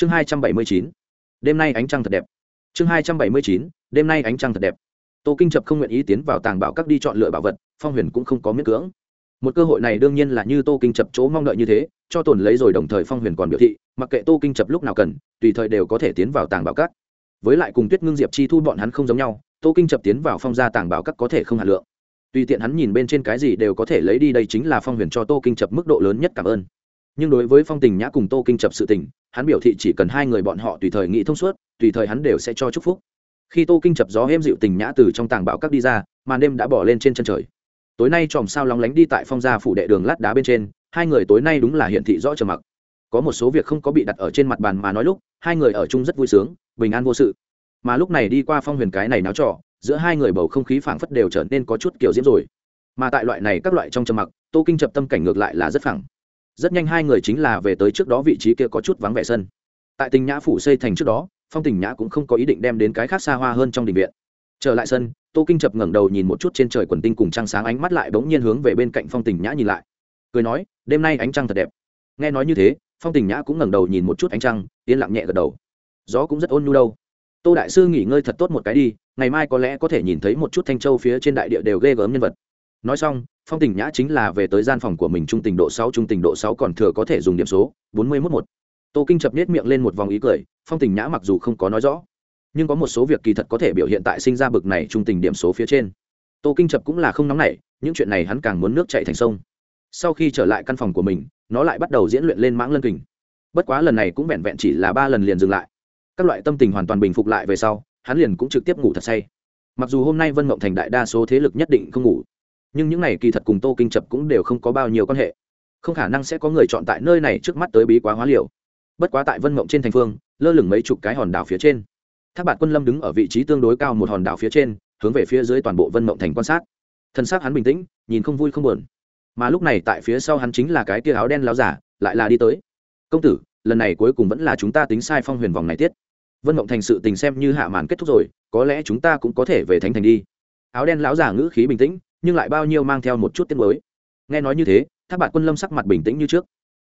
chương hai trăm bảy mươi chín, đêm nay ánh trăng thật đẹp. Chương hai trăm bảy mươi chín, đêm nay ánh trăng thật đẹp. Tô kinh chập không nguyện ý tiến vào tàng bảo các đi chọn lựa bảo vật, phong huyền cũng không có miễn cưỡng. Một cơ hội này đương nhiên là như tô kinh chập chỗ mong đợi như thế, cho tồn lấy rồi đồng thời phong huyền còn biểu thị, mặc kệ tô kinh chập lúc nào cần, tùy thời đều có thể tiến vào tàng bảo các. Với lại cùng tuyết ngưng diệp chi thu bọn hắn không giống nhau, tô kinh chập tiến vào phong gia tàng bảo các có thể không hạt lượng. Tùy tiện hắn nhìn bên trên cái gì đều có thể lấy đi, đây chính là phong huyền cho tô kinh chập mức độ lớn nhất cảm ơn nhưng đối với phong tình nhã cùng tô kinh chập sự tình, hắn biểu thị chỉ cần hai người bọn họ tùy thời nghĩ thông suốt, tùy thời hắn đều sẽ cho chúc phúc. Khi tô kinh chập gió êm dịu tình nhã từ trong tàng bão các đi ra, màn đêm đã bỏ lên trên chân trời. Tối nay chòm sao lóng lánh đi tại phong gia phủ đệ đường lát đá bên trên, hai người tối nay đúng là hiện thị rõ trầm mặc. Có một số việc không có bị đặt ở trên mặt bàn mà nói lúc, hai người ở chung rất vui sướng, bình an vô sự. Mà lúc này đi qua phong huyền cái này náo trọ giữa hai người bầu không khí phảng phất đều trở nên có chút kiểu diễm rồi. Mà tại loại này các loại trong trầm mặc, tô kinh chập tâm cảnh ngược lại là rất phẳng rất nhanh hai người chính là về tới trước đó vị trí kia có chút vắng vẻ sân. Tại tình nhã phủ xây thành trước đó, phong tình nhã cũng không có ý định đem đến cái khác xa hoa hơn trong đình viện. Trở lại sân, tô kinh chập ngẩng đầu nhìn một chút trên trời quần tinh cùng trăng sáng ánh mắt lại bỗng nhiên hướng về bên cạnh phong tình nhã nhìn lại. Cười nói, đêm nay ánh trăng thật đẹp. Nghe nói như thế, phong tình nhã cũng ngẩng đầu nhìn một chút ánh trăng, yên lặng nhẹ gật đầu. Gió cũng rất ôn nhu đâu. Tô đại sư nghỉ ngơi thật tốt một cái đi, ngày mai có lẽ có thể nhìn thấy một chút thanh châu phía trên đại địa đều ghê gớm nhân vật nói xong, phong tình nhã chính là về tới gian phòng của mình trung tình độ sáu, trung tình độ sáu còn thừa có thể dùng điểm số, bốn mươi mốt một tô kinh chập nết miệng lên một vòng ý cười, phong tình nhã mặc dù không có nói rõ, nhưng có một số việc kỳ thật có thể biểu hiện tại sinh ra bực này trung tình điểm số phía trên. Tô kinh chập cũng là không nóng nảy, những chuyện này hắn càng muốn nước chạy thành sông. Sau khi trở lại căn phòng của mình, nó lại bắt đầu diễn luyện lên mãng lân kình. Bất quá lần này cũng vẹn vẹn chỉ là ba lần liền dừng lại. Các loại tâm tình hoàn toàn bình phục lại về sau, hắn liền cũng trực tiếp ngủ thật say. Mặc dù hôm nay vân mộng thành đại đa số thế lực nhất định không ngủ nhưng những này kỳ thật cùng tô kinh chập cũng đều không có bao nhiêu quan hệ. Không khả năng sẽ có người chọn tại nơi này trước mắt tới bí quá hóa liều. Bất quá tại vân mộng trên thành phương, lơ lửng mấy chục cái hòn đảo phía trên. Tháp bạt quân lâm đứng ở vị trí tương đối cao một hòn đảo phía trên, hướng về phía dưới toàn bộ vân mộng thành quan sát. Thân xác hắn bình tĩnh, nhìn không vui không buồn. Mà lúc này tại phía sau hắn chính là cái tia áo đen láo giả, lại là đi tới. Công tử, lần này cuối cùng vẫn là chúng ta tính sai phong huyền vòng này tiết. Vân mộng thành sự tình xem như hạ màn kết thúc rồi, có lẽ chúng ta cũng có thể về thánh thành đi. Áo đen láo giả ngữ khí bình tĩnh nhưng lại bao nhiêu mang theo một chút tiếng mới. Nghe nói như thế tháp bạt quân lâm sắc mặt bình tĩnh như trước.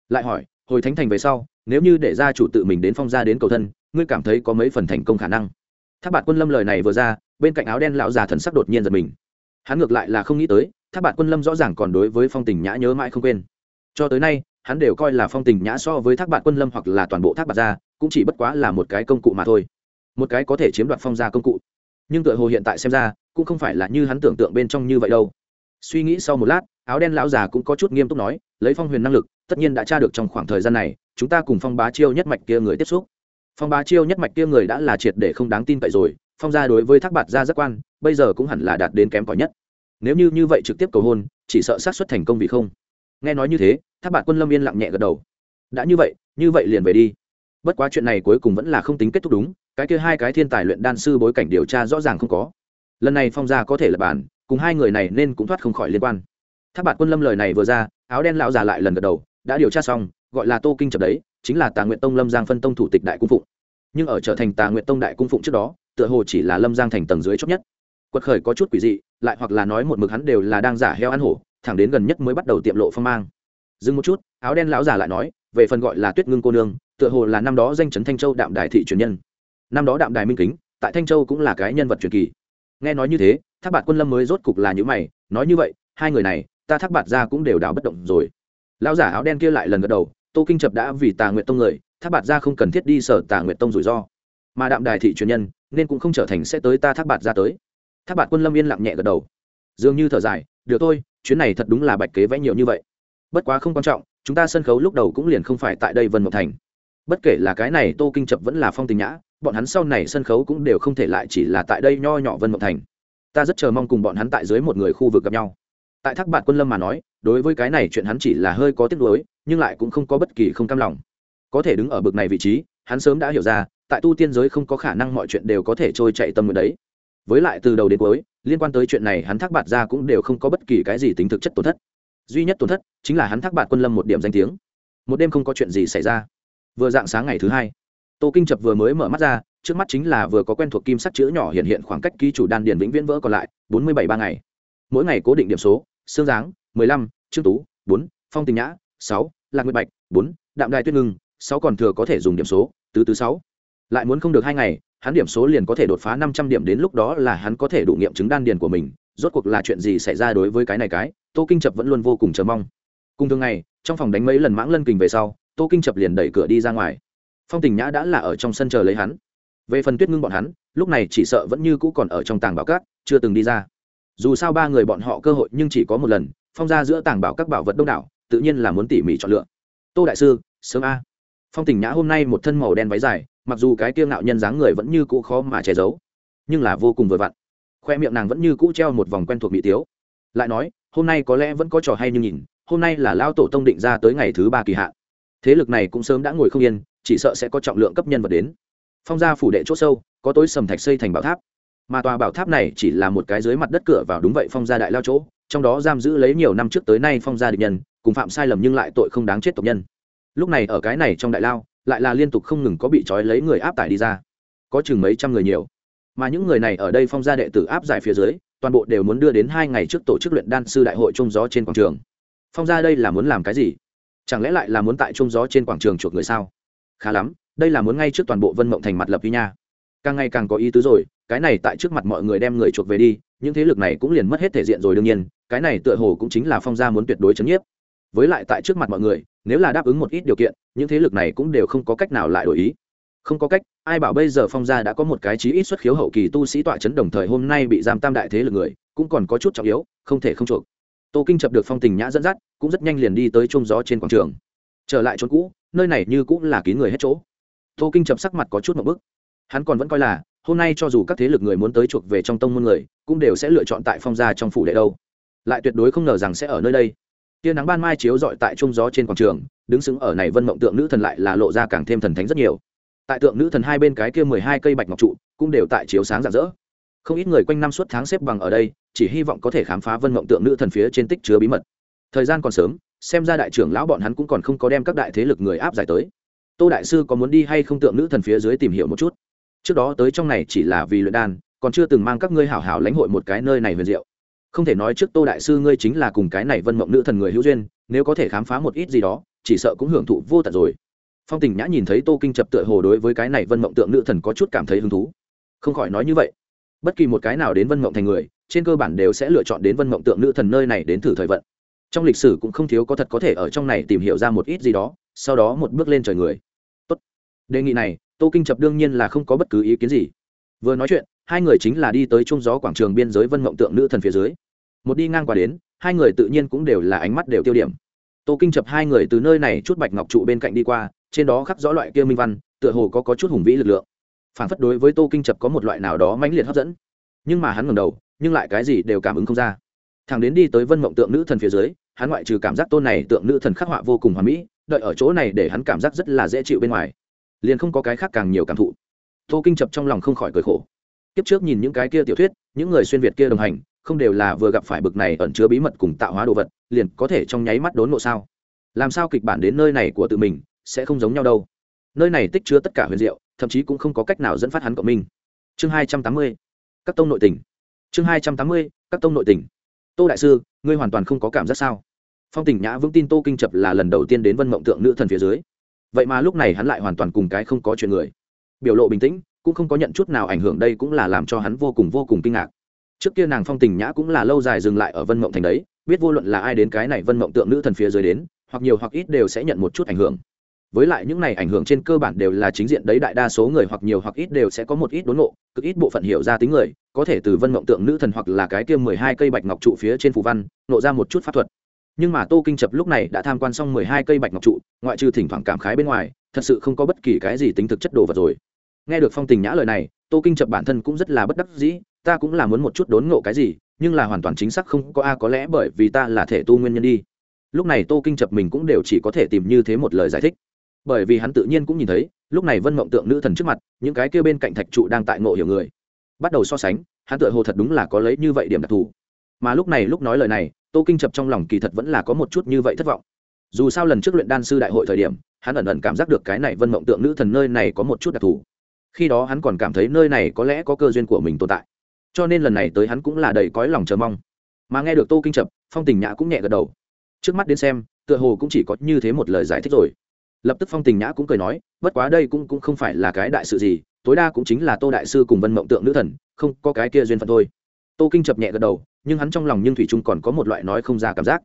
Lại hỏi, hồi thánh thành về sau, nếu như để gia chủ tự mình đến phong gia đến cầu thân, ngươi cảm thấy có mấy phần thành công khả năng? Tháp bạt quân lâm lời này vừa ra, bên cạnh áo đen lão già thần sắc đột nhiên giật mình. Hắn ngược lại là không nghĩ tới tháp bạt quân lâm rõ ràng còn đối với phong tình nhã nhớ mãi không quên. Cho tới nay, hắn đều coi là phong tình nhã so với thác bạt quân lâm hoặc là toàn bộ thác bạt gia, cũng chỉ bất quá là một cái công cụ mà thôi. Một cái có thể chiếm đoạt phong gia công cụ nhưng tựa hồ hiện tại xem ra, cũng không phải là như hắn tưởng tượng bên trong như vậy đâu. Suy nghĩ sau một lát, áo đen lão già cũng có chút nghiêm túc nói, lấy phong huyền năng lực, tất nhiên đã tra được trong khoảng thời gian này, chúng ta cùng phong bá chiêu nhất mạch kia người tiếp xúc. Phong bá chiêu nhất mạch kia người đã là triệt để không đáng tin cậy rồi, phong gia đối với thác bạt gia giác quan, bây giờ cũng hẳn là đạt đến kém cỏi nhất. Nếu như như vậy trực tiếp cầu hôn, chỉ sợ sát xuất thành công vì không. Nghe nói như thế, thác bạt quân lâm yên lặng nhẹ gật đầu. Đã như vậy như vậy liền về đi. Bất quá chuyện này cuối cùng vẫn là không tính kết thúc đúng cái kia hai cái thiên tài luyện đan sư bối cảnh điều tra rõ ràng không có. Lần này phong gia có thể là bản cùng hai người này nên cũng thoát không khỏi liên quan. Tháp bạt quân lâm lời này vừa ra, áo đen lão già lại lần gật đầu, đã điều tra xong, gọi là tô kinh chập đấy, chính là tà nguyện tông lâm giang phân tông thủ tịch đại cung phụng. Nhưng ở trở thành tà nguyện tông đại cung phụng trước đó, tựa hồ chỉ là lâm giang thành tầng dưới chót nhất. Quật khởi có chút quỷ dị, lại hoặc là nói một mực hắn đều là đang giả heo ăn hổ, thẳng đến gần nhất mới bắt đầu tiệm lộ phong mang. Dừng một chút, áo đen lão già lại nói, về phần gọi là tuyết ngưng cô nương, tựa hồ là năm đó danh chấn thanh châu đạm đại thị truyền nhân năm đó đạm đài minh kính, tại thanh châu cũng là cái nhân vật truyền kỳ. Nghe nói như thế, thác bạt quân lâm mới rốt cục là những mày, nói như vậy, hai người này, ta thác bạt ra cũng đều đào bất động rồi. Lão giả áo đen kia lại lần gật đầu, tô kinh chập đã vì tà nguyện tông người, thác bạt ra không cần thiết đi sở tà nguyện tông rủi ro. Mà đạm đài thị truyền nhân, nên cũng không trở thành sẽ tới ta thác bạt ra tới. Thác bạt quân lâm yên lặng nhẹ gật đầu. Dường như thở dài, được thôi, chuyến này thật đúng là bạch kế vẽ nhiều như vậy. Bất quá không quan trọng, chúng ta sân khấu lúc đầu cũng liền không phải tại đây vân mộc thành. Bất kể là cái này tô kinh chập vẫn là phong tình nhã bọn hắn sau này sân khấu cũng đều không thể lại chỉ là tại đây nho nhỏ vân mộng thành. Ta rất chờ mong cùng bọn hắn tại dưới một người khu vực gặp nhau. Tại thác bạn quân lâm mà nói, đối với cái này chuyện hắn chỉ là hơi có tiếc nuối, nhưng lại cũng không có bất kỳ không cam lòng. Có thể đứng ở bực này vị trí, hắn sớm đã hiểu ra, tại tu tiên giới không có khả năng mọi chuyện đều có thể trôi chạy tâm nguyện đấy. Với lại từ đầu đến cuối, liên quan tới chuyện này hắn thác bạt ra cũng đều không có bất kỳ cái gì tính thực chất tổn thất. Duy nhất tổn thất chính là hắn thác bạt quân lâm một điểm danh tiếng. Một đêm không có chuyện gì xảy ra. Vừa dạng sáng ngày thứ hai tô kinh chập vừa mới mở mắt ra, trước mắt chính là vừa có quen thuộc kim sắc chữ nhỏ hiện hiện khoảng cách ký chủ đan điền vĩnh viễn vỡ còn lại, bốn mươi bảy ba ngày. Mỗi ngày cố định điểm số xương giáng, mười lăm, trương tú, bốn, phong tình nhã, sáu, lạc nguyệt bạch, bốn, đạm đài tuyết ngưng, sáu còn thừa có thể dùng điểm số, tứ tứ sáu. Lại muốn không được hai ngày, hắn điểm số liền có thể đột phá năm trăm điểm đến lúc đó là hắn có thể đủ nghiệm chứng đan điền của mình. Rốt cuộc là chuyện gì xảy ra đối với cái này cái, tô kinh chập vẫn luôn vô cùng chờ mong. Cùng thường ngày, trong phòng đánh mấy lần mãng lân kình về sau, tô kinh chập liền đẩy cửa đi ra ngoài phong tình nhã đã là ở trong sân chờ lấy hắn. Về phần tuyết ngưng bọn hắn, lúc này chỉ sợ vẫn như cũ còn ở trong tàng bảo cát, chưa từng đi ra. Dù sao ba người bọn họ cơ hội nhưng chỉ có một lần, phong ra giữa tàng bảo các bảo vật đông đảo, tự nhiên là muốn tỉ mỉ chọn lựa. Tô đại sư, sớm a. Phong tình nhã hôm nay một thân màu đen váy dài, mặc dù cái kiêng ngạo nhân dáng người vẫn như cũ khó mà che giấu, nhưng là vô cùng vừa vặn. Khoe miệng nàng vẫn như cũ treo một vòng quen thuộc mỹ tiếu. Lại nói, hôm nay có lẽ vẫn có trò hay như nhìn, hôm nay là lao tổ tông định ra tới ngày thứ ba kỳ hạn. Thế lực này cũng sớm đã ngồi không yên chỉ sợ sẽ có trọng lượng cấp nhân vật đến. Phong gia phủ đệ c h ỗ sâu, có tối sầm thạch xây thành bảo tháp. Mà tòa bảo tháp này chỉ là một cái dưới mặt đất cửa vào đúng vậy phong gia đại lao chỗ, trong đó giam giữ lấy nhiều năm trước tới nay phong gia địch nhân, cùng phạm sai lầm nhưng lại tội không đáng chết tộc nhân. Lúc này ở cái này trong đại lao, lại là liên tục không ngừng có bị trói lấy người áp tải đi ra. Có chừng mấy trăm người nhiều. Mà những người này ở đây phong gia đệ tử áp giải phía dưới, toàn bộ đều muốn đưa đến hai ngày trước tổ chức luyện đan sư đại hội trung gió trên quảng trường. Phong gia đây là muốn làm cái gì? Chẳng lẽ lại là muốn tại trung gió trên quảng trường chuộc người sao? Khá lắm, đây là muốn ngay trước toàn bộ vân mộng thành mặt lập vi nha. Càng ngày càng có ý tứ rồi, cái này tại trước mặt mọi người đem người chuộc về đi, những thế lực này cũng liền mất hết thể diện rồi đương nhiên, cái này tựa hồ cũng chính là phong gia muốn tuyệt đối chấn nhiếp. Với lại tại trước mặt mọi người, nếu là đáp ứng một ít điều kiện, những thế lực này cũng đều không có cách nào lại đổi ý. Không có cách, ai bảo bây giờ phong gia đã có một cái chí ít xuất khiếu hậu kỳ tu sĩ tọa chấn đồng thời hôm nay bị giam tam đại thế lực người, cũng còn có chút trọng yếu, không thể không chuộc. Tô kinh chập được phong tình nhã dẫn dắt, cũng rất nhanh liền đi tới trung gió trên quảng trường. Trở lại chốn cũ nơi này như cũng là kín người hết chỗ. Tô kinh chập sắc mặt có chút một bức. Hắn còn vẫn coi là, hôm nay cho dù các thế lực người muốn tới chuộc về trong tông môn người, cũng đều sẽ lựa chọn tại phong gia trong phủ đệ đâu. Lại tuyệt đối không ngờ rằng sẽ ở nơi đây. Tia nắng ban mai chiếu rọi tại trung gió trên quảng trường, đứng sững ở này vân mộng tượng nữ thần lại là lộ ra càng thêm thần thánh rất nhiều. Tại tượng nữ thần hai bên cái kia mười hai cây bạch ngọc trụ, cũng đều tại chiếu sáng rạng rỡ. Không ít người quanh năm suốt tháng xếp bằng ở đây, chỉ hy vọng có thể khám phá vân mộng tượng nữ thần phía trên tích chứa bí mật. Thời gian còn sớm xem ra đại trưởng lão bọn hắn cũng còn không có đem các đại thế lực người áp giải tới. Tô đại sư có muốn đi hay không tượng nữ thần phía dưới tìm hiểu một chút? Trước đó tới trong này chỉ là vì luyện đan, còn chưa từng mang các ngươi hảo hảo lãnh hội một cái nơi này huyền diệu. Không thể nói trước tô đại sư ngươi chính là cùng cái này vân mộng nữ thần người hữu duyên, nếu có thể khám phá một ít gì đó, chỉ sợ cũng hưởng thụ vô tận rồi. Phong tình nhã nhìn thấy tô kinh chập tựa hồ đối với cái này vân mộng tượng nữ thần có chút cảm thấy hứng thú. Không khỏi nói như vậy. Bất kỳ một cái nào đến vân mộng thành người, trên cơ bản đều sẽ lựa chọn đến vân mộng tượng nữ thần nơi này đến thử thời vận trong lịch sử cũng không thiếu có thật có thể ở trong này tìm hiểu ra một ít gì đó sau đó một bước lên trời người. Tốt. đề nghị này tô kinh chập đương nhiên là không có bất cứ ý kiến gì. Vừa nói chuyện hai người chính là đi tới trung gió quảng trường biên giới vân mộng tượng nữ thần phía dưới. Một đi ngang qua đến hai người tự nhiên cũng đều là ánh mắt đều tiêu điểm. Tô kinh chập hai người từ nơi này chút bạch ngọc trụ bên cạnh đi qua trên đó khắc rõ loại kia minh văn tựa hồ có, có chút hùng vĩ lực lượng. Phản phất đối với tô kinh chập có một loại nào đó mãnh liệt hấp dẫn. Nhưng mà hắn ngầm đầu nhưng lại cái gì đều cảm ứng không ra thằng đến đi tới vân mộng tượng nữ thần phía dưới, hắn ngoại trừ cảm giác tôn này tượng nữ thần khắc họa vô cùng hoà mỹ, đợi ở chỗ này để hắn cảm giác rất là dễ chịu bên ngoài, liền không có cái khác càng nhiều cảm thụ. Tô kinh chập trong lòng không khỏi cười khổ. Kiếp trước nhìn những cái kia tiểu thuyết, những người xuyên việt kia đồng hành, không đều là vừa gặp phải bực này ẩn chứa bí mật cùng tạo hóa đồ vật, liền có thể trong nháy mắt đốn nộ sao? Làm sao kịch bản đến nơi này của tự mình sẽ không giống nhau đâu? Nơi này tích chứa tất cả huyền diệu, thậm chí cũng không có cách nào dẫn phát hắn cộng minh. Chương hai trăm tám mươi, các tông nội tình. Chương hai trăm tám mươi, các tông nội tình tô đại sư, ngươi hoàn toàn không có cảm giác sao? Phong tình nhã vững tin tô kinh chập là lần đầu tiên đến vân mộng tượng nữ thần phía dưới. Vậy mà lúc này hắn lại hoàn toàn cùng cái không có chuyện người. Biểu lộ bình tĩnh, cũng không có nhận chút nào ảnh hưởng đây cũng là làm cho hắn vô cùng vô cùng kinh ngạc. Trước kia nàng phong tình nhã cũng là lâu dài dừng lại ở vân mộng thành đấy, biết vô luận là ai đến cái này vân mộng tượng nữ thần phía dưới đến, hoặc nhiều hoặc ít đều sẽ nhận một chút ảnh hưởng. Với lại những này ảnh hưởng trên cơ bản đều là chính diện đấy, đại đa số người hoặc nhiều hoặc ít đều sẽ có một ít đốn ngộ, cực ít bộ phận hiểu ra tính người có thể từ vân mộng tượng nữ thần hoặc là cái kia mười hai cây bạch ngọc trụ phía trên phù văn, nộ ra một chút pháp thuật. Nhưng mà tô kinh chập lúc này đã tham quan xong mười hai cây bạch ngọc trụ, ngoại trừ thỉnh thoảng cảm khái bên ngoài, thật sự không có bất kỳ cái gì tính thực chất đồ vật rồi. Nghe được phong tình nhã lời này, tô kinh chập bản thân cũng rất là bất đắc dĩ, ta cũng là muốn một chút đốn ngộ cái gì, nhưng là hoàn toàn chính xác không có a, có lẽ bởi vì ta là thể tu nguyên nhân đi. Lúc này tô kinh chập mình cũng đều chỉ có thể tìm như thế một lời giải thích. Bởi vì hắn tự nhiên cũng nhìn thấy, lúc này vân mộng tượng nữ thần trước mặt, những cái kia bên cạnh thạch trụ đang tại ngộ hiểu người bắt đầu so sánh, hắn tựa hồ thật đúng là có lấy như vậy điểm đặc thù. Mà lúc này lúc nói lời này, tô kinh chập trong lòng kỳ thật vẫn là có một chút như vậy thất vọng. Dù sao lần trước luyện đan sư đại hội thời điểm, hắn ẩn ẩn cảm giác được cái này vân mộng tượng nữ thần nơi này có một chút đặc thù. Khi đó hắn còn cảm thấy nơi này có lẽ có cơ duyên của mình tồn tại. Cho nên lần này tới hắn cũng là đầy cõi lòng chờ mong. Mà nghe được tô kinh chập phong tình nhã cũng nhẹ gật đầu. Trước mắt đến xem, tựa hồ cũng chỉ có như thế một lời giải thích rồi. Lập tức phong tình nhã cũng cười nói, bất quá đây cũng cũng không phải là cái đại sự gì tối đa cũng chính là tô đại sư cùng vân mộng tượng nữ thần, không có cái kia duyên phận thôi. Tô kinh chập nhẹ gật đầu, nhưng hắn trong lòng nhưng thủy trung còn có một loại nói không ra cảm giác.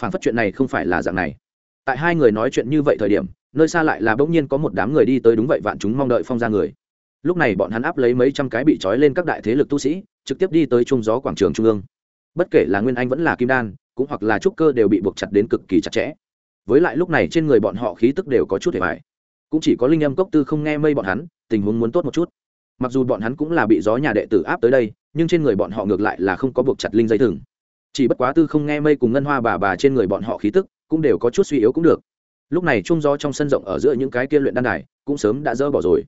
Phản phất chuyện này không phải là dạng này. Tại hai người nói chuyện như vậy thời điểm, nơi xa lại là bỗng nhiên có một đám người đi tới đúng vậy vạn chúng mong đợi phong ra người. Lúc này bọn hắn áp lấy mấy trăm cái bị trói lên các đại thế lực tu sĩ, trực tiếp đi tới trung gió quảng trường trung ương. Bất kể là nguyên anh vẫn là kim đan, cũng hoặc là trúc cơ đều bị buộc chặt đến cực kỳ chặt chẽ. Với lại lúc này trên người bọn họ khí tức đều có chút hề bài cũng chỉ có linh âm cốc tư không nghe mây bọn hắn tình huống muốn tốt một chút. Mặc dù bọn hắn cũng là bị gió nhà đệ tử áp tới đây, nhưng trên người bọn họ ngược lại là không có buộc chặt linh dây thừng. Chỉ bất quá tư không nghe mây cùng ngân hoa bà bà trên người bọn họ khí tức, cũng đều có chút suy yếu cũng được. Lúc này trung gió trong sân rộng ở giữa những cái kia luyện đan đài, cũng sớm đã dỡ bỏ rồi.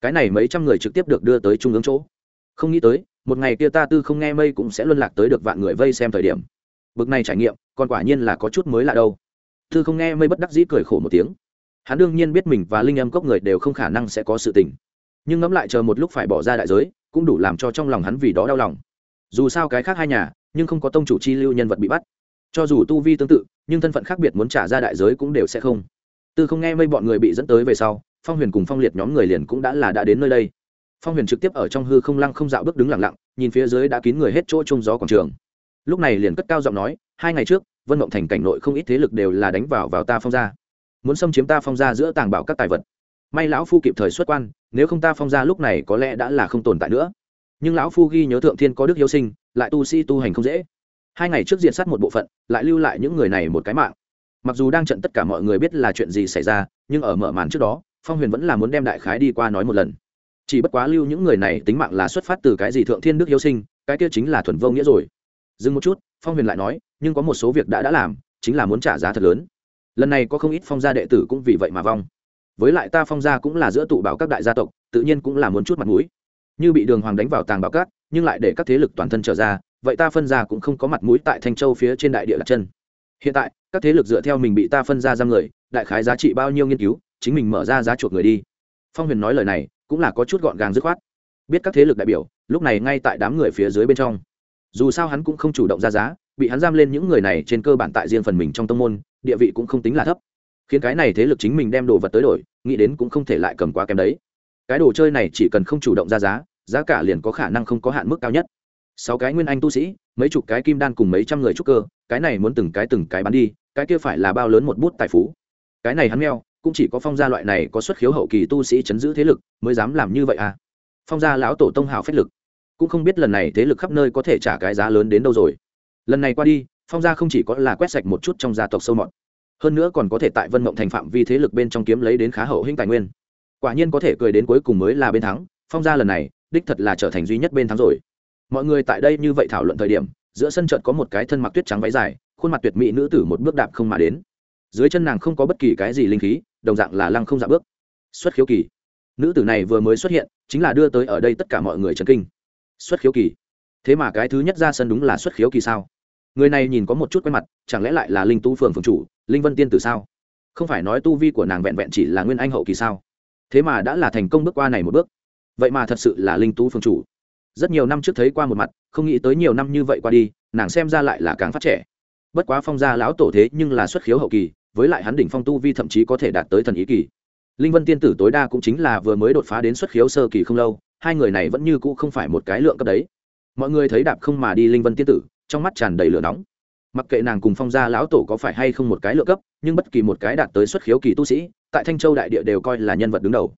Cái này mấy trăm người trực tiếp được đưa tới trung ương chỗ. Không nghĩ tới, một ngày kia ta tư không nghe mây cũng sẽ luân lạc tới được vạn người vây xem thời điểm. Bực này trải nghiệm, còn quả nhiên là có chút mới lạ đâu. Tư không nghe mây bất đắc dĩ cười khổ một tiếng hắn đương nhiên biết mình và linh âm cốc người đều không khả năng sẽ có sự tình. Nhưng ngẫm lại chờ một lúc phải bỏ ra đại giới, cũng đủ làm cho trong lòng hắn vì đó đau lòng. Dù sao cái khác hai nhà, nhưng không có tông chủ chi lưu nhân vật bị bắt. Cho dù tu vi tương tự, nhưng thân phận khác biệt muốn trả ra đại giới cũng đều sẽ không. Tư không nghe mây bọn người bị dẫn tới về sau, phong huyền cùng phong liệt nhóm người liền cũng đã là đã đến nơi đây. Phong huyền trực tiếp ở trong hư không lăng không dạo bước đứng lặng lặng, nhìn phía dưới đã kín người hết chỗ trông gió quảng trường. Lúc này liền cất cao giọng nói, hai ngày trước, vân mộng thành cảnh nội không ít thế lực đều là đánh vào vào ta phong gia muốn xâm chiếm ta phong gia giữa tàng bảo các tài vật. May lão phu kịp thời xuất quan, nếu không ta phong gia lúc này có lẽ đã là không tồn tại nữa. Nhưng lão phu ghi nhớ thượng thiên có đức hiếu sinh, lại tu sĩ tu hành không dễ. Hai ngày trước diện sát một bộ phận, lại lưu lại những người này một cái mạng. Mặc dù đang trận tất cả mọi người biết là chuyện gì xảy ra, nhưng ở mở màn trước đó, phong huyền vẫn là muốn đem đại khái đi qua nói một lần. Chỉ bất quá lưu những người này tính mạng là xuất phát từ cái gì thượng thiên đức hiếu sinh, cái kia chính là thuần vô nghĩa rồi. Dừng một chút, phong huyền lại nói, nhưng có một số việc đã đã làm, chính là muốn trả giá thật lớn lần này có không ít phong gia đệ tử cũng vì vậy mà vong. Với lại ta phong gia cũng là giữa tụ bảo các đại gia tộc tự nhiên cũng là muốn chút mặt mũi. Như bị đường hoàng đánh vào tàng bảo cát, nhưng lại để các thế lực toàn thân trở ra vậy ta phân ra cũng không có mặt mũi tại thanh châu phía trên đại địa đặt chân. Hiện tại các thế lực dựa theo mình bị ta phân ra giam người đại khái giá trị bao nhiêu nghiên cứu chính mình mở ra giá chuộc người đi. Phong huyền nói lời này cũng là có chút gọn gàng dứt khoát. Biết các thế lực đại biểu lúc này ngay tại đám người phía dưới bên trong. Dù sao hắn cũng không chủ động ra giá bị hắn giam lên những người này trên cơ bản tại riêng phần mình trong tông môn địa vị cũng không tính là thấp. Khiến cái này thế lực chính mình đem đồ vật tới đổi, nghĩ đến cũng không thể lại cầm quá kém đấy. Cái đồ chơi này chỉ cần không chủ động ra giá giá cả liền có khả năng không có hạn mức cao nhất. Sáu cái nguyên anh tu sĩ, mấy chục cái kim đan cùng mấy trăm người trúc cơ, cái này muốn từng cái từng cái bán đi, cái kia phải là bao lớn một bút tài phú. Cái này hắn meo, cũng chỉ có phong gia loại này có xuất khiếu hậu kỳ tu sĩ chấn giữ thế lực mới dám làm như vậy à. Phong gia lão tổ tông hào phách lực. Cũng không biết lần này thế lực khắp nơi có thể trả cái giá lớn đến đâu rồi. Lần này qua đi phong gia không chỉ có là quét sạch một chút trong gia tộc sâu mọt, hơn nữa còn có thể tại vân mộng thành phạm vi thế lực bên trong kiếm lấy đến khá hậu hinh tài nguyên. Quả nhiên có thể cười đến cuối cùng mới là bên thắng, phong gia lần này, đích thật là trở thành duy nhất bên thắng rồi. Mọi người tại đây như vậy thảo luận thời điểm, giữa sân chợt có một cái thân mặc tuyết trắng váy dài, khuôn mặt tuyệt mỹ nữ tử một bước đạp không mà đến. Dưới chân nàng không có bất kỳ cái gì linh khí, đồng dạng là lăng không dạ bước. Xuất khiếu kỳ. Nữ tử này vừa mới xuất hiện, chính là đưa tới ở đây tất cả mọi người trần kinh. Xuất khiếu kỳ. Thế mà cái thứ nhất ra sân đúng là xuất khiếu kỳ sao? Người này nhìn có một chút quen mặt, chẳng lẽ lại là linh tu phường phường chủ, linh vân tiên tử sao? Không phải nói tu vi của nàng vẹn vẹn chỉ là nguyên anh hậu kỳ sao? Thế mà đã là thành công bước qua này một bước. Vậy mà thật sự là linh tu phường chủ. Rất nhiều năm trước thấy qua một mặt, không nghĩ tới nhiều năm như vậy qua đi, nàng xem ra lại là càng phát trẻ. Bất quá phong gia lão tổ thế nhưng là xuất khiếu hậu kỳ, với lại hắn đỉnh phong tu vi thậm chí có thể đạt tới thần ý kỳ. Linh vân tiên tử tối đa cũng chính là vừa mới đột phá đến xuất khiếu sơ kỳ không lâu, hai người này vẫn như cũ không phải một cái lượng cấp đấy. Mọi người thấy đạp không mà đi linh vân tiên tử trong mắt tràn đầy lửa nóng. Mặc kệ nàng cùng phong gia lão tổ có phải hay không một cái lựa cấp, nhưng bất kỳ một cái đạt tới xuất khiếu kỳ tu sĩ, tại thanh châu đại địa đều coi là nhân vật đứng đầu.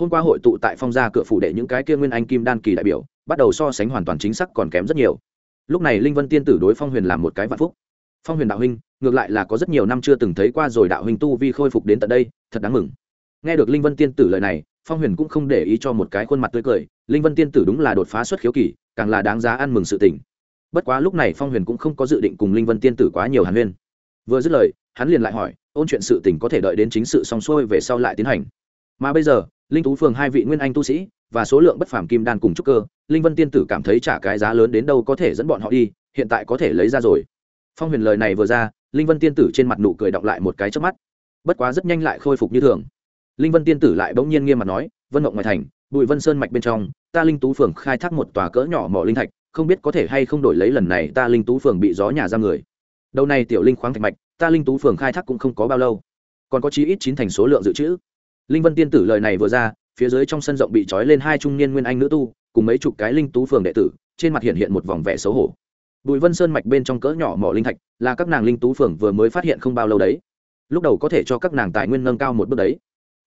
Hôm qua hội tụ tại phong gia cửa phủ đệ những cái kia nguyên anh kim đan kỳ đại biểu, bắt đầu so sánh hoàn toàn chính xác còn kém rất nhiều. Lúc này linh vân tiên tử đối phong huyền làm một cái vạn phúc. Phong huyền đạo huynh, ngược lại là có rất nhiều năm chưa từng thấy qua rồi đạo huynh tu vi khôi phục đến tận đây, thật đáng mừng. Nghe được linh vân tiên tử lời này, phong huyền cũng không để ý cho một cái khuôn mặt tươi cười. Linh vân tiên tử đúng là đột phá xuất khiếu kỳ, càng là đáng giá ăn mừng sự tỉnh bất quá lúc này phong huyền cũng không có dự định cùng linh vân tiên tử quá nhiều hàn huyên. Vừa dứt lời, hắn liền lại hỏi, ôn chuyện sự tình có thể đợi đến chính sự xong xuôi về sau lại tiến hành. Mà bây giờ, linh tú phường hai vị nguyên anh tu sĩ và số lượng bất phàm kim đan cùng trúc cơ, linh vân tiên tử cảm thấy trả cái giá lớn đến đâu có thể dẫn bọn họ đi, hiện tại có thể lấy ra rồi. Phong huyền lời này vừa ra, linh vân tiên tử trên mặt nụ cười đọng lại một cái trước mắt. Bất quá rất nhanh lại khôi phục như thường. Linh vân tiên tử lại bỗng nhiên nghiêm mặt nói, vân mộng ngoài thành, bùi vân sơn mạch bên trong, ta linh tú phường khai thác một tòa cỡ nhỏ mỏ linh thạch không biết có thể hay không đổi lấy lần này ta linh tú phường bị gió nhà ra người. Đầu này tiểu linh khoáng thạch mạch, ta linh tú phường khai thác cũng không có bao lâu. Còn có chí ít chín thành số lượng dự trữ. Linh vân tiên tử lời này vừa ra, phía dưới trong sân rộng bị trói lên hai trung niên nguyên anh nữ tu, cùng mấy chục cái linh tú phường đệ tử, trên mặt hiện hiện một vòng vẻ xấu hổ. Bùi vân sơn mạch bên trong cỡ nhỏ mỏ linh thạch, là các nàng linh tú phường vừa mới phát hiện không bao lâu đấy. Lúc đầu có thể cho các nàng tài nguyên nâng cao một bước đấy.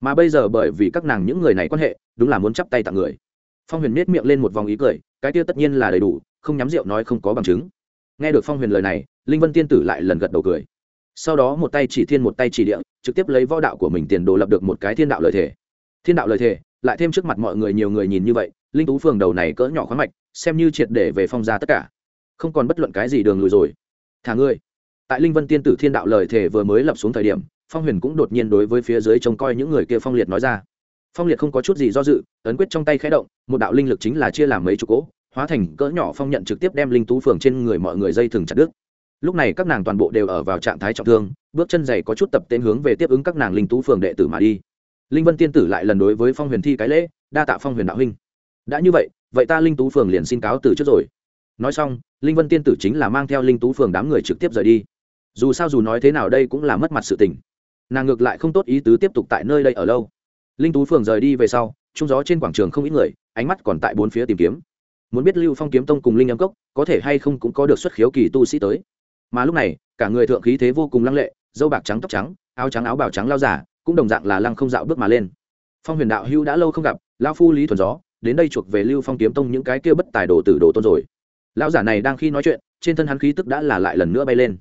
Mà bây giờ bởi vì các nàng những người này quan hệ, đúng là muốn chắp tay tặng người. Phong huyền nết miệng lên một vòng ý cười cái kia tất nhiên là đầy đủ, không nhắm rượu nói không có bằng chứng. Nghe được phong huyền lời này, linh vân tiên tử lại lần gật đầu cười. Sau đó một tay chỉ thiên một tay chỉ địa, trực tiếp lấy võ đạo của mình tiền đồ lập được một cái thiên đạo lời thể. thiên đạo lời thể, lại thêm trước mặt mọi người nhiều người nhìn như vậy, linh tú phường đầu này cỡ nhỏ khoáng mạch, xem như triệt để về phong ra tất cả. Không còn bất luận cái gì đường lùi rồi. Thả ngươi. Tại linh vân tiên tử thiên đạo lời thể vừa mới lập xuống thời điểm, phong huyền cũng đột nhiên đối với phía dưới trông coi những người kia phong liệt nói ra phong liệt không có chút gì do dự, ấn quyết trong tay khẽ động, một đạo linh lực chính là chia làm mấy chục cỗ, hóa thành cỡ nhỏ phong nhận trực tiếp đem linh tú phường trên người mọi người dây thừng chặt đứt. Lúc này các nàng toàn bộ đều ở vào trạng thái trọng thương, bước chân dày có chút tập tên hướng về tiếp ứng các nàng linh tú phường đệ tử mà đi. Linh vân tiên tử lại lần đối với phong huyền thi cái lễ, đa tạ phong huyền đạo huynh. Đã như vậy vậy ta linh tú phường liền xin cáo từ trước rồi. Nói xong, linh vân tiên tử chính là mang theo linh tú phường đám người trực tiếp rời đi. Dù sao dù nói thế nào đây cũng là mất mặt sự tình. Nàng ngược lại không tốt ý tứ tiếp tục tại nơi đây ở lâu linh tú phường rời đi về sau, trung gió trên quảng trường không ít người, ánh mắt còn tại bốn phía tìm kiếm. Muốn biết lưu phong kiếm tông cùng linh âm cốc có thể hay không cũng có được xuất khiếu kỳ tu sĩ tới. Mà lúc này, cả người thượng khí thế vô cùng lăng lệ, dâu bạc trắng tóc trắng, áo trắng áo bào trắng lao giả, cũng đồng dạng là lăng không dạo bước mà lên. Phong huyền đạo hưu đã lâu không gặp lao phu lý thuần gió, đến đây chuộc về lưu phong kiếm tông những cái kia bất tài đồ tử đồ tôn rồi. Lão giả này đang khi nói chuyện, trên thân hắn khí tức đã là lại lần nữa bay lên.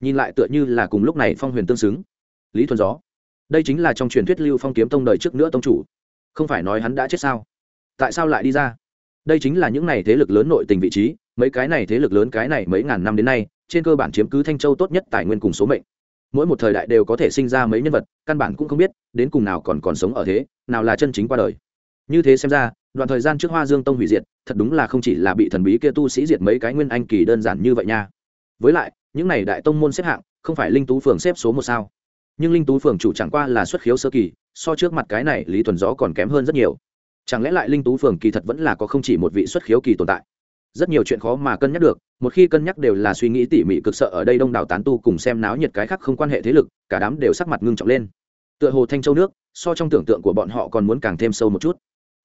Nhìn lại tựa như là cùng lúc này phong huyền tương xứng. Lý thuần gió đây chính là trong truyền thuyết lưu phong kiếm tông đời trước nữa tông chủ. Không phải nói hắn đã chết sao? Tại sao lại đi ra? Đây chính là những này thế lực lớn nội tình vị trí, mấy cái này thế lực lớn cái này mấy ngàn năm đến nay, trên cơ bản chiếm cứ thanh châu tốt nhất tài nguyên cùng số mệnh. Mỗi một thời đại đều có thể sinh ra mấy nhân vật, căn bản cũng không biết, đến cùng nào còn còn sống ở thế, nào là chân chính qua đời. Như thế xem ra, đoạn thời gian trước hoa dương tông hủy diệt, thật đúng là không chỉ là bị thần bí kia tu sĩ diệt mấy cái nguyên anh kỳ đơn giản như vậy nha. Với lại, những này đại tông môn xếp hạng, không phải linh tú phường xếp số một sao? Nhưng linh tú phường chủ chẳng qua là xuất khiếu sơ kỳ, so trước mặt cái này lý thuần gió còn kém hơn rất nhiều. Chẳng lẽ lại linh tú phường kỳ thật vẫn là có không chỉ một vị xuất khiếu kỳ tồn tại? Rất nhiều chuyện khó mà cân nhắc được, một khi cân nhắc đều là suy nghĩ tỉ mỉ cực sợ ở đây đông đảo tán tu cùng xem náo nhiệt cái khác không quan hệ thế lực, cả đám đều sắc mặt ngưng trọng lên. Tựa hồ thanh châu nước, so trong tưởng tượng của bọn họ còn muốn càng thêm sâu một chút.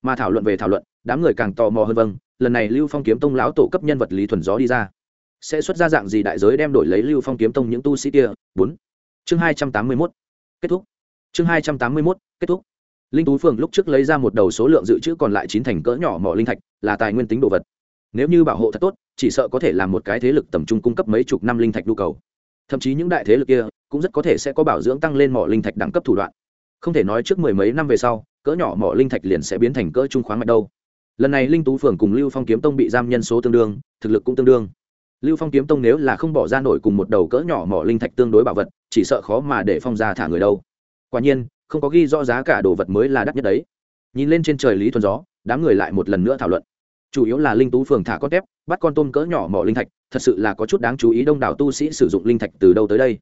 Mà thảo luận về thảo luận, đám người càng tò mò hơn vâng lần này lưu phong kiếm tông lão tổ cấp nhân vật lý thuần gió đi ra. Sẽ xuất ra dạng gì đại giới đem đổi lấy lưu phong kiếm tông những tu sĩ kia? Bốn chương hai trăm tám mươi mốt, kết thúc. Chương hai trăm tám mươi mốt, kết thúc. Linh tú phường lúc trước lấy ra một đầu số lượng dự trữ còn lại chín thành cỡ nhỏ mỏ linh thạch, là tài nguyên tính đồ vật. Nếu như bảo hộ thật tốt, chỉ sợ có thể làm một cái thế lực tầm trung cung cấp mấy chục năm linh thạch nhu cầu. Thậm chí những đại thế lực kia, cũng rất có thể sẽ có bảo dưỡng tăng lên mỏ linh thạch đẳng cấp thủ đoạn. Không thể nói trước mười mấy năm về sau, cỡ nhỏ mỏ linh thạch liền sẽ biến thành cỡ trung khoáng mạch đâu. Lần này linh tú phường cùng lưu phong kiếm tông bị giam nhân số tương đương, thực lực cũng tương đương. Lưu phong kiếm tông nếu là không bỏ ra nổi cùng một đầu cỡ nhỏ mỏ linh thạch tương đối bảo vật chỉ sợ khó mà để phong gia thả người đâu. Quả nhiên, không có ghi rõ giá cả đồ vật mới là đắt nhất đấy. Nhìn lên trên trời lý thuần gió, đám người lại một lần nữa thảo luận. Chủ yếu là linh tú phường thả con tép, bắt con tôm cỡ nhỏ mỏ linh thạch, thật sự là có chút đáng chú ý đông đảo tu sĩ sử dụng linh thạch từ đâu tới đây.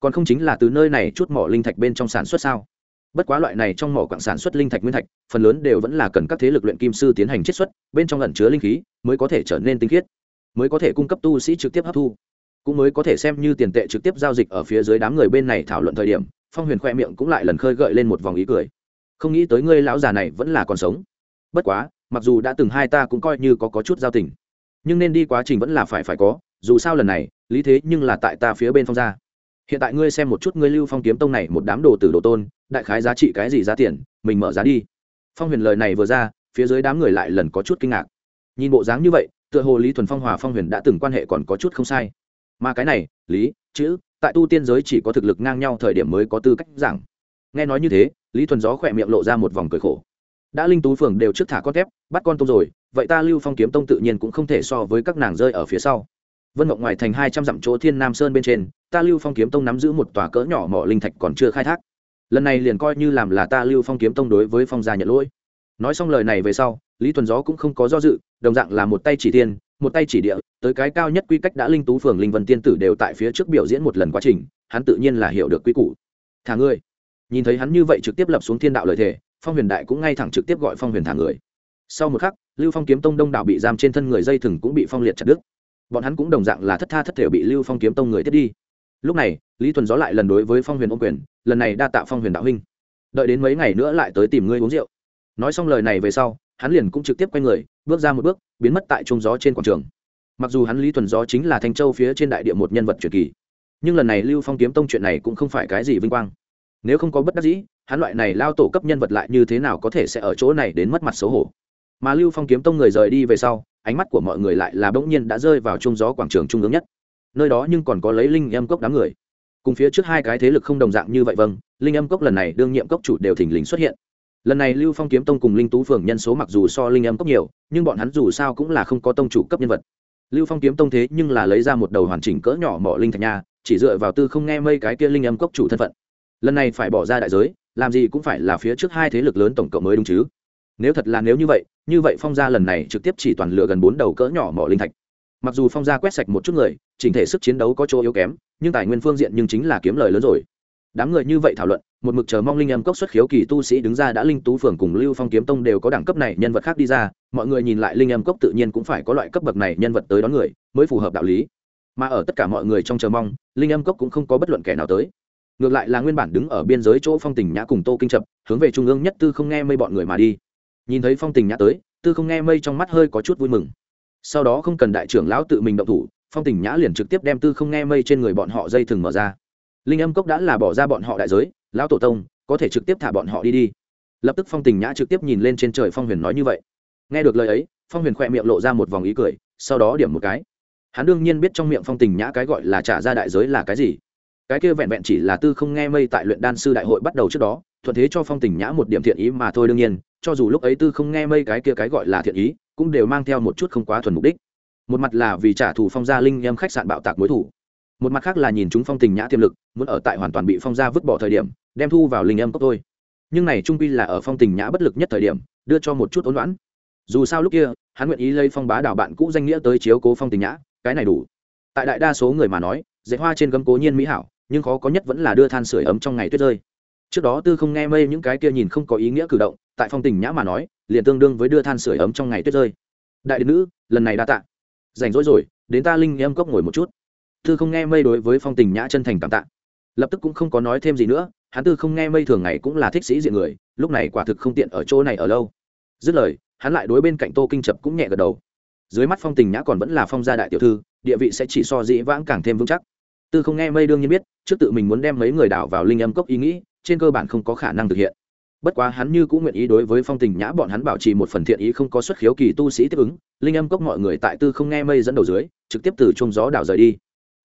Còn không chính là từ nơi này chút mỏ linh thạch bên trong sản xuất sao? Bất quá loại này trong mỏ quặng sản xuất linh thạch nguyên thạch, phần lớn đều vẫn là cần các thế lực luyện kim sư tiến hành chiết xuất, bên trong ẩn chứa linh khí, mới có thể trở nên tinh khiết, mới có thể cung cấp tu sĩ trực tiếp hấp thu cũng mới có thể xem như tiền tệ trực tiếp giao dịch ở phía dưới đám người bên này thảo luận thời điểm phong huyền khoe miệng cũng lại lần khơi gợi lên một vòng ý cười. Không nghĩ tới ngươi lão già này vẫn là còn sống. Bất quá mặc dù đã từng hai ta cũng coi như có, có chút giao tình nhưng nên đi quá trình vẫn là phải phải có dù sao lần này lý thế nhưng là tại ta phía bên phong gia. Hiện tại ngươi xem một chút ngươi lưu phong kiếm tông này một đám đồ tử đồ tôn đại khái giá trị cái gì giá tiền mình mở giá đi. Phong huyền lời này vừa ra phía dưới đám người lại lần có chút kinh ngạc. Nhìn bộ dáng như vậy tựa hồ lý thuần phong hòa phong huyền đã từng quan hệ còn có chút không sai mà cái này, lý, chữ, tại tu tiên giới chỉ có thực lực ngang nhau thời điểm mới có tư cách giảng. Nghe nói như thế, lý thuần gió khỏe miệng lộ ra một vòng cười khổ. Đã linh tú phường đều trước thả con thép, bắt con tôm rồi, vậy ta lưu phong kiếm tông tự nhiên cũng không thể so với các nàng rơi ở phía sau. Vân mộng ngoài thành hai trăm dặm chỗ thiên nam sơn bên trên, ta lưu phong kiếm tông nắm giữ một tòa cỡ nhỏ mỏ linh thạch còn chưa khai thác. Lần này liền coi như làm là ta lưu phong kiếm tông đối với phong gia nhận lỗi. Nói xong lời này về sau, lý thuần gió cũng không có do dự, đồng dạng là một tay chỉ tiên một tay chỉ địa, tới cái cao nhất quy cách đã linh tú phường linh vân tiên tử đều tại phía trước biểu diễn một lần quá trình, hắn tự nhiên là hiểu được quy củ. Thả ngươi nhìn thấy hắn như vậy trực tiếp lập xuống thiên đạo lời thề, phong huyền đại cũng ngay thẳng trực tiếp gọi phong huyền thả người. Sau một khắc, lưu phong kiếm tông đông đảo bị giam trên thân người dây thừng cũng bị phong liệt chặt đứt. Bọn hắn cũng đồng dạng là thất tha thất thể bị lưu phong kiếm tông người tiếp đi. Lúc này, lý thuần gió lại lần đối với phong huyền ô quyền, lần này đa tạ phong huyền đạo huynh. Đợi đến mấy ngày nữa lại tới tìm ngươi uống rượu. Nói xong lời này về sau hắn liền cũng trực tiếp quay người, bước ra một bước, biến mất tại trung gió trên quảng trường. Mặc dù hắn lý thuần gió chính là thanh châu phía trên đại địa một nhân vật truyền kỳ, nhưng lần này lưu phong kiếm tông chuyện này cũng không phải cái gì vinh quang. Nếu không có bất đắc dĩ, hắn loại này lao tổ cấp nhân vật lại như thế nào có thể sẽ ở chỗ này đến mất mặt xấu hổ? Mà lưu phong kiếm tông người rời đi về sau, ánh mắt của mọi người lại là bỗng nhiên đã rơi vào trung gió quảng trường trung ương nhất. Nơi đó nhưng còn có lấy linh âm cốc đám người. Cùng phía trước hai cái thế lực không đồng dạng như vậy vâng linh âm cốc lần này đương nhiệm cốc chủ đều thình lình xuất hiện lần này lưu phong kiếm tông cùng linh tú phường nhân số mặc dù so linh âm cốc nhiều, nhưng bọn hắn dù sao cũng là không có tông chủ cấp nhân vật. Lưu phong kiếm tông thế nhưng là lấy ra một đầu hoàn chỉnh cỡ nhỏ mỏ linh thạch nha, chỉ dựa vào tư không nghe mây cái kia linh âm cốc chủ thân phận. Lần này phải bỏ ra đại giới, làm gì cũng phải là phía trước hai thế lực lớn tổng cộng mới đúng chứ. Nếu thật là nếu như vậy như vậy phong gia lần này trực tiếp chỉ toàn lựa gần bốn đầu cỡ nhỏ mỏ linh thạch. Mặc dù phong gia quét sạch một chút người, chỉnh thể sức chiến đấu có chỗ yếu kém, nhưng tài nguyên phương diện nhưng chính là kiếm lời lớn rồi. Đám người như vậy thảo luận một mực chờ mong linh âm cốc xuất khiếu kỳ tu sĩ đứng ra đã linh tú phường cùng lưu phong kiếm tông đều có đẳng cấp này nhân vật khác đi ra mọi người nhìn lại linh âm cốc tự nhiên cũng phải có loại cấp bậc này nhân vật tới đón người mới phù hợp đạo lý mà ở tất cả mọi người trong chờ mong linh âm cốc cũng không có bất luận kẻ nào tới ngược lại là nguyên bản đứng ở biên giới chỗ phong tình nhã cùng tô kinh chập hướng về trung ương nhất tư không nghe mây bọn người mà đi nhìn thấy phong tình nhã tới tư không nghe mây trong mắt hơi có chút vui mừng sau đó không cần đại trưởng lão tự mình động thủ phong tình nhã liền trực tiếp đem tư không nghe mây trên người bọn họ dây thừng mở ra linh âm cốc đã là bỏ ra bọn họ đại giới lão tổ tông, có thể trực tiếp thả bọn họ đi đi. Lập tức phong tình nhã trực tiếp nhìn lên trên trời phong huyền nói như vậy. Nghe được lời ấy, phong huyền khỏe miệng lộ ra một vòng ý cười, sau đó điểm một cái. Hắn đương nhiên biết trong miệng phong tình nhã cái gọi là trả ra đại giới là cái gì. Cái kia vẹn vẹn chỉ là tư không nghe mây tại luyện đan sư đại hội bắt đầu trước đó, thuận thế cho phong tình nhã một điểm thiện ý mà thôi đương nhiên, cho dù lúc ấy tư không nghe mây cái kia cái gọi là thiện ý, cũng đều mang theo một chút không quá thuần mục đích. Một mặt là vì trả thù phong gia linh em khách sạn bạo tạc mối thủ một mặt khác là nhìn chúng phong tình nhã tiềm lực, muốn ở tại hoàn toàn bị phong gia vứt bỏ thời điểm, đem thu vào linh âm cốc thôi. Nhưng này trung quy là ở phong tình nhã bất lực nhất thời điểm, đưa cho một chút ốn loãn dù sao lúc kia, hắn nguyện ý lấy phong bá đảo bạn cũ danh nghĩa tới chiếu cố phong tình nhã, cái này đủ. Tại đại đa số người mà nói dạy hoa trên gấm cố nhiên mỹ hảo, nhưng khó có nhất vẫn là đưa than sửa ấm trong ngày tuyết rơi. Trước đó tư không nghe mây những cái kia nhìn không có ý nghĩa cử động, tại phong tình nhã mà nói, liền tương đương với đưa than sửa ấm trong ngày tuyết rơi. Đại điện nữ, lần này đa tạ. Rảnh rỗi rồi, đến ta linh âm cốc ngồi một chút tư không nghe mây đối với phong tình nhã chân thành cảm tạ. Lập tức cũng không có nói thêm gì nữa, hắn tư không nghe mây thường ngày cũng là thích sĩ diện người, lúc này quả thực không tiện ở chỗ này ở lâu. Dứt lời, hắn lại đối bên cạnh tô kinh chập cũng nhẹ gật đầu. Dưới mắt phong tình nhã còn vẫn là phong gia đại tiểu thư, địa vị sẽ chỉ so dĩ vãng càng thêm vững chắc. Tư không nghe mây đương nhiên biết, trước tự mình muốn đem mấy người đảo vào linh âm cốc ý nghĩ, trên cơ bản không có khả năng thực hiện. Bất quá hắn như cũng nguyện ý đối với phong tình nhã bọn hắn bảo trì một phần thiện ý không có xuất khiếu kỳ tu sĩ tiếp ứng, linh âm cốc mọi người tại tư không nghe mây dẫn đầu dưới, trực tiếp từ trông gió đảo rời đi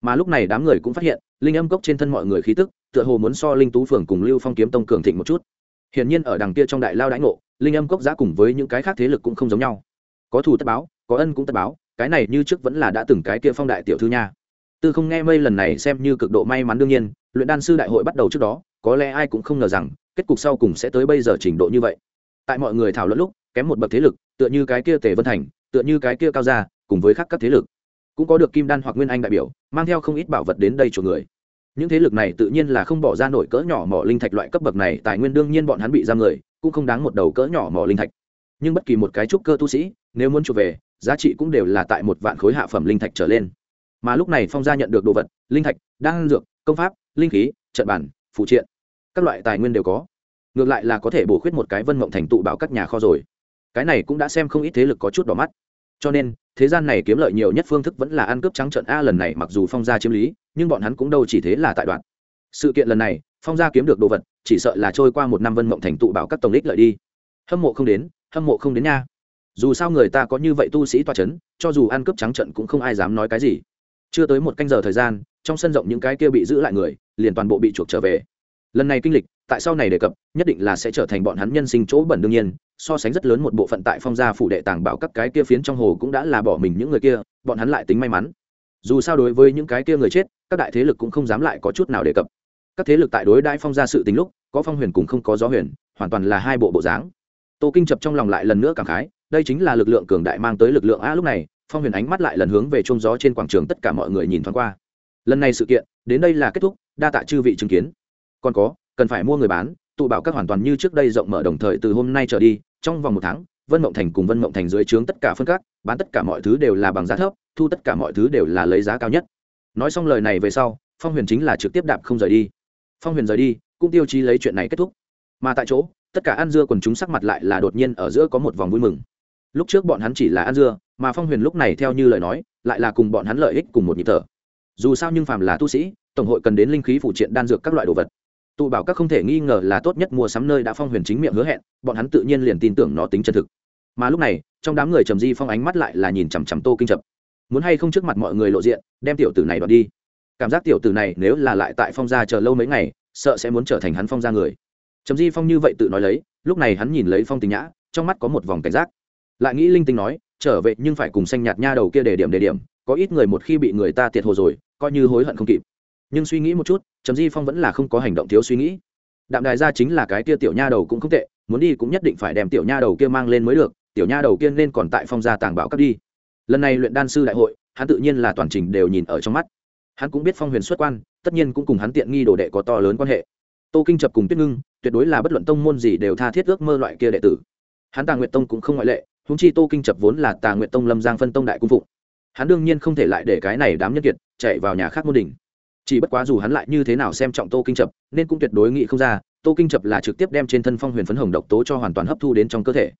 mà lúc này đám người cũng phát hiện, linh âm cốc trên thân mọi người khí tức, tựa hồ muốn so linh tú phường cùng lưu phong kiếm tông cường thịnh một chút. Hiển nhiên ở đằng kia trong đại lao đãi ngộ, linh âm cốc giá cùng với những cái khác thế lực cũng không giống nhau. Có thù tất báo, có ân cũng tất báo, cái này như trước vẫn là đã từng cái kia phong đại tiểu thư nha. Tư không nghe mây lần này xem như cực độ may mắn đương nhiên, luyện đan sư đại hội bắt đầu trước đó, có lẽ ai cũng không ngờ rằng, kết cục sau cùng sẽ tới bây giờ trình độ như vậy. Tại mọi người thảo luận lúc, kém một bậc thế lực, tựa như cái kia tề vân thành, tựa như cái kia cao gia, cùng với khác các thế lực cũng có được kim đan hoặc nguyên anh đại biểu, mang theo không ít bảo vật đến đây chuộc người. Những thế lực này tự nhiên là không bỏ ra nổi cỡ nhỏ mỏ linh thạch loại cấp bậc này, tài nguyên đương nhiên bọn hắn bị giam người, cũng không đáng một đầu cỡ nhỏ mỏ linh thạch. Nhưng bất kỳ một cái trúc cơ tu sĩ, nếu muốn chuộc về, giá trị cũng đều là tại một vạn khối hạ phẩm linh thạch trở lên. Mà lúc này phong gia nhận được đồ vật, linh thạch, đan dược, công pháp, linh khí, trận bản, phụ triện, các loại tài nguyên đều có. Ngược lại là có thể bổ khuyết một cái vân mộng thành tụ bảo các nhà kho rồi. Cái này cũng đã xem không ít thế lực có chút đỏ mắt cho nên, thế gian này kiếm lợi nhiều nhất phương thức vẫn là ăn cướp trắng trận a lần này mặc dù phong gia chiếm lý, nhưng bọn hắn cũng đâu chỉ thế là tại đoạn. Sự kiện lần này, phong gia kiếm được đồ vật, chỉ sợ là trôi qua một năm vân mộng thành tụ bảo các tổng đích lợi đi. Hâm mộ không đến, hâm mộ không đến nha. Dù sao người ta có như vậy tu sĩ toa c h ấ n cho dù ăn cướp trắng trận cũng không ai dám nói cái gì. Chưa tới một canh giờ thời gian, trong sân rộng những cái kia bị giữ lại người, liền toàn bộ bị chuộc trở về. Lần này kinh lịch, tại sau này đề cập, nhất định là sẽ trở thành bọn hắn nhân sinh chỗ bẩn đương nhiên so sánh rất lớn một bộ phận tại phong gia phủ đệ tàng bảo các cái kia phiến trong hồ cũng đã là bỏ mình những người kia, bọn hắn lại tính may mắn. Dù sao đối với những cái kia người chết, các đại thế lực cũng không dám lại có chút nào đề cập. Các thế lực tại đối đãi phong gia sự tính lúc, có phong huyền cũng không có gió huyền, hoàn toàn là hai bộ bộ dáng. Tô kinh chập trong lòng lại lần nữa cảm khái, đây chính là lực lượng cường đại mang tới lực lượng a lúc này, phong huyền ánh mắt lại lần hướng về trung gió trên quảng trường tất cả mọi người nhìn thoáng qua. Lần này sự kiện, đến đây là kết thúc, đa tạ chư vị chứng kiến. Còn có, cần phải mua người bán tụ bảo các hoàn toàn như trước đây rộng mở đồng thời từ hôm nay trở đi, trong vòng một tháng, vân mộng thành cùng vân mộng thành dưới trướng tất cả phân các, bán tất cả mọi thứ đều là bằng giá thấp, thu tất cả mọi thứ đều là lấy giá cao nhất. Nói xong lời này về sau, phong huyền chính là trực tiếp đạp không rời đi. Phong huyền rời đi, cũng tiêu chí lấy chuyện này kết thúc. Mà tại chỗ, tất cả ăn dưa quần chúng sắc mặt lại là đột nhiên ở giữa có một vòng vui mừng. Lúc trước bọn hắn chỉ là ăn dưa, mà phong huyền lúc này theo như lời nói, lại là cùng bọn hắn lợi ích cùng một nhịp thở. Dù sao nhưng phàm là tu sĩ, tổng hội cần đến linh khí phụ triện đan dược các loại đồ vật tụ bảo các không thể nghi ngờ là tốt nhất mua sắm nơi đã phong huyền chính miệng hứa hẹn, bọn hắn tự nhiên liền tin tưởng nó tính chân thực. Mà lúc này, trong đám người trầm di phong ánh mắt lại là nhìn chằm chằm tô kinh chập muốn hay không trước mặt mọi người lộ diện, đem tiểu tử này đoạt đi. Cảm giác tiểu tử này nếu là lại tại phong gia chờ lâu mấy ngày, sợ sẽ muốn trở thành hắn phong gia người. Trầm di phong như vậy tự nói lấy, lúc này hắn nhìn lấy phong tình nhã, trong mắt có một vòng cảnh giác. Lại nghĩ linh tinh nói, trở về nhưng phải cùng xanh nhạt nha đầu kia để điểm để điểm, có ít người một khi bị người ta tiệt hồ rồi, coi như hối hận không kịp nhưng suy nghĩ một chút, trầm di phong vẫn là không có hành động thiếu suy nghĩ. Đạm đài ra chính là cái kia tiểu nha đầu cũng không tệ, muốn đi cũng nhất định phải đem tiểu nha đầu kia mang lên mới được, tiểu nha đầu kia nên còn tại phong gia tàng bảo cấp đi. Lần này luyện đan sư đại hội, hắn tự nhiên là toàn trình đều nhìn ở trong mắt. Hắn cũng biết phong huyền xuất quan, tất nhiên cũng cùng hắn tiện nghi đồ đệ có to lớn quan hệ. Tô kinh chập cùng tuyết ngưng, tuyệt đối là bất luận tông môn gì đều tha thiết ước mơ loại kia đệ tử. Hắn tà nguyện tông cũng không ngoại lệ húng chi tô kinh chập vốn là tà nguyện tông lâm giang phân tông đại cung phụng. Hắn đương nhiên không thể lại để cái này đám nhân kiệt chạy vào nhà khác môn đình chỉ bất quá dù hắn lại như thế nào xem trọng tô kinh chập, nên cũng tuyệt đối nghĩ không ra, tô kinh chập là trực tiếp đem trên thân phong huyền phấn hồng độc tố cho hoàn toàn hấp thu đến trong cơ thể.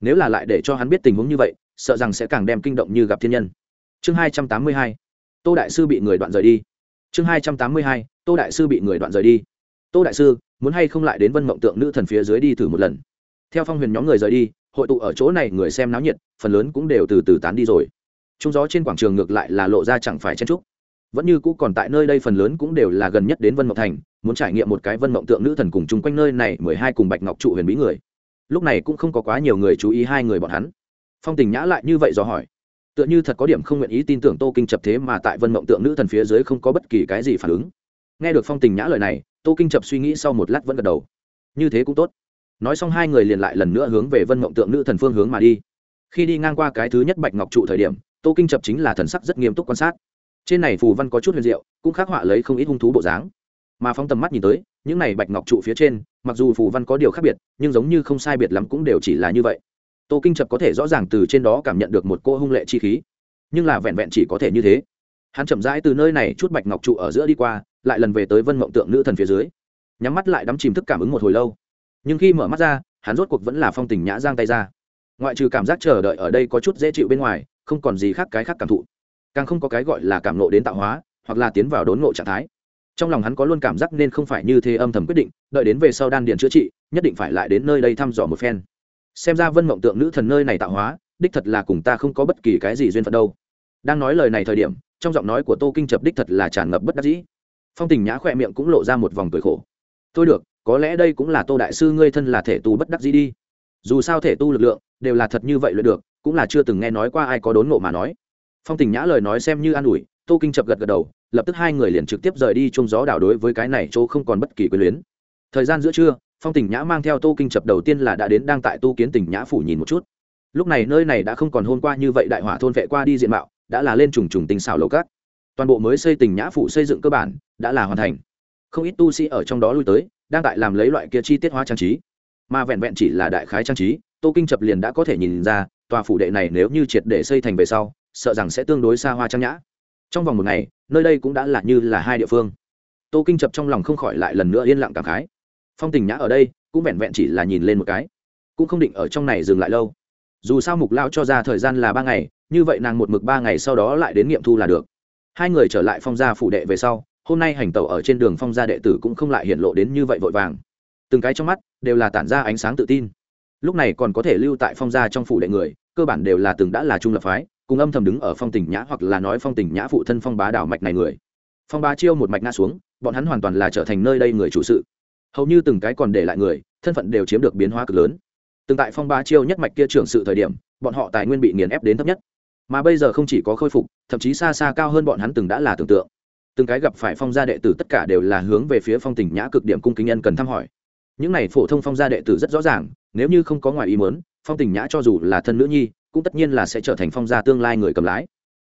Nếu là lại để cho hắn biết tình huống như vậy, sợ rằng sẽ càng đem kinh động như gặp thiên nhân. Chương hai trăm tám mươi hai, tô đại sư bị người đoạn rời đi. Chương hai trăm tám mươi hai, tô đại sư bị người đoạn rời đi. Tô đại sư, muốn hay không lại đến vân mộng tượng nữ thần phía dưới đi thử một lần? Theo phong huyền nhóm người rời đi, hội tụ ở chỗ này người xem náo nhiệt, phần lớn cũng đều từ từ tán đi rồi. Trung gió trên quảng trường ngược lại là lộ ra chẳng phải chen trúc vẫn như cũ còn tại nơi đây phần lớn cũng đều là gần nhất đến vân mộng thành, muốn trải nghiệm một cái vân mộng tượng nữ thần cùng chung quanh nơi này mười hai cùng bạch ngọc trụ huyền bí người. Lúc này cũng không có quá nhiều người chú ý hai người bọn hắn. Phong tình nhã lại như vậy do hỏi. Tựa như thật có điểm không nguyện ý tin tưởng tô kinh chập thế mà tại vân mộng tượng nữ thần phía dưới không có bất kỳ cái gì phản ứng. Nghe được phong tình nhã lời này, tô kinh chập suy nghĩ sau một lát vẫn gật đầu. Như thế cũng tốt. Nói xong hai người liền lại lần nữa hướng về vân mộng tượng nữ thần phương hướng mà đi. Khi đi ngang qua cái thứ nhất bạch ngọc trụ thời điểm, tô kinh chập chính là thần sắc rất nghiêm túc quan sát trên này phù văn có chút huyền diệu, cũng khắc họa lấy không ít hung thú bộ dáng. Mà phóng tầm mắt nhìn tới, những này bạch ngọc trụ phía trên, mặc dù phù văn có điều khác biệt, nhưng giống như không sai biệt lắm cũng đều chỉ là như vậy. Tô kinh chập có thể rõ ràng từ trên đó cảm nhận được một cô hung lệ chi khí, nhưng là vẹn vẹn chỉ có thể như thế. Hắn chậm rãi từ nơi này chút bạch ngọc trụ ở giữa đi qua, lại lần về tới vân mộng tượng nữ thần phía dưới. Nhắm mắt lại đắm chìm thức cảm ứng một hồi lâu. Nhưng khi mở mắt ra, hắn rốt cuộc vẫn là phong tình nhã giang tay ra. Ngoại trừ cảm giác chờ đợi ở đây có chút dễ chịu bên ngoài, không còn gì khác cái khác cảm thụ càng không có cái gọi là cảm nộ đến tạo hóa, hoặc là tiến vào đốn ngộ trạng thái. Trong lòng hắn có luôn cảm giác nên không phải như thế âm thầm quyết định, đợi đến về sau đan điện chữa trị, nhất định phải lại đến nơi đây thăm dò một phen. Xem ra vân mộng tượng nữ thần nơi này tạo hóa, đích thật là cùng ta không có bất kỳ cái gì duyên phận đâu. Đang nói lời này thời điểm, trong giọng nói của tô kinh chập đích thật là tràn ngập bất đắc dĩ. Phong tình nhã khỏe miệng cũng lộ ra một vòng cười khổ. Thôi được, có lẽ đây cũng là tô đại sư ngươi thân là thể tu bất đắc dĩ đi. Dù sao thể tu lực lượng đều là thật như vậy luyện được, cũng là chưa từng nghe nói qua ai có đốn ngộ mà nói phong tình nhã lời nói xem như an ủi, tô kinh chập gật gật đầu, lập tức hai người liền trực tiếp rời đi chung gió đảo đối với cái này chỗ không còn bất kỳ quyền luyến. Thời gian giữa trưa, phong tình nhã mang theo tô kinh chập đầu tiên là đã đến đang tại tu kiến tỉnh nhã phủ nhìn một chút. Lúc này nơi này đã không còn hôm qua như vậy đại hỏa thôn vệ qua đi diện mạo, đã là lên trùng trùng tinh xảo lầu cát. Toàn bộ mới xây tỉnh nhã phủ xây dựng cơ bản, đã là hoàn thành. Không ít tu sĩ ở trong đó lui tới, đang tại làm lấy loại kia chi tiết hóa trang trí. Mà vẹn vẹn chỉ là đại khái trang trí, tô kinh chập liền đã có thể nhìn ra, tòa phủ đệ này nếu như triệt để xây thành về sau sợ rằng sẽ tương đối xa hoa trang nhã. Trong vòng một ngày, nơi đây cũng đã là như là hai địa phương. Tô kinh chập trong lòng không khỏi lại lần nữa yên lặng cảm khái. Phong tình nhã ở đây, cũng vẹn vẹn chỉ là nhìn lên một cái. Cũng không định ở trong này dừng lại lâu. Dù sao mục lao cho ra thời gian là ba ngày, như vậy nàng một mực ba ngày sau đó lại đến nghiệm thu là được. Hai người trở lại phong gia phủ đệ về sau, hôm nay hành tẩu ở trên đường phong gia đệ tử cũng không lại hiện lộ đến như vậy vội vàng. Từng cái trong mắt đều là tản ra ánh sáng tự tin. Lúc này còn có thể lưu tại phong gia trong phủ đệ người, cơ bản đều là từng đã là trung lập phái cùng âm thầm đứng ở phong tình nhã hoặc là nói phong tình nhã phụ thân phong bá đảo mạch này người. Phong bá chiêu một mạch ngã xuống, bọn hắn hoàn toàn là trở thành nơi đây người chủ sự. Hầu như từng cái còn để lại người, thân phận đều chiếm được biến hóa cực lớn. Từng tại phong bá chiêu nhất mạch kia trưởng sự thời điểm, bọn họ tài nguyên bị nghiền ép đến thấp nhất. Mà bây giờ không chỉ có khôi phục, thậm chí xa xa cao hơn bọn hắn từng đã là tưởng tượng. Từng cái gặp phải phong gia đệ tử tất cả đều là hướng về phía phong tình nhã cực điểm cung kính nhân cần thăm hỏi. Những này phổ thông phong gia đệ tử rất rõ ràng, nếu như không có ngoài ý muốn, phong tình nhã cho dù là thân nữ nhi cũng tất nhiên là sẽ trở thành phong gia tương lai người cầm lái.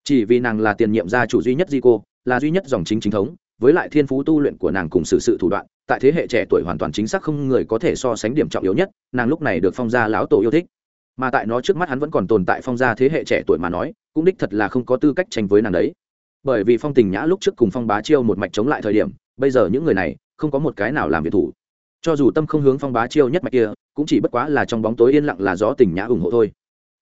Chỉ vì nàng là tiền nhiệm gia chủ duy nhất di cô, là duy nhất dòng chính chính thống, với lại thiên phú tu luyện của nàng cùng sự sự thủ đoạn, tại thế hệ trẻ tuổi hoàn toàn chính xác không người có thể so sánh điểm trọng yếu nhất, nàng lúc này được phong gia lão tổ yêu thích. Mà tại nó trước mắt hắn vẫn còn tồn tại phong gia thế hệ trẻ tuổi mà nói, cũng đích thật là không có tư cách tranh với nàng đấy. Bởi vì phong tình nhã lúc trước cùng phong bá chiêu một mạch chống lại thời điểm, bây giờ những người này không có một cái nào làm việc thủ. Cho dù tâm không hướng phong bá chiêu nhất mạch kia, cũng chỉ bất quá là trong bóng tối yên lặng là gió tình nhã ủng hộ thôi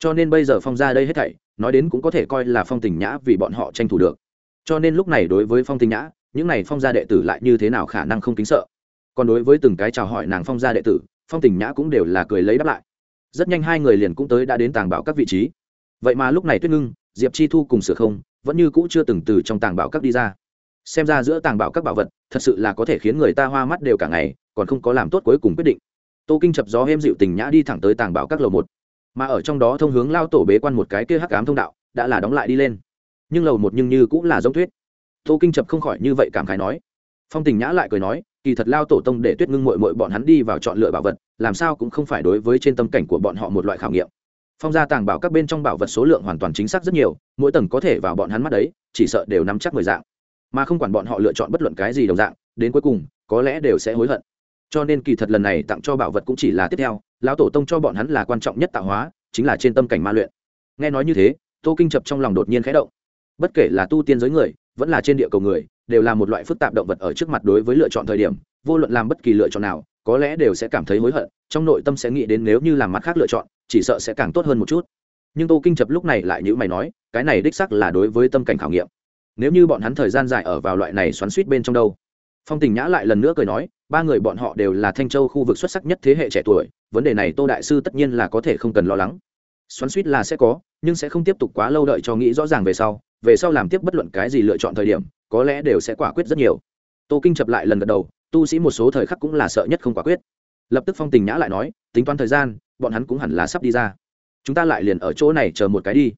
cho nên bây giờ phong ra đây hết thảy, nói đến cũng có thể coi là phong tình nhã vì bọn họ tranh thủ được. Cho nên lúc này đối với phong tình nhã, những này phong gia đệ tử lại như thế nào khả năng không kính sợ. Còn đối với từng cái chào hỏi nàng phong gia đệ tử, phong tình nhã cũng đều là cười lấy đáp lại. Rất nhanh hai người liền cũng tới đã đến tàng bảo các vị trí. Vậy mà lúc này tuyết ngưng, diệp chi thu cùng sửa không, vẫn như cũ chưa từng từ trong tàng bảo các đi ra. Xem ra giữa tàng bảo các bảo vật, thật sự là có thể khiến người ta hoa mắt đều cả ngày, còn không có làm tốt cuối cùng quyết định. Tô kinh chập gió êm dịu tình nhã đi thẳng tới tàng bảo các lầu một mà ở trong đó thông hướng lao tổ bế quan một cái kia hắc ám thông đạo, đã là đóng lại đi lên. Nhưng lầu một nhưng như cũng là giống thuyết. Tô kinh chập không khỏi như vậy cảm khái nói. Phong tình nhã lại cười nói, kỳ thật lao tổ tông để tuyết ngưng mội mội bọn hắn đi vào chọn lựa bảo vật, làm sao cũng không phải đối với trên tâm cảnh của bọn họ một loại khảo nghiệm. Phong gia tàng bảo các bên trong bảo vật số lượng hoàn toàn chính xác rất nhiều, mỗi tầng có thể vào bọn hắn mắt đấy, chỉ sợ đều nắm chắc mười dạng. Mà không quản bọn họ lựa chọn bất luận cái gì đồng dạng, đến cuối cùng, có lẽ đều sẽ hối hận cho nên kỳ thật lần này tặng cho bảo vật cũng chỉ là tiếp theo, lão tổ tông cho bọn hắn là quan trọng nhất tạo hóa, chính là trên tâm cảnh ma luyện. Nghe nói như thế, tô kinh chập trong lòng đột nhiên khẽ động. Bất kể là tu tiên giới người, vẫn là trên địa cầu người, đều là một loại phức tạp động vật ở trước mặt đối với lựa chọn thời điểm, vô luận làm bất kỳ lựa chọn nào, có lẽ đều sẽ cảm thấy hối hận, trong nội tâm sẽ nghĩ đến nếu như làm mặt khác lựa chọn, chỉ sợ sẽ càng tốt hơn một chút. Nhưng tô kinh chập lúc này lại như mày nói, cái này đích sắc là đối với tâm cảnh khảo nghiệm. Nếu như bọn hắn thời gian dài ở vào loại này xoắn suýt bên trong đâu phong tình nhã lại lần nữa cười nói, ba người bọn họ đều là thanh châu khu vực xuất sắc nhất thế hệ trẻ tuổi, vấn đề này tô đại sư tất nhiên là có thể không cần lo lắng. Xoắn suýt là sẽ có, nhưng sẽ không tiếp tục quá lâu đợi cho nghĩ rõ ràng về sau về sau làm tiếp bất luận cái gì lựa chọn thời điểm, có lẽ đều sẽ quả quyết rất nhiều. Tô kinh chập lại lần gật đầu, tu sĩ một số thời khắc cũng là sợ nhất không quả quyết. Lập tức phong tình nhã lại nói, tính toán thời gian, bọn hắn cũng hẳn là sắp đi ra. Chúng ta lại liền ở chỗ này chờ một cái đi.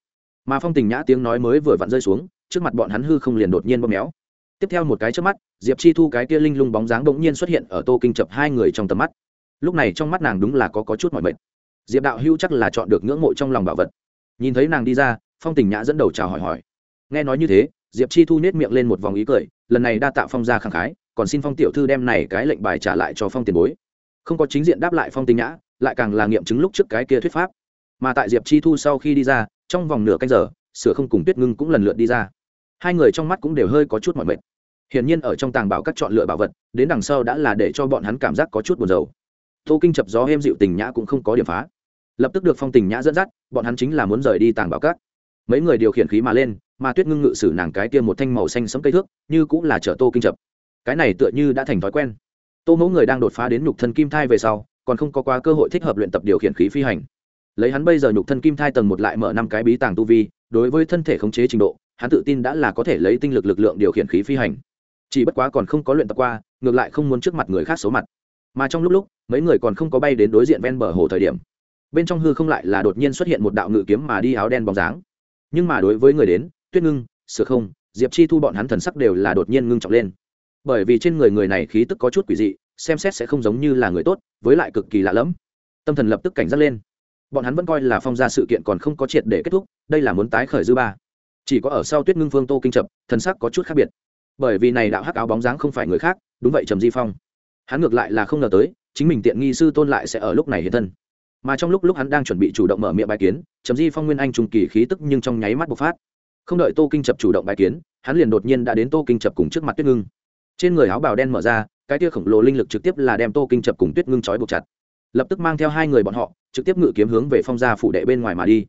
Mà phong tình nhã tiếng nói mới vừa vặn rơi xuống, trước mặt bọn hắn hư không liền đột nhiên bóp méo tiếp theo một cái trước mắt diệp chi thu cái kia linh lung bóng dáng bỗng nhiên xuất hiện ở tô kinh chập hai người trong tầm mắt. Lúc này trong mắt nàng đúng là có, có chút mọi mệt. Diệp đạo hưu chắc là chọn được ngưỡng mộ trong lòng bảo vật. Nhìn thấy nàng đi ra phong tình nhã dẫn đầu chào hỏi hỏi. Nghe nói như thế diệp chi thu nết miệng lên một vòng ý cười lần này đa tạ phong ra khẳng khái còn xin phong tiểu thư đem này cái lệnh bài trả lại cho phong tiền bối. Không có chính diện đáp lại phong tình nhã lại càng là nghiệm chứng lúc trước cái kia thuyết pháp. Mà tại diệp chi thu sau khi đi ra trong vòng nửa canh giờ sửa không cùng tuyết ngưng cũng lần lượt đi ra hai người trong mắt cũng đều hơi có chút mọi mệt. Hiển nhiên ở trong tàng bảo các chọn lựa bảo vật, đến đằng sau đã là để cho bọn hắn cảm giác có chút buồn rầu. Tô kinh chập gió êm dịu tình nhã cũng không có điểm phá. Lập tức được phong tình nhã dẫn dắt, bọn hắn chính là muốn rời đi tàng bảo các. Mấy người điều khiển khí mà lên, mà tuyết ngưng ngự sử nàng cái kia một thanh màu xanh sấm cây thước, như cũng là chở tô kinh chập. Cái này tựa như đã thành thói quen. Tô mẫu người đang đột phá đến nhục thân kim thai về sau, còn không có quá cơ hội thích hợp luyện tập điều khiển khí phi hành. Lấy hắn bây giờ nhục thân kim thai tầng một lại mở năm cái bí tàng tu vi, đối với thân thể khống chế trình độ hắn tự tin đã là có thể lấy tinh lực lực lượng điều khiển khí phi hành. Chỉ bất quá còn không có luyện tập qua, ngược lại không muốn trước mặt người khác xấu mặt. Mà trong lúc lúc, mấy người còn không có bay đến đối diện ven bờ hồ thời điểm, bên trong hư không lại là đột nhiên xuất hiện một đạo ngự kiếm mà đi áo đen bóng dáng. Nhưng mà đối với người đến, tuyết ngưng sửa không, diệp chi thu bọn hắn thần sắc đều là đột nhiên ngưng trọng lên. Bởi vì trên người người này khí tức có chút quỷ dị, xem xét sẽ không giống như là người tốt, với lại cực kỳ lạ lẫm. Tâm thần lập tức cảnh giác lên. Bọn hắn vẫn coi là phong ra sự kiện còn không có triệt để kết thúc, đây là muốn tái khởi dư ba chỉ có ở sau tuyết ngưng phương tô kinh chập thần sắc có chút khác biệt. Bởi vì này đạo hắc áo bóng dáng không phải người khác, đúng vậy trầm di phong. Hắn ngược lại là không ngờ tới, chính mình tiện nghi sư tôn lại sẽ ở lúc này hiện thân. Mà trong lúc lúc hắn đang chuẩn bị chủ động mở miệng bài kiến, trầm di phong nguyên anh trùng kỳ khí tức nhưng trong nháy mắt bộc phát. Không đợi tô kinh chập chủ động bài kiến, hắn liền đột nhiên đã đến tô kinh chập cùng trước mặt tuyết ngưng. Trên người áo bào đen mở ra, cái tia khổng lồ linh lực trực tiếp là đem tô kinh chập cùng tuyết ngưng trói buộc chặt. Lập tức mang theo hai người bọn họ, trực tiếp ngự kiếm hướng về phong gia phủ đệ bên ngoài mà đi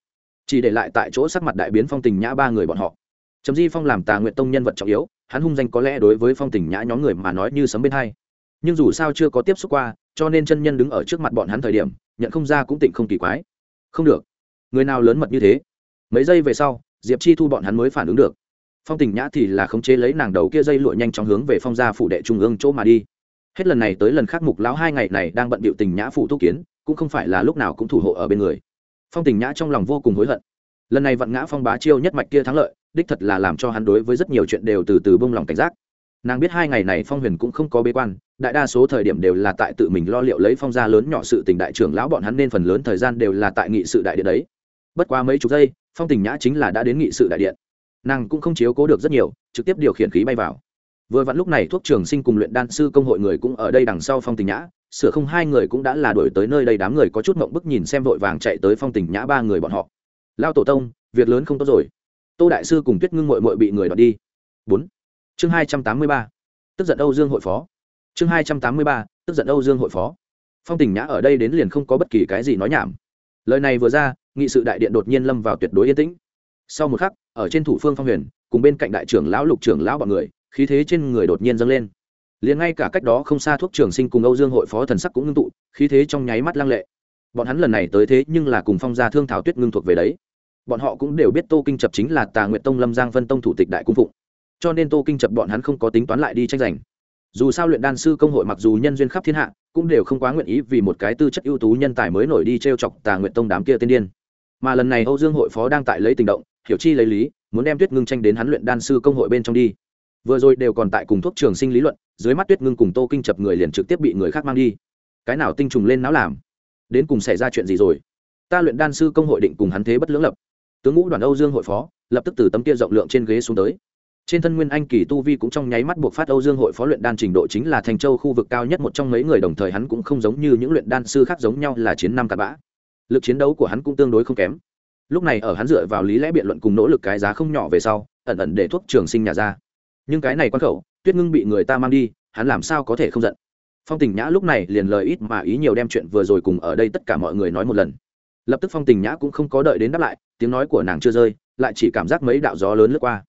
chỉ để lại tại chỗ sắc mặt đại biến phong tình nhã ba người bọn họ. Trầm di phong làm tà nguyện tông nhân vật trọng yếu, hắn hung danh có lẽ đối với phong tình nhã nhóm người mà nói như sấm bên hai. Nhưng dù sao chưa có tiếp xúc qua, cho nên chân nhân đứng ở trước mặt bọn hắn thời điểm, nhận không ra cũng tịnh không kỳ quái. Không được. Người nào lớn mật như thế? Mấy giây về sau, diệp chi thu bọn hắn mới phản ứng được. Phong tình nhã thì là khống chế lấy nàng đầu kia dây lụa nhanh chóng hướng về phong gia phủ đệ trung ương chỗ mà đi. Hết lần này tới lần khác mục lão hai ngày này đang bận bịu tình nhã phụ thu kiến, cũng không phải là lúc nào cũng thủ hộ ở bên người phong tình nhã trong lòng vô cùng hối hận. Lần này vận ngã phong bá chiêu nhất mạch kia thắng lợi, đích thật là làm cho hắn đối với rất nhiều chuyện đều từ từ bông lòng cảnh giác. Nàng biết hai ngày này phong huyền cũng không có bế quan, đại đa số thời điểm đều là tại tự mình lo liệu lấy phong gia lớn nhỏ sự tình đại trưởng lão bọn hắn nên phần lớn thời gian đều là tại nghị sự đại điện đấy. Bất quá mấy chục giây, phong tình nhã chính là đã đến nghị sự đại điện. Nàng cũng không chiếu cố được rất nhiều, trực tiếp điều khiển khí bay vào. Vừa vặn lúc này thuốc trường sinh cùng luyện đan sư công hội người cũng ở đây đằng sau phong tình nhã sửa không hai người cũng đã là đuổi tới nơi đây đám người có chút mộng bức nhìn xem vội vàng chạy tới phong tình nhã ba người bọn họ. Lao tổ tông, việc lớn không tốt rồi. Tô đại sư cùng tuyết ngưng mội mội bị người đoạt đi. Bốn. Chương hai trăm tám mươi ba. Tức giận âu dương hội phó. Chương hai trăm tám mươi ba, tức giận âu dương hội phó. Phong tình nhã ở đây đến liền không có bất kỳ cái gì nói nhảm. Lời này vừa ra, nghị sự đại điện đột nhiên lâm vào tuyệt đối yên tĩnh. Sau một khắc, ở trên thủ phương phong huyền, cùng bên cạnh đại trưởng lão lục trưởng lão bọn người, khí thế trên người đột nhiên dâng lên liền ngay cả cách đó không xa thuốc trường sinh cùng âu dương hội phó thần sắc cũng ngưng tụ, khí thế trong nháy mắt lăng lệ. Bọn hắn lần này tới thế nhưng là cùng phong gia thương thảo tuyết ngưng thuộc về đấy. Bọn họ cũng đều biết tô kinh chập chính là tà nguyện tông lâm giang vân tông thủ tịch đại cung phụng. Cho nên tô kinh chập bọn hắn không có tính toán lại đi tranh giành. Dù sao luyện đan sư công hội mặc dù nhân duyên khắp thiên hạ, cũng đều không quá nguyện ý vì một cái tư chất ưu tú nhân tài mới nổi đi t r e o chọc tà nguyện tông đám kia tiên điên. Mà lần này âu dương hội phó đang tại lấy tình động, hiểu chi lấy lý, muốn đem tuyết ngưng tranh đến hắn luyện đan sư công hội bên trong đi vừa rồi đều còn tại cùng thuốc trường sinh lý luận, dưới mắt tuyết ngưng cùng tô kinh chập người liền trực tiếp bị người khác mang đi. Cái nào tinh trùng lên não làm? Đến cùng xảy ra chuyện gì rồi? Ta luyện đan sư công hội định cùng hắn thế bất lưỡng lập. Tướng ngũ đoàn âu dương hội phó, lập tức từ tấm kia rộng lượng trên ghế xuống tới. Trên thân nguyên anh kỳ tu vi cũng trong nháy mắt buộc phát âu dương hội phó luyện đan trình độ chính là thành châu khu vực cao nhất một trong mấy người, đồng thời hắn cũng không giống như những luyện đan sư khác giống nhau là chiến năm cặp bã. Lực chiến đấu của hắn cũng tương đối không kém. Lúc này ở hắn dựa vào lý lẽ biện luận cùng nỗ lực cái giá không nhỏ về sau, ẩn ẩn để thuốc trường sinh nhà ra nhưng cái này quan khẩu, tuyết ngưng bị người ta mang đi, hắn làm sao có thể không giận? Phong tình nhã lúc này liền lời ít mà ý nhiều đem chuyện vừa rồi cùng ở đây tất cả mọi người nói một lần. Lập tức phong tình nhã cũng không có đợi đến đáp lại, tiếng nói của nàng chưa rơi, lại chỉ cảm giác mấy đạo gió lớn lướt qua.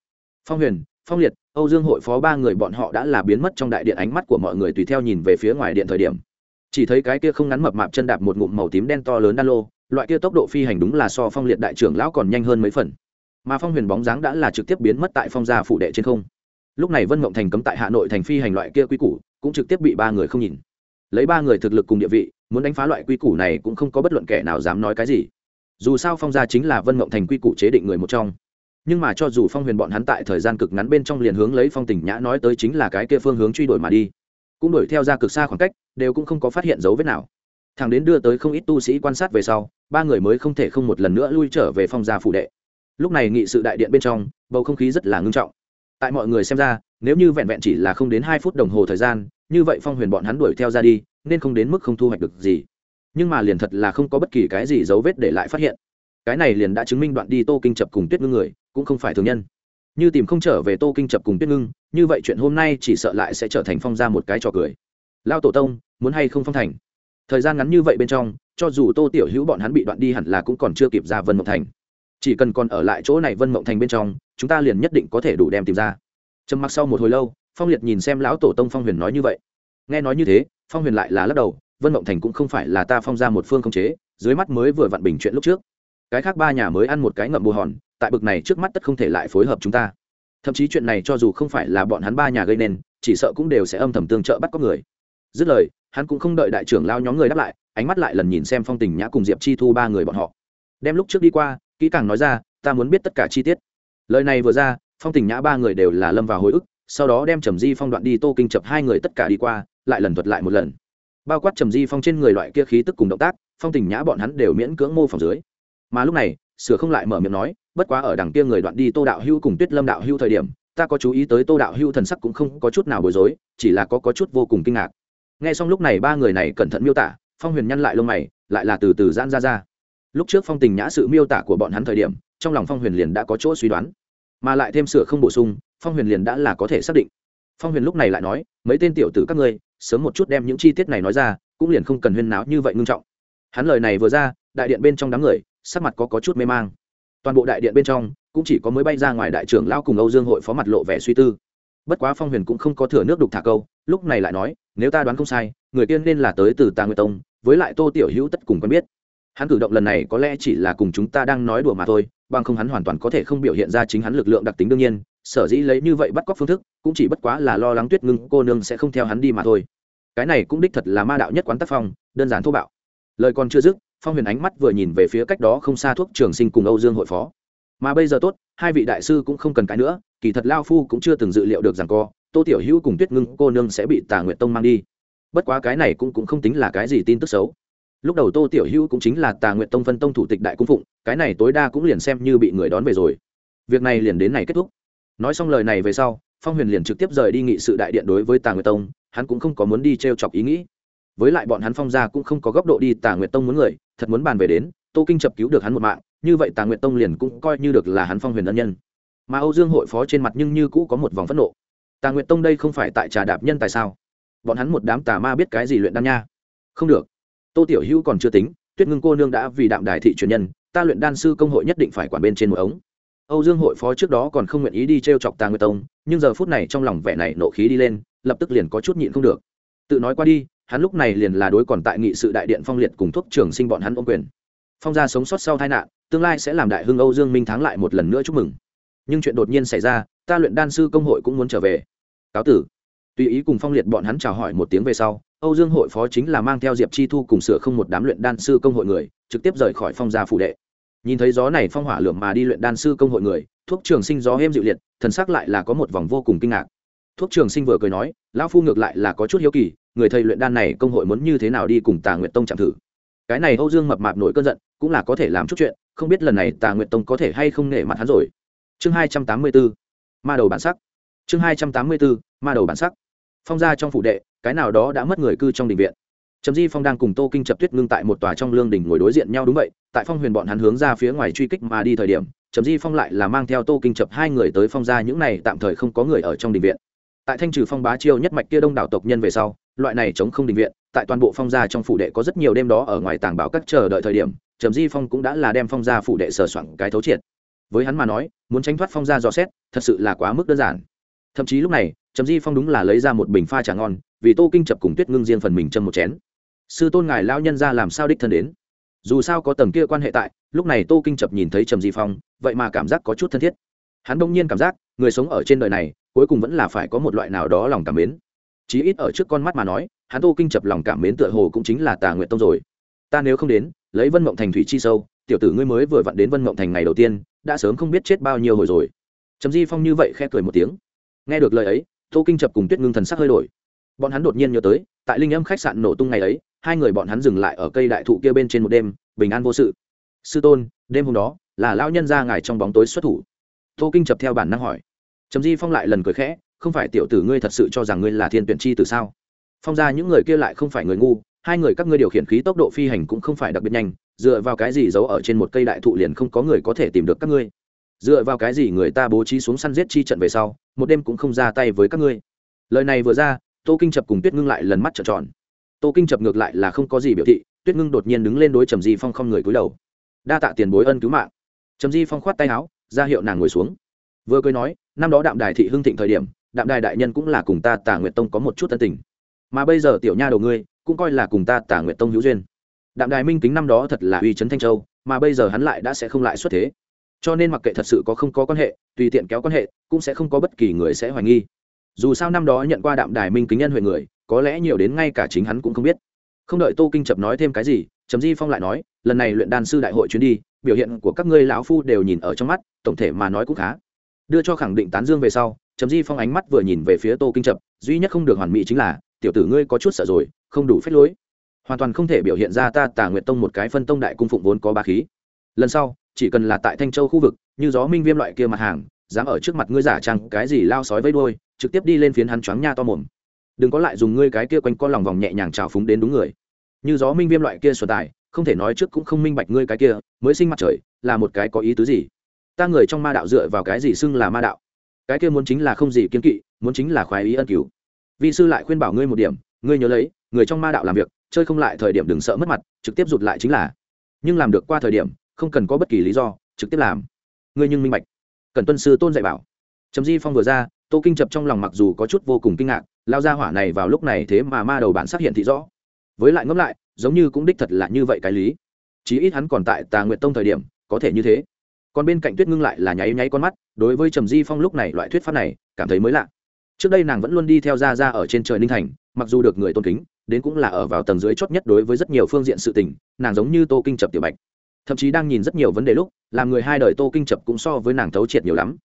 Phong huyền, phong liệt, âu dương hội phó ba người bọn họ đã là biến mất trong đại điện ánh mắt của mọi người tùy theo nhìn về phía ngoài điện thời điểm. Chỉ thấy cái kia không ngắn mập mạp chân đạp một ngụm màu tím đen to lớn đan lô, loại kia tốc độ phi hành đúng là so phong liệt đại trưởng lão còn nhanh hơn mấy phần. Mà phong huyền bóng dáng đã là trực tiếp biến mất tại phong gia phụ đệ trên không lúc này vân mộng thành cấm tại hà nội thành phi hành loại kia quy củ, cũng trực tiếp bị ba người không nhìn. Lấy ba người thực lực cùng địa vị, muốn đánh phá loại quy củ này cũng không có bất luận kẻ nào dám nói cái gì. Dù sao phong gia chính là vân mộng thành quy củ chế định người một trong. Nhưng mà cho dù phong huyền bọn hắn tại thời gian cực ngắn bên trong liền hướng lấy phong tình nhã nói tới chính là cái kia phương hướng truy đuổi mà đi. Cũng đuổi theo ra cực xa khoảng cách, đều cũng không có phát hiện dấu vết nào. Thằng đến đưa tới không ít tu sĩ quan sát về sau, ba người mới không thể không một lần nữa lui trở về phong gia phủ đệ. Lúc này nghị sự đại điện bên trong, bầu không khí rất là ngưng trọng tại mọi người xem ra, nếu như vẹn vẹn chỉ là không đến hai phút đồng hồ thời gian, như vậy phong huyền bọn hắn đuổi theo ra đi, nên không đến mức không thu hoạch được gì. Nhưng mà liền thật là không có bất kỳ cái gì dấu vết để lại phát hiện. Cái này liền đã chứng minh đoạn đi tô kinh chập cùng tuyết ngưng người, cũng không phải thường nhân. Như tìm không trở về tô kinh chập cùng tuyết ngưng, như vậy chuyện hôm nay chỉ sợ lại sẽ trở thành phong ra một cái trò cười. Lao tổ tông, muốn hay không phong thành? Thời gian ngắn như vậy bên trong, cho dù tô tiểu hữu bọn hắn bị đoạn đi hẳn là cũng còn chưa kịp ra vân mộng thành chỉ cần còn ở lại chỗ này vân mộng thành bên trong, chúng ta liền nhất định có thể đủ đem tìm ra. Trầm mặc sau một hồi lâu, phong liệt nhìn xem lão tổ tông phong huyền nói như vậy. Nghe nói như thế, phong huyền lại là lắc đầu, vân mộng thành cũng không phải là ta phong ra một phương không chế, dưới mắt mới vừa vặn bình chuyện lúc trước. Cái khác ba nhà mới ăn một cái ngậm bù hòn, tại bực này trước mắt tất không thể lại phối hợp chúng ta. Thậm chí chuyện này cho dù không phải là bọn hắn ba nhà gây nên, chỉ sợ cũng đều sẽ âm thầm tương trợ bắt có người. Dứt lời, hắn cũng không đợi đại trưởng lao nhóm người đáp lại, ánh mắt lại lần nhìn xem phong tình nhã cùng diệp chi thu ba người bọn họ. Đem lúc trước đi qua kỹ càng nói ra, ta muốn biết tất cả chi tiết. Lời này vừa ra, phong tình nhã ba người đều là lâm vào hồi ức, sau đó đem trầm di phong đoạn đi tô kinh chập hai người tất cả đi qua, lại lần thuật lại một lần. Bao quát trầm di phong trên người loại kia khí tức cùng động tác, phong tình nhã bọn hắn đều miễn cưỡng mô phỏng dưới. Mà lúc này, sửa không lại mở miệng nói, bất quá ở đằng kia người đoạn đi tô đạo hưu cùng tuyết lâm đạo hưu thời điểm, ta có chú ý tới tô đạo hưu thần sắc cũng không có chút nào bối rối, chỉ là có có chút vô cùng kinh ngạc. Nghe xong lúc này ba người này cẩn thận miêu tả, phong huyền nhăn lại lông mày, lại là từ từ giãn ra ra lúc trước phong tình nhã sự miêu tả của bọn hắn thời điểm trong lòng phong huyền liền đã có chỗ suy đoán. Mà lại thêm sửa không bổ sung phong huyền liền đã là có thể xác định. Phong huyền lúc này lại nói mấy tên tiểu tử các ngươi sớm một chút đem những chi tiết này nói ra cũng liền không cần huyên náo như vậy ngưng trọng. Hắn lời này vừa ra đại điện bên trong đám người sắc mặt có, có chút mê mang. Toàn bộ đại điện bên trong cũng chỉ có mới bay ra ngoài đại trưởng lao cùng âu dương hội phó mặt lộ vẻ suy tư. Bất quá phong huyền cũng không có thừa nước đục thả câu lúc này lại nói nếu ta đoán không sai người tiên nên là tới từ tà nguyệt tông với lại tô tiểu hữu tất cùng quen biết hắn cử động lần này có lẽ chỉ là cùng chúng ta đang nói đùa mà thôi bằng không hắn hoàn toàn có thể không biểu hiện ra chính hắn lực lượng đặc tính đương nhiên sở dĩ lấy như vậy bắt cóc phương thức cũng chỉ bất quá là lo lắng tuyết ngưng cô nương sẽ không theo hắn đi mà thôi. Cái này cũng đích thật là ma đạo nhất quán tác phong đơn giản thô bạo. Lời còn chưa dứt phong huyền ánh mắt vừa nhìn về phía cách đó không xa thuốc trường sinh cùng âu dương hội phó. Mà bây giờ tốt hai vị đại sư cũng không cần cái nữa kỳ thật lao phu cũng chưa từng dự liệu được rằng co tô tiểu hữu cùng tuyết ngưng cô nương sẽ bị tà nguyện tông mang đi. Bất quá cái này cũng, cũng không tính là cái gì tin tức xấu lúc đầu tô tiểu hữu cũng chính là tà nguyện tông phân tông thủ tịch đại cung phụng, cái này tối đa cũng liền xem như bị người đón về rồi. Việc này liền đến này kết thúc. Nói xong lời này về sau, phong huyền liền trực tiếp rời đi nghị sự đại điện đối với tà nguyệt tông, hắn cũng không có muốn đi t r e o chọc ý nghĩ. Với lại bọn hắn phong ra cũng không có góc độ đi tà nguyệt tông muốn người, thật muốn bàn về đến, tô kinh chập cứu được hắn một mạng, như vậy tà nguyệt tông liền cũng coi như được là hắn phong huyền ân nhân. Mà âu dương hội phó trên mặt nhưng như cũ có một vòng phẫn nộ. Tà nguyệt tông đây không phải tại trà đạp nhân tại sao? Bọn hắn một đám tà ma biết cái gì luyện đan nha? Không được tô tiểu hữu còn chưa tính, tuyết ngưng cô nương đã vì đạm đài thị truyền nhân, ta luyện đan sư công hội nhất định phải quản bên trên một ống. Âu dương hội phó trước đó còn không nguyện ý đi t r e o chọc tà nguyệt tông, nhưng giờ phút này trong lòng vẻ này nộ khí đi lên, lập tức liền có chút nhịn không được. Tự nói qua đi, hắn lúc này liền là đối còn tại nghị sự đại điện phong liệt cùng thuốc trường sinh bọn hắn ôm quyền. Phong gia sống sót sau tai nạn, tương lai sẽ làm đại hưng âu dương minh thắng lại một lần nữa chúc mừng. Nhưng chuyện đột nhiên xảy ra, ta luyện đan sư công hội cũng muốn trở về. Cáo tử. Tùy ý cùng phong liệt bọn hắn chào hỏi một tiếng về sau âu dương hội phó chính là mang theo diệp chi thu cùng sửa không một đám luyện đan sư công hội người, trực tiếp rời khỏi phong gia phủ đệ. Nhìn thấy gió này phong hỏa lượm mà đi luyện đan sư công hội người, thuốc trường sinh gió êm dịu liệt, thần sắc lại là có một vòng vô cùng kinh ngạc. Thuốc trường sinh vừa cười nói, lão phu ngược lại là có chút hiếu kỳ, người thầy luyện đan này công hội muốn như thế nào đi cùng tà nguyệt tông chạm thử? Cái này âu dương mập mạp nổi cơn giận, cũng là có thể làm chút chuyện, không biết lần này tà nguyệt tông có thể hay không nể mặt hắn rồi. Chương hai trăm tám mươi bốn ma đầu bản sắc. Chương hai trăm tám mươi bốn ma đầu bản sắc. Phong gia trong phủ đệ cái nào đó đã mất người cư trong đình viện. Trầm di phong đang cùng tô kinh chập tuyết ngưng tại một tòa trong lương đình ngồi đối diện nhau, đúng vậy, tại phong huyền bọn hắn hướng ra phía ngoài truy kích mà đi thời điểm, trầm di phong lại là mang theo tô kinh chập hai người tới phong gia những này tạm thời không có người ở trong đình viện. Tại thanh trừ phong bá chiêu nhất mạch kia đông đảo tộc nhân về sau, loại này chống không đình viện, tại toàn bộ phong gia trong phủ đệ có rất nhiều đêm đó ở ngoài tàng bảo các chờ đợi thời điểm, trầm di phong cũng đã là đem phong gia phủ đệ sờ soạn cái thấu triệt. Với hắn mà nói, muốn tránh thoát phong gia dò xét, thật sự là quá mức đơn giản. Thậm chí lúc này, trầm di phong đúng là lấy ra một bình pha trà ngon vì tô kinh chập cùng tuyết ngưng riêng phần mình châm một chén. Sư tôn ngài lao nhân ra làm sao đích thân đến? Dù sao có tầng kia quan hệ tại, lúc này tô kinh chập nhìn thấy trầm di phong, vậy mà cảm giác có chút thân thiết. Hắn đông nhiên cảm giác, người sống ở trên đời này, cuối cùng vẫn là phải có một loại nào đó lòng cảm mến. Chí ít ở trước con mắt mà nói, hắn tô kinh chập lòng cảm mến tựa hồ cũng chính là tà nguyện tông rồi. Ta nếu không đến, lấy vân mộng thành thủy chi sâu, tiểu tử ngươi mới vừa vặn đến vân mộng thành ngày đầu tiên, đã sớm không biết chết bao nhiêu hồi rồi. Trầm di phong như vậy khe cười một tiếng. Nghe được lời ấy, tô kinh chập cùng tuyết ngưng thần sắc hơi đổi bọn hắn đột nhiên nhớ tới, tại linh âm khách sạn nổ tung ngày ấy, hai người bọn hắn dừng lại ở cây đại thụ kia bên trên một đêm, bình an vô sự. Sư tôn, đêm hôm đó, là lao nhân ra ngài trong bóng tối xuất thủ. Tô kinh chập theo bản năng hỏi. Trầm di phong lại lần cười khẽ, không phải tiểu tử ngươi thật sự cho rằng ngươi là thiên tuyển chi từ sao? Phong ra những người kia lại không phải người ngu, hai người các ngươi điều khiển khí tốc độ phi hành cũng không phải đặc biệt nhanh, dựa vào cái gì giấu ở trên một cây đại thụ liền không có người có thể tìm được các ngươi? Dựa vào cái gì người ta bố trí xuống săn giết chi trận về sau, một đêm cũng không ra tay với các ngươi? Lời này vừa ra tô kinh chập cùng tuyết ngưng lại lần mắt trợn tròn. Tô kinh chập ngược lại là không có gì biểu thị, tuyết ngưng đột nhiên đứng lên đối trầm di phong không người cúi đầu. Đa tạ tiền bối ân cứu mạng. Trầm di phong khoát tay áo, ra hiệu nàng ngồi xuống. Vừa cười nói, năm đó đạm đài thị hưng thịnh thời điểm, đạm đài đại nhân cũng là cùng ta tả nguyệt tông có một chút tân tình. Mà bây giờ tiểu nha đầu ngươi, cũng coi là cùng ta tả nguyệt tông hữu duyên. Đạm đài minh kính năm đó thật là uy trấn thanh châu, mà bây giờ hắn lại đã sẽ không lại xuất thế. Cho nên mặc kệ thật sự có không có quan hệ, tùy tiện kéo quan hệ, cũng sẽ không có bất kỳ người sẽ hoài nghi dù sao năm đó nhận qua đạm đài minh kính nhân huệ người, có lẽ nhiều đến ngay cả chính hắn cũng không biết. Không đợi tô kinh chập nói thêm cái gì, trầm di phong lại nói, lần này luyện đan sư đại hội chuyến đi, biểu hiện của các ngươi lão phu đều nhìn ở trong mắt, tổng thể mà nói cũng khá. Đưa cho khẳng định tán dương về sau, trầm di phong ánh mắt vừa nhìn về phía tô kinh chập, duy nhất không được hoàn mỹ chính là, tiểu tử ngươi có chút sợ rồi, không đủ phép lối. Hoàn toàn không thể biểu hiện ra ta tà nguyện tông một cái phân tông đại cung phụng vốn có ba khí. Lần sau, chỉ cần là tại thanh châu khu vực, như gió minh viêm loại kia mặt hàng, dám ở trước mặt ngươi giả trăng cái gì lao sói với đôi trực tiếp đi lên phiến hắn choáng nha to mồm. Đừng có lại dùng ngươi cái kia quanh co lòng vòng nhẹ nhàng trào phúng đến đúng người. Như gió minh viêm loại kia xuân tài, không thể nói trước cũng không minh bạch ngươi cái kia, mới sinh mặt trời, là một cái có ý tứ gì? Ta người trong ma đạo dựa vào cái gì xưng là ma đạo? Cái kia muốn chính là không gì kiên kỵ, muốn chính là khoái ý ân cứu. Vi sư lại khuyên bảo ngươi một điểm, ngươi nhớ lấy, người trong ma đạo làm việc, chơi không lại thời điểm đừng sợ mất mặt, trực tiếp rụt lại chính là. Nhưng làm được qua thời điểm, không cần có bất kỳ lý do, trực tiếp làm. Ngươi nhưng minh bạch. Cần tuân sư tôn dạy bảo. Chấm di phong vừa ra tô kinh chập trong lòng mặc dù có chút vô cùng kinh ngạc, lao ra hỏa này vào lúc này thế mà ma đầu bản sắc hiện thị rõ. Với lại ngẫm lại, giống như cũng đích thật là như vậy cái lý. Chí ít hắn còn tại tà nguyệt tông thời điểm, có thể như thế. Còn bên cạnh tuyết ngưng lại là nháy nháy con mắt, đối với trầm di phong lúc này loại thuyết pháp này, cảm thấy mới lạ. Trước đây nàng vẫn luôn đi theo ra ra ở trên trời ninh thành, mặc dù được người tôn kính, đến cũng là ở vào tầng dưới chót nhất đối với rất nhiều phương diện sự tình, nàng giống như tô kinh chập tiểu bạch. Thậm chí đang nhìn rất nhiều vấn đề lúc, làm người hai đời tô kinh chập cũng so với nàng thấu triệt nhiều lắm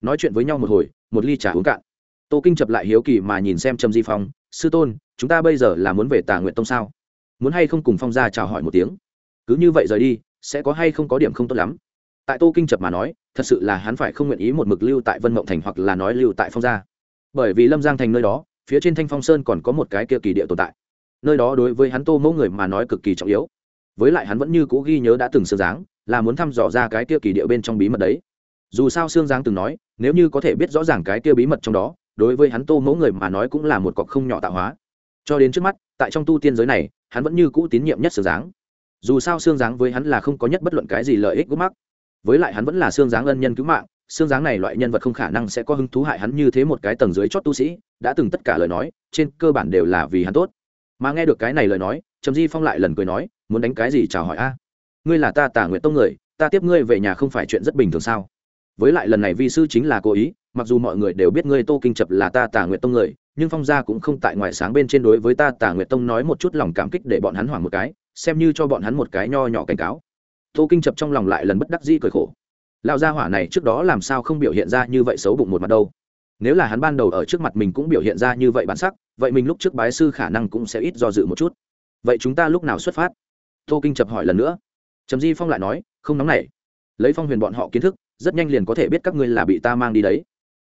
nói chuyện với nhau một hồi, một ly trà uống cạn. Tô kinh chập lại hiếu kỳ mà nhìn xem trầm di phong, sư tôn, chúng ta bây giờ là muốn về tà nguyện tông sao? Muốn hay không cùng phong ra chào hỏi một tiếng? Cứ như vậy rời đi, sẽ có hay không có điểm không tốt lắm. Tại tô kinh chập mà nói, thật sự là hắn phải không nguyện ý một mực lưu tại vân mộng thành hoặc là nói lưu tại phong gia. Bởi vì lâm giang thành nơi đó, phía trên thanh phong sơn còn có một cái kia kỳ địa tồn tại. Nơi đó đối với hắn tô mẫu người mà nói cực kỳ trọng yếu. Với lại hắn vẫn như cũ ghi nhớ đã từng sơ dáng là muốn thăm dò ra cái kia kỳ địa bên trong bí mật đấy dù sao sương giang từng nói, nếu như có thể biết rõ ràng cái kia bí mật trong đó, đối với hắn tô mẫu người mà nói cũng là một cọc không nhỏ tạo hóa. Cho đến trước mắt, tại trong tu tiên giới này, hắn vẫn như cũ tín nhiệm nhất sương giáng dù sao xương giáng với hắn là không có nhất bất luận cái gì lợi ích gốc mắc. Với lại hắn vẫn là xương giáng ân nhân cứu mạng xương giáng này loại nhân vật không khả năng sẽ có hứng thú hại hắn như thế một cái tầng dưới chót tu sĩ, đã từng tất cả lời nói, trên cơ bản đều là vì hắn tốt. Mà nghe được cái này lời nói, trầm di phong lại lần cười nói, muốn đánh cái gì chào hỏi a? Ngươi là ta tả nguyện tông người, ta tiếp ngươi về nhà không phải chuyện rất bình thường sao? Với lại lần này vi sư chính là cố ý, mặc dù mọi người đều biết ngươi tô kinh chập là ta tả nguyệt tông người, nhưng phong gia cũng không tại ngoài sáng bên trên đối với ta tả nguyệt tông nói một chút lòng cảm kích để bọn hắn hoảng một cái, xem như cho bọn hắn một cái nho nhỏ cảnh cáo. Tô kinh chập trong lòng lại lần bất đắc dĩ cười khổ. Lão gia hỏa này trước đó làm sao không biểu hiện ra như vậy xấu bụng một mặt đâu. Nếu là hắn ban đầu ở trước mặt mình cũng biểu hiện ra như vậy bản sắc, vậy mình lúc trước bái sư khả năng cũng sẽ ít do dự một chút. Vậy chúng ta lúc nào xuất phát? Tô kinh chập hỏi lần nữa. Trầm di phong lại nói, không nóng nảy. Lấy phong huyền bọn họ kiến thức rất nhanh liền có thể biết các ngươi là bị ta mang đi đấy.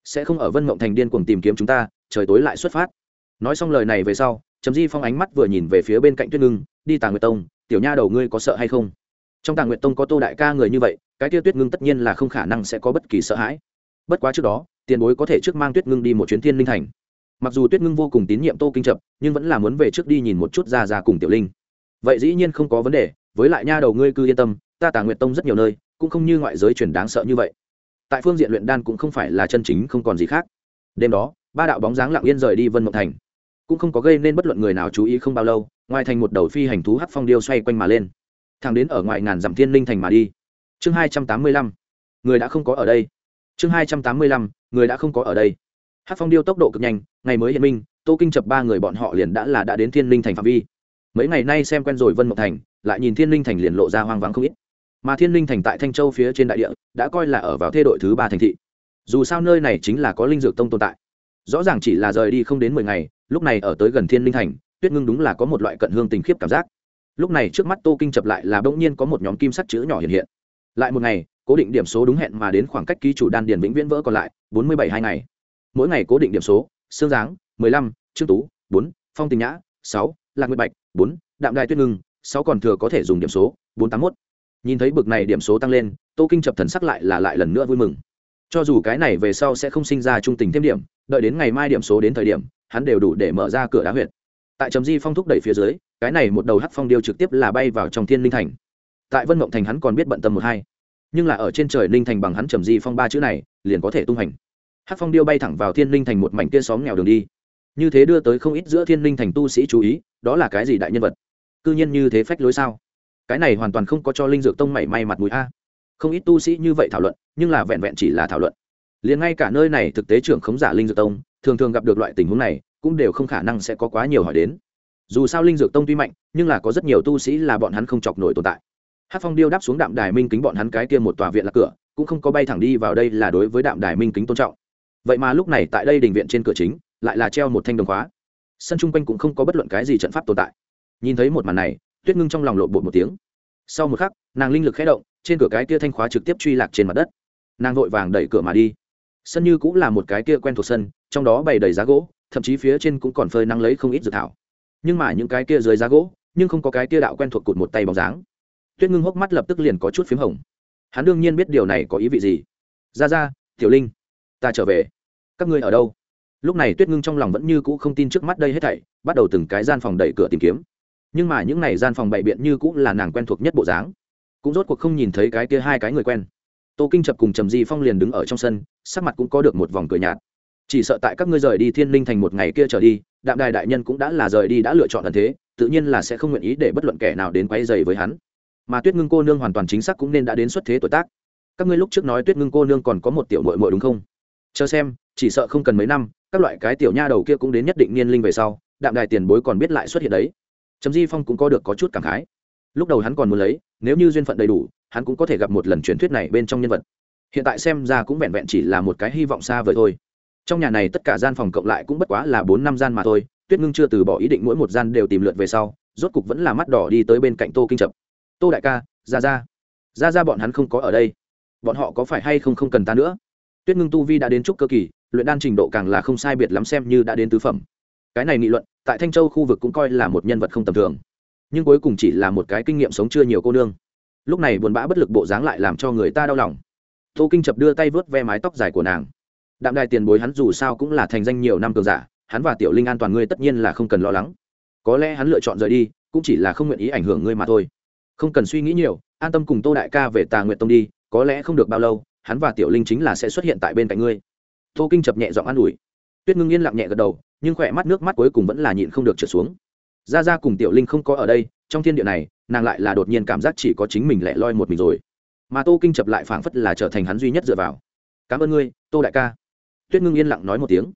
Sẽ không ở vân mộng thành điên cuồng tìm kiếm chúng ta, trời tối lại xuất phát. Nói xong lời này về sau, trầm di phong ánh mắt vừa nhìn về phía bên cạnh tuyết ngưng, đi tàng nguyệt tông, tiểu nha đầu ngươi có sợ hay không? Trong tàng nguyệt tông có tô đại ca người như vậy, cái tiêu tuyết ngưng tất nhiên là không khả năng sẽ có bất kỳ sợ hãi. Bất quá trước đó, tiền bối có thể trước mang tuyết ngưng đi một chuyến thiên linh thành. Mặc dù tuyết ngưng vô cùng tín nhiệm tô kinh trập, nhưng vẫn là muốn về trước đi nhìn một chút ra ra cùng tiểu linh. Vậy dĩ nhiên không có vấn đề, với lại nha đầu ngươi cứ yên tâm, ta tàng nguyệt tông rất nhiều nơi cũng không như ngoại giới truyền đáng sợ như vậy. Tại phương diện luyện đan cũng không phải là chân chính không còn gì khác. Đêm đó, ba đạo bóng dáng lặng yên rời đi vân mộng thành. Cũng không có gây nên bất luận người nào chú ý không bao lâu, ngoài thành một đầu phi hành thú hắc phong điêu xoay quanh mà lên. Thẳng đến ở ngoài ngàn dặm thiên linh thành mà đi. Chương hai trăm tám mươi lăm, người đã không có ở đây. Chương hai trăm tám mươi lăm, người đã không có ở đây. Hắc phong điêu tốc độ cực nhanh, ngày mới hiện minh, tô kinh chập ba người bọn họ liền đã là đã đến thiên linh thành phạm vi. Mấy ngày nay xem quen rồi vân mộng thành, lại nhìn thiên linh thành liền lộ ra hoang vắng không ít mà thiên linh thành tại thanh châu phía trên đại địa đã coi là ở vào thê đội thứ ba thành thị. Dù sao nơi này chính là có linh dược tông tồn tại. Rõ ràng chỉ là rời đi không đến mười ngày, lúc này ở tới gần thiên linh thành, tuyết ngưng đúng là có một loại cận hương tình khiếp cảm giác. Lúc này trước mắt tô kinh chập lại là bỗng nhiên có một nhóm kim sắc chữ nhỏ hiện hiện. Lại một ngày, cố định điểm số đúng hẹn mà đến khoảng cách ký chủ đan điền vĩnh viễn vỡ còn lại, bốn mươi bảy hai ngày. Mỗi ngày cố định điểm số xương giáng, mười lăm, trương tú, bốn, phong tình nhã, sáu, lạc nguyệt bạch, bốn, đạm đài tuyết ngưng, sáu còn thừa có thể dùng điểm số, bốn tám mốt nhìn thấy bực này điểm số tăng lên, tô kinh chập thần sắc lại là lại lần nữa vui mừng. Cho dù cái này về sau sẽ không sinh ra trung tình thêm điểm, đợi đến ngày mai điểm số đến thời điểm, hắn đều đủ để mở ra cửa đá huyệt. Tại trầm di phong thúc đẩy phía dưới, cái này một đầu hắc phong điêu trực tiếp là bay vào trong thiên linh thành. Tại vân mộng thành hắn còn biết bận tâm một hai. Nhưng là ở trên trời linh thành bằng hắn trầm di phong ba chữ này, liền có thể tung hành. Hắc phong điêu bay thẳng vào thiên linh thành một mảnh kia xóm nghèo đường đi. Như thế đưa tới không ít giữa thiên linh thành tu sĩ chú ý, đó là cái gì đại nhân vật? Cư nhiên như thế phách lối sao? Cái này hoàn toàn không có cho linh dược tông mảy may mặt mũi a. Không ít tu sĩ như vậy thảo luận, nhưng là vẹn vẹn chỉ là thảo luận. Liền ngay cả nơi này thực tế trưởng khống giả linh dược tông, thường thường gặp được loại tình huống này, cũng đều không khả năng sẽ có quá nhiều hỏi đến. Dù sao linh dược tông tuy mạnh, nhưng là có rất nhiều tu sĩ là bọn hắn không chọc nổi tồn tại. Hát phong điêu đáp xuống đạm đài minh kính bọn hắn cái kia một tòa viện là cửa, cũng không có bay thẳng đi vào đây là đối với đạm đài minh kính tôn trọng. Vậy mà lúc này tại đây đình viện trên cửa chính, lại là treo một thanh đồng khóa. Sân chung quanh cũng không có bất luận cái gì trận pháp tồn tại. Nhìn thấy một màn này tuyết ngưng trong lòng lộn bột một tiếng. Sau một khắc, nàng linh lực khé động, trên cửa cái kia thanh khóa trực tiếp truy lạc trên mặt đất. Nàng vội vàng đẩy cửa mà đi. Sân như cũng là một cái kia quen thuộc sân, trong đó bày đầy giá gỗ, thậm chí phía trên cũng còn phơi nắng lấy không ít dự thảo. Nhưng mà những cái kia dưới giá gỗ, nhưng không có cái kia đạo quen thuộc cụt một tay bóng dáng. Tuyết ngưng hốc mắt lập tức liền có chút p h í m hồng. Hắn đương nhiên biết điều này có ý vị gì. Ra ra, tiểu linh, ta trở về. Các ngươi ở đâu? Lúc này tuyết ngưng trong lòng vẫn như cũ không tin trước mắt đây hết thảy, bắt đầu từng cái gian phòng đẩy cửa tìm kiếm nhưng mà những ngày gian phòng bậy biện như cũng là nàng quen thuộc nhất bộ dáng. Cũng rốt cuộc không nhìn thấy cái kia hai cái người quen. Tô kinh chập cùng trầm di phong liền đứng ở trong sân, sắc mặt cũng có được một vòng cười nhạt. Chỉ sợ tại các ngươi rời đi thiên linh thành một ngày kia trở đi, đạm đài đại nhân cũng đã là rời đi đã lựa chọn ẩn thế, tự nhiên là sẽ không nguyện ý để bất luận kẻ nào đến quay dày với hắn. Mà tuyết ngưng cô nương hoàn toàn chính xác cũng nên đã đến xuất thế tuổi tác. Các ngươi lúc trước nói tuyết ngưng cô nương còn có một tiểu mội mội đúng không? Chờ xem, chỉ sợ không cần mấy năm, các loại cái tiểu nha đầu kia cũng đến nhất định niên linh về sau, đạm đài tiền bối còn biết lại xuất hiện đấy trầm di phong cũng có được có chút cảm khái. Lúc đầu hắn còn muốn lấy, nếu như duyên phận đầy đủ, hắn cũng có thể gặp một lần truyền thuyết này bên trong nhân vật. Hiện tại xem ra cũng vẹn vẹn chỉ là một cái hy vọng xa vời thôi. Trong nhà này tất cả gian phòng cộng lại cũng bất quá là bốn năm gian mà thôi, tuyết ngưng chưa từ bỏ ý định mỗi một gian đều tìm lượt về sau, rốt cục vẫn là mắt đỏ đi tới bên cạnh tô kinh chập tô đại ca, ra ra. Ra ra bọn hắn không có ở đây. Bọn họ có phải hay không không cần ta nữa? Tuyết ngưng tu vi đã đến trúc cơ kỳ, luyện đan trình độ càng là không sai biệt lắm xem như đã đến tứ phẩm. Cái này nghị luận tại thanh châu khu vực cũng coi là một nhân vật không tầm thường, nhưng cuối cùng chỉ là một cái kinh nghiệm sống chưa nhiều cô nương. Lúc này buồn bã bất lực bộ dáng lại làm cho người ta đau lòng. Tô kinh chập đưa tay vớt ve mái tóc dài của nàng. Đạm đài tiền bối hắn dù sao cũng là thành danh nhiều năm cường giả, hắn và tiểu linh an toàn ngươi tất nhiên là không cần lo lắng. Có lẽ hắn lựa chọn rời đi, cũng chỉ là không nguyện ý ảnh hưởng ngươi mà thôi. Không cần suy nghĩ nhiều, an tâm cùng tô đại ca về tà nguyện tông đi, có lẽ không được bao lâu, hắn và tiểu linh chính là sẽ xuất hiện tại bên cạnh ngươi. Tô kinh chập nhẹ giọng an ủi. Tuyết ngưng yên lặng nhẹ gật đầu nhưng khỏe mắt nước mắt cuối cùng vẫn là nhịn không được trượt xuống. Ra ra cùng tiểu linh không có ở đây, trong thiên địa này, nàng lại là đột nhiên cảm giác chỉ có chính mình lẻ loi một mình rồi. Mà tô kinh chập lại phảng phất là trở thành hắn duy nhất dựa vào. Cảm ơn ngươi, tô đại ca. Tuyết ngưng yên lặng nói một tiếng.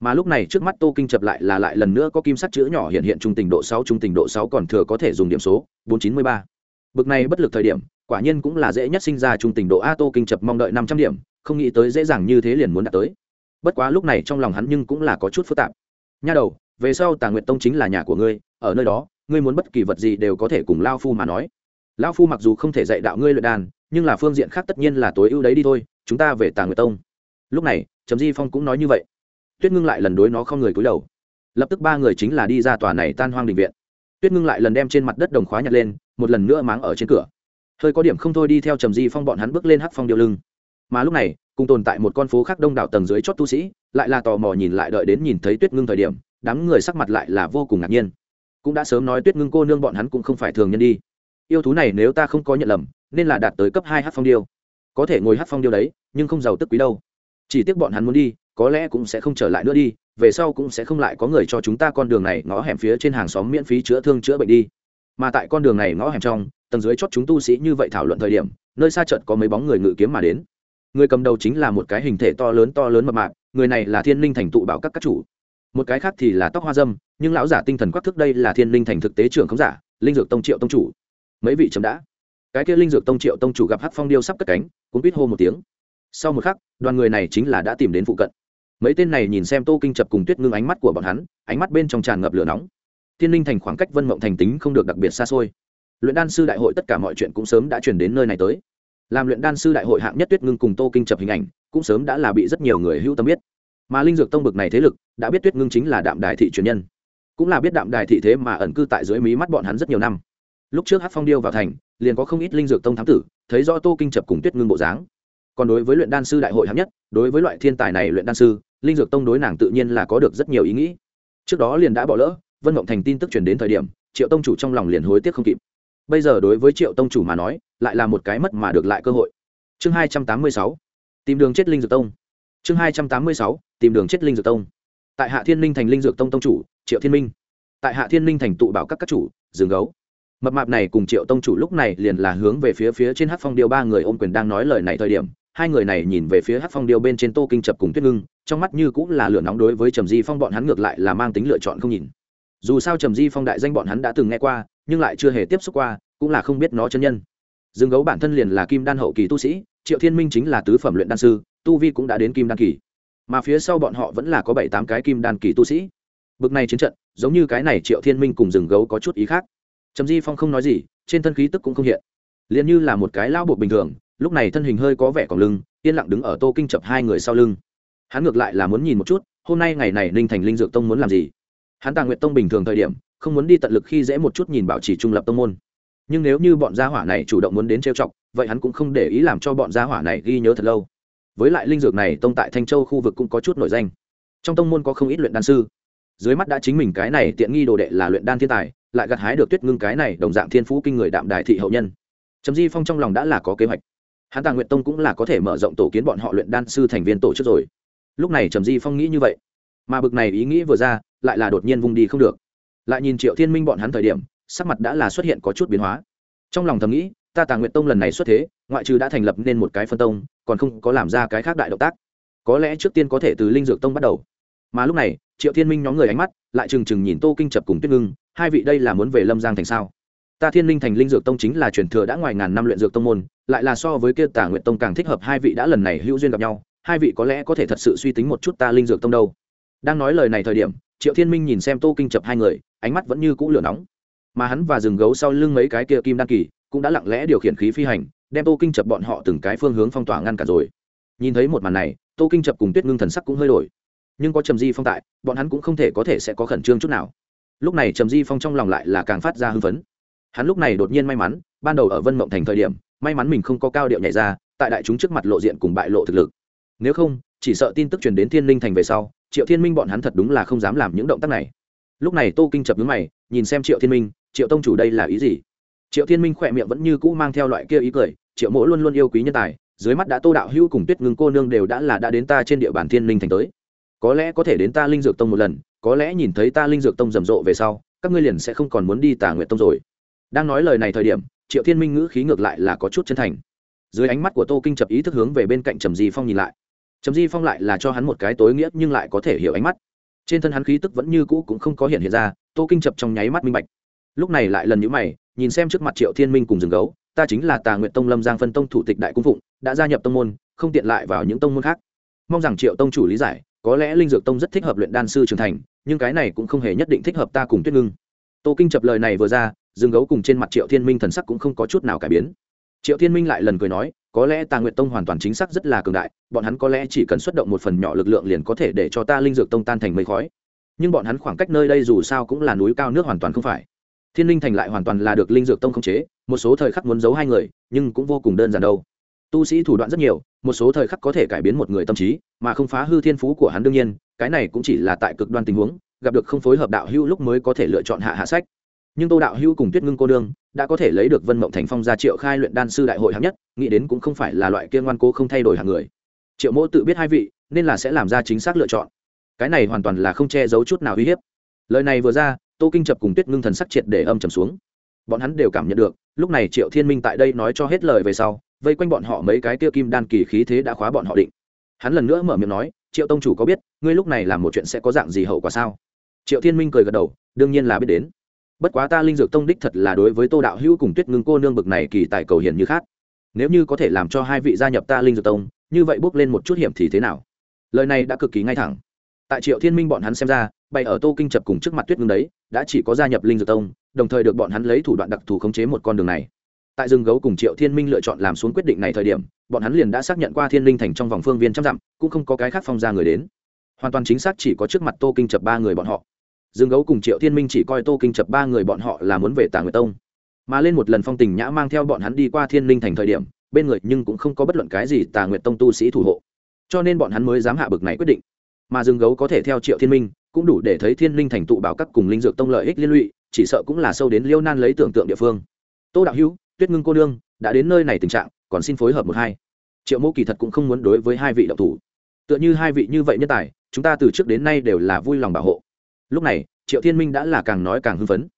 Mà lúc này trước mắt tô kinh chập lại là lại lần nữa có kim sắc chữ nhỏ hiện hiện trung tình độ sáu, trung tình độ sáu còn thừa có thể dùng điểm số, bốn chín mươi ba. Bực này bất lực thời điểm, quả nhiên cũng là dễ nhất sinh ra trung tình độ a tô kinh chập mong đợi năm trăm điểm, không nghĩ tới dễ dàng như thế liền muốn đạt tới. Bất quá lúc này trong lòng hắn nhưng cũng là có chút phức tạp nha đầu, về sau tà nguyệt tông chính là nhà của ngươi, ở nơi đó, ngươi muốn bất kỳ vật gì đều có thể cùng lao phu mà nói. Lao phu mặc dù không thể dạy đạo ngươi luyện đàn, nhưng là phương diện khác tất nhiên là tối ưu đấy đi thôi, chúng ta về tà nguyệt tông. Lúc này, trầm di phong cũng nói như vậy. Tuyết ngưng lại lần đối nó không người cúi đầu. Lập tức ba người chính là đi ra tòa này tan hoang đình viện. Tuyết ngưng lại lần đem trên mặt đất đồng khóa nhặt lên, một lần nữa máng ở trên cửa. Hơi có điểm không thôi đi theo trầm di phong bọn hắn bước lên hắc phong điêu lưng. Mà lúc này, cùng tồn tại một con phố khác đông đảo tầng dưới chót tu sĩ lại là tò mò nhìn lại đợi đến nhìn thấy tuyết ngưng thời điểm, đám người sắc mặt lại là vô cùng ngạc nhiên. Cũng đã sớm nói tuyết ngưng cô nương bọn hắn cũng không phải thường nhân đi. Yêu thú này nếu ta không có nhận lầm, nên là đạt tới cấp hai hát phong điêu. Có thể ngồi hát phong điêu đấy, nhưng không giàu tức quý đâu. Chỉ tiếc bọn hắn muốn đi, có lẽ cũng sẽ không trở lại nữa đi, về sau cũng sẽ không lại có người cho chúng ta con đường này ngõ hẻm phía trên hàng xóm miễn phí chữa thương chữa bệnh đi. Mà tại con đường này ngõ hẻm trong, tầng dưới chót chúng tu sĩ như vậy thảo luận thời điểm, nơi xa trận có mấy bóng người ngự kiếm mà đến. Người cầm đầu chính là một cái hình thể to lớn to lớn mập mạp người này là thiên linh thành tụ bảo các các chủ. Một cái khác thì là tóc hoa dâm, nhưng lão giả tinh thần quắc thức đây là thiên linh thành thực tế trưởng không giả, linh dược tông triệu tông chủ. Mấy vị chấm đã. Cái kia linh dược tông triệu tông chủ gặp hắc phong điêu sắp cất cánh, cũng biết hô một tiếng. Sau một khắc, đoàn người này chính là đã tìm đến phụ cận. Mấy tên này nhìn xem tô kinh chập cùng tuyết ngưng ánh mắt của bọn hắn, ánh mắt bên trong tràn ngập lửa nóng. Thiên linh thành khoảng cách vân mộng thành tính không được đặc biệt xa xôi. Luyện đan sư đại hội tất cả mọi chuyện cũng sớm đã chuyển đến nơi này tới làm luyện đan sư đại hội hạng nhất tuyết ngưng cùng tô kinh chập hình ảnh, cũng sớm đã là bị rất nhiều người hữu tâm biết. Mà linh dược tông bực này thế lực, đã biết tuyết ngưng chính là đạm đài thị truyền nhân. Cũng là biết đạm đài thị thế mà ẩn cư tại dưới mí mắt bọn hắn rất nhiều năm. Lúc trước hát phong điêu vào thành, liền có không ít linh dược tông thám tử, thấy rõ tô kinh chập cùng tuyết ngưng bộ dáng. Còn đối với luyện đan sư đại hội hạng nhất, đối với loại thiên tài này luyện đan sư, linh dược tông đối nàng tự nhiên là có được rất nhiều ý nghĩ. Trước đó liền đã bỏ lỡ, vân mộng thành tin tức chuyển đến thời điểm, triệu tông chủ trong lòng liền hối tiếc không kịp. Bây giờ đối với triệu tông chủ mà nói lại là một cái mất mà được lại cơ hội. Chương hai trăm tám mươi sáu, tìm đường chết linh dược tông. Chương hai trăm tám mươi sáu, tìm đường chết linh dược tông. Tại hạ thiên linh thành linh dược tông tông chủ, triệu thiên minh. Tại hạ thiên linh thành tụ bảo các các chủ, dương gấu. Mập mạp này cùng triệu tông chủ lúc này liền là hướng về phía phía trên hát phong điêu ba người ôm quyền đang nói lời này thời điểm, hai người này nhìn về phía hát phong điêu bên trên tô kinh chập cùng tuyết ngưng, trong mắt như cũng là lửa nóng đối với trầm di phong bọn hắn ngược lại là mang tính lựa chọn không nhìn. Dù sao trầm di phong đại danh bọn hắn đã từng nghe qua, nhưng lại chưa hề tiếp xúc qua, cũng là không biết nó chân nhân dương gấu bản thân liền là kim đan hậu kỳ tu sĩ, triệu thiên minh chính là tứ phẩm luyện đan sư, tu vi cũng đã đến kim đan kỳ. Mà phía sau bọn họ vẫn là có bảy tám cái kim đan kỳ tu sĩ. Bực này chiến trận, giống như cái này triệu thiên minh cùng rừng gấu có chút ý khác. Trầm di phong không nói gì, trên thân khí tức cũng không hiện. Liền như là một cái lao buộc bình thường, lúc này thân hình hơi có vẻ còn lưng, yên lặng đứng ở tô kinh chập hai người sau lưng. Hắn ngược lại là muốn nhìn một chút, hôm nay ngày này ninh thành linh dược tông muốn làm gì. Hắn tàng nguyện tông bình thường thời điểm, không muốn đi tận lực khi dễ một chút nhìn bảo trì trung lập tông môn nhưng nếu như bọn gia hỏa này chủ động muốn đến trêu chọc, vậy hắn cũng không để ý làm cho bọn gia hỏa này ghi nhớ thật lâu. Với lại linh dược này tông tại thanh châu khu vực cũng có chút nổi danh. Trong tông môn có không ít luyện đan sư. Dưới mắt đã chính mình cái này tiện nghi đồ đệ là luyện đan thiên tài, lại gặt hái được tuyết ngưng cái này đồng dạng thiên phú kinh người đạm đại thị hậu nhân. Trầm di phong trong lòng đã là có kế hoạch. Hắn tàng nguyện tông cũng là có thể mở rộng tổ kiến bọn họ luyện đan sư thành viên tổ chức rồi. Lúc này trầm di phong nghĩ như vậy. Mà bực này ý nghĩ vừa ra, lại là đột nhiên vùng đi không được. Lại nhìn triệu thiên minh bọn hắn thời điểm sắc mặt đã là xuất hiện có chút biến hóa. Trong lòng thầm nghĩ, ta tàng nguyện tông lần này xuất thế, ngoại trừ đã thành lập nên một cái phân tông, còn không có làm ra cái khác đại động tác. Có lẽ trước tiên có thể từ linh dược tông bắt đầu. Mà lúc này, triệu thiên minh nhóm người ánh mắt lại trừng trừng nhìn tô kinh chập cùng tuyết ngưng, hai vị đây là muốn về lâm giang thành sao? Ta thiên linh thành linh dược tông chính là truyền thừa đã ngoài ngàn năm luyện dược tông môn, lại là so với kia Tả nguyện tông càng thích hợp, hai vị đã lần này hữu duyên gặp nhau, hai vị có lẽ có thể thật sự suy tính một chút ta linh dược tông đâu. Đang nói lời này thời điểm, triệu thiên minh nhìn xem tô kinh chập hai người, ánh mắt vẫn như cũ lửa nóng mà hắn và rừng gấu sau lưng mấy cái kia kim đan kỳ cũng đã lặng lẽ điều khiển khí phi hành, đem tô kinh chập bọn họ từng cái phương hướng phong tỏa ngăn cản rồi. Nhìn thấy một màn này, tô kinh chập cùng tuyết ngưng thần sắc cũng hơi đổi. Nhưng có trầm di phong tại, bọn hắn cũng không thể có thể sẽ có khẩn trương chút nào. Lúc này trầm di phong trong lòng lại là càng phát ra hưng phấn. Hắn lúc này đột nhiên may mắn, ban đầu ở vân mộng thành thời điểm, may mắn mình không có cao điệu nhảy ra, tại đại chúng trước mặt lộ diện cùng bại lộ thực lực. Nếu không, chỉ sợ tin tức truyền đến thiên linh thành về sau, triệu thiên minh bọn hắn thật đúng là không dám làm những động tác này. Lúc này tô kinh chập nhướng mày, nhìn xem triệu thiên minh triệu tông chủ đây là ý gì? Triệu thiên minh khỏe miệng vẫn như cũ mang theo loại kia ý cười, triệu mỗ luôn luôn yêu quý nhân tài, dưới mắt đã tô đạo hữu cùng tuyết ngưng cô nương đều đã là đã đến ta trên địa bàn thiên linh thành tới. Có lẽ có thể đến ta linh dược tông một lần, có lẽ nhìn thấy ta linh dược tông rầm rộ về sau, các ngươi liền sẽ không còn muốn đi tà nguyện tông rồi. Đang nói lời này thời điểm, triệu thiên minh ngữ khí ngược lại là có chút chân thành. Dưới ánh mắt của tô kinh chập ý thức hướng về bên cạnh trầm di phong nhìn lại. Trầm di phong lại là cho hắn một cái tối nghĩa nhưng lại có thể hiểu ánh mắt. Trên thân hắn khí tức vẫn như cũ cũng không có hiện hiện ra, tô kinh chập trong nháy mắt minh bạch lúc này lại lần nhữ mày, nhìn xem trước mặt triệu thiên minh cùng rừng gấu, ta chính là tà nguyện tông lâm giang phân tông thủ tịch đại cung phụng, đã gia nhập tông môn, không tiện lại vào những tông môn khác. Mong rằng triệu tông chủ lý giải, có lẽ linh dược tông rất thích hợp luyện đan sư trưởng thành, nhưng cái này cũng không hề nhất định thích hợp ta cùng tuyết ngưng. Tô kinh chập lời này vừa ra, rừng gấu cùng trên mặt triệu thiên minh thần sắc cũng không có chút nào cải biến. Triệu thiên minh lại lần cười nói, có lẽ tà nguyện tông hoàn toàn chính xác rất là cường đại, bọn hắn có lẽ chỉ cần xuất động một phần nhỏ lực lượng liền có thể để cho ta linh dược tông tan thành mây khói. Nhưng bọn hắn khoảng cách nơi đây dù sao cũng là núi cao nước hoàn toàn không phải thiên linh thành lại hoàn toàn là được linh dược tông khống chế, một số thời khắc muốn giấu hai người, nhưng cũng vô cùng đơn giản đâu. Tu sĩ thủ đoạn rất nhiều, một số thời khắc có thể cải biến một người tâm trí, mà không phá hư thiên phú của hắn đương nhiên, cái này cũng chỉ là tại cực đoan tình huống, gặp được không phối hợp đạo hữu lúc mới có thể lựa chọn hạ hạ sách. Nhưng tô đạo hữu cùng tuyết ngưng cô đương đã có thể lấy được vân mộng thành phong ra triệu khai luyện đan sư đại hội hạng nhất, nghĩ đến cũng không phải là loại kia ngoan cố không thay đổi hàng người. Triệu mỗ tự biết hai vị, nên là sẽ làm ra chính xác lựa chọn. Cái này hoàn toàn là không che giấu chút nào uy hiếp. Lời này vừa ra tô kinh chập cùng tuyết ngưng thần sắc triệt để âm trầm xuống. Bọn hắn đều cảm nhận được, lúc này triệu thiên minh tại đây nói cho hết lời về sau, vây quanh bọn họ mấy cái kia kim đan kỳ khí thế đã khóa bọn họ định. Hắn lần nữa mở miệng nói, triệu tông chủ có biết, ngươi lúc này làm một chuyện sẽ có dạng gì hậu quả sao? Triệu thiên minh cười gật đầu, đương nhiên là biết đến. Bất quá ta linh dược tông đích thật là đối với tô đạo hữu cùng tuyết ngưng cô nương bực này kỳ tài cầu hiền như khác. Nếu như có thể làm cho hai vị gia nhập ta linh dược tông, như vậy bước lên một chút hiểm thì thế nào? Lời này đã cực kỳ ngay thẳng. Tại triệu thiên minh bọn hắn xem ra bày ở tô kinh chập cùng trước mặt tuyết ngưng đấy, đã chỉ có gia nhập linh dược tông, đồng thời được bọn hắn lấy thủ đoạn đặc thù khống chế một con đường này. Tại rừng gấu cùng triệu thiên minh lựa chọn làm xuống quyết định này thời điểm, bọn hắn liền đã xác nhận qua thiên linh thành trong vòng phương viên trăm dặm, cũng không có cái khác phong ra người đến. Hoàn toàn chính xác chỉ có trước mặt tô kinh chập ba người bọn họ. Rừng gấu cùng triệu thiên minh chỉ coi tô kinh chập ba người bọn họ là muốn về tà nguyệt tông. Mà lên một lần phong tình nhã mang theo bọn hắn đi qua thiên linh thành thời điểm, bên người nhưng cũng không có bất luận cái gì tà nguyệt tông tu sĩ thủ hộ. Cho nên bọn hắn mới dám hạ bực này quyết định. Mà rừng gấu có thể theo triệu thiên minh cũng đủ để thấy thiên linh thành tụ bảo các cùng linh dược tông lợi ích liên lụy, chỉ sợ cũng là sâu đến liêu nan lấy tưởng tượng địa phương. Tô đạo hữu, tuyết ngưng cô đương đã đến nơi này tình trạng, còn xin phối hợp một hai. Triệu mô kỳ thật cũng không muốn đối với hai vị đạo thủ. Tựa như hai vị như vậy nhân tài, chúng ta từ trước đến nay đều là vui lòng bảo hộ. Lúc này, triệu thiên minh đã là càng nói càng hưng phấn.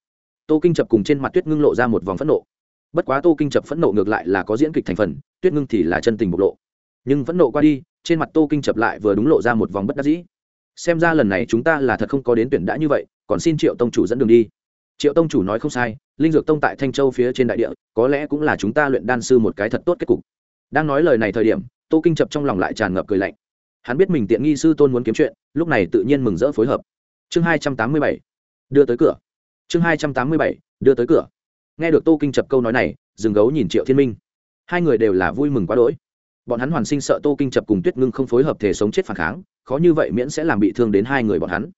Tô kinh chập cùng trên mặt tuyết ngưng lộ ra một vòng phẫn nộ. Bất quá tô kinh chập phẫn nộ ngược lại là có diễn kịch thành phần, tuyết ngưng thì là chân tình bộc lộ. Nhưng phẫn nộ qua đi, trên mặt tô kinh chập lại vừa đúng lộ ra một vòng bất đắc dĩ xem ra lần này chúng ta là thật không có đến tuyển đã như vậy, còn xin triệu tông chủ dẫn đường đi. Triệu tông chủ nói không sai, linh dược tông tại thanh châu phía trên đại địa, có lẽ cũng là chúng ta luyện đan sư một cái thật tốt kết cục. Đang nói lời này thời điểm, tô kinh chập trong lòng lại tràn ngập cười lạnh. Hắn biết mình tiện nghi sư tôn muốn kiếm chuyện, lúc này tự nhiên mừng rỡ phối hợp. Chương hai trăm tám mươi bảy, đưa tới cửa. Chương hai trăm tám mươi bảy, đưa tới cửa. Nghe được tô kinh chập câu nói này, dừng gấu nhìn triệu thiên minh. Hai người đều là vui mừng quá đỗi bọn hắn hoàn sinh sợ tô kinh chập cùng tuyết ngưng không phối hợp thể sống chết phản kháng, khó như vậy miễn sẽ làm bị thương đến hai người bọn hắn.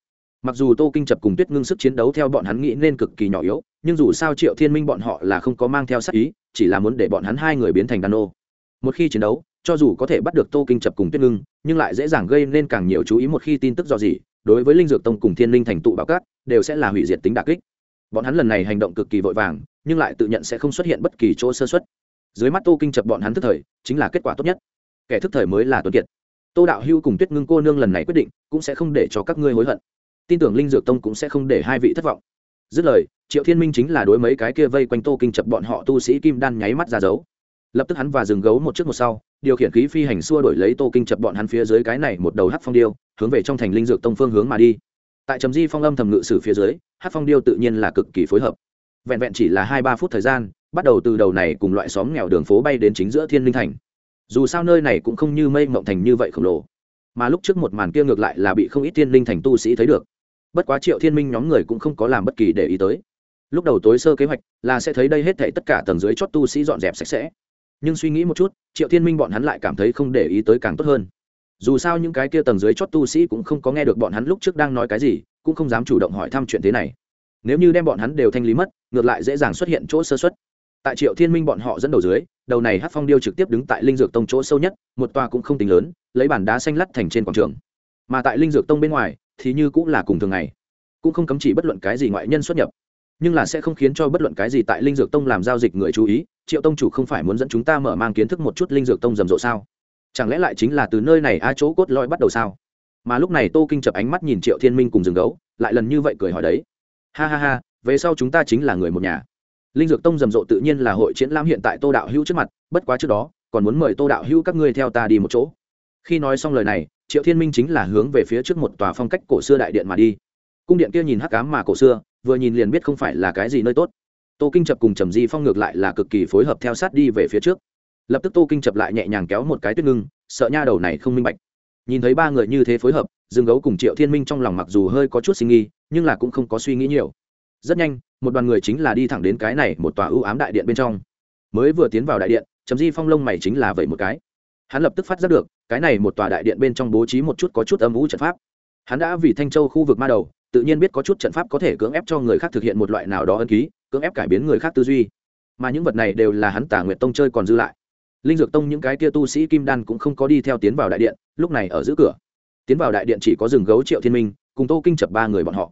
Mặc dù tô kinh chập cùng tuyết ngưng sức chiến đấu theo bọn hắn nghĩ nên cực kỳ nhỏ yếu, nhưng dù sao triệu thiên minh bọn họ là không có mang theo sắc ý, chỉ là muốn để bọn hắn hai người biến thành đàn ô. Một khi chiến đấu, cho dù có thể bắt được tô kinh chập cùng tuyết ngưng, nhưng lại dễ dàng gây nên càng nhiều chú ý một khi tin tức do gì đối với linh dược tông cùng thiên linh thành tụ bảo cát đều sẽ là hủy diệt tính đà kích. Bọn hắn lần này hành động cực kỳ vội vàng, nhưng lại tự nhận sẽ không xuất hiện bất kỳ chỗ sơ xuất dưới mắt tô kinh chập bọn hắn thức thời, chính là kết quả tốt nhất. Kẻ thức thời mới là tuấn kiệt. Tô đạo hưu cùng tuyết ngưng cô nương lần này quyết định, cũng sẽ không để cho các ngươi hối hận. Tin tưởng linh dược tông cũng sẽ không để hai vị thất vọng. Dứt lời, triệu thiên minh chính là đối mấy cái kia vây quanh tô kinh chập bọn họ tu sĩ kim đan nháy mắt ra dấu. Lập tức hắn và dừng gấu một trước một sau, điều khiển khí phi hành xua đổi lấy tô kinh chập bọn hắn phía dưới cái này một đầu hát phong điêu, hướng về trong thành linh dược tông phương hướng mà đi. Tại trầm di phong âm thầm ngự sử phía dưới hát phong điêu tự nhiên là cực kỳ phối hợp. Vẹn vẹn chỉ là hai ba phút thời gian bắt đầu từ đầu này cùng loại xóm nghèo đường phố bay đến chính giữa thiên linh thành. Dù sao nơi này cũng không như mây mộng thành như vậy khổng lồ. Mà lúc trước một màn kia ngược lại là bị không ít thiên linh thành tu sĩ thấy được. Bất quá triệu thiên minh nhóm người cũng không có làm bất kỳ để ý tới. Lúc đầu tối sơ kế hoạch là sẽ thấy đây hết thảy tất cả tầng dưới chót tu sĩ dọn dẹp sạch sẽ. Nhưng suy nghĩ một chút, triệu thiên minh bọn hắn lại cảm thấy không để ý tới càng tốt hơn. Dù sao những cái kia tầng dưới chót tu sĩ cũng không có nghe được bọn hắn lúc trước đang nói cái gì, cũng không dám chủ động hỏi thăm chuyện thế này. Nếu như đem bọn hắn đều thanh lý mất, ngược lại dễ dàng xuất hiện chỗ sơ xuất tại triệu thiên minh bọn họ dẫn đầu dưới, đầu này hát phong điêu trực tiếp đứng tại linh dược tông chỗ sâu nhất, một toa cũng không tính lớn, lấy bản đá xanh lắt thành trên quảng trường. Mà tại linh dược tông bên ngoài, thì như cũng là cùng thường ngày, cũng không cấm chỉ bất luận cái gì ngoại nhân xuất nhập. Nhưng là sẽ không khiến cho bất luận cái gì tại linh dược tông làm giao dịch người chú ý, triệu tông chủ không phải muốn dẫn chúng ta mở mang kiến thức một chút linh dược tông rầm rộ sao? Chẳng lẽ lại chính là từ nơi này a chỗ cốt lõi bắt đầu sao? Mà lúc này tô kinh chập ánh mắt nhìn triệu thiên minh cùng rừng gấu, lại lần như vậy cười hỏi đấy. Ha ha ha, về sau chúng ta chính là người một nhà linh dược tông rầm rộ tự nhiên là hội triển lãm hiện tại tô đạo hữu trước mặt, bất quá trước đó, còn muốn mời tô đạo hữu các ngươi theo ta đi một chỗ. Khi nói xong lời này, triệu thiên minh chính là hướng về phía trước một tòa phong cách cổ xưa đại điện mà đi. Cung điện kia nhìn hắc cám mà cổ xưa, vừa nhìn liền biết không phải là cái gì nơi tốt. Tô kinh chập cùng trầm di phong ngược lại là cực kỳ phối hợp theo sát đi về phía trước. Lập tức tô kinh chập lại nhẹ nhàng kéo một cái tuyết ngưng, sợ nha đầu này không minh bạch. Nhìn thấy ba người như thế phối hợp, dương gấu cùng triệu thiên minh trong lòng mặc dù hơi có chút sinh nghi nhưng là cũng không có suy nghĩ nhiều rất nhanh, một đoàn người chính là đi thẳng đến cái này một tòa ưu ám đại điện bên trong. Mới vừa tiến vào đại điện chấm di phong lông mày chính là vậy một cái. Hắn lập tức phát giác được, cái này một tòa đại điện bên trong bố trí một chút có chút âm ủ trận pháp. Hắn đã vì thanh châu khu vực ma đầu, tự nhiên biết có chút trận pháp có thể cưỡng ép cho người khác thực hiện một loại nào đó ân ký, cưỡng ép cải biến người khác tư duy. Mà những vật này đều là hắn tả nguyệt tông chơi còn dư lại. Linh dược tông những cái kia tu sĩ kim đan cũng không có đi theo tiến vào đại điện, lúc này ở giữa cửa. Tiến vào đại điện chỉ có rừng gấu triệu thiên minh, cùng tô kinh chập ba người bọn họ.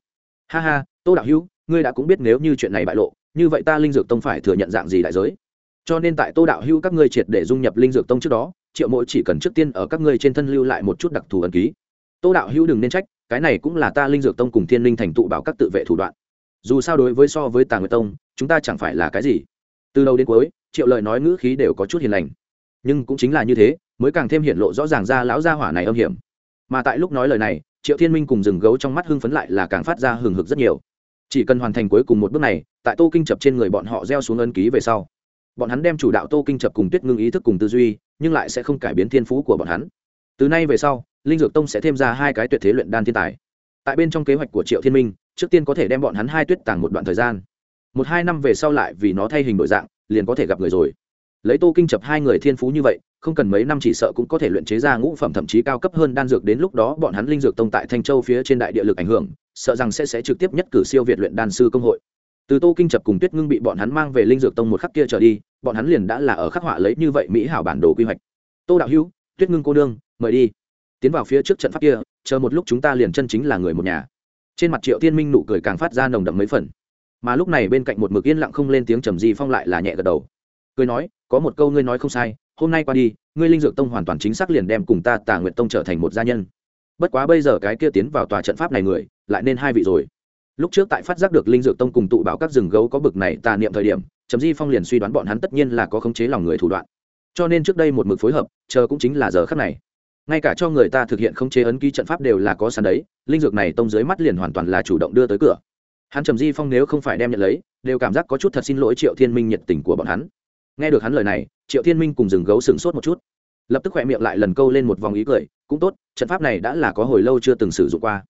Ha ha, tô đạo hữu ngươi đã cũng biết nếu như chuyện này bại lộ, như vậy ta linh dược tông phải thừa nhận dạng gì đại giới. Cho nên tại tô đạo hữu các ngươi triệt để dung nhập linh dược tông trước đó, triệu mỗi chỉ cần trước tiên ở các ngươi trên thân lưu lại một chút đặc thù ẩn ký. Tô đạo hữu đừng nên trách, cái này cũng là ta linh dược tông cùng thiên linh thành tụ bảo các tự vệ thủ đoạn. Dù sao đối với so với tà nguyệt tông, chúng ta chẳng phải là cái gì. Từ đầu đến cuối, triệu lời nói ngữ khí đều có chút hiền lành. Nhưng cũng chính là như thế, mới càng thêm hiện lộ rõ ràng ra lão gia hỏa này âm hiểm. Mà tại lúc nói lời này, triệu thiên minh cùng rừng gấu trong mắt hưng phấn lại là càng phát ra hừng hực rất nhiều chỉ cần hoàn thành cuối cùng một bước này, tại tô kinh chập trên người bọn họ gieo xuống ân ký về sau, bọn hắn đem chủ đạo tô kinh chập cùng tuyết ngưng ý thức cùng tư duy, nhưng lại sẽ không cải biến thiên phú của bọn hắn. Từ nay về sau, linh dược tông sẽ thêm ra hai cái tuyệt thế luyện đan thiên tài. Tại bên trong kế hoạch của triệu thiên minh, trước tiên có thể đem bọn hắn hai tuyết tàng một đoạn thời gian. Một hai năm về sau lại vì nó thay hình đổi dạng, liền có thể gặp người rồi. Lấy tô kinh chập hai người thiên phú như vậy không cần mấy năm chỉ sợ cũng có thể luyện chế ra ngũ phẩm thậm chí cao cấp hơn đan dược đến lúc đó bọn hắn linh dược tông tại thanh châu phía trên đại địa lực ảnh hưởng, sợ rằng sẽ sẽ trực tiếp nhất cử siêu việt luyện đan sư công hội. Từ tô kinh chập cùng tuyết ngưng bị bọn hắn mang về linh dược tông một khắc kia trở đi, bọn hắn liền đã là ở khắc họa lấy như vậy mỹ hảo bản đồ quy hoạch. Tô đạo hữu, tuyết ngưng cô đương mời đi. Tiến vào phía trước trận pháp kia, chờ một lúc chúng ta liền chân chính là người một nhà. Trên mặt triệu tiên minh nụ cười càng phát ra nồng đậm mấy phần. Mà lúc này bên cạnh một mực yên lặng không lên tiếng trầm di phong lại là nhẹ gật đầu. Cười nói, có một câu ngươi nói không sai hôm nay qua đi, ngươi linh dược tông hoàn toàn chính xác liền đem cùng ta tà nguyện tông trở thành một gia nhân. Bất quá bây giờ cái kia tiến vào tòa trận pháp này người, lại nên hai vị rồi. Lúc trước tại phát giác được linh dược tông cùng tụ bảo các rừng gấu có bực này tà niệm thời điểm, trầm di phong liền suy đoán bọn hắn tất nhiên là có khống chế lòng người thủ đoạn. Cho nên trước đây một mực phối hợp, chờ cũng chính là giờ khắc này. Ngay cả cho người ta thực hiện khống chế ấn ký trận pháp đều là có sẵn đấy, linh dược này tông dưới mắt liền hoàn toàn là chủ động đưa tới cửa. Hắn trầm di phong nếu không phải đem nhận lấy, đều cảm giác có chút thật xin lỗi triệu thiên minh nhiệt tình của bọn hắn nghe được hắn lời này, triệu thiên minh cùng rừng gấu sửng sốt một chút. Lập tức khỏe miệng lại lần câu lên một vòng ý cười, cũng tốt, trận pháp này đã là có hồi lâu chưa từng sử dụng qua.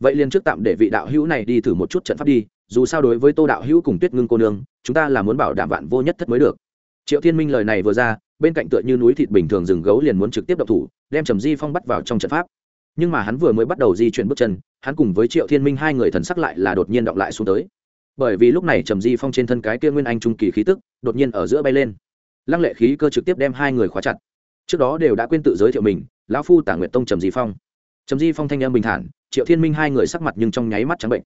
Vậy liền trước tạm để vị đạo hữu này đi thử một chút trận pháp đi, dù sao đối với tô đạo hữu cùng tuyết ngưng cô nương, chúng ta là muốn bảo đảm vạn vô nhất thất mới được. Triệu thiên minh lời này vừa ra, bên cạnh tựa như núi thịt bình thường rừng gấu liền muốn trực tiếp đập thủ, đem trầm di phong bắt vào trong trận pháp. Nhưng mà hắn vừa mới bắt đầu di chuyển bước chân, hắn cùng với triệu thiên minh hai người thần sắc lại là đột nhiên đọng lại xuống tới bởi vì lúc này trầm di phong trên thân cái kia nguyên anh trung kỳ khí tức đột nhiên ở giữa bay lên lăng lệ khí cơ trực tiếp đem hai người khóa chặt trước đó đều đã quên tự giới thiệu mình lão phu tả nguyện tông trầm di phong trầm di phong thanh em bình thản triệu thiên minh hai người sắc mặt nhưng trong nháy mắt trắng bệnh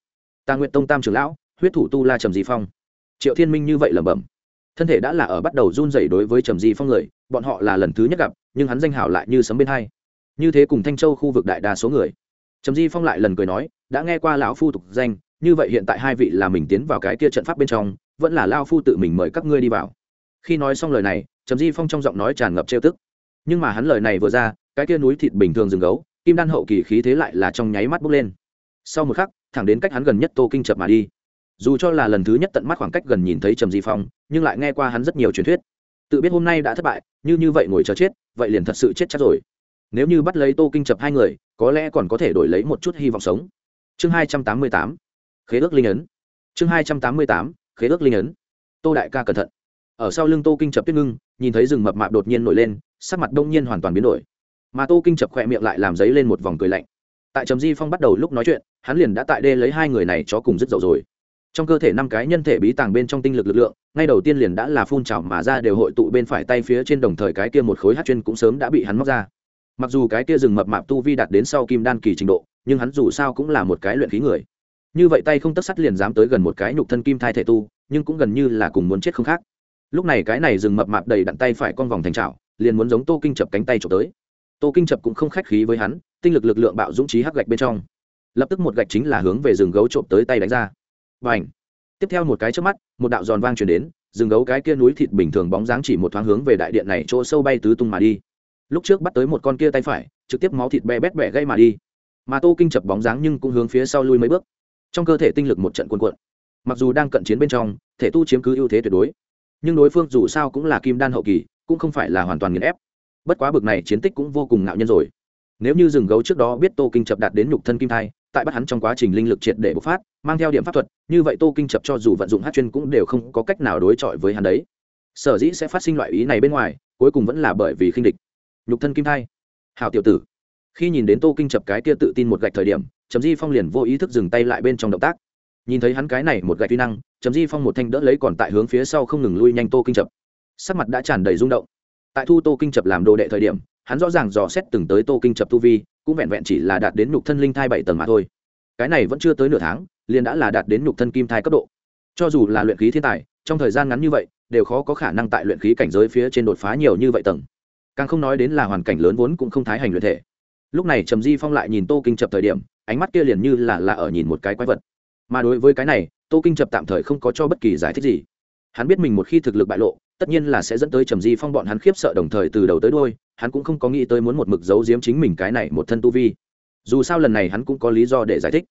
tà nguyện tông tam trưởng lão huyết thủ tu la trầm di phong triệu thiên minh như vậy lẩm bẩm thân thể đã là ở bắt đầu run rẩy đối với trầm di phong người bọn họ là lần thứ nhất gặp nhưng hắn danh hảo lại như sấm bên hai như thế cùng thanh châu khu vực đại đa số người trầm di phong lại lần cười nói đã nghe qua lão phu tục danh như vậy hiện tại hai vị là mình tiến vào cái kia trận pháp bên trong, vẫn là lao phu tự mình mời các ngươi đi vào. Khi nói xong lời này, trầm di phong trong giọng nói tràn ngập trêu tức. Nhưng mà hắn lời này vừa ra, cái kia núi thịt bình thường rừng gấu, kim đan hậu kỳ khí thế lại là trong nháy mắt bốc lên. Sau một khắc, thẳng đến cách hắn gần nhất tô kinh chập mà đi. Dù cho là lần thứ nhất tận mắt khoảng cách gần nhìn thấy trầm di phong, nhưng lại nghe qua hắn rất nhiều truyền thuyết. Tự biết hôm nay đã thất bại, như như vậy ngồi chờ chết, vậy liền thật sự chết chắc rồi. Nếu như bắt lấy tô kinh chập hai người, có lẽ còn có thể đổi lấy một chút hy vọng sống. Chương hai trăm tám mươi tám khế ước linh ấn. Chương hai trăm tám mươi tám, khế ước linh ấn. Tô đại ca cẩn thận. Ở sau lưng tô kinh chập tuyết ngưng, nhìn thấy rừng mập mạp đột nhiên nổi lên, sắc mặt đông nhiên hoàn toàn biến đổi. Mà tô kinh chập khỏe miệng lại làm giấy lên một vòng cười lạnh. Tại trầm di phong bắt đầu lúc nói chuyện, hắn liền đã tại đê lấy hai người này cho cùng rất dậu rồi. Trong cơ thể năm cái nhân thể bí tàng bên trong tinh lực lực lượng, ngay đầu tiên liền đã là phun trào mà ra đều hội tụ bên phải tay phía trên đồng thời cái kia một khối hát chuyên cũng sớm đã bị hắn móc ra. Mặc dù cái kia rừng mập mạp tu vi đạt đến sau kim đan kỳ trình độ, nhưng hắn dù sao cũng là một cái luyện khí người như vậy tay không tất sắt liền dám tới gần một cái nhục thân kim thai thể tu, nhưng cũng gần như là cùng muốn chết không khác. Lúc này cái này dừng mập mạp đầy đặn tay phải con vòng thành trào liền muốn giống tô kinh chập cánh tay trộm tới. Tô kinh chập cũng không khách khí với hắn, tinh lực lực lượng bạo dũng trí hắc gạch bên trong. Lập tức một gạch chính là hướng về rừng gấu trộm tới tay đánh ra. Và ảnh tiếp theo một cái trước mắt, một đạo giòn vang chuyển đến, rừng gấu cái kia núi thịt bình thường bóng dáng chỉ một thoáng hướng về đại điện này chỗ sâu bay tứ tung mà đi. Lúc trước bắt tới một con kia tay phải, trực tiếp máu thịt bè bét bẻ gây mà đi. Mà tô kinh chập bóng dáng nhưng cũng hướng phía sau lui mấy bước trong cơ thể tinh lực một trận cuồn cuộn. Mặc dù đang cận chiến bên trong, thể tu chiếm cứ ưu thế tuyệt đối, nhưng đối phương dù sao cũng là kim đan hậu kỳ, cũng không phải là hoàn toàn nghiền ép. Bất quá bực này chiến tích cũng vô cùng ngạo nhân rồi. Nếu như rừng gấu trước đó biết tô kinh chập đạt đến nhục thân kim thai, tại bắt hắn trong quá trình linh lực triệt để bộc phát, mang theo điểm pháp thuật, như vậy tô kinh chập cho dù vận dụng hát chuyên cũng đều không có cách nào đối chọi với hắn đấy. Sở dĩ sẽ phát sinh loại ý này bên ngoài, cuối cùng vẫn là bởi vì khinh địch. Nhục thân kim thai. Hào tiểu tử. Khi nhìn đến tô kinh chập cái kia tự tin một gạch thời điểm chấm di phong liền vô ý thức dừng tay lại bên trong động tác. Nhìn thấy hắn cái này một gạch tuy năng chấm di phong một thanh đỡ lấy còn tại hướng phía sau không ngừng lui nhanh tô kinh chập. Sắc mặt đã tràn đầy rung động. Tại thu tô kinh chập làm đồ đệ thời điểm, hắn rõ ràng dò xét từng tới tô kinh chập tu vi, cũng vẹn vẹn chỉ là đạt đến nhục thân linh thai bảy tầng mà thôi. Cái này vẫn chưa tới nửa tháng, liền đã là đạt đến nhục thân kim thai cấp độ. Cho dù là luyện khí thiên tài, trong thời gian ngắn như vậy, đều khó có khả năng tại luyện khí cảnh giới phía trên đột phá nhiều như vậy tầng. Càng không nói đến là hoàn cảnh lớn vốn cũng không thái hành luyện thể. Lúc này trầm di phong lại nhìn tô kinh chập thời điểm ánh mắt kia liền như là là ở nhìn một cái quái vật. Mà đối với cái này, tô kinh chập tạm thời không có cho bất kỳ giải thích gì. Hắn biết mình một khi thực lực bại lộ, tất nhiên là sẽ dẫn tới trầm di phong bọn hắn khiếp sợ đồng thời từ đầu tới đôi hắn cũng không có nghĩ tới muốn một mực giấu giếm chính mình cái này một thân tu vi. Dù sao lần này hắn cũng có lý do để giải thích.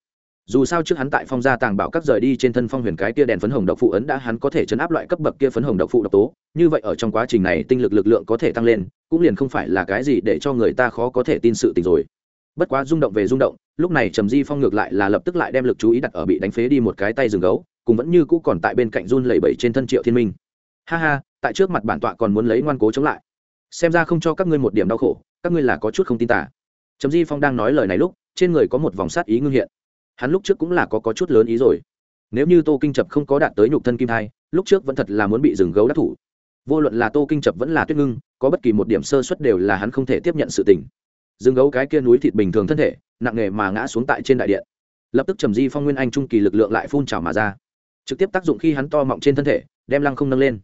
Dù sao trước hắn tại phong gia tàng bảo các rời đi trên thân phong huyền cái kia đèn phấn hồng độc phụ ấn đã hắn có thể chấn áp loại cấp bậc kia phấn hồng độc phụ độc tố, như vậy ở trong quá trình này tinh lực lực lượng có thể tăng lên, cũng liền không phải là cái gì để cho người ta khó có thể tin sự tình rồi bất quá rung động về rung động lúc này trầm di phong ngược lại là lập tức lại đem lực chú ý đặt ở bị đánh phế đi một cái tay rừng gấu cùng vẫn như cũ còn tại bên cạnh run lẩy bẩy trên thân triệu thiên minh. Ha ha tại trước mặt bản tọa còn muốn lấy ngoan cố chống lại. Xem ra không cho các ngươi một điểm đau khổ các ngươi là có chút không tin tả trầm di phong đang nói lời này lúc trên người có một vòng sát ý ngưng hiện. Hắn lúc trước cũng là có, có chút lớn ý rồi. Nếu như tô kinh chập không có đạt tới nhục thân kim thai lúc trước vẫn thật là muốn bị rừng gấu đắc thủ. Vô luận là tô kinh chập vẫn là tuyết ngưng có bất kỳ một điểm sơ xuất đều là hắn không thể tiếp nhận sự tình rừng gấu cái kia núi thịt bình thường thân thể, nặng nề mà ngã xuống tại trên đại điện. Lập tức trầm di phong nguyên anh trung kỳ lực lượng lại phun trào mà ra. Trực tiếp tác dụng khi hắn to mọng trên thân thể, đem lăng không nâng lên.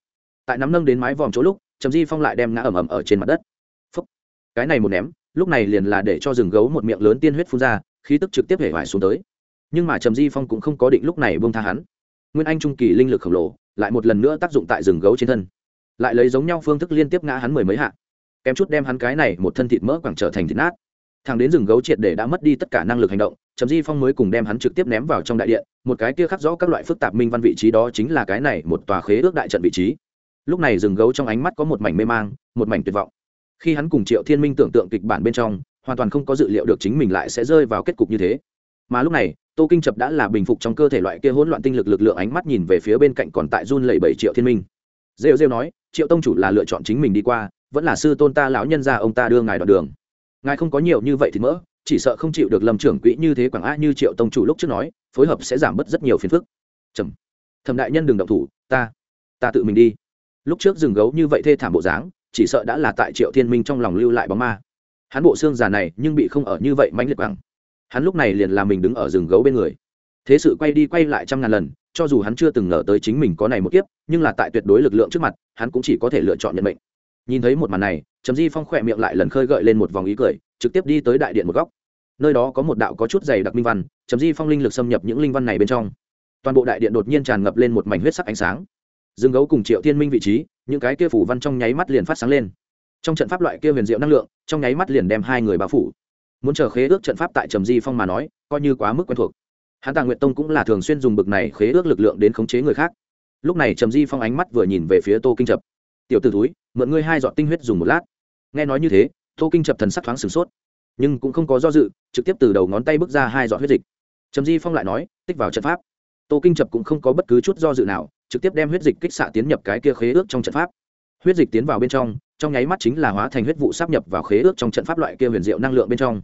Tại nắm nâng đến mái vòm chỗ lúc, trầm di phong lại đem ngã ẩm ẩm ở trên mặt đất. Phúc. cái này một ném, lúc này liền là để cho rừng gấu một miệng lớn tiên huyết phun ra, khí tức trực tiếp hể vải xuống tới. Nhưng mà trầm di phong cũng không có định lúc này buông tha hắn. Nguyên anh trung kỳ linh lực khổng lồ, lại một lần nữa tác dụng tại rừng gấu trên thân. Lại lấy giống nhau phương thức liên tiếp ngã hắn mười mấy hạ kém chút đem hắn cái này một thân thịt mỡ quẳng trở thành thịt nát. Thằng đến rừng gấu triệt để đã mất đi tất cả năng lực hành động, trầm di phong mới cùng đem hắn trực tiếp ném vào trong đại điện, một cái kia khắc rõ các loại phức tạp minh văn vị trí đó chính là cái này một tòa khế ước đại trận vị trí. Lúc này rừng gấu trong ánh mắt có một mảnh mê mang, một mảnh tuyệt vọng. Khi hắn cùng triệu thiên minh tưởng tượng kịch bản bên trong, hoàn toàn không có dự liệu được chính mình lại sẽ rơi vào kết cục như thế. Mà lúc này, tô kinh chập đã là bình phục trong cơ thể loại kia hỗn loạn tinh lực lực lượng ánh mắt nhìn về phía bên cạnh còn tại run lẩy bảy triệu thiên minh. Rêu rêu nói, triệu tông chủ là lựa chọn chính mình đi qua vẫn là sư tôn ta lão nhân ra ông ta đưa ngài đoạn đường. Ngài không có nhiều như vậy thì mỡ, chỉ sợ không chịu được lâm trưởng quỹ như thế quảng a như triệu tông chủ lúc trước nói, phối hợp sẽ giảm bớt rất nhiều phiền phức. Trầm thẩm đại nhân đừng động thủ, ta ta tự mình đi. Lúc trước rừng gấu như vậy thê thảm bộ dáng, chỉ sợ đã là tại triệu thiên minh trong lòng lưu lại bóng ma. Hắn bộ xương già này nhưng bị không ở như vậy mãnh liệt bằng. Hắn lúc này liền làm mình đứng ở rừng gấu bên người. Thế sự quay đi quay lại trăm ngàn lần, cho dù hắn chưa từng ngờ tới chính mình có này một kiếp, nhưng là tại tuyệt đối lực lượng trước mặt, hắn cũng chỉ có thể lựa chọn nhận mệnh nhìn thấy một màn này, trầm di phong khỏe miệng lại lần khơi gợi lên một vòng ý cười, trực tiếp đi tới đại điện một góc. Nơi đó có một đạo có chút dày đặc minh văn, trầm di phong linh lực xâm nhập những linh văn này bên trong. Toàn bộ đại điện đột nhiên tràn ngập lên một mảnh huyết sắc ánh sáng. Dương gấu cùng triệu thiên minh vị trí, những cái kia phủ văn trong nháy mắt liền phát sáng lên. Trong trận pháp loại kia huyền diệu năng lượng, trong nháy mắt liền đem hai người bao phủ. Muốn chờ khế ước trận pháp tại trầm di phong mà nói, coi như quá mức quen thuộc. Hắn tàng nguyện tông cũng là thường xuyên dùng bực này khế ước lực lượng đến khống chế người khác. Lúc này trầm di phong ánh mắt vừa nhìn về phía tô kinh trập. Tiểu t ử túi mượn ngươi hai dọn tinh huyết dùng một lát. Nghe nói như thế, tô kinh chập thần sắc thoáng sửng sốt, nhưng cũng không có do dự, trực tiếp từ đầu ngón tay bước ra hai dọn huyết dịch. Trầm di phong lại nói, tích vào trận pháp. Tô kinh chập cũng không có bất cứ chút do dự nào, trực tiếp đem huyết dịch kích xạ tiến nhập cái kia khế ước trong trận pháp. Huyết dịch tiến vào bên trong trong nháy mắt chính là hóa thành huyết vụ sắp nhập vào khế ước trong trận pháp loại kia huyền diệu năng lượng bên trong.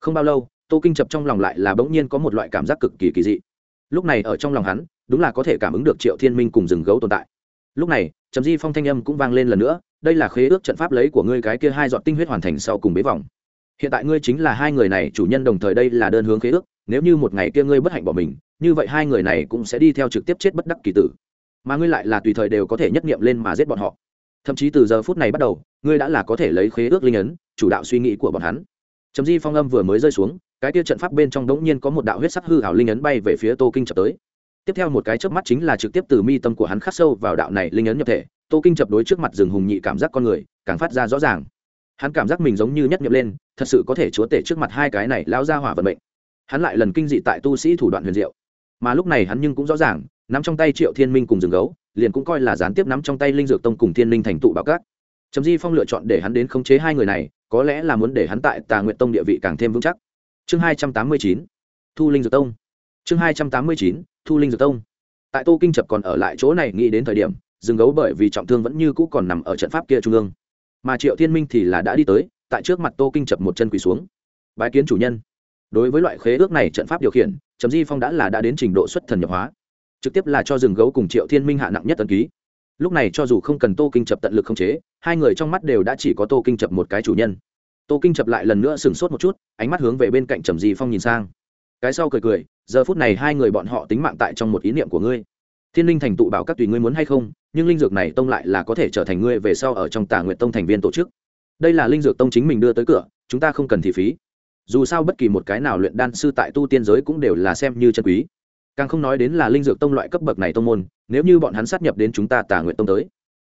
Không bao lâu, tô kinh chập trong lòng lại là bỗng nhiên có một loại cảm giác cực kỳ kỳ dị. Lúc này ở trong lòng hắn, đúng là có thể cảm ứng được triệu thiên minh cùng rừng gấu tồn tại. Lúc này, trầm di phong thanh âm cũng vang lên lần nữa đây là khế ước trận pháp lấy của ngươi cái kia hai dọn tinh huyết hoàn thành sau cùng bế vòng. Hiện tại ngươi chính là hai người này, chủ nhân đồng thời đây là đơn hướng khế ước, nếu như một ngày kia ngươi bất hạnh bỏ mình, như vậy hai người này cũng sẽ đi theo trực tiếp chết bất đắc kỳ tử. Mà ngươi lại là tùy thời đều có thể nhất nghiệm lên mà giết bọn họ. Thậm chí từ giờ phút này bắt đầu, ngươi đã là có thể lấy khế ước linh ấn, chủ đạo suy nghĩ của bọn hắn. Chấm di phong âm vừa mới rơi xuống, cái kia trận pháp bên trong đống nhiên có một đạo huyết sắc hư hảo linh ấn bay về phía tô kinh chập tới. Tiếp theo một cái chớp mắt chính là trực tiếp từ mi tâm của hắn khắc sâu vào đạo này linh ấn nhập thể tô kinh chập đối trước mặt rừng hùng nhị cảm giác con người, càng phát ra rõ ràng. Hắn cảm giác mình giống như nhất nhập lên, thật sự có thể chúa tể trước mặt hai cái này lao ra hỏa vận mệnh. Hắn lại lần kinh dị tại tu sĩ thủ đoạn huyền diệu. Mà lúc này hắn nhưng cũng rõ ràng, nắm trong tay triệu thiên minh cùng rừng gấu, liền cũng coi là gián tiếp nắm trong tay linh dược tông cùng thiên Minh thành tụ báo cát chấm di phong lựa chọn để hắn đến khống chế hai người này, có lẽ là muốn để hắn tại tà nguyện tông địa vị càng thêm vững chắc. Chương hai trăm tám mươi chín, thu linh dược tông. Chương hai trăm tám mươi chín, thu linh dược tông. Tại tô kinh chập còn ở lại chỗ này nghĩ đến thời điểm rừng gấu bởi vì trọng thương vẫn như cũ còn nằm ở trận pháp kia trung ương. Mà triệu thiên minh thì là đã đi tới, tại trước mặt tô kinh chập một chân quỳ xuống. Bái kiến chủ nhân. Đối với loại khế ước này trận pháp điều khiển chấm di phong đã là đã đến trình độ xuất thần nhập hóa. Trực tiếp là cho rừng gấu cùng triệu thiên minh hạ nặng nhất tần ký. Lúc này cho dù không cần tô kinh chập tận lực khống chế, hai người trong mắt đều đã chỉ có tô kinh chập một cái chủ nhân. Tô kinh chập lại lần nữa sửng sốt một chút, ánh mắt hướng về bên cạnh trầm di phong nhìn sang. Cái sau cười cười, giờ phút này hai người bọn họ tính mạng tại trong một ý niệm của ngươi. Thiên linh thành tụ bảo các tùy ngươi muốn hay không nhưng linh dược này tông lại là có thể trở thành ngươi về sau ở trong tà nguyện tông thành viên tổ chức. Đây là linh dược tông chính mình đưa tới cửa, chúng ta không cần thị phí. Dù sao bất kỳ một cái nào luyện đan sư tại tu tiên giới cũng đều là xem như chân quý. Càng không nói đến là linh dược tông loại cấp bậc này tông môn, nếu như bọn hắn sát nhập đến chúng ta tà nguyện tông tới,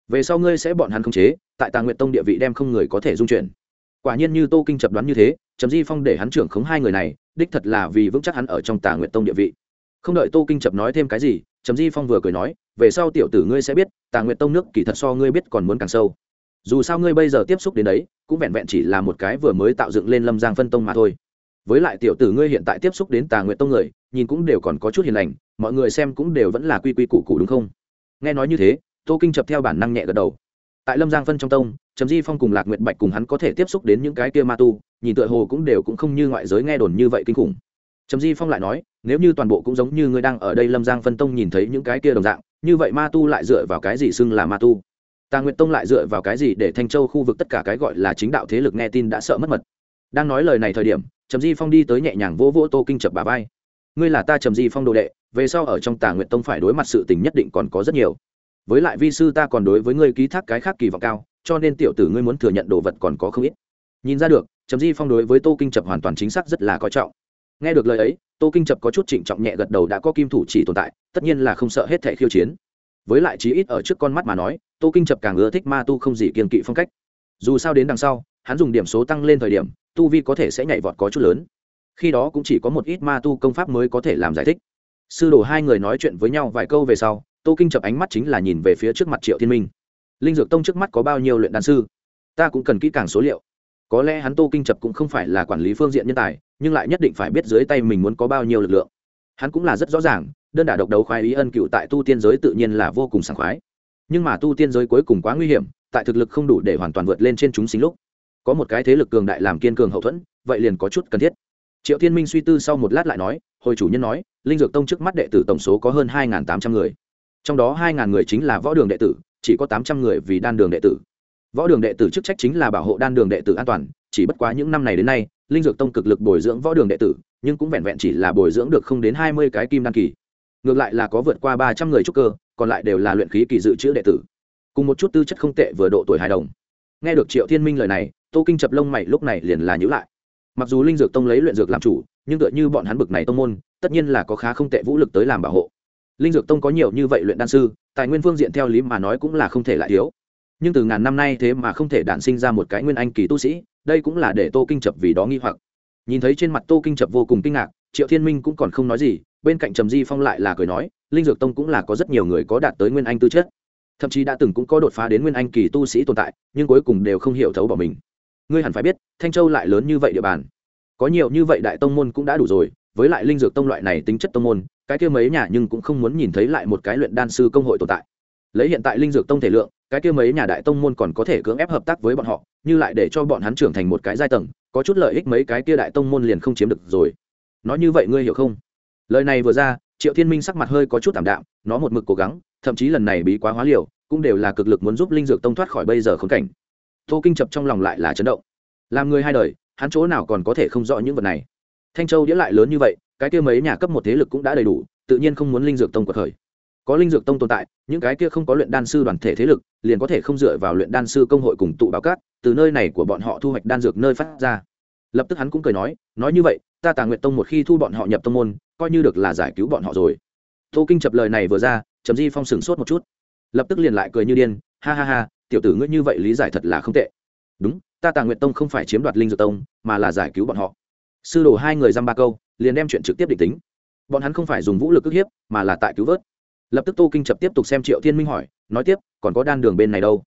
về sau ngươi sẽ bọn hắn khống chế, tại tà nguyện tông địa vị đem không người có thể dung chuyển. Quả nhiên như tô kinh chập đoán như thế, trầm di phong để hắn trưởng khống hai người này, đích thật là vì vững chắc hắn ở trong tà nguyện tông địa vị không đợi tô kinh chập nói thêm cái gì, trầm di phong vừa cười nói, về sau tiểu tử ngươi sẽ biết, tà nguyện tông nước kỳ thật so ngươi biết còn muốn càng sâu. Dù sao ngươi bây giờ tiếp xúc đến đấy, cũng vẹn vẹn chỉ là một cái vừa mới tạo dựng lên lâm giang phân tông mà thôi. Với lại tiểu tử ngươi hiện tại tiếp xúc đến tà nguyện tông người, nhìn cũng đều còn có chút hiền lành, mọi người xem cũng đều vẫn là quy quy củ củ đúng không? Nghe nói như thế, tô kinh chập theo bản năng nhẹ gật đầu. Tại lâm giang phân trong tông, trầm di phong cùng lạc nguyện bạch cùng hắn có thể tiếp xúc đến những cái kia ma tu, nhìn tựa hồ cũng đều cũng không như ngoại giới nghe đồn như vậy kinh khủng trầm di phong lại nói, nếu như toàn bộ cũng giống như ngươi đang ở đây lâm giang phân tông nhìn thấy những cái kia đồng dạng, như vậy ma tu lại dựa vào cái gì xưng là ma tu? Tà nguyện tông lại dựa vào cái gì để thanh châu khu vực tất cả cái gọi là chính đạo thế lực nghe tin đã sợ mất mật? Đang nói lời này thời điểm, trầm di phong đi tới nhẹ nhàng vỗ vỗ tô kinh chập bà vai. Ngươi là ta trầm di phong đồ đệ, về sau ở trong tà nguyện tông phải đối mặt sự tình nhất định còn có rất nhiều. Với lại vi sư ta còn đối với ngươi ký thác cái khác kỳ vọng cao, cho nên tiểu tử ngươi muốn thừa nhận đồ vật còn có không ít. Nhìn ra được, trầm di phong đối với tô kinh chập hoàn toàn chính xác rất là coi trọng nghe được lời ấy, tô kinh chập có chút trịnh trọng nhẹ gật đầu đã có kim thủ chỉ tồn tại, tất nhiên là không sợ hết thẻ khiêu chiến. Với lại chí ít ở trước con mắt mà nói, tô kinh chập càng ưa thích ma tu không gì kiên kỵ phong cách. Dù sao đến đằng sau, hắn dùng điểm số tăng lên thời điểm, tu vi có thể sẽ nhảy vọt có chút lớn. Khi đó cũng chỉ có một ít ma tu công pháp mới có thể làm giải thích. Sư đồ hai người nói chuyện với nhau vài câu về sau, tô kinh chập ánh mắt chính là nhìn về phía trước mặt triệu thiên minh. Linh dược tông trước mắt có bao nhiêu luyện đan sư? Ta cũng cần kỹ càng số liệu có lẽ hắn tô kinh chập cũng không phải là quản lý phương diện nhân tài, nhưng lại nhất định phải biết dưới tay mình muốn có bao nhiêu lực lượng. Hắn cũng là rất rõ ràng, đơn đả độc đấu khoái ý ân cựu tại tu tiên giới tự nhiên là vô cùng sảng khoái. Nhưng mà tu tiên giới cuối cùng quá nguy hiểm, tại thực lực không đủ để hoàn toàn vượt lên trên chúng sinh lúc. Có một cái thế lực cường đại làm kiên cường hậu thuẫn, vậy liền có chút cần thiết. Triệu thiên minh suy tư sau một lát lại nói, hồi chủ nhân nói, linh dược tông trước mắt đệ tử tổng số có hơn hai tám trăm người. Trong đó hai người chính là võ đường đệ tử, chỉ có tám trăm người vì đan đường đệ tử võ đường đệ tử chức trách chính là bảo hộ đan đường đệ tử an toàn, chỉ bất quá những năm này đến nay, linh dược tông cực lực bồi dưỡng võ đường đệ tử, nhưng cũng vẹn vẹn chỉ là bồi dưỡng được không đến hai mươi cái kim đan kỳ. Ngược lại là có vượt qua ba trăm người trúc cơ, còn lại đều là luyện khí kỳ dự trữ đệ tử. Cùng một chút tư chất không tệ vừa độ tuổi hài đồng. Nghe được triệu thiên minh lời này, tô kinh chập lông mày lúc này liền là nhữ lại. Mặc dù linh dược tông lấy luyện dược làm chủ, nhưng tựa như bọn hắn bực này tông môn, tất nhiên là có khá không tệ vũ lực tới làm bảo hộ. Linh dược tông có nhiều như vậy luyện đan sư, tài nguyên phương diện theo lý mà nói cũng là không thể lại thiếu nhưng từ ngàn năm nay thế mà không thể đản sinh ra một cái nguyên anh kỳ tu sĩ, đây cũng là để tô kinh chập vì đó nghi hoặc. Nhìn thấy trên mặt tô kinh chập vô cùng kinh ngạc, triệu thiên minh cũng còn không nói gì, bên cạnh trầm di phong lại là cười nói, linh dược tông cũng là có rất nhiều người có đạt tới nguyên anh tư chất. Thậm chí đã từng cũng có đột phá đến nguyên anh kỳ tu sĩ tồn tại, nhưng cuối cùng đều không hiểu thấu bỏ mình. Ngươi hẳn phải biết, thanh châu lại lớn như vậy địa bàn. Có nhiều như vậy đại tông môn cũng đã đủ rồi, với lại linh dược tông loại này tính chất tông môn, cái kia mấy nhà nhưng cũng không muốn nhìn thấy lại một cái luyện đan sư công hội tồn tại. Lấy hiện tại linh dược tông thể lượng cái kia mấy nhà đại tông môn còn có thể cưỡng ép hợp tác với bọn họ, như lại để cho bọn hắn trưởng thành một cái giai tầng, có chút lợi ích mấy cái kia đại tông môn liền không chiếm được rồi. Nói như vậy ngươi hiểu không? Lời này vừa ra, triệu thiên minh sắc mặt hơi có chút tảm đạm, nó một mực cố gắng, thậm chí lần này bí quá hóa liều, cũng đều là cực lực muốn giúp linh dược tông thoát khỏi bây giờ khốn cảnh. Tô kinh chập trong lòng lại là chấn động. Làm người hai đời, hắn chỗ nào còn có thể không rõ những vật này? Thanh châu đĩa lại lớn như vậy, cái kia mấy nhà cấp một thế lực cũng đã đầy đủ, tự nhiên không muốn linh dược tông quật khởi có linh dược tông tồn tại, những cái kia không có luyện đan sư đoàn thể thế lực, liền có thể không dựa vào luyện đan sư công hội cùng tụ báo cát từ nơi này của bọn họ thu hoạch đan dược nơi phát ra. Lập tức hắn cũng cười nói nói như vậy, ta tà nguyện tông một khi thu bọn họ nhập tông môn, coi như được là giải cứu bọn họ rồi. Tô kinh chập lời này vừa ra chấm di phong sửng sốt một chút. Lập tức liền lại cười như điên, ha ha ha, tiểu tử ngươi như vậy lý giải thật là không tệ. Đúng, ta tà nguyện tông không phải chiếm đoạt linh dược tông, mà là giải cứu bọn họ. Sư đồ hai người dăm ba câu, liền đem chuyện trực tiếp định tính. Bọn hắn không phải dùng vũ lực ức hiếp, mà là tại cứu vớt lập tức tô kinh chập tiếp tục xem triệu thiên minh hỏi, nói tiếp, còn có đan đường bên này đâu?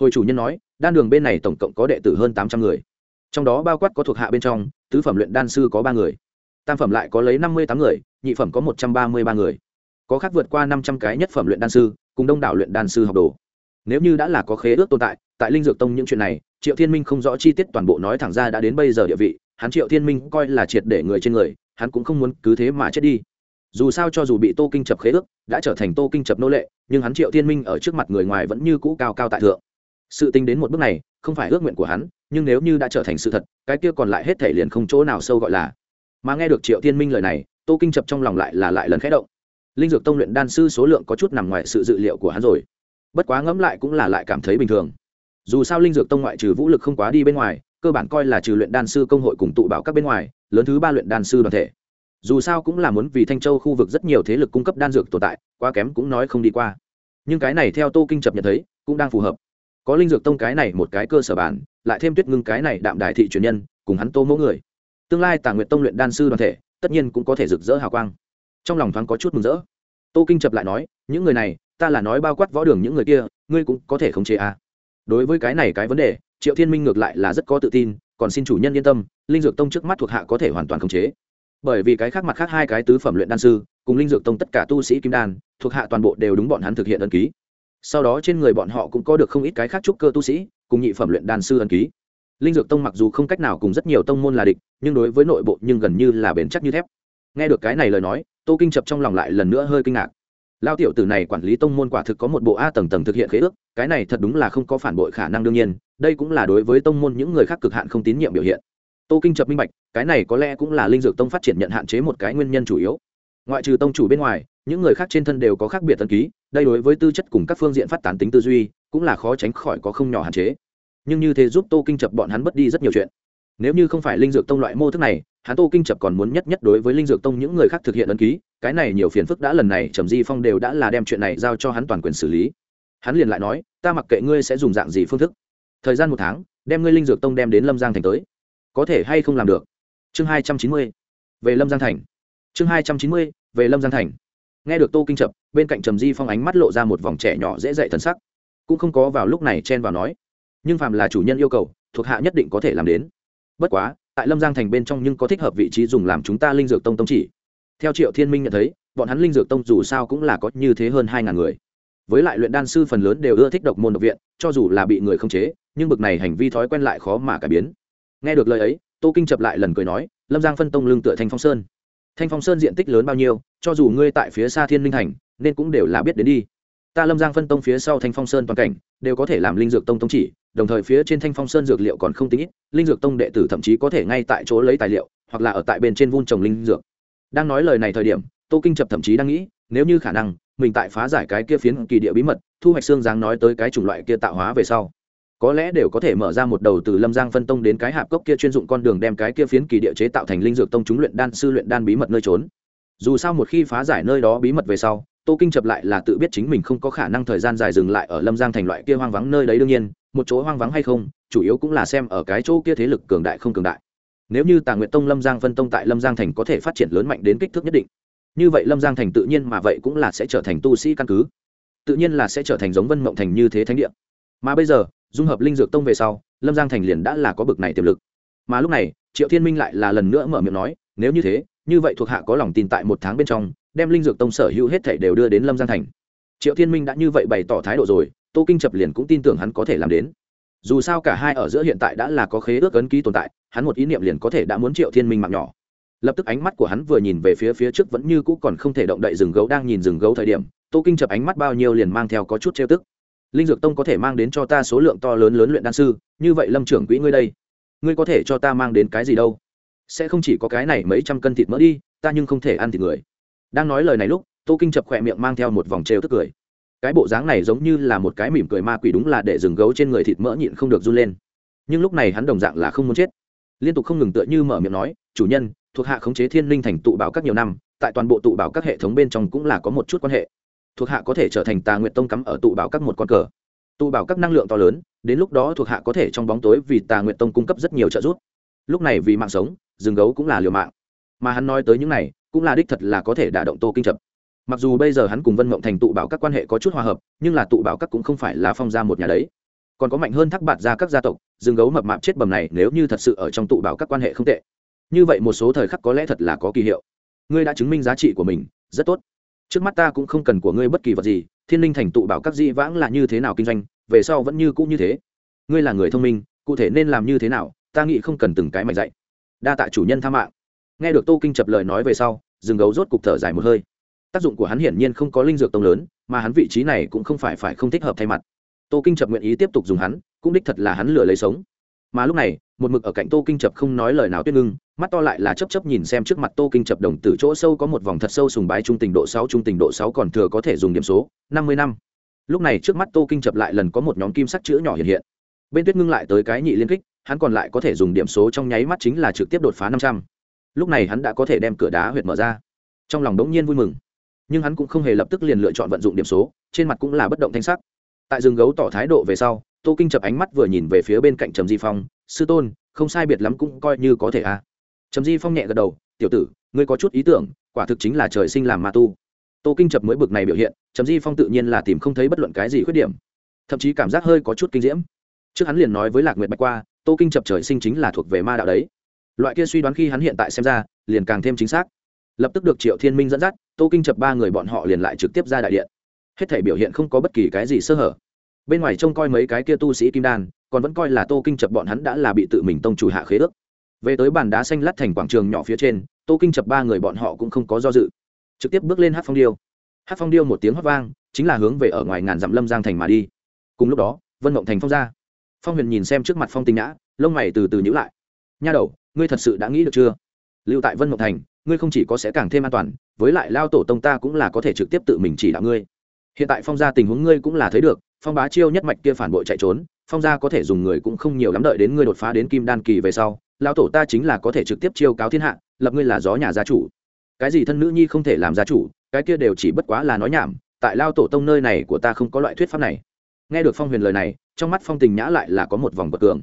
Hồi chủ nhân nói, đan đường bên này tổng cộng có đệ tử hơn tám trăm người. Trong đó bao quát có thuộc hạ bên trong, tứ phẩm luyện đan sư có ba người. Tam phẩm lại có lấy năm mươi tám người, nhị phẩm có một trăm ba mươi ba người. Có khác vượt qua năm trăm cái nhất phẩm luyện đan sư, cùng đông đảo luyện đan sư học đồ. Nếu như đã là có khế ước tồn tại tại linh dược tông những chuyện này, triệu thiên minh không rõ chi tiết toàn bộ nói thẳng ra đã đến bây giờ địa vị, hắn triệu thiên minh coi là triệt để người trên người, hắn cũng không muốn cứ thế mà chết đi dù sao cho dù bị tô kinh chập khế ước, đã trở thành tô kinh chập nô lệ, nhưng hắn triệu thiên minh ở trước mặt người ngoài vẫn như cũ cao cao tại thượng. Sự tính đến một bước này, không phải ước nguyện của hắn, nhưng nếu như đã trở thành sự thật, cái kia còn lại hết thể liền không chỗ nào sâu gọi là. Mà nghe được triệu thiên minh lời này, tô kinh chập trong lòng lại là lại lần khẽ động. Linh dược tông luyện đan sư số lượng có chút nằm ngoài sự dự liệu của hắn rồi. Bất quá ngẫm lại cũng là lại cảm thấy bình thường. Dù sao linh dược tông ngoại trừ vũ lực không quá đi bên ngoài, cơ bản coi là trừ luyện đan sư công hội cùng tụ bảo các bên ngoài, lớn thứ ba luyện đan sư đoàn thể dù sao cũng là muốn vì thanh châu khu vực rất nhiều thế lực cung cấp đan dược tồn tại, quá kém cũng nói không đi qua. Nhưng cái này theo tô kinh chập nhận thấy, cũng đang phù hợp. Có linh dược tông cái này một cái cơ sở bản, lại thêm tuyết ngưng cái này đạm đại thị truyền nhân, cùng hắn tô mẫu người. Tương lai tà nguyệt tông luyện đan sư đoàn thể, tất nhiên cũng có thể rực rỡ hào quang. Trong lòng thoáng có chút mừng rỡ. Tô kinh chập lại nói, những người này, ta là nói bao quát võ đường những người kia, ngươi cũng có thể khống chế à. đối với cái này cái vấn đề, triệu thiên minh ngược lại là rất có tự tin, còn xin chủ nhân yên tâm, linh dược tông trước mắt thuộc hạ có thể hoàn toàn khống chế bởi vì cái khác mặt khác hai cái tứ phẩm luyện đan sư, cùng linh dược tông tất cả tu sĩ kim đan, thuộc hạ toàn bộ đều đúng bọn hắn thực hiện ân ký. Sau đó trên người bọn họ cũng có được không ít cái khác trúc cơ tu sĩ, cùng nhị phẩm luyện đan sư ân ký. Linh dược tông mặc dù không cách nào cùng rất nhiều tông môn là địch, nhưng đối với nội bộ nhưng gần như là bền chắc như thép. Nghe được cái này lời nói, tô kinh chập trong lòng lại lần nữa hơi kinh ngạc. Lao tiểu tử này quản lý tông môn quả thực có một bộ a tầng tầng thực hiện khế ước, cái này thật đúng là không có phản bội khả năng đương nhiên, đây cũng là đối với tông môn những người khác cực hạn không tín nhiệm biểu hiện tô kinh chập minh bạch, cái này có lẽ cũng là linh dược tông phát triển nhận hạn chế một cái nguyên nhân chủ yếu. Ngoại trừ tông chủ bên ngoài, những người khác trên thân đều có khác biệt tân ký, đây đối với tư chất cùng các phương diện phát tán tính tư duy, cũng là khó tránh khỏi có không nhỏ hạn chế. Nhưng như thế giúp tô kinh chập bọn hắn mất đi rất nhiều chuyện. Nếu như không phải linh dược tông loại mô thức này, hắn tô kinh chập còn muốn nhất nhất đối với linh dược tông những người khác thực hiện ấn ký, cái này nhiều phiền phức đã lần này trầm di phong đều đã là đem chuyện này giao cho hắn toàn quyền xử lý. Hắn liền lại nói, ta mặc kệ ngươi sẽ dùng dạng gì phương thức. Thời gian một tháng, đem ngươi linh dược tông đem đến lâm giang thành tới có thể hay không làm được. Chương hai trăm chín mươi, về lâm giang thành. Chương hai trăm chín mươi, về lâm giang thành. Nghe được tô kinh chập bên cạnh trầm di phong ánh mắt lộ ra một vòng trẻ nhỏ dễ dạy thần sắc. Cũng không có vào lúc này chen vào nói, nhưng phạm là chủ nhân yêu cầu, thuộc hạ nhất định có thể làm đến. Bất quá, tại lâm giang thành bên trong nhưng có thích hợp vị trí dùng làm chúng ta linh dược tông tông chỉ. Theo triệu thiên minh nhận thấy, bọn hắn linh dược tông dù sao cũng là có như thế hơn hai ngàn người. Với lại luyện đan sư phần lớn đều ưa thích độc môn độc viện, cho dù là bị người không chế, nhưng bực này hành vi thói quen lại khó mà cải biến nghe được lời ấy, tô kinh chập lại lần cười nói, lâm giang phân tông lương tựa thanh phong sơn. Thanh phong sơn diện tích lớn bao nhiêu, cho dù ngươi tại phía xa thiên linh thành, nên cũng đều là biết đến đi. Ta lâm giang phân tông phía sau thanh phong sơn toàn cảnh, đều có thể làm linh dược tông tông chỉ, đồng thời phía trên thanh phong sơn dược liệu còn không tính ít, linh dược tông đệ tử thậm chí có thể ngay tại chỗ lấy tài liệu, hoặc là ở tại bên trên vun trồng linh dược. Đang nói lời này thời điểm, tô kinh chập thậm chí đang nghĩ, nếu như khả năng, mình tại phá giải cái kia phiến kỳ địa bí mật, thu hoạch xương giáng nói tới cái chủng loại kia tạo hóa về sau có lẽ đều có thể mở ra một đầu từ lâm giang phân tông đến cái hạp cốc kia chuyên dụng con đường đem cái kia phiến kỳ địa chế tạo thành linh dược tông chúng luyện đan sư luyện đan bí mật nơi trốn. Dù sao một khi phá giải nơi đó bí mật về sau, tô kinh chập lại là tự biết chính mình không có khả năng thời gian dài dừng lại ở lâm giang thành loại kia hoang vắng nơi đấy đương nhiên, một chỗ hoang vắng hay không, chủ yếu cũng là xem ở cái chỗ kia thế lực cường đại không cường đại. Nếu như tà Nguyện tông lâm giang phân tông tại lâm giang thành có thể phát triển lớn mạnh đến kích thước nhất định, như vậy lâm giang thành tự nhiên mà vậy cũng là sẽ trở thành tu sĩ căn cứ. Tự nhiên là sẽ trở thành giống vân mộng thành như thế thánh địa. Mà bây giờ dung hợp linh dược tông về sau, lâm giang thành liền đã là có bực này tiềm lực. Mà lúc này, triệu thiên minh lại là lần nữa mở miệng nói, nếu như thế, như vậy thuộc hạ có lòng tin tại một tháng bên trong, đem linh dược tông sở hữu hết thể đều đưa đến lâm giang thành. Triệu thiên minh đã như vậy bày tỏ thái độ rồi, tô kinh chập liền cũng tin tưởng hắn có thể làm đến. Dù sao cả hai ở giữa hiện tại đã là có khế ước ấn ký tồn tại, hắn một ý niệm liền có thể đã muốn triệu thiên minh mạng nhỏ. Lập tức ánh mắt của hắn vừa nhìn về phía phía trước vẫn như cũ còn không thể động đậy rừng gấu đang nhìn rừng gấu thời điểm, tô kinh chập ánh mắt bao nhiêu liền mang theo có chút trêu tức linh dược tông có thể mang đến cho ta số lượng to lớn lớn luyện đan sư, như vậy lâm trưởng quỹ ngươi đây, ngươi có thể cho ta mang đến cái gì đâu? Sẽ không chỉ có cái này mấy trăm cân thịt mỡ đi, ta nhưng không thể ăn thịt người. Đang nói lời này lúc, tô kinh chập khỏe miệng mang theo một vòng trêu tức cười. Cái bộ dáng này giống như là một cái mỉm cười ma quỷ đúng là để rừng gấu trên người thịt mỡ nhịn không được run lên. Nhưng lúc này hắn đồng dạng là không muốn chết. Liên tục không ngừng tựa như mở miệng nói, chủ nhân, thuộc hạ khống chế thiên linh thành tụ bảo các nhiều năm, tại toàn bộ tụ bảo các hệ thống bên trong cũng là có một chút quan hệ thuộc hạ có thể trở thành tà nguyện tông cắm ở tụ bảo các một con cờ. Tụ bảo các năng lượng to lớn, đến lúc đó thuộc hạ có thể trong bóng tối vì tà nguyện tông cung cấp rất nhiều trợ giúp. Lúc này vì mạng sống, rừng gấu cũng là liều mạng. Mà hắn nói tới những này, cũng là đích thật là có thể đả động tô kinh chập. Mặc dù bây giờ hắn cùng vân mộng thành tụ bảo các quan hệ có chút hòa hợp, nhưng là tụ bảo các cũng không phải là phong ra một nhà đấy. Còn có mạnh hơn thắc bạt ra các gia tộc, rừng gấu mập mạp chết bầm này nếu như thật sự ở trong tụ bảo các quan hệ không tệ. Như vậy một số thời khắc có lẽ thật là có kỳ hiệu. Ngươi đã chứng minh giá trị của mình, rất tốt trước mắt ta cũng không cần của ngươi bất kỳ vật gì, thiên linh thành tụ bảo các dĩ vãng là như thế nào kinh doanh, về sau vẫn như cũ như thế. Ngươi là người thông minh, cụ thể nên làm như thế nào, ta nghĩ không cần từng cái mạnh dạy. Đa tạ chủ nhân tha mạng. Nghe được tô kinh chập lời nói về sau rừng gấu rốt cục thở dài một hơi. Tác dụng của hắn hiển nhiên không có linh dược tông lớn, mà hắn vị trí này cũng không phải phải không thích hợp thay mặt. Tô kinh chập nguyện ý tiếp tục dùng hắn, cũng đích thật là hắn lừa lấy sống. Mà lúc này một mực ở cạnh tô kinh chập không nói lời nào tuyết ngưng, mắt to lại là chấp chấp nhìn xem trước mặt tô kinh chập đồng từ chỗ sâu có một vòng thật sâu sùng bái trung tình độ sáu, trung tình độ sáu còn thừa có thể dùng điểm số, năm mươi năm. Lúc này trước mắt tô kinh chập lại lần có một nhóm kim sắc chữ nhỏ hiện hiện. Bên tuyết ngưng lại tới cái nhị liên kích, hắn còn lại có thể dùng điểm số trong nháy mắt chính là trực tiếp đột phá năm trăm. Lúc này hắn đã có thể đem cửa đá huyệt mở ra. Trong lòng đống nhiên vui mừng. Nhưng hắn cũng không hề lập tức liền lựa chọn vận dụng điểm số, trên mặt cũng là bất động thanh sắc. Tại rừng gấu tỏ thái độ về sau, tô kinh chập ánh mắt vừa nhìn về phía bên cạnh trầm di phong sư tôn, không sai biệt lắm cũng coi như có thể à. Trầm di phong nhẹ gật đầu, tiểu tử, ngươi có chút ý tưởng, quả thực chính là trời sinh làm ma tu. Tô kinh chập mới bực này biểu hiện, trầm di phong tự nhiên là tìm không thấy bất luận cái gì khuyết điểm. Thậm chí cảm giác hơi có chút kinh diễm. Trước hắn liền nói với lạc nguyệt bạch qua, tô kinh chập trời sinh chính là thuộc về ma đạo đấy. Loại kia suy đoán khi hắn hiện tại xem ra, liền càng thêm chính xác. Lập tức được triệu thiên minh dẫn dắt, tô kinh chập ba người bọn họ liền lại trực tiếp ra đại điện. Hết thể biểu hiện không có bất kỳ cái gì sơ hở. Bên ngoài trông coi mấy cái kia tu sĩ kim đan còn vẫn coi là tô kinh chập bọn hắn đã là bị tự mình tông chủ hạ khế ước. Về tới bàn đá xanh lát thành quảng trường nhỏ phía trên, tô kinh chập ba người bọn họ cũng không có do dự. Trực tiếp bước lên hát phong điêu. Hát phong điêu một tiếng hót vang, chính là hướng về ở ngoài ngàn dặm lâm giang thành mà đi. Cùng lúc đó, vân mộng thành phong ra. Phong huyền nhìn xem trước mặt phong tinh nhã, lông mày từ từ nhữ lại. Nha đầu, ngươi thật sự đã nghĩ được chưa? Lưu tại vân mộng thành, ngươi không chỉ có sẽ càng thêm an toàn, với lại lao tổ tông ta cũng là có thể trực tiếp tự mình chỉ đạo ngươi. Hiện tại phong gia tình huống ngươi cũng là thấy được, phong bá chiêu nhất mạch kia phản bội chạy trốn phong gia có thể dùng người cũng không nhiều lắm đợi đến ngươi đột phá đến kim đan kỳ về sau, Lão tổ ta chính là có thể trực tiếp chiêu cáo thiên hạ, lập ngươi là gió nhà gia chủ. Cái gì thân nữ nhi không thể làm gia chủ, cái kia đều chỉ bất quá là nói nhảm, tại lao tổ tông nơi này của ta không có loại thuyết pháp này. Nghe được phong huyền lời này, trong mắt phong tình nhã lại là có một vòng bậc cường.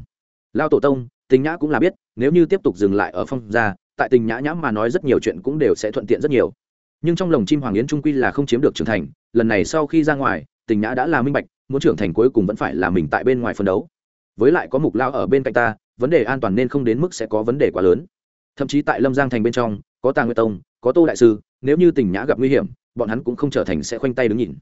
Lao tổ tông, tình nhã cũng là biết, nếu như tiếp tục dừng lại ở phong gia, tại tình nhã nhãm mà nói rất nhiều chuyện cũng đều sẽ thuận tiện rất nhiều. Nhưng trong lồng chim hoàng yến trung quy là không chiếm được trưởng thành, lần này sau khi ra ngoài, tình nhã đã là minh bạch muốn trưởng thành cuối cùng vẫn phải là mình tại bên ngoài phân đấu. Với lại có mục lao ở bên cạnh ta, vấn đề an toàn nên không đến mức sẽ có vấn đề quá lớn. Thậm chí tại lâm giang thành bên trong, có tàng nguyệt tông, có tô đại sư, nếu như tình nhã gặp nguy hiểm, bọn hắn cũng không trở thành sẽ khoanh tay đứng nhìn.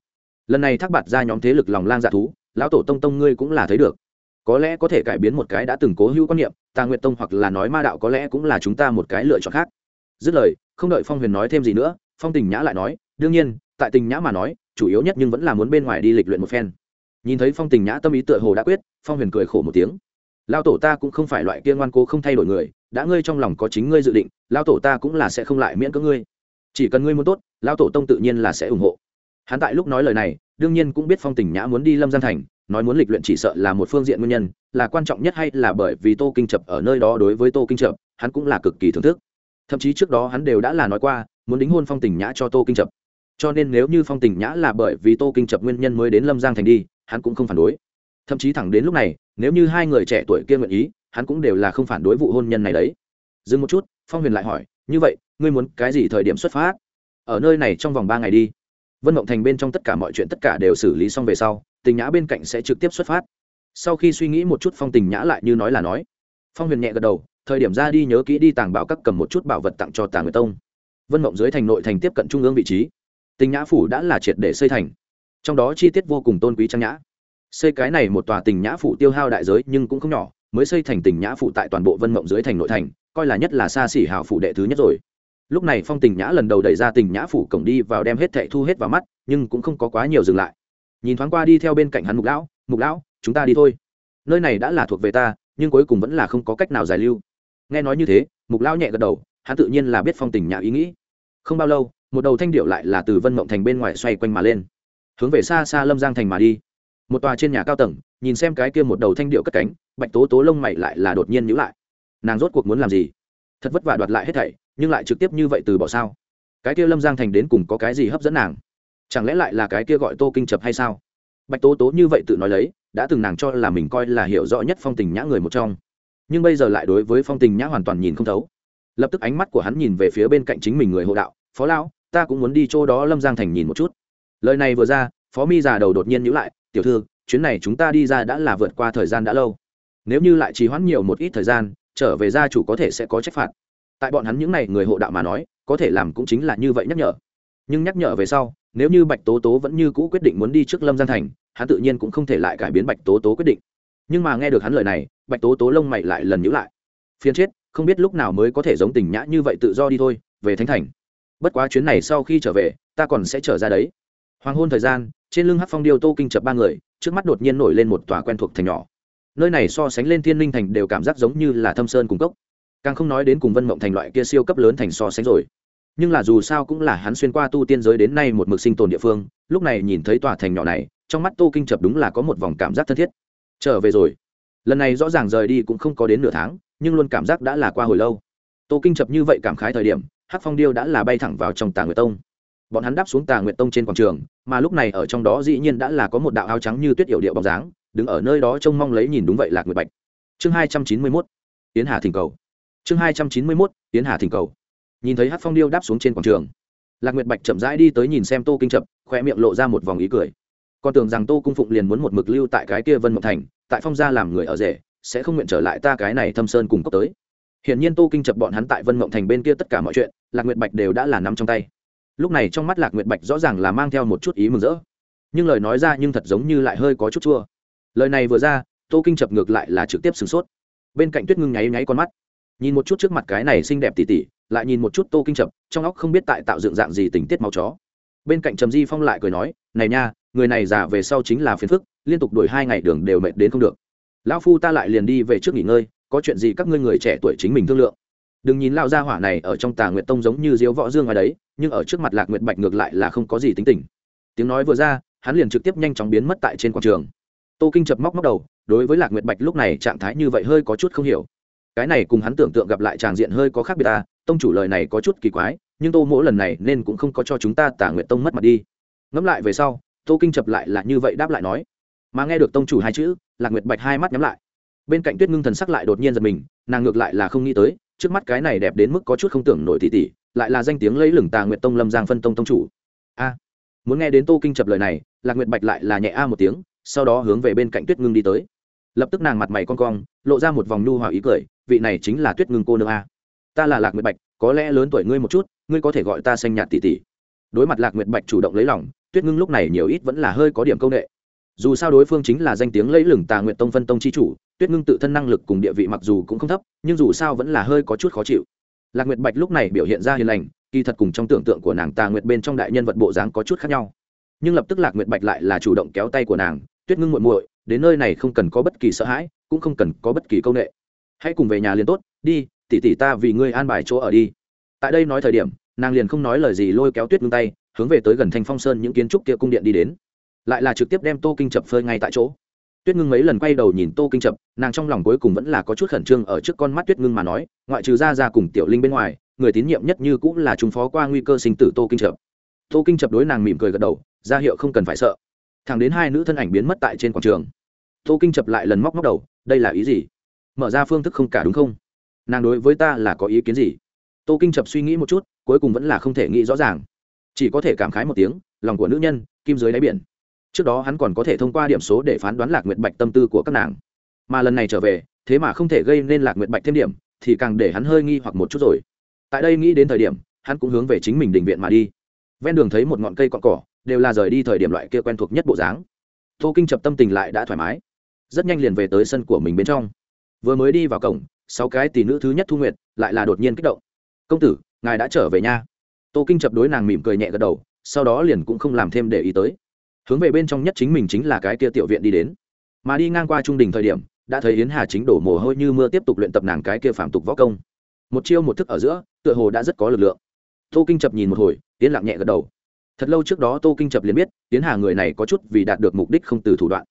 Lần này thác bạt ra nhóm thế lực lòng lang dạ thú, lão tổ tông tông ngươi cũng là thấy được. Có lẽ có thể cải biến một cái đã từng cố hữu quan niệm tàng nguyệt tông hoặc là nói ma đạo có lẽ cũng là chúng ta một cái lựa chọn khác. Dứt lời, không đợi phong huyền nói thêm gì nữa, phong tình nhã lại nói, đương nhiên, tại tình nhã mà nói, chủ yếu nhất nhưng vẫn là muốn bên ngoài đi lịch luyện một phen nhìn thấy phong tình nhã tâm ý tựa hồ đã quyết, phong huyền cười khổ một tiếng. Lao tổ ta cũng không phải loại kia ngoan cố không thay đổi người, đã ngươi trong lòng có chính ngươi dự định, lao tổ ta cũng là sẽ không lại miễn cưỡng ngươi. Chỉ cần ngươi muốn tốt, lao tổ tông tự nhiên là sẽ ủng hộ. Hắn tại lúc nói lời này, đương nhiên cũng biết phong tình nhã muốn đi lâm giang thành, nói muốn lịch luyện chỉ sợ là một phương diện nguyên nhân, là quan trọng nhất hay là bởi vì tô kinh chập ở nơi đó đối với tô kinh chập, hắn cũng là cực kỳ thưởng thức. Thậm chí trước đó hắn đều đã là nói qua, muốn đính hôn phong tình nhã cho tô kinh chập. Cho nên nếu như phong tình nhã là bởi vì tô kinh chập nguyên nhân mới đến lâm giang thành đi hắn cũng không phản đối. Thậm chí thẳng đến lúc này, nếu như hai người trẻ tuổi kia nguyện ý, hắn cũng đều là không phản đối vụ hôn nhân này đấy. Dừng một chút, phong huyền lại hỏi, như vậy, ngươi muốn cái gì thời điểm xuất phát? Ở nơi này trong vòng ba ngày đi. Vân mộng thành bên trong tất cả mọi chuyện tất cả đều xử lý xong về sau, tình nhã bên cạnh sẽ trực tiếp xuất phát. Sau khi suy nghĩ một chút phong tình nhã lại như nói là nói. Phong huyền nhẹ gật đầu, thời điểm ra đi nhớ kỹ đi tàng bảo các cầm một chút bảo vật tặng cho tàng người tông. Vân mộng dưới thành nội thành tiếp cận trung ương vị trí. Tình nhã phủ đã là triệt để xây thành trong đó chi tiết vô cùng tôn quý trang nhã. Xây cái này một tòa tình nhã phủ tiêu hao đại giới nhưng cũng không nhỏ, mới xây thành tình nhã phủ tại toàn bộ vân mộng dưới thành nội thành, coi là nhất là xa xỉ hào phủ đệ thứ nhất rồi. Lúc này phong tình nhã lần đầu đẩy ra tình nhã phủ cổng đi vào đem hết thệ thu hết vào mắt, nhưng cũng không có quá nhiều dừng lại. Nhìn thoáng qua đi theo bên cạnh hắn mục lão mục lão, chúng ta đi thôi. Nơi này đã là thuộc về ta, nhưng cuối cùng vẫn là không có cách nào giải lưu. Nghe nói như thế, mục lão nhẹ gật đầu, hắn tự nhiên là biết phong tình nhã ý nghĩ. Không bao lâu, một đầu thanh điệu lại là từ vân mộng thành bên ngoài xoay quanh mà lên hướng về xa xa lâm giang thành mà đi. Một tòa trên nhà cao tầng, nhìn xem cái kia một đầu thanh điệu cất cánh, bạch tố tố lông mày lại là đột nhiên nhữ lại. Nàng rốt cuộc muốn làm gì? Thật vất vả đoạt lại hết thảy, nhưng lại trực tiếp như vậy từ bỏ sao? Cái kia lâm giang thành đến cùng có cái gì hấp dẫn nàng? Chẳng lẽ lại là cái kia gọi tô kinh chập hay sao? Bạch tố tố như vậy tự nói lấy, đã từng nàng cho là mình coi là hiểu rõ nhất phong tình nhã người một trong. Nhưng bây giờ lại đối với phong tình nhã hoàn toàn nhìn không thấu. Lập tức ánh mắt của hắn nhìn về phía bên cạnh chính mình người hộ đạo, phó lão, ta cũng muốn đi chỗ đó lâm giang thành nhìn một chút lời này vừa ra, phó mi già đầu đột nhiên nhữ lại, tiểu thư, chuyến này chúng ta đi ra đã là vượt qua thời gian đã lâu. Nếu như lại trì hoãn nhiều một ít thời gian, trở về gia chủ có thể sẽ có trách phạt. Tại bọn hắn những n à y người hộ đạo mà nói, có thể làm cũng chính là như vậy nhắc nhở. Nhưng nhắc nhở về sau, nếu như bạch tố tố vẫn như cũ quyết định muốn đi trước lâm gian thành, hắn tự nhiên cũng không thể lại cải biến bạch tố tố quyết định. Nhưng mà nghe được hắn lời này, bạch tố tố lông mày lại lần nhữ lại. Phiên chết, không biết lúc nào mới có thể giống tình nhã như vậy tự do đi thôi, về thánh thành. Bất quá chuyến này sau khi trở về, ta còn sẽ trở ra đấy hoàng hôn thời gian, trên lưng hát phong điêu tô kinh chập ba người, trước mắt đột nhiên nổi lên một tòa quen thuộc thành nhỏ. Nơi này so sánh lên thiên linh thành đều cảm giác giống như là thâm sơn cung cốc. Càng không nói đến cùng vân mộng thành loại kia siêu cấp lớn thành so sánh rồi. Nhưng là dù sao cũng là hắn xuyên qua tu tiên giới đến nay một mực sinh tồn địa phương, lúc này nhìn thấy tòa thành nhỏ này, trong mắt tô kinh chập đúng là có một vòng cảm giác thân thiết. Trở về rồi. Lần này rõ ràng rời đi cũng không có đến nửa tháng, nhưng luôn cảm giác đã là qua hồi lâu. Tô kinh chập như vậy cảm khái thời điểm, hắc phong điêu đã là bay thẳng vào trong tà nguyệt tông. Bọn hắn đáp xuống tà nguyệt tông trên quảng trường mà lúc này ở trong đó dĩ nhiên đã là có một đạo áo trắng như tuyết yểu điệu bóng dáng, đứng ở nơi đó trông mong lấy nhìn đúng vậy lạc nguyệt bạch. Chương hai trăm chín mươi mốt tiến hà thỉnh cầu. Chương hai trăm chín mươi mốt tiến hà thỉnh cầu. Nhìn thấy hắc phong điêu đáp xuống trên quảng trường, lạc nguyệt bạch chậm rãi đi tới nhìn xem tô kinh chập khoe miệng lộ ra một vòng ý cười. Con tưởng rằng tô cung phụng liền muốn một mực lưu tại cái kia vân mộng thành, tại phong gia làm người ở rể, sẽ không nguyện trở lại ta cái này thâm sơn cùng cốc tới. Hiển nhiên tô kinh chập bọn hắn tại vân mộng thành bên kia tất cả mọi chuyện, lạc nguyệt bạch đều đã là nắm trong tay lúc này trong mắt lạc nguyệt bạch rõ ràng là mang theo một chút ý mừng rỡ. Nhưng lời nói ra nhưng thật giống như lại hơi có chút chua. Lời này vừa ra, tô kinh chập ngược lại là trực tiếp sửng sốt. Bên cạnh tuyết ngưng nháy nháy con mắt. Nhìn một chút trước mặt cái này xinh đẹp tỉ tỉ, lại nhìn một chút tô kinh chập, trong óc không biết tại tạo dựng dạng gì tình tiết máu chó. Bên cạnh trầm di phong lại cười nói, này nha, người này già về sau chính là phiền phức, liên tục đuổi hai ngày đường đều mệt đến không được. Lão phu ta lại liền đi về trước nghỉ ngơi, có chuyện gì các ngươi người trẻ tuổi chính mình thương lượng đừng nhìn lao gia hỏa này ở trong tà nguyệt tông giống như diếu võ dương ở đấy, nhưng ở trước mặt lạc nguyệt bạch ngược lại là không có gì tính tình. Tiếng nói vừa ra, hắn liền trực tiếp nhanh chóng biến mất tại trên quảng trường. Tô kinh chập móc móc đầu, đối với lạc nguyệt bạch lúc này trạng thái như vậy hơi có chút không hiểu. Cái này cùng hắn tưởng tượng gặp lại tràng diện hơi có khác biệt ta, tông chủ lời này có chút kỳ quái, nhưng tô mỗi lần này nên cũng không có cho chúng ta tả nguyệt tông mất mặt đi. Ngẫm lại về sau, tô kinh chập lại là như vậy đáp lại nói. Mà nghe được tông chủ hai chữ, lạc nguyệt bạch hai mắt nhắm lại. Bên cạnh tuyết ngưng thần sắc lại đột nhiên giật mình, nàng ngược lại là không nghĩ tới trước mắt cái này đẹp đến mức có chút không tưởng nổi tỷ tỷ lại là danh tiếng lấy lửng tà nguyệt tông lâm giang phân tông tông chủ. A, muốn nghe đến tô kinh chập lời này, lạc nguyệt bạch lại là nhẹ a một tiếng, sau đó hướng về bên cạnh tuyết ngưng đi tới. Lập tức nàng mặt mày con cong, lộ ra một vòng nhu hòa ý cười, vị này chính là tuyết ngưng cô nương a. Ta là lạc nguyệt bạch, có lẽ lớn tuổi ngươi một chút, ngươi có thể gọi ta xanh nhạt tỷ tỷ đối mặt lạc nguyệt bạch chủ động lấy lòng, tuyết ngưng lúc này nhiều ít vẫn là hơi có điểm công nghệ. Dù sao đối phương chính là danh tiếng lấy lửng tà nguyệt tông phân tông chi chủ tuyết ngưng tự thân năng lực cùng địa vị mặc dù cũng không thấp, nhưng dù sao vẫn là hơi có chút khó chịu. Lạc nguyệt bạch lúc này biểu hiện ra hiền lành, kỳ thật cùng trong tưởng tượng của nàng tà nguyệt bên trong đại nhân vật bộ dáng có chút khác nhau. Nhưng lập tức lạc nguyệt bạch lại là chủ động kéo tay của nàng, tuyết ngưng muội muội, đến nơi này không cần có bất kỳ sợ hãi, cũng không cần có bất kỳ công nghệ hãy cùng về nhà liền tốt, đi tỉ tỉ ta vì ngươi an bài chỗ ở đi. Tại đây nói thời điểm, nàng liền không nói lời gì lôi kéo tuyết ngưng tay, hướng về tới gần thanh phong sơn những kiến trúc kia cung điện đi đến. Lại là trực tiếp đem tô kinh chập phơi ngay tại chỗ tuyết ngưng mấy lần quay đầu nhìn tô kinh chập nàng trong lòng cuối cùng vẫn là có chút khẩn trương ở trước con mắt tuyết ngưng mà nói, ngoại trừ ra ra cùng tiểu linh bên ngoài, người tín nhiệm nhất như cũng là chúng phó qua nguy cơ sinh tử tô kinh chập tô kinh chập đối nàng mỉm cười gật đầu, ra hiệu không cần phải sợ. Thẳng đến hai nữ thân ảnh biến mất tại trên quảng trường. Tô kinh chập lại lần móc móc đầu, đây là ý gì? Mở ra phương thức không cả đúng không? Nàng đối với ta là có ý kiến gì? Tô kinh chập suy nghĩ một chút, cuối cùng vẫn là không thể nghĩ rõ ràng. Chỉ có thể cảm khái một tiếng, lòng của nữ nhân, kim dưới đáy biển trước đó hắn còn có thể thông qua điểm số để phán đoán lạc nguyệt bạch tâm tư của các nàng. Mà lần này trở về, thế mà không thể gây nên lạc nguyệt bạch thêm điểm, thì càng để hắn hơi nghi hoặc một chút rồi. Tại đây nghĩ đến thời điểm, hắn cũng hướng về chính mình đình viện mà đi. Ven đường thấy một ngọn cây cọn cỏ, đều là rời đi thời điểm loại kia quen thuộc nhất bộ dáng. Tô kinh chập tâm tình lại đã thoải mái. Rất nhanh liền về tới sân của mình bên trong. Vừa mới đi vào cổng, sáu cái tỷ nữ thứ nhất thu nguyệt lại là đột nhiên kích động. Công tử, ngài đã trở về nha. Tô kinh chập đối nàng mỉm cười nhẹ gật đầu, sau đó liền cũng không làm thêm để ý tới hướng về bên trong nhất chính mình chính là cái kia tiểu viện đi đến. Mà đi ngang qua trung đình thời điểm, đã thấy yến hà chính đổ mồ hôi như mưa tiếp tục luyện tập nàng cái kia phạm tục võ công. Một chiêu một thức ở giữa, tựa hồ đã rất có lực lượng. Tô kinh chập nhìn một hồi, yến lặng nhẹ gật đầu. Thật lâu trước đó tô kinh chập liền biết, yến hà người này có chút vì đạt được mục đích không từ thủ đoạn.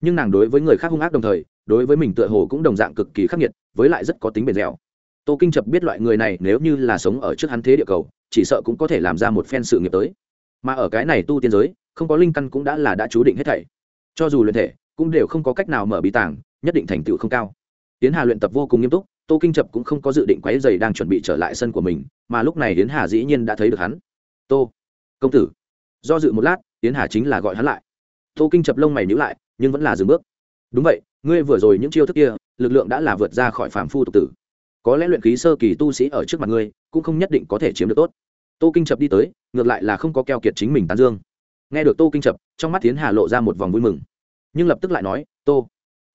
Nhưng nàng đối với người khác hung ác đồng thời, đối với mình tựa hồ cũng đồng dạng cực kỳ khắc nghiệt, với lại rất có tính bền dẻo. Tô kinh chập biết loại người này nếu như là sống ở trước hắn thế địa cầu, chỉ sợ cũng có thể làm ra một phen sự nghiệp tới. Mà ở cái này tu tiên giới không có linh căn cũng đã là đã chú định hết thảy. Cho dù luyện thể, cũng đều không có cách nào mở bí tàng, nhất định thành tựu không cao. Tiến hà luyện tập vô cùng nghiêm túc, tô kinh chập cũng không có dự định quấy dày đang chuẩn bị trở lại sân của mình, mà lúc này tiến hà dĩ nhiên đã thấy được hắn. Tô công tử. Do dự một lát tiến hà chính là gọi hắn lại. Tô kinh chập lông mày nhữ lại, nhưng vẫn là dừng bước. Đúng vậy, ngươi vừa rồi những chiêu thức kia, lực lượng đã là vượt ra khỏi phạm phu tục tử. Có lẽ luyện khí sơ kỳ tu sĩ ở trước mặt ngươi, cũng không nhất định có thể chiếm được tốt. Tô kinh chập đi tới, ngược lại là không có keo kiệt chính mình tán dương nghe được tô kinh chập, trong mắt tiến hà lộ ra một vòng vui mừng. Nhưng lập tức lại nói, tô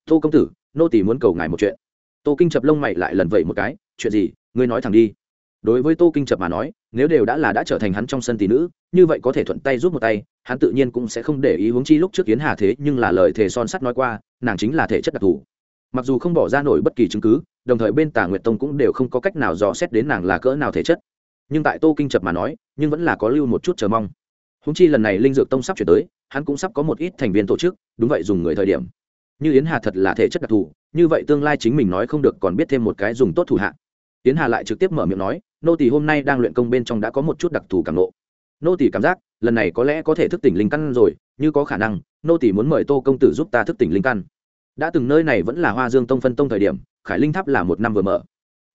tô công tử, nô tỷ muốn cầu ngài một chuyện. Tô kinh chập lông mày lại lần vậy một cái, chuyện gì? Ngươi nói thẳng đi. Đối với tô kinh chập mà nói, nếu đều đã là đã trở thành hắn trong sân tỷ nữ, như vậy có thể thuận tay giúp một tay, hắn tự nhiên cũng sẽ không để ý huống chi lúc trước kiến hà thế nhưng là lời thề son sắt nói qua, nàng chính là thể chất đặc thù. Mặc dù không bỏ ra nổi bất kỳ chứng cứ, đồng thời bên tà nguyệt tông cũng đều không có cách nào dò xét đến nàng là cỡ nào thể chất. Nhưng tại tô kinh chập mà nói, nhưng vẫn là có lưu một chút chờ mong húng chi lần này linh dược tông sắp chuyển tới, hắn cũng sắp có một ít thành viên tổ chức, đúng vậy dùng người thời điểm. Như yến hà thật là thể chất đặc thù, như vậy tương lai chính mình nói không được còn biết thêm một cái dùng tốt thủ hạ. Yến hà lại trực tiếp mở miệng nói, nô tỷ hôm nay đang luyện công bên trong đã có một chút đặc thù cảm nộ nô tỷ cảm giác, lần này có lẽ có thể thức tỉnh linh căn rồi, như có khả năng, nô tỷ muốn mời tô công tử giúp ta thức tỉnh linh căn. Đã từng nơi này vẫn là hoa dương tông phân tông thời điểm, khải linh tháp là một năm vừa mở.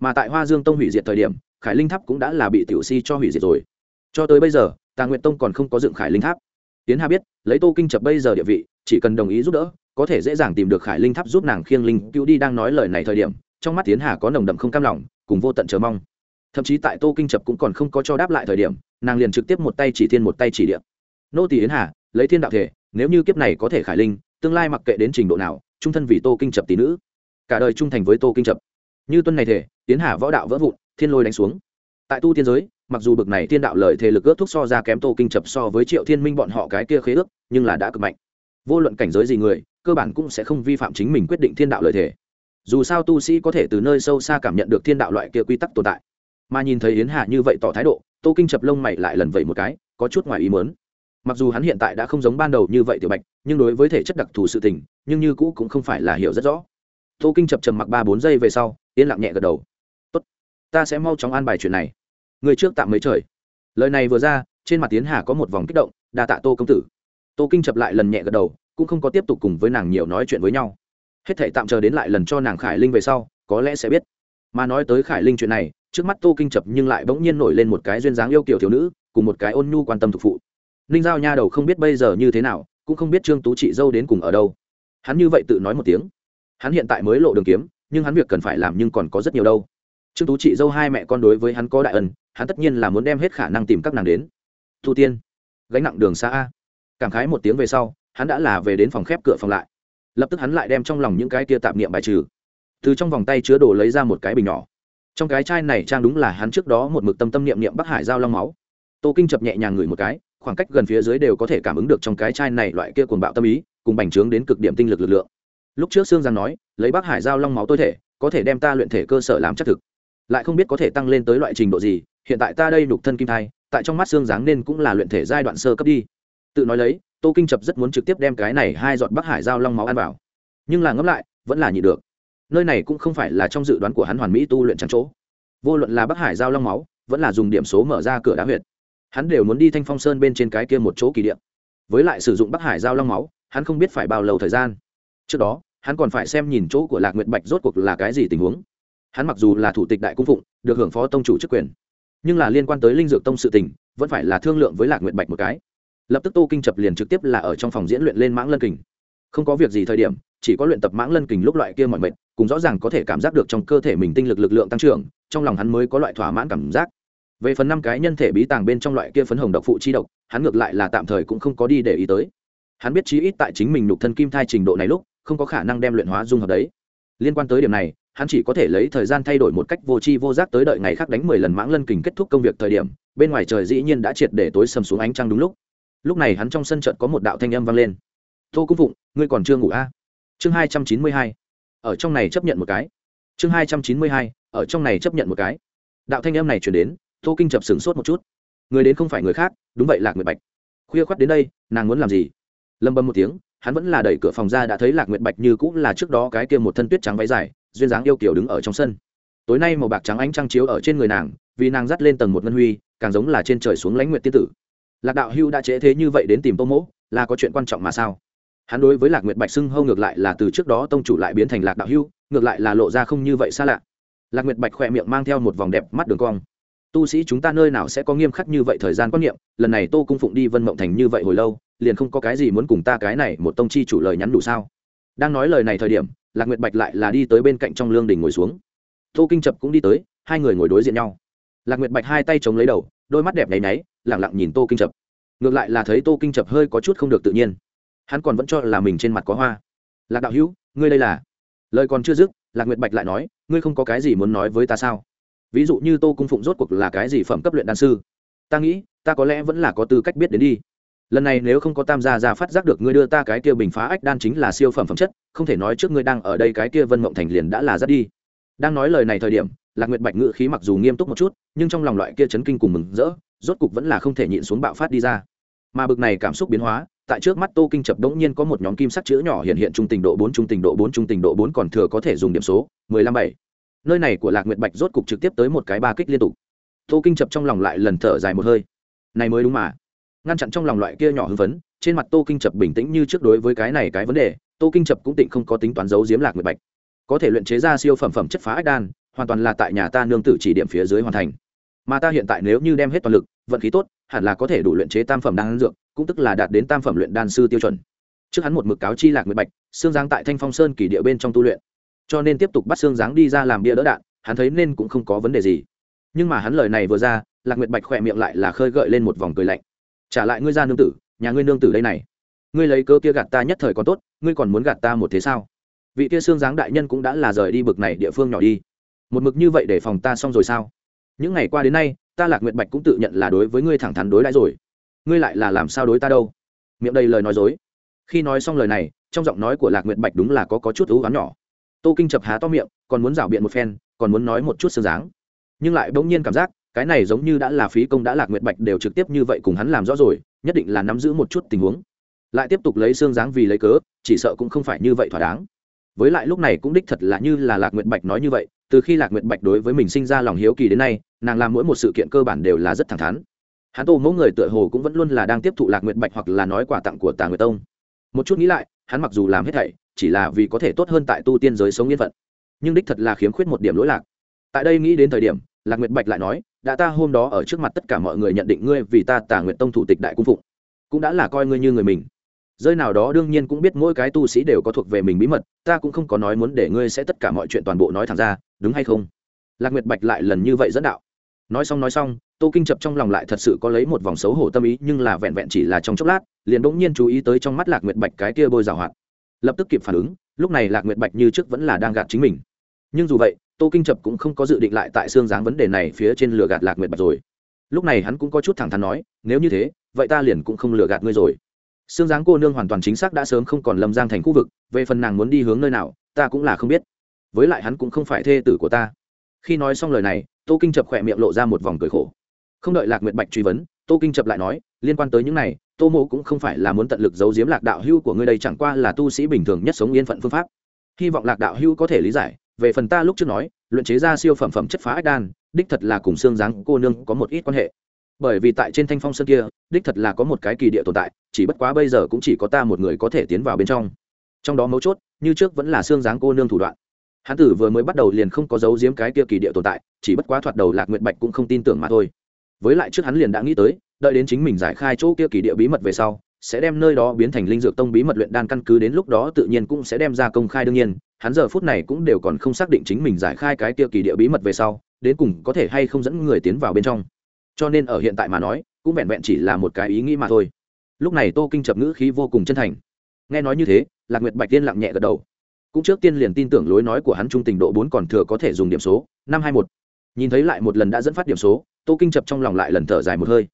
Mà tại hoa dương tông hủy diệt thời điểm, khải linh tháp cũng đã là bị tiểu si cho hủy diệt rồi. Cho tới bây giờ tà nguyện tông còn không có dựng khải linh tháp. Tiến hà biết, lấy tô kinh chập bây giờ địa vị, chỉ cần đồng ý giúp đỡ, có thể dễ dàng tìm được khải linh tháp giúp nàng khiêng linh cứu đi đang nói lời này thời điểm, trong mắt tiến hà có nồng đậm không cam lòng, cùng vô tận chờ mong. Thậm chí tại tô kinh chập cũng còn không có cho đáp lại thời điểm, nàng liền trực tiếp một tay chỉ thiên một tay chỉ điện nô tỷ yến hà, lấy thiên đạo thể, nếu như kiếp này có thể khải linh, tương lai mặc kệ đến trình độ nào, trung thân vì tô kinh chập tỷ nữ. Cả đời trung thành với tô kinh chập. Như tuân này thể tiến hà võ đạo vỡ vụn, thiên lôi đánh xuống. Tại tu tiên giới mặc dù bực này thiên đạo lợi thể lực ước thúc so ra kém tô kinh chập so với triệu thiên minh bọn họ cái kia khế ước, nhưng là đã cực mạnh. Vô luận cảnh giới gì người, cơ bản cũng sẽ không vi phạm chính mình quyết định thiên đạo lợi thể dù sao tu sĩ có thể từ nơi sâu xa cảm nhận được thiên đạo loại kia quy tắc tồn tại. Mà nhìn thấy yến hà như vậy tỏ thái độ, tô kinh chập lông mày lại lần vậy một cái, có chút ngoài ý mớn mặc dù hắn hiện tại đã không giống ban đầu như vậy tiểu bạch, nhưng đối với thể chất đặc thù sự tình, nhưng như cũ cũng không phải là hiểu rất rõ. Tô kinh chập trầm mặc ba bốn giây về sau, yên lặng nhẹ gật đầu. Tốt, ta sẽ mau chóng an bài chuyện này người trước tạm mấy trời. Lời này vừa ra, trên mặt tiến hà có một vòng kích động, đa tạ tô công tử. Tô kinh chập lại lần nhẹ gật đầu, cũng không có tiếp tục cùng với nàng nhiều nói chuyện với nhau. Hết thể tạm chờ đến lại lần cho nàng khải linh về sau, có lẽ sẽ biết. Mà nói tới khải linh chuyện này, trước mắt tô kinh chập nhưng lại bỗng nhiên nổi lên một cái duyên dáng yêu kiểu thiếu nữ, cùng một cái ôn nhu quan tâm thực phụ. Ninh giao nha đầu không biết bây giờ như thế nào, cũng không biết trương tú chị dâu đến cùng ở đâu. Hắn như vậy tự nói một tiếng. Hắn hiện tại mới lộ đường kiếm, nhưng hắn việc cần phải làm nhưng còn có rất nhiều đâu. Trương tú chị dâu hai mẹ con đối với hắn có đại ân hắn tất nhiên là muốn đem hết khả năng tìm các nàng đến. Thu tiên, gánh nặng đường xa a. Cảm khái một tiếng về sau, hắn đã là về đến phòng khép cửa phòng lại. Lập tức hắn lại đem trong lòng những cái kia tạp niệm bài trừ. Từ trong vòng tay chứa đồ lấy ra một cái bình nhỏ. Trong cái chai này trang đúng là hắn trước đó một mực tâm tâm niệm niệm bắc hải giao long máu. Tô kinh chập nhẹ nhàng ngửi một cái, khoảng cách gần phía dưới đều có thể cảm ứng được trong cái chai này loại kia cuồng bạo tâm ý, cùng bành trướng đến cực điểm tinh lực lực lượng. Lúc trước sương giang nói, lấy bắc hải giao long máu tôi thể, có thể đem ta luyện thể cơ sở làm chắc thực. Lại không biết có thể tăng lên tới loại trình độ gì hiện tại ta đây nhục thân kim thai, tại trong mắt xương dáng nên cũng là luyện thể giai đoạn sơ cấp đi. Tự nói lấy, tô kinh chập rất muốn trực tiếp đem cái này hai giọt bắc hải giao long máu ăn vào. Nhưng là ngẫm lại, vẫn là nhị được. Nơi này cũng không phải là trong dự đoán của hắn hoàn mỹ tu luyện trắng chỗ. Vô luận là bắc hải giao long máu, vẫn là dùng điểm số mở ra cửa đá huyệt, hắn đều muốn đi thanh phong sơn bên trên cái kia một chỗ kỳ điện với lại sử dụng bắc hải giao long máu, hắn không biết phải bao lâu thời gian. Trước đó, hắn còn phải xem nhìn chỗ của lạc nguyệt bạch rốt cuộc là cái gì tình huống. Hắn mặc dù là thủ tịch đại cung phụng, được hưởng phó tông chủ chức quyền nhưng là liên quan tới linh dược tông sự tình, vẫn phải là thương lượng với lạc nguyện bạch một cái. Lập tức tô kinh chập liền trực tiếp là ở trong phòng diễn luyện lên mãng lân kình. Không có việc gì thời điểm, chỉ có luyện tập mãng lân kình lúc loại kia mọi mệt, cùng rõ ràng có thể cảm giác được trong cơ thể mình tinh lực lực lượng tăng trưởng, trong lòng hắn mới có loại thỏa mãn cảm giác. Về phần năm cái nhân thể bí tàng bên trong loại kia phấn hồng độc phụ chi độc, hắn ngược lại là tạm thời cũng không có đi để ý tới. Hắn biết chí ít tại chính mình nhục thân kim thai trình độ này lúc, không có khả năng đem luyện hóa dung hợp đấy. Liên quan tới điểm này hắn chỉ có thể lấy thời gian thay đổi một cách vô tri vô giác tới đợi ngày khác đánh mười lần mãng lân kình kết thúc công việc thời điểm, bên ngoài trời dĩ nhiên đã triệt để tối sầm xuống ánh trăng đúng lúc. Lúc này hắn trong sân trận có một đạo thanh âm vang lên. Tô cung phụng, ngươi còn chưa ngủ a à? chương hai trăm chín mươi hai. Ở trong này chấp nhận một cái. Chương hai trăm chín mươi hai, ở trong này chấp nhận một cái. Đạo thanh âm này chuyển đến, tô kinh chập sửng sốt một chút. Người đến không phải người khác, đúng vậy lạc nguyệt bạch. Khuya khoắt đến đây, nàng muốn làm gì? Lâm bầm một tiếng, hắn vẫn là đẩy cửa phòng ra đã thấy lạc nguyệt bạch như cũng là trước đó cái kia một thân tuyết trắng váy dài duyên dáng yêu kiểu đứng ở trong sân. Tối nay màu bạc trắng ánh trăng chiếu ở trên người nàng, vì nàng dắt lên tầng một ngân huy, càng giống là trên trời xuống lãnh nguyện tiên tử. Lạc đạo hưu đã trễ thế như vậy đến tìm tô mỗ, là có chuyện quan trọng mà sao? Hắn đối với lạc nguyệt bạch xưng hâu ngược lại là từ trước đó tông chủ lại biến thành lạc đạo hưu, ngược lại là lộ ra không như vậy xa lạ. Lạc nguyệt bạch khỏe miệng mang theo một vòng đẹp mắt đường cong. Tu sĩ chúng ta nơi nào sẽ có nghiêm khắc như vậy thời gian quan niệm, lần này tô cung phụng đi vân mộng thành như vậy hồi lâu, liền không có cái gì muốn cùng ta cái này một tông chi chủ lời nhắn đủ sao? Đang nói lời này thời điểm, lạc nguyệt bạch lại là đi tới bên cạnh trong lương đình ngồi xuống. Tô kinh chập cũng đi tới, hai người ngồi đối diện nhau. Lạc nguyệt bạch hai tay chống lấy đầu, đôi mắt đẹp nháy náy lẳng lặng nhìn tô kinh chập. Ngược lại là thấy tô kinh chập hơi có chút không được tự nhiên. Hắn còn vẫn cho là mình trên mặt có hoa. Lạc đạo hữu, ngươi đây là? Lời còn chưa dứt, lạc nguyệt bạch lại nói, ngươi không có cái gì muốn nói với ta sao? Ví dụ như tô cung phụng rốt cuộc là cái gì phẩm cấp luyện đan sư? Ta nghĩ, ta có lẽ vẫn là có tư cách biết đến đi lần này nếu không có tam gia ra phát giác được ngươi đưa ta cái kia bình phá ách đan chính là siêu phẩm phẩm chất, không thể nói trước ngươi đang ở đây cái kia vân mộng thành liền đã là dắt đi. Đang nói lời này thời điểm, lạc nguyệt bạch ngự khí mặc dù nghiêm túc một chút, nhưng trong lòng loại kia chấn kinh cùng mừng rỡ, rốt cục vẫn là không thể nhịn xuống bạo phát đi ra. Mà bực này cảm xúc biến hóa, tại trước mắt tô kinh chập đống nhiên có một nhóm kim sắc chữ nhỏ hiện hiện trung tình độ bốn, trung tình độ bốn, trung tình độ bốn còn thừa có thể dùng điểm số, mười lăm bảy. Nơi này của lạc nguyệt bạch rốt cục trực tiếp tới một cái ba kích liên tục. Tô kinh chập trong lòng lại lần thở dài một hơi. Này mới đúng mà ngăn chặn trong lòng loại kia nhỏ hưng phấn, trên mặt tô kinh chập bình tĩnh như trước đối với cái này cái vấn đề, tô kinh chập cũng tịnh không có tính toán giấu diếm lạc nguyệt bạch. Có thể luyện chế ra siêu phẩm phẩm chất phá ách đan, hoàn toàn là tại nhà ta nương tử chỉ điểm phía dưới hoàn thành. Mà ta hiện tại nếu như đem hết toàn lực, vận khí tốt, hẳn là có thể đủ luyện chế tam phẩm đan dược, cũng tức là đạt đến tam phẩm luyện đan sư tiêu chuẩn. Trước hắn một mực cáo chi lạc nguyệt bạch xương giáng tại thanh phong sơn kỳ địa bên trong tu luyện. Cho nên tiếp tục bắt xương giáng đi ra làm bia đỡ đạn, hắn thấy nên cũng không có vấn đề gì. Nhưng mà hắn lời này vừa ra, lạc nguyệt bạch khỏe miệng lại là khơi gợi lên một vòng cười lạnh trả lại ngươi ra nương tử nhà ngươi nương tử đây này. Ngươi lấy cớ kia gạt ta nhất thời còn tốt ngươi còn muốn gạt ta một thế sao? Vị kia xương giáng đại nhân cũng đã là rời đi bực này địa phương nhỏ đi. Một mực như vậy để phòng ta xong rồi sao? Những ngày qua đến nay ta lạc nguyệt bạch cũng tự nhận là đối với ngươi thẳng thắn đối đãi rồi. Ngươi lại là làm sao đối ta đâu? Miệng đầy lời nói dối. Khi nói xong lời này trong giọng nói của lạc nguyệt bạch đúng là có, có chút ưu gắn nhỏ. Tô kinh chập há to miệng còn muốn rảo biện một phen còn muốn nói một chút xương dáng. Nhưng lại bỗng nhiên cảm giác cái này giống như đã là phí công đã lạc nguyệt bạch đều trực tiếp như vậy cùng hắn làm rõ rồi, nhất định là nắm giữ một chút tình huống. Lại tiếp tục lấy xương dáng vì lấy cớ, chỉ sợ cũng không phải như vậy thỏa đáng. Với lại lúc này cũng đích thật là như là lạc nguyệt bạch nói như vậy, từ khi lạc nguyệt bạch đối với mình sinh ra lòng hiếu kỳ đến nay, nàng làm mỗi một sự kiện cơ bản đều là rất thẳng thắn. Hắn tô mỗi người tựa hồ cũng vẫn luôn là đang tiếp thụ lạc nguyệt bạch hoặc là nói quà tặng của tà nguyệt tông. Một chút nghĩ lại, hắn mặc dù làm hết thảy, chỉ là vì có thể tốt hơn tại tu tiên giới sống yên phận. Nhưng đích thật là khiếm khuyết một điểm lỗi lạc. Tại đây nghĩ đến thời điểm lạc nguyệt bạch lại nói, đã ta hôm đó ở trước mặt tất cả mọi người nhận định ngươi vì ta tà nguyệt tông thủ tịch đại cung phụng, cũng đã là coi ngươi như người mình. Rơi nào đó đương nhiên cũng biết mỗi cái tu sĩ đều có thuộc về mình bí mật, ta cũng không có nói muốn để ngươi sẽ tất cả mọi chuyện toàn bộ nói thẳng ra, đúng hay không? Lạc nguyệt bạch lại lần như vậy dẫn đạo. Nói xong nói xong, tô kinh chập trong lòng lại thật sự có lấy một vòng xấu hổ tâm ý, nhưng là vẹn vẹn chỉ là trong chốc lát, liền bỗng nhiên chú ý tới trong mắt lạc nguyệt bạch cái kia bôi rào hoạt. Lập tức kịp phản ứng, lúc này lạc nguyệt bạch như trước vẫn là đang gạt chính mình. Nhưng dù vậy tô kinh chập cũng không có dự định lại tại xương dáng vấn đề này phía trên lửa gạt lạc nguyệt bạch rồi. Lúc này hắn cũng có chút thẳng thắn nói, nếu như thế, vậy ta liền cũng không lừa gạt ngươi rồi. Xương dáng cô nương hoàn toàn chính xác đã sớm không còn lâm giang thành khu vực, về phần nàng muốn đi hướng nơi nào, ta cũng là không biết. Với lại hắn cũng không phải thê tử của ta. Khi nói xong lời này, tô kinh chập khỏe miệng lộ ra một vòng cười khổ. Không đợi lạc nguyệt bạch truy vấn, tô kinh chập lại nói, liên quan tới những này, tô mộ cũng không phải là muốn tận lực giấu giếm lạc đạo hưu của ngươi đây, chẳng qua là tu sĩ bình thường nhất sống yên phận phương pháp. Hy vọng lạc đạo hưu có thể lý giải về phần ta lúc trước nói, luyện chế ra siêu phẩm phẩm chất phá ách đan, đích thật là cùng xương dáng cô nương có một ít quan hệ. Bởi vì tại trên thanh phong sơn kia, đích thật là có một cái kỳ địa tồn tại, chỉ bất quá bây giờ cũng chỉ có ta một người có thể tiến vào bên trong. Trong đó mấu chốt, như trước vẫn là xương dáng cô nương thủ đoạn. Hán tử vừa mới bắt đầu liền không có dấu giếm cái kia kỳ địa tồn tại, chỉ bất quá thoạt đầu lạc nguyện bạch cũng không tin tưởng mà thôi. Với lại trước hắn liền đã nghĩ tới, đợi đến chính mình giải khai chỗ kia kỳ địa bí mật về sau sẽ đem nơi đó biến thành linh dược tông bí mật luyện đan căn cứ đến lúc đó tự nhiên cũng sẽ đem ra công khai đương nhiên, hắn giờ phút này cũng đều còn không xác định chính mình giải khai cái kia kỳ địa bí mật về sau, đến cùng có thể hay không dẫn người tiến vào bên trong. Cho nên ở hiện tại mà nói, cũng vẹn vẹn chỉ là một cái ý nghĩ mà thôi. Lúc này tô kinh chập ngữ khí vô cùng chân thành. Nghe nói như thế, lạc nguyệt bạch tiên lặng nhẹ gật đầu. Cũng trước tiên liền tin tưởng lối nói của hắn trung tình độ bốn còn thừa có thể dùng điểm số, năm hai một. Nhìn thấy lại một lần đã dẫn phát điểm số, tô kinh chập trong lòng lại lần thở dài một hơi.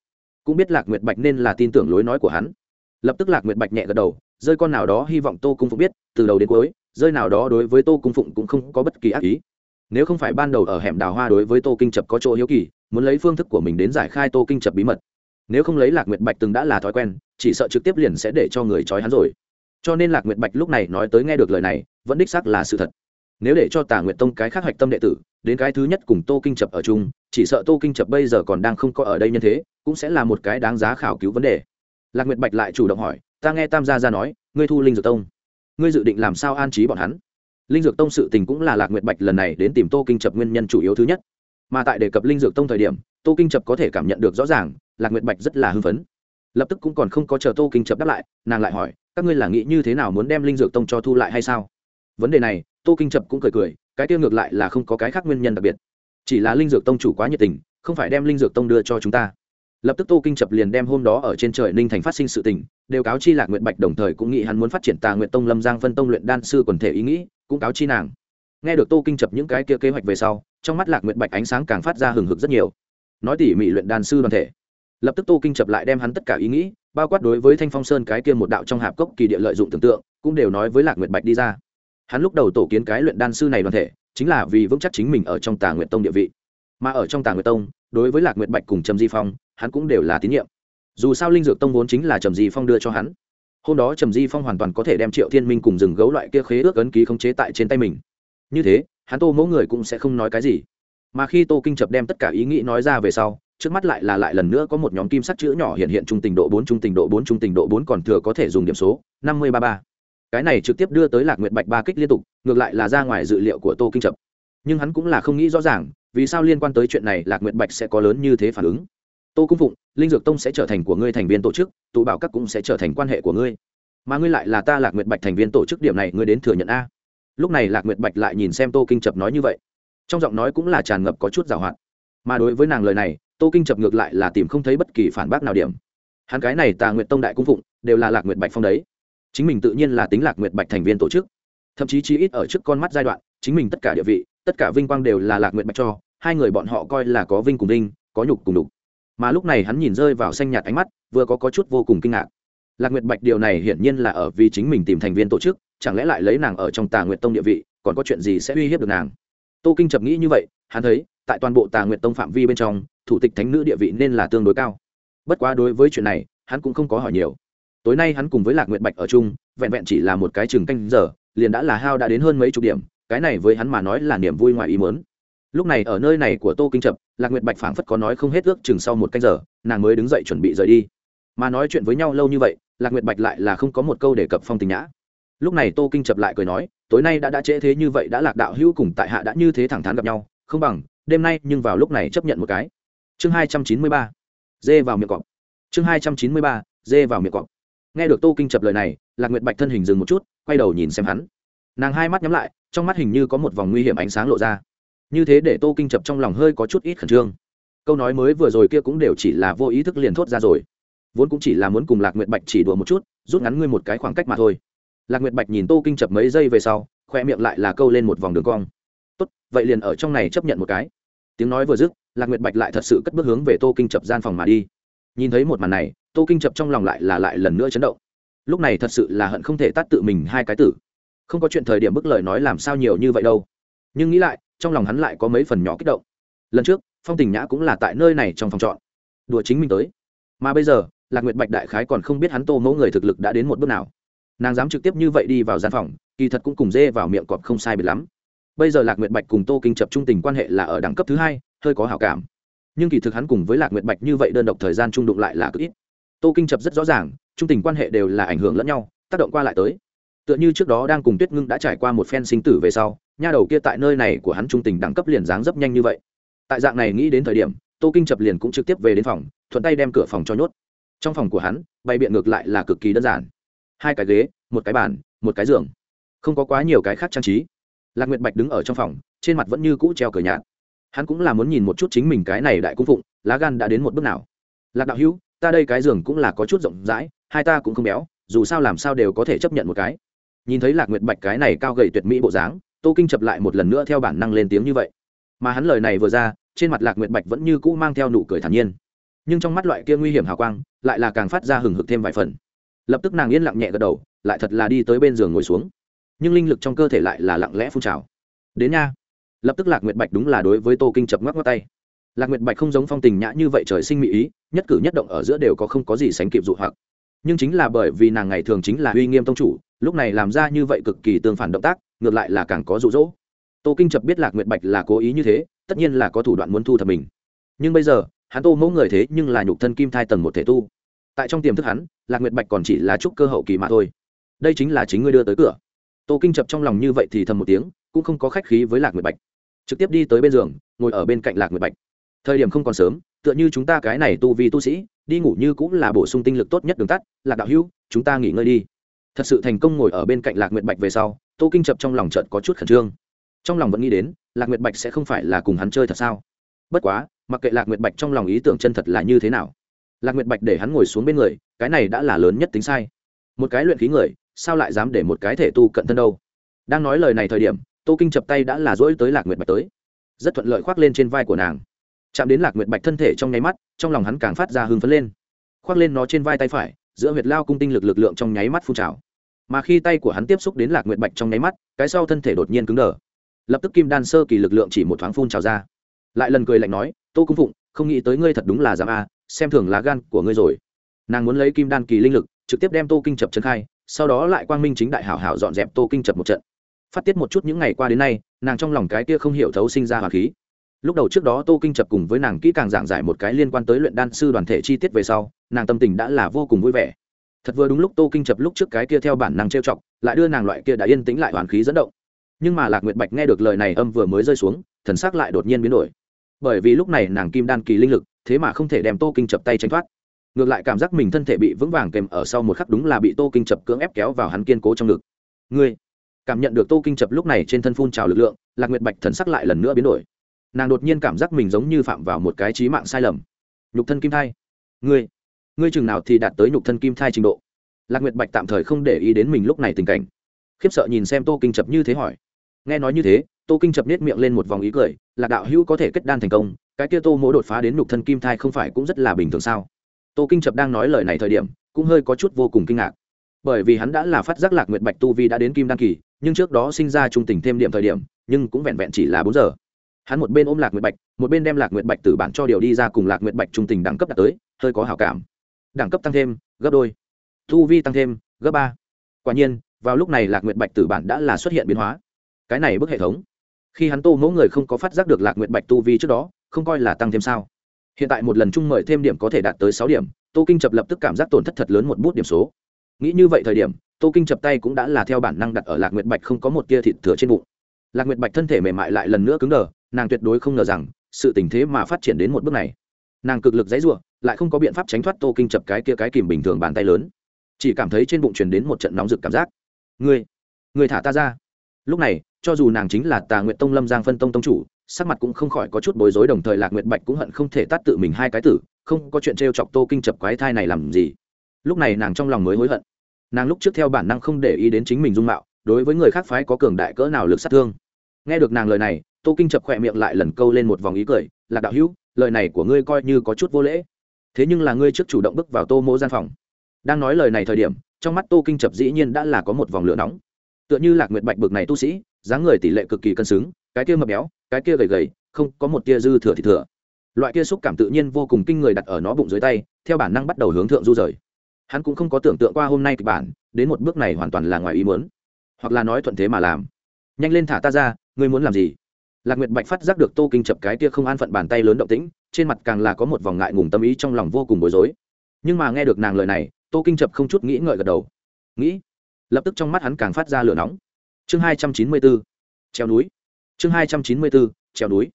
Cũng biết lạc nguyệt bạch nên là tin tưởng lối nói của hắn lập tức lạc nguyệt bạch nhẹ gật đầu, rơi con nào đó hy vọng tô cung phụng biết, từ đầu đến cuối, rơi nào đó đối với tô cung phụng cũng không có bất kỳ ác ý. Nếu không phải ban đầu ở hẻm đào hoa đối với tô kinh chập có chỗ hiếu kỳ, muốn lấy phương thức của mình đến giải khai tô kinh chập bí mật. Nếu không lấy lạc nguyệt bạch từng đã là thói quen, chỉ sợ trực tiếp liền sẽ để cho người trói hắn rồi. Cho nên lạc nguyệt bạch lúc này nói tới nghe được lời này, vẫn đích xác là sự thật. Nếu để cho tả nguyệt tông cái khác hoạch tâm đệ tử, đến cái thứ nhất cùng tô kinh chập ở chung, chỉ sợ tô kinh chập bây giờ còn đang không có ở đây nhân thế, cũng sẽ là một cái đáng giá khảo cứu vấn đề lạc nguyệt bạch lại chủ động hỏi, ta nghe tam gia ra nói, ngươi thu linh dược tông. Ngươi dự định làm sao an trí bọn hắn? Linh dược tông sự tình cũng là lạc nguyệt bạch lần này đến tìm tô kinh chập nguyên nhân chủ yếu thứ nhất. Mà tại đề cập linh dược tông thời điểm, tô kinh chập có thể cảm nhận được rõ ràng, lạc nguyệt bạch rất là hưng phấn. Lập tức cũng còn không có chờ tô kinh chập đáp lại, nàng lại hỏi, các ngươi là nghĩ như thế nào muốn đem linh dược tông cho thu lại hay sao? Vấn đề này, tô kinh chập cũng cười cười, cái tiêu ngược lại là không có cái khác nguyên nhân đặc biệt. Chỉ là linh dược tông chủ quá nhiệt tình, không phải đem linh dược tông đưa cho chúng ta lập tức tô kinh chập liền đem hôm đó ở trên trời ninh thành phát sinh sự tình, đều cáo chi lạc nguyện bạch đồng thời cũng nghĩ hắn muốn phát triển tà nguyện tông lâm giang phân tông luyện đan sư quần thể ý nghĩ, cũng cáo chi nàng. Nghe được tô kinh chập những cái kia kế hoạch về sau, trong mắt lạc nguyện bạch ánh sáng càng phát ra hừng hực rất nhiều. Nói tỉ mỉ luyện đan sư đoàn thể. Lập tức tô kinh chập lại đem hắn tất cả ý nghĩ, bao quát đối với thanh phong sơn cái kia một đạo trong hạp cốc kỳ địa lợi dụng tưởng tượng, cũng đều nói với lạc nguyện bạch đi ra. Hắn lúc đầu tổ kiến cái luyện đan sư này đoàn thể, chính là vì vững chắc chính mình ở trong tà nguyện tông địa vị mà ở trong tàng nguyệt tông, đối với lạc nguyệt bạch cùng trầm di phong, hắn cũng đều là tín nhiệm. Dù sao linh dược tông vốn chính là trầm di phong đưa cho hắn. Hôm đó trầm di phong hoàn toàn có thể đem triệu thiên minh cùng rừng gấu loại kia khế ước ấn ký khống chế tại trên tay mình. Như thế, hắn tô mẫu người cũng sẽ không nói cái gì. Mà khi tô kinh chập đem tất cả ý nghĩ nói ra về sau, trước mắt lại là lại lần nữa có một nhóm kim sắc chữ nhỏ hiện hiện trung tình độ bốn, trung tình độ bốn, trung tình độ bốn còn thừa có thể dùng điểm số, năm mươi ba ba. Cái này trực tiếp đưa tới lạc nguyệt bạch ba kích liên tục, ngược lại là ra ngoài dự liệu của tô kinh chập nhưng hắn cũng là không nghĩ rõ ràng, vì sao liên quan tới chuyện này lạc nguyệt bạch sẽ có lớn như thế phản ứng. Tô cung phụng, linh dược tông sẽ trở thành của ngươi thành viên tổ chức, tụ bảo các cũng sẽ trở thành quan hệ của ngươi. Mà ngươi lại là ta lạc nguyệt bạch thành viên tổ chức, điểm này ngươi đến thừa nhận a. Lúc này lạc nguyệt bạch lại nhìn xem tô kinh chập nói như vậy. Trong giọng nói cũng là tràn ngập có chút giảo hoạt. Mà đối với nàng lời này, tô kinh chập ngược lại là tìm không thấy bất kỳ phản bác nào điểm. Hắn cái này tà nguyệt tông đại cung phụng, đều là lạc nguyệt bạch phong đấy. Chính mình tự nhiên là tính lạc nguyệt bạch thành viên tổ chức. Thậm chí chi ít ở trước con mắt giai đoạn, chính mình tất cả địa vị tất cả vinh quang đều là lạc nguyện bạch cho hai người bọn họ coi là có vinh cùng vinh có nhục cùng đục mà lúc này hắn nhìn rơi vào xanh nhạt ánh mắt vừa có, có chút vô cùng kinh ngạc. Lạc nguyệt bạch điều này hiển nhiên là ở vì chính mình tìm thành viên tổ chức chẳng lẽ lại lấy nàng ở trong tà nguyệt tông địa vị còn có chuyện gì sẽ uy hiếp được nàng? Tô kinh chập nghĩ như vậy hắn thấy tại toàn bộ tà nguyệt tông phạm vi bên trong thủ tịch thánh nữ địa vị nên là tương đối cao. Bất quá đối với chuyện này hắn cũng không có hỏi nhiều. Tối nay hắn cùng với lạc nguyệt bạch ở chung vẹn vẹn chỉ là một cái chừng canh giờ liền đã là hao đã đến hơn mấy chục điểm cái này với hắn mà nói là niềm vui ngoài ý mớn lúc này ở nơi này của tô kinh trập, lạc nguyệt bạch phảng phất có nói không hết ước chừng sau một canh giờ, nàng mới đứng dậy chuẩn bị rời đi. Mà nói chuyện với nhau lâu như vậy, lạc nguyệt bạch lại là không có một câu đề cập phong tình nhã. Lúc này tô kinh chập lại cười nói, tối nay đã đã trễ thế như vậy, đã lạc đạo hữu cùng tại hạ đã như thế thẳng thắn gặp nhau, không bằng, đêm nay nhưng vào lúc này chấp nhận một cái. Chương hai trăm chín mươi ba, dê vào miệng cọp. Chương hai trăm chín mươi ba, dê vào miệng cọp. Nghe được tô kinh chập lời này, lạc nguyệt bạch thân hình dừng một chút, quay đầu nhìn xem hắn. Nàng hai mắt nhắm lại trong mắt hình như có một vòng nguy hiểm ánh sáng lộ ra. Như thế để tô kinh chập trong lòng hơi có chút ít khẩn trương. Câu nói mới vừa rồi kia cũng đều chỉ là vô ý thức liền thốt ra rồi. Vốn cũng chỉ là muốn cùng lạc nguyệt bạch chỉ đùa một chút, rút ngắn ngươi một cái khoảng cách mà thôi. Lạc nguyệt bạch nhìn tô kinh chập mấy giây về sau khoe miệng lại là câu lên một vòng đường cong. Tốt, vậy liền ở trong này chấp nhận một cái. Tiếng nói vừa dứt, lạc nguyệt bạch lại thật sự cất bước hướng về tô kinh chập gian phòng mà đi. Nhìn thấy một màn này, tô kinh chập trong lòng lại là lại lần nữa chấn động. Lúc này thật sự là hận không thể tát tự mình hai cái tử không có chuyện thời điểm bức lời nói làm sao nhiều như vậy đâu. Nhưng nghĩ lại, trong lòng hắn lại có mấy phần nhỏ kích động. Lần trước, phong tình nhã cũng là tại nơi này trong phòng trọ. Đùa chính mình tới. Mà bây giờ, lạc nguyệt bạch đại khái còn không biết hắn tô mẫu người thực lực đã đến một bước nào. Nàng dám trực tiếp như vậy đi vào gian phòng, kỳ thật cũng cùng dê vào miệng cọp không sai biệt lắm. Bây giờ lạc nguyệt bạch cùng tô kinh chập trung tình quan hệ là ở đẳng cấp thứ hai, hơi có hảo cảm. Nhưng kỳ thực hắn cùng với lạc nguyệt bạch như vậy đơn độc thời gian trung đụng lại là cực ít. Tô kinh chập rất rõ ràng, trung tình quan hệ đều là ảnh hưởng lẫn nhau, tác động qua lại tới tựa như trước đó đang cùng tuyết ngưng đã trải qua một phen sinh tử về sau, nha đầu kia tại nơi này của hắn trung tình đẳng cấp liền dáng dấp nhanh như vậy. Tại dạng này nghĩ đến thời điểm, tô kinh chập liền cũng trực tiếp về đến phòng, thuận tay đem cửa phòng cho nhốt. Trong phòng của hắn, bày biện ngược lại là cực kỳ đơn giản. Hai cái ghế, một cái bàn, một cái giường. Không có quá nhiều cái khác trang trí. Lạc nguyệt bạch đứng ở trong phòng, trên mặt vẫn như cũ treo cờ nhạt. Hắn cũng là muốn nhìn một chút chính mình cái này đại cung phụng, lá gan đã đến một bước nào. Lạc đạo hữu, ta đây cái giường cũng là có chút rộng rãi, hai ta cũng không béo, dù sao làm sao đều có thể chấp nhận một cái nhìn thấy lạc nguyệt bạch cái này cao gầy tuyệt mỹ bộ dáng, tô kinh chập lại một lần nữa theo bản năng lên tiếng như vậy. Mà hắn lời này vừa ra, trên mặt lạc nguyệt bạch vẫn như cũ mang theo nụ cười thản nhiên. Nhưng trong mắt loại kia nguy hiểm hào quang, lại là càng phát ra hừng hực thêm vài phần. Lập tức nàng yên lặng nhẹ gật đầu, lại thật là đi tới bên giường ngồi xuống. Nhưng linh lực trong cơ thể lại là lặng lẽ phun trào. Đến nha. Lập tức lạc nguyệt bạch đúng là đối với tô kinh chập ngoắc ngoắc tay. Lạc nguyệt bạch không giống phong tình nhã như vậy trời sinh mỹ ý, nhất cử nhất động ở giữa đều có không có gì sánh kịp dụ hoặc. Nhưng chính là bởi vì nàng ngày thường chính là uy nghiêm tông chủ lúc này làm ra như vậy cực kỳ tương phản động tác, ngược lại là càng có rụ rỗ tô kinh chập biết lạc nguyệt bạch là cố ý như thế, tất nhiên là có thủ đoạn muốn thu thập mình. Nhưng bây giờ, hắn tô mẫu người thế nhưng là nhục thân kim thai tầng một thể tu. Tại trong tiềm thức hắn, lạc nguyệt bạch còn chỉ là chút cơ hậu kỳ mà thôi. Đây chính là chính ngươi đưa tới cửa. Tô kinh chập trong lòng như vậy thì thầm một tiếng, cũng không có khách khí với lạc nguyệt bạch. Trực tiếp đi tới bên giường, ngồi ở bên cạnh lạc nguyệt bạch. Thời điểm không còn sớm, tựa như chúng ta cái này tu vi tu sĩ, đi ngủ như cũng là bổ sung tinh lực tốt nhất đường tắt. Lạc đạo hữu, chúng ta nghỉ ngơi đi thật sự thành công ngồi ở bên cạnh lạc nguyệt bạch về sau, tô kinh chập trong lòng chợt có chút khẩn trương. Trong lòng vẫn nghĩ đến, lạc nguyệt bạch sẽ không phải là cùng hắn chơi thật sao? Bất quá, mặc kệ lạc nguyệt bạch trong lòng ý tưởng chân thật là như thế nào, lạc nguyệt bạch để hắn ngồi xuống bên người, cái này đã là lớn nhất tính sai. Một cái luyện khí người, sao lại dám để một cái thể tu cận thân đâu? Đang nói lời này thời điểm, tô kinh chập tay đã là dỗi tới lạc nguyệt bạch tới. Rất thuận lợi khoác lên trên vai của nàng. Chạm đến lạc nguyệt bạch thân thể trong nháy mắt, trong lòng hắn càng phát ra hưng phấn lên. Khoác lên nó trên vai tay phải giữa huyệt lao cung tinh lực lực lượng trong nháy mắt phun trào. Mà khi tay của hắn tiếp xúc đến lạc nguyệt bạch trong nháy mắt, cái sau thân thể đột nhiên cứng đờ. Lập tức kim đan sơ kỳ lực lượng chỉ một thoáng phun trào ra. Lại lần cười lạnh nói, tô cung phụng, không nghĩ tới ngươi thật đúng là dám a, xem thường lá gan của ngươi rồi. Nàng muốn lấy kim đan kỳ linh lực, trực tiếp đem tô kinh chập trấn khai, sau đó lại quang minh chính đại hảo hảo dọn dẹp tô kinh chập một trận. Phát tiết một chút những ngày qua đến nay, nàng trong lòng cái kia không hiểu thấu sinh ra hòa khí lúc đầu trước đó tô kinh chập cùng với nàng kỹ càng giảng giải một cái liên quan tới luyện đan sư đoàn thể chi tiết về sau, nàng tâm tình đã là vô cùng vui vẻ. Thật vừa đúng lúc tô kinh chập lúc trước cái kia theo bản năng trêu chọc, lại đưa nàng loại kia đã yên tĩnh lại hoàn khí dẫn động. Nhưng mà lạc nguyệt bạch nghe được lời này âm vừa mới rơi xuống, thần sắc lại đột nhiên biến đổi. Bởi vì lúc này nàng kim đan kỳ linh lực, thế mà không thể đem tô kinh chập tay tránh thoát. Ngược lại cảm giác mình thân thể bị vững vàng kèm ở sau một khắc đúng là bị tô kinh chập cưỡng ép kéo vào hắn kiên cố trong ngực. Ngươi cảm nhận được tô kinh chập lúc này trên thân phun trào lực lượng, lạc nguyệt bạch thần sắc lại lần nữa biến đổi nàng đột nhiên cảm giác mình giống như phạm vào một cái trí mạng sai lầm. Nhục thân kim thai. Ngươi ngươi chừng nào thì đạt tới nhục thân kim thai trình độ? Lạc nguyệt bạch tạm thời không để ý đến mình lúc này tình cảnh. Khiếp sợ nhìn xem tô kinh chập như thế hỏi. Nghe nói như thế, tô kinh chập nết miệng lên một vòng ý cười, lạc đạo hữu có thể kết đan thành công, cái kia tô mỗ đột phá đến nhục thân kim thai không phải cũng rất là bình thường sao? Tô kinh chập đang nói lời này thời điểm, cũng hơi có chút vô cùng kinh ngạc. Bởi vì hắn đã là phát giác lạc nguyệt bạch tu vi đã đến kim đan kỳ, nhưng trước đó sinh ra trung tình thêm điểm thời điểm, nhưng cũng vẹn vẹn chỉ là bốn giờ hắn một bên ôm lạc nguyệt bạch, một bên đem lạc nguyệt bạch từ bản cho điều đi ra cùng lạc nguyệt bạch trung tình đẳng cấp đạt tới, hơi có hảo cảm. Đẳng cấp tăng thêm, gấp đôi. Thu vi tăng thêm, gấp ba. Quả nhiên, vào lúc này lạc nguyệt bạch tử bản đã là xuất hiện biến hóa. Cái này bức hệ thống, khi hắn tô mẫu người không có phát giác được lạc nguyệt bạch tu vi trước đó, không coi là tăng thêm sao. Hiện tại một lần chung mời thêm điểm có thể đạt tới sáu điểm, tô kinh chập lập tức cảm giác tổn thất thật lớn một bút điểm số. Nghĩ như vậy thời điểm, tô kinh chập tay cũng đã là theo bản năng đặt ở lạc nguyệt bạch không có một tia thịt thừa trên bụng. Lạc nguyệt bạch thân thể mềm mại lại lần nữa cứng đờ nàng tuyệt đối không ngờ rằng sự tình thế mà phát triển đến một bước này. Nàng cực lực dãy r u ộ lại không có biện pháp tránh thoát tô kinh chập cái kia cái kìm bình thường bàn tay lớn. Chỉ cảm thấy trên bụng truyền đến một trận nóng rực cảm giác. Người, người thả ta ra. Lúc này cho dù nàng chính là tà nguyện tông lâm giang phân tông tông chủ sắc mặt cũng không khỏi có chút bối rối đồng thời lạc nguyệt bạch cũng hận không thể tắt tự mình hai cái tử không có chuyện t r e o chọc tô kinh chập quái thai này làm gì. Lúc này nàng trong lòng mới hối hận. Nàng lúc trước theo bản năng không để ý đến chính mình dung mạo đối với người khác phái có cường đại cỡ nào lực sát thương. Nghe được nàng lời này tô kinh chập khỏe miệng lại lần câu lên một vòng ý cười, lạc đạo hữu, lời này của ngươi coi như có chút vô lễ. Thế nhưng là ngươi trước chủ động bước vào tô mỗ gian phòng. Đang nói lời này thời điểm, trong mắt tô kinh chập dĩ nhiên đã là có một vòng lửa nóng. Tựa như lạc nguyệt bạch bực này tu sĩ, dáng người tỷ lệ cực kỳ cân xứng, cái kia mập béo, cái kia gầy gầy, không có một tia dư thừa thì thừa. Loại kia xúc cảm tự nhiên vô cùng kinh người đặt ở nó bụng dưới tay, theo bản năng bắt đầu hướng thượng du rời. Hắn cũng không có tưởng tượng qua hôm nay kịch bản, đến một bước này hoàn toàn là ngoài ý muốn. Hoặc là nói thuận thế mà làm. Nhanh lên thả ta ra, ngươi muốn làm gì? Lạc nguyệt bạch phát giác được tô kinh chập cái kia không an phận bàn tay lớn động tĩnh, trên mặt càng là có một vòng ngại ngùng tâm ý trong lòng vô cùng bối rối. Nhưng mà nghe được nàng lời này, tô kinh chập không chút nghĩ ngợi gật đầu. Nghĩ, lập tức trong mắt hắn càng phát ra lửa nóng. Chương hai trăm chín mươi bốn, treo núi. Chương hai trăm chín mươi bốn, treo núi.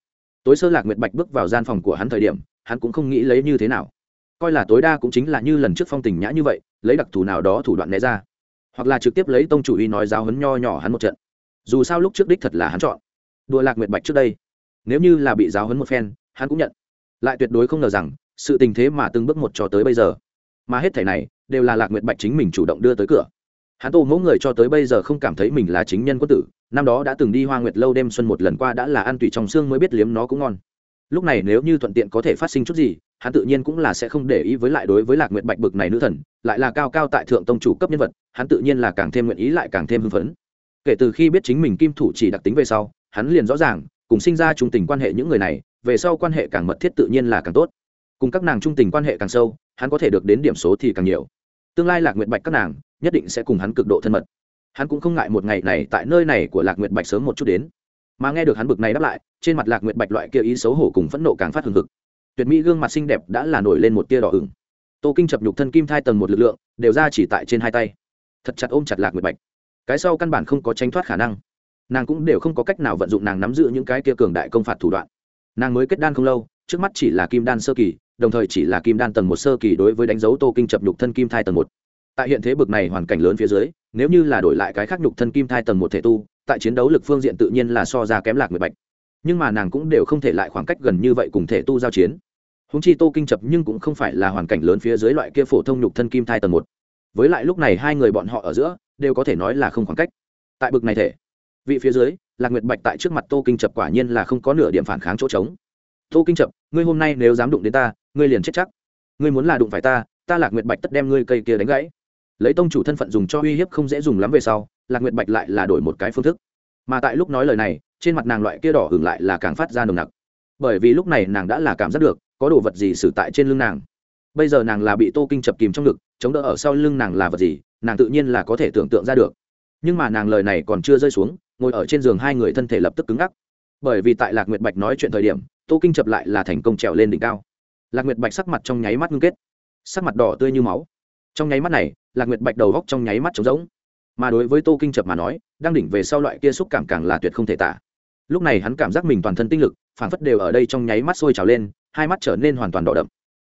Tối sơ lạc nguyệt bạch bước vào gian phòng của hắn thời điểm, hắn cũng không nghĩ lấy như thế nào. Coi là tối đa cũng chính là như lần trước phong tình nhã như vậy, lấy đặc thù nào đó thủ đoạn né ra. Hoặc là trực tiếp lấy tông chủ y nói giáo hấn nho nhỏ hắn một trận. Dù sao lúc trước đích thật là hắn chọn đùa lạc nguyệt bạch trước đây. Nếu như là bị giáo hấn một phen, hắn cũng nhận. Lại tuyệt đối không ngờ rằng, sự tình thế mà từng bước một cho tới bây giờ. Mà hết thảy này, đều là lạc nguyệt bạch chính mình chủ động đưa tới cửa. Hắn tô mẫu người cho tới bây giờ không cảm thấy mình là chính nhân quân tử, năm đó đã từng đi hoa nguyệt lâu đêm xuân một lần qua đã là ăn tùy trong xương mới biết liếm nó cũng ngon. Lúc này nếu như thuận tiện có thể phát sinh chút gì, hắn tự nhiên cũng là sẽ không để ý với lại đối với lạc nguyệt bạch bực này nữ thần, lại là cao cao tại thượng tông chủ cấp nhân vật, hắn tự nhiên là càng thêm nguyện ý lại càng thêm hưng phấn. Kể từ khi biết chính mình kim thủ chỉ đặc tính về sau hắn liền rõ ràng, cùng sinh ra trung tình quan hệ những người này, về sau quan hệ càng mật thiết tự nhiên là càng tốt. Cùng các nàng trung tình quan hệ càng sâu, hắn có thể được đến điểm số thì càng nhiều. Tương lai lạc nguyệt bạch các nàng, nhất định sẽ cùng hắn cực độ thân mật. Hắn cũng không ngại một ngày này tại nơi này của lạc nguyệt bạch sớm một chút đến. Mà nghe được hắn bực này đáp lại, trên mặt lạc nguyệt bạch loại kia ý xấu hổ cùng phẫn nộ càng phát hừng hực. Tuyệt mỹ gương mặt xinh đẹp đã là nổi lên một tia đỏ ửng. Tô kinh chập nhục thân kim thai tầng một lực lượng, đều ra chỉ tại trên hai tay. Thật chặt ôm chặt lạc nguyệt bạch. Cái sau căn bản không có tránh thoát khả năng nàng cũng đều không có cách nào vận dụng nàng nắm giữ những cái kia cường đại công phạt thủ đoạn. Nàng mới kết đan không lâu, trước mắt chỉ là kim đan sơ kỳ, đồng thời chỉ là kim đan tầng một sơ kỳ đối với đánh dấu tô kinh chập nhục thân kim thai tầng một. Tại hiện thế bực này hoàn cảnh lớn phía dưới, nếu như là đổi lại cái khác nhục thân kim thai tầng một thể tu, tại chiến đấu lực phương diện tự nhiên là so ra kém lạc mười bạch. Nhưng mà nàng cũng đều không thể lại khoảng cách gần như vậy cùng thể tu giao chiến. Húng chi tô kinh chập nhưng cũng không phải là hoàn cảnh lớn phía dưới loại kia phổ thông nhục thân kim thai tầng một. Với lại lúc này hai người bọn họ ở giữa, đều có thể nói là không khoảng cách. Tại bực này thể vị phía dưới, lạc nguyệt bạch tại trước mặt tô kinh chập quả nhiên là không có nửa điểm phản kháng chỗ trống. Tô kinh chập, ngươi hôm nay nếu dám đụng đến ta, ngươi liền chết chắc. Ngươi muốn là đụng phải ta ta lạc nguyệt bạch tất đem ngươi cây kia đánh gãy. Lấy tông chủ thân phận dùng cho uy hiếp không dễ dùng lắm về sau, lạc nguyệt bạch lại là đổi một cái phương thức. Mà tại lúc nói lời này, trên mặt nàng loại kia đỏ hưởng lại là càng phát ra nồng nặc. Bởi vì lúc này nàng đã là cảm giác được, có đồ vật gì xử tại trên lưng nàng. Bây giờ nàng là bị tô kinh chập kìm trong ngực, chống đỡ ở sau lưng nàng là vật gì, nàng tự nhiên là có thể tưởng tượng ra được. Nhưng mà nàng lời này còn chưa rơi xuống ngồi ở trên giường hai người thân thể lập tức cứng ngắc. Bởi vì tại lạc nguyệt bạch nói chuyện thời điểm, tô kinh chập lại là thành công trèo lên đỉnh cao. Lạc nguyệt bạch sắc mặt trong nháy mắt ngưng kết. Sắc mặt đỏ tươi như máu. Trong nháy mắt này, lạc nguyệt bạch đầu góc trong nháy mắt trống rỗng. Mà đối với tô kinh chập mà nói, đang đỉnh về sau loại kia xúc cảm càng là tuyệt không thể tả. Lúc này hắn cảm giác mình toàn thân tinh lực phản phất đều ở đây trong nháy mắt sôi trào lên, hai mắt trở nên hoàn toàn đỏ đậm.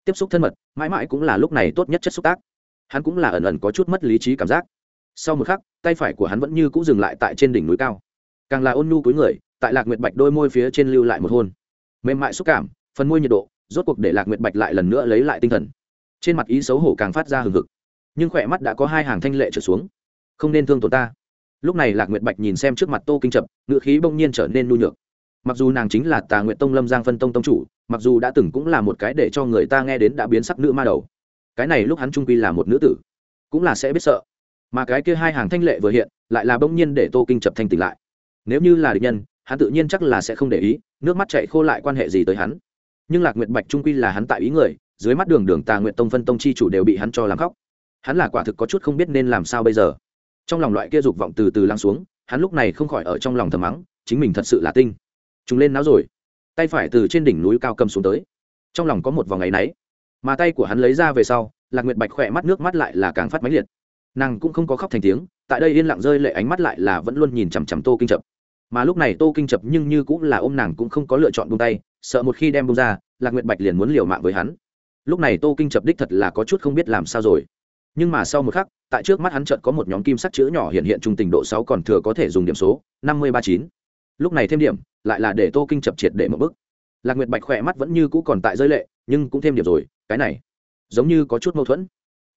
Tiếp xúc thân mật, mãi mãi cũng là lúc này tốt nhất chất xúc tác. Hắn cũng là ẩn ẩn có chút mất lý trí cảm giác sau một khắc, tay phải của hắn vẫn như cũng dừng lại tại trên đỉnh núi cao. Càng là ôn nhu cuối người, tại lạc nguyệt bạch đôi môi phía trên lưu lại một hôn. Mềm mại xúc cảm, phần môi nhiệt độ, rốt cuộc để lạc nguyệt bạch lại lần nữa lấy lại tinh thần. Trên mặt ý xấu hổ càng phát ra hừng hực. Nhưng khỏe mắt đã có hai hàng thanh lệ trở xuống. Không nên thương tổn ta. Lúc này lạc nguyệt bạch nhìn xem trước mặt tô kinh chập ngự khí bỗng nhiên trở nên nhu nhược. Mặc dù nàng chính là tà nguyện tông lâm giang phân tông tông chủ, mặc dù đã từng cũng là một cái để cho người ta nghe đến đã biến sắc nữ ma đầu. Cái này lúc hắn trung quy là một nữ tử, cũng là sẽ biết sợ mà cái kia hai hàng thanh lệ vừa hiện, lại là bỗng nhiên để tô kinh chập thanh tỉnh lại. Nếu như là địch nhân, hắn tự nhiên chắc là sẽ không để ý, nước mắt chạy khô lại quan hệ gì tới hắn. Nhưng lạc nguyệt bạch trung quy là hắn tại ý người, dưới mắt đường đường tà nguyện tông phân tông chi chủ đều bị hắn cho làm khóc. Hắn là quả thực có chút không biết nên làm sao bây giờ. Trong lòng loại kia dục vọng từ từ lắng xuống, hắn lúc này không khỏi ở trong lòng thầm mắng, chính mình thật sự là tinh. Chúng lên não rồi. Tay phải từ trên đỉnh núi cao cầm xuống tới. Trong lòng có một vòng ngày náy. Mà tay của hắn lấy ra về sau, lạc nguyệt bạch khỏe mắt, nước mắt lại là càng phát máy liệt nàng cũng không có khóc thành tiếng, tại đây yên lặng rơi lệ ánh mắt lại là vẫn luôn nhìn chằm chằm tô kinh chập. Mà lúc này tô kinh chập nhưng như cũng là ôm nàng cũng không có lựa chọn buông tay, sợ một khi đem buông ra, lạc nguyệt bạch liền muốn liều mạng với hắn. Lúc này tô kinh chập đích thật là có chút không biết làm sao rồi. Nhưng mà sau một khắc, tại trước mắt hắn chợt có một nhóm kim sắc chữ nhỏ hiện hiện trung tình độ sáu còn thừa có thể dùng điểm số, năm mươi ba chín. Lúc này thêm điểm, lại là để tô kinh chập triệt để một bức lạc nguyệt bạch khỏe mắt vẫn như cũ còn tại rơi lệ, nhưng cũng thêm điểm rồi, cái này giống như có chút mâu thuẫn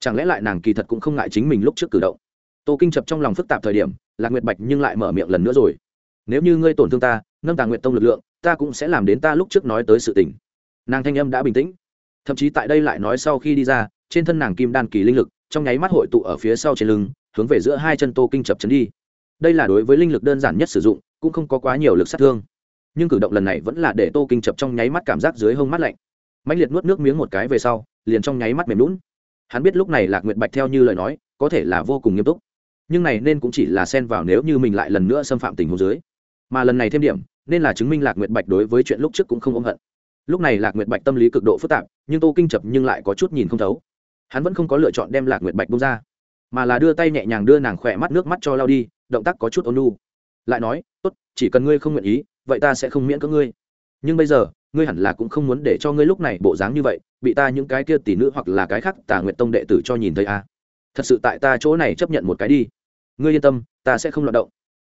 chẳng lẽ lại nàng kỳ thật cũng không ngại chính mình lúc trước cử động? Tô kinh chập trong lòng phức tạp thời điểm, lạc nguyệt bạch nhưng lại mở miệng lần nữa rồi. Nếu như ngươi tổn thương ta, nâng tàng nguyện tông lực lượng, ta cũng sẽ làm đến ta lúc trước nói tới sự tình. Nàng thanh âm đã bình tĩnh. Thậm chí tại đây lại nói sau khi đi ra, trên thân nàng kim đan kỳ linh lực, trong nháy mắt hội tụ ở phía sau trên lưng, hướng về giữa hai chân tô kinh chập chấn đi. Đây là đối với linh lực đơn giản nhất sử dụng, cũng không có quá nhiều lực sát thương. Nhưng cử động lần này vẫn là để tô kinh chập trong nháy mắt cảm giác dưới hông mắt lạnh. Mạnh liệt nuốt nước miếng một cái về sau, liền trong nháy mắt mềm lún hắn biết lúc này lạc nguyệt bạch theo như lời nói, có thể là vô cùng nghiêm túc. Nhưng này nên cũng chỉ là xen vào nếu như mình lại lần nữa xâm phạm tình huống dưới. Mà lần này thêm điểm, nên là chứng minh lạc nguyệt bạch đối với chuyện lúc trước cũng không ôm hận. Lúc này lạc nguyệt bạch tâm lý cực độ phức tạp, nhưng tô kinh chập nhưng lại có chút nhìn không thấu. Hắn vẫn không có lựa chọn đem lạc nguyệt bạch bông ra, mà là đưa tay nhẹ nhàng đưa nàng khỏe mắt nước mắt cho lao đi, động tác có chút ôn lu lại nói, tốt, chỉ cần ngươi không nguyện ý, vậy ta sẽ không miễn cưỡng ngươi. Nhưng bây giờ ngươi hẳn là cũng không muốn để cho ngươi lúc này bộ dáng như vậy, bị ta những cái kia tỷ nữ hoặc là cái khác tà nguyện tông đệ tử cho nhìn thấy à. thật sự tại ta chỗ này chấp nhận một cái đi. Ngươi yên tâm, ta sẽ không loạt động.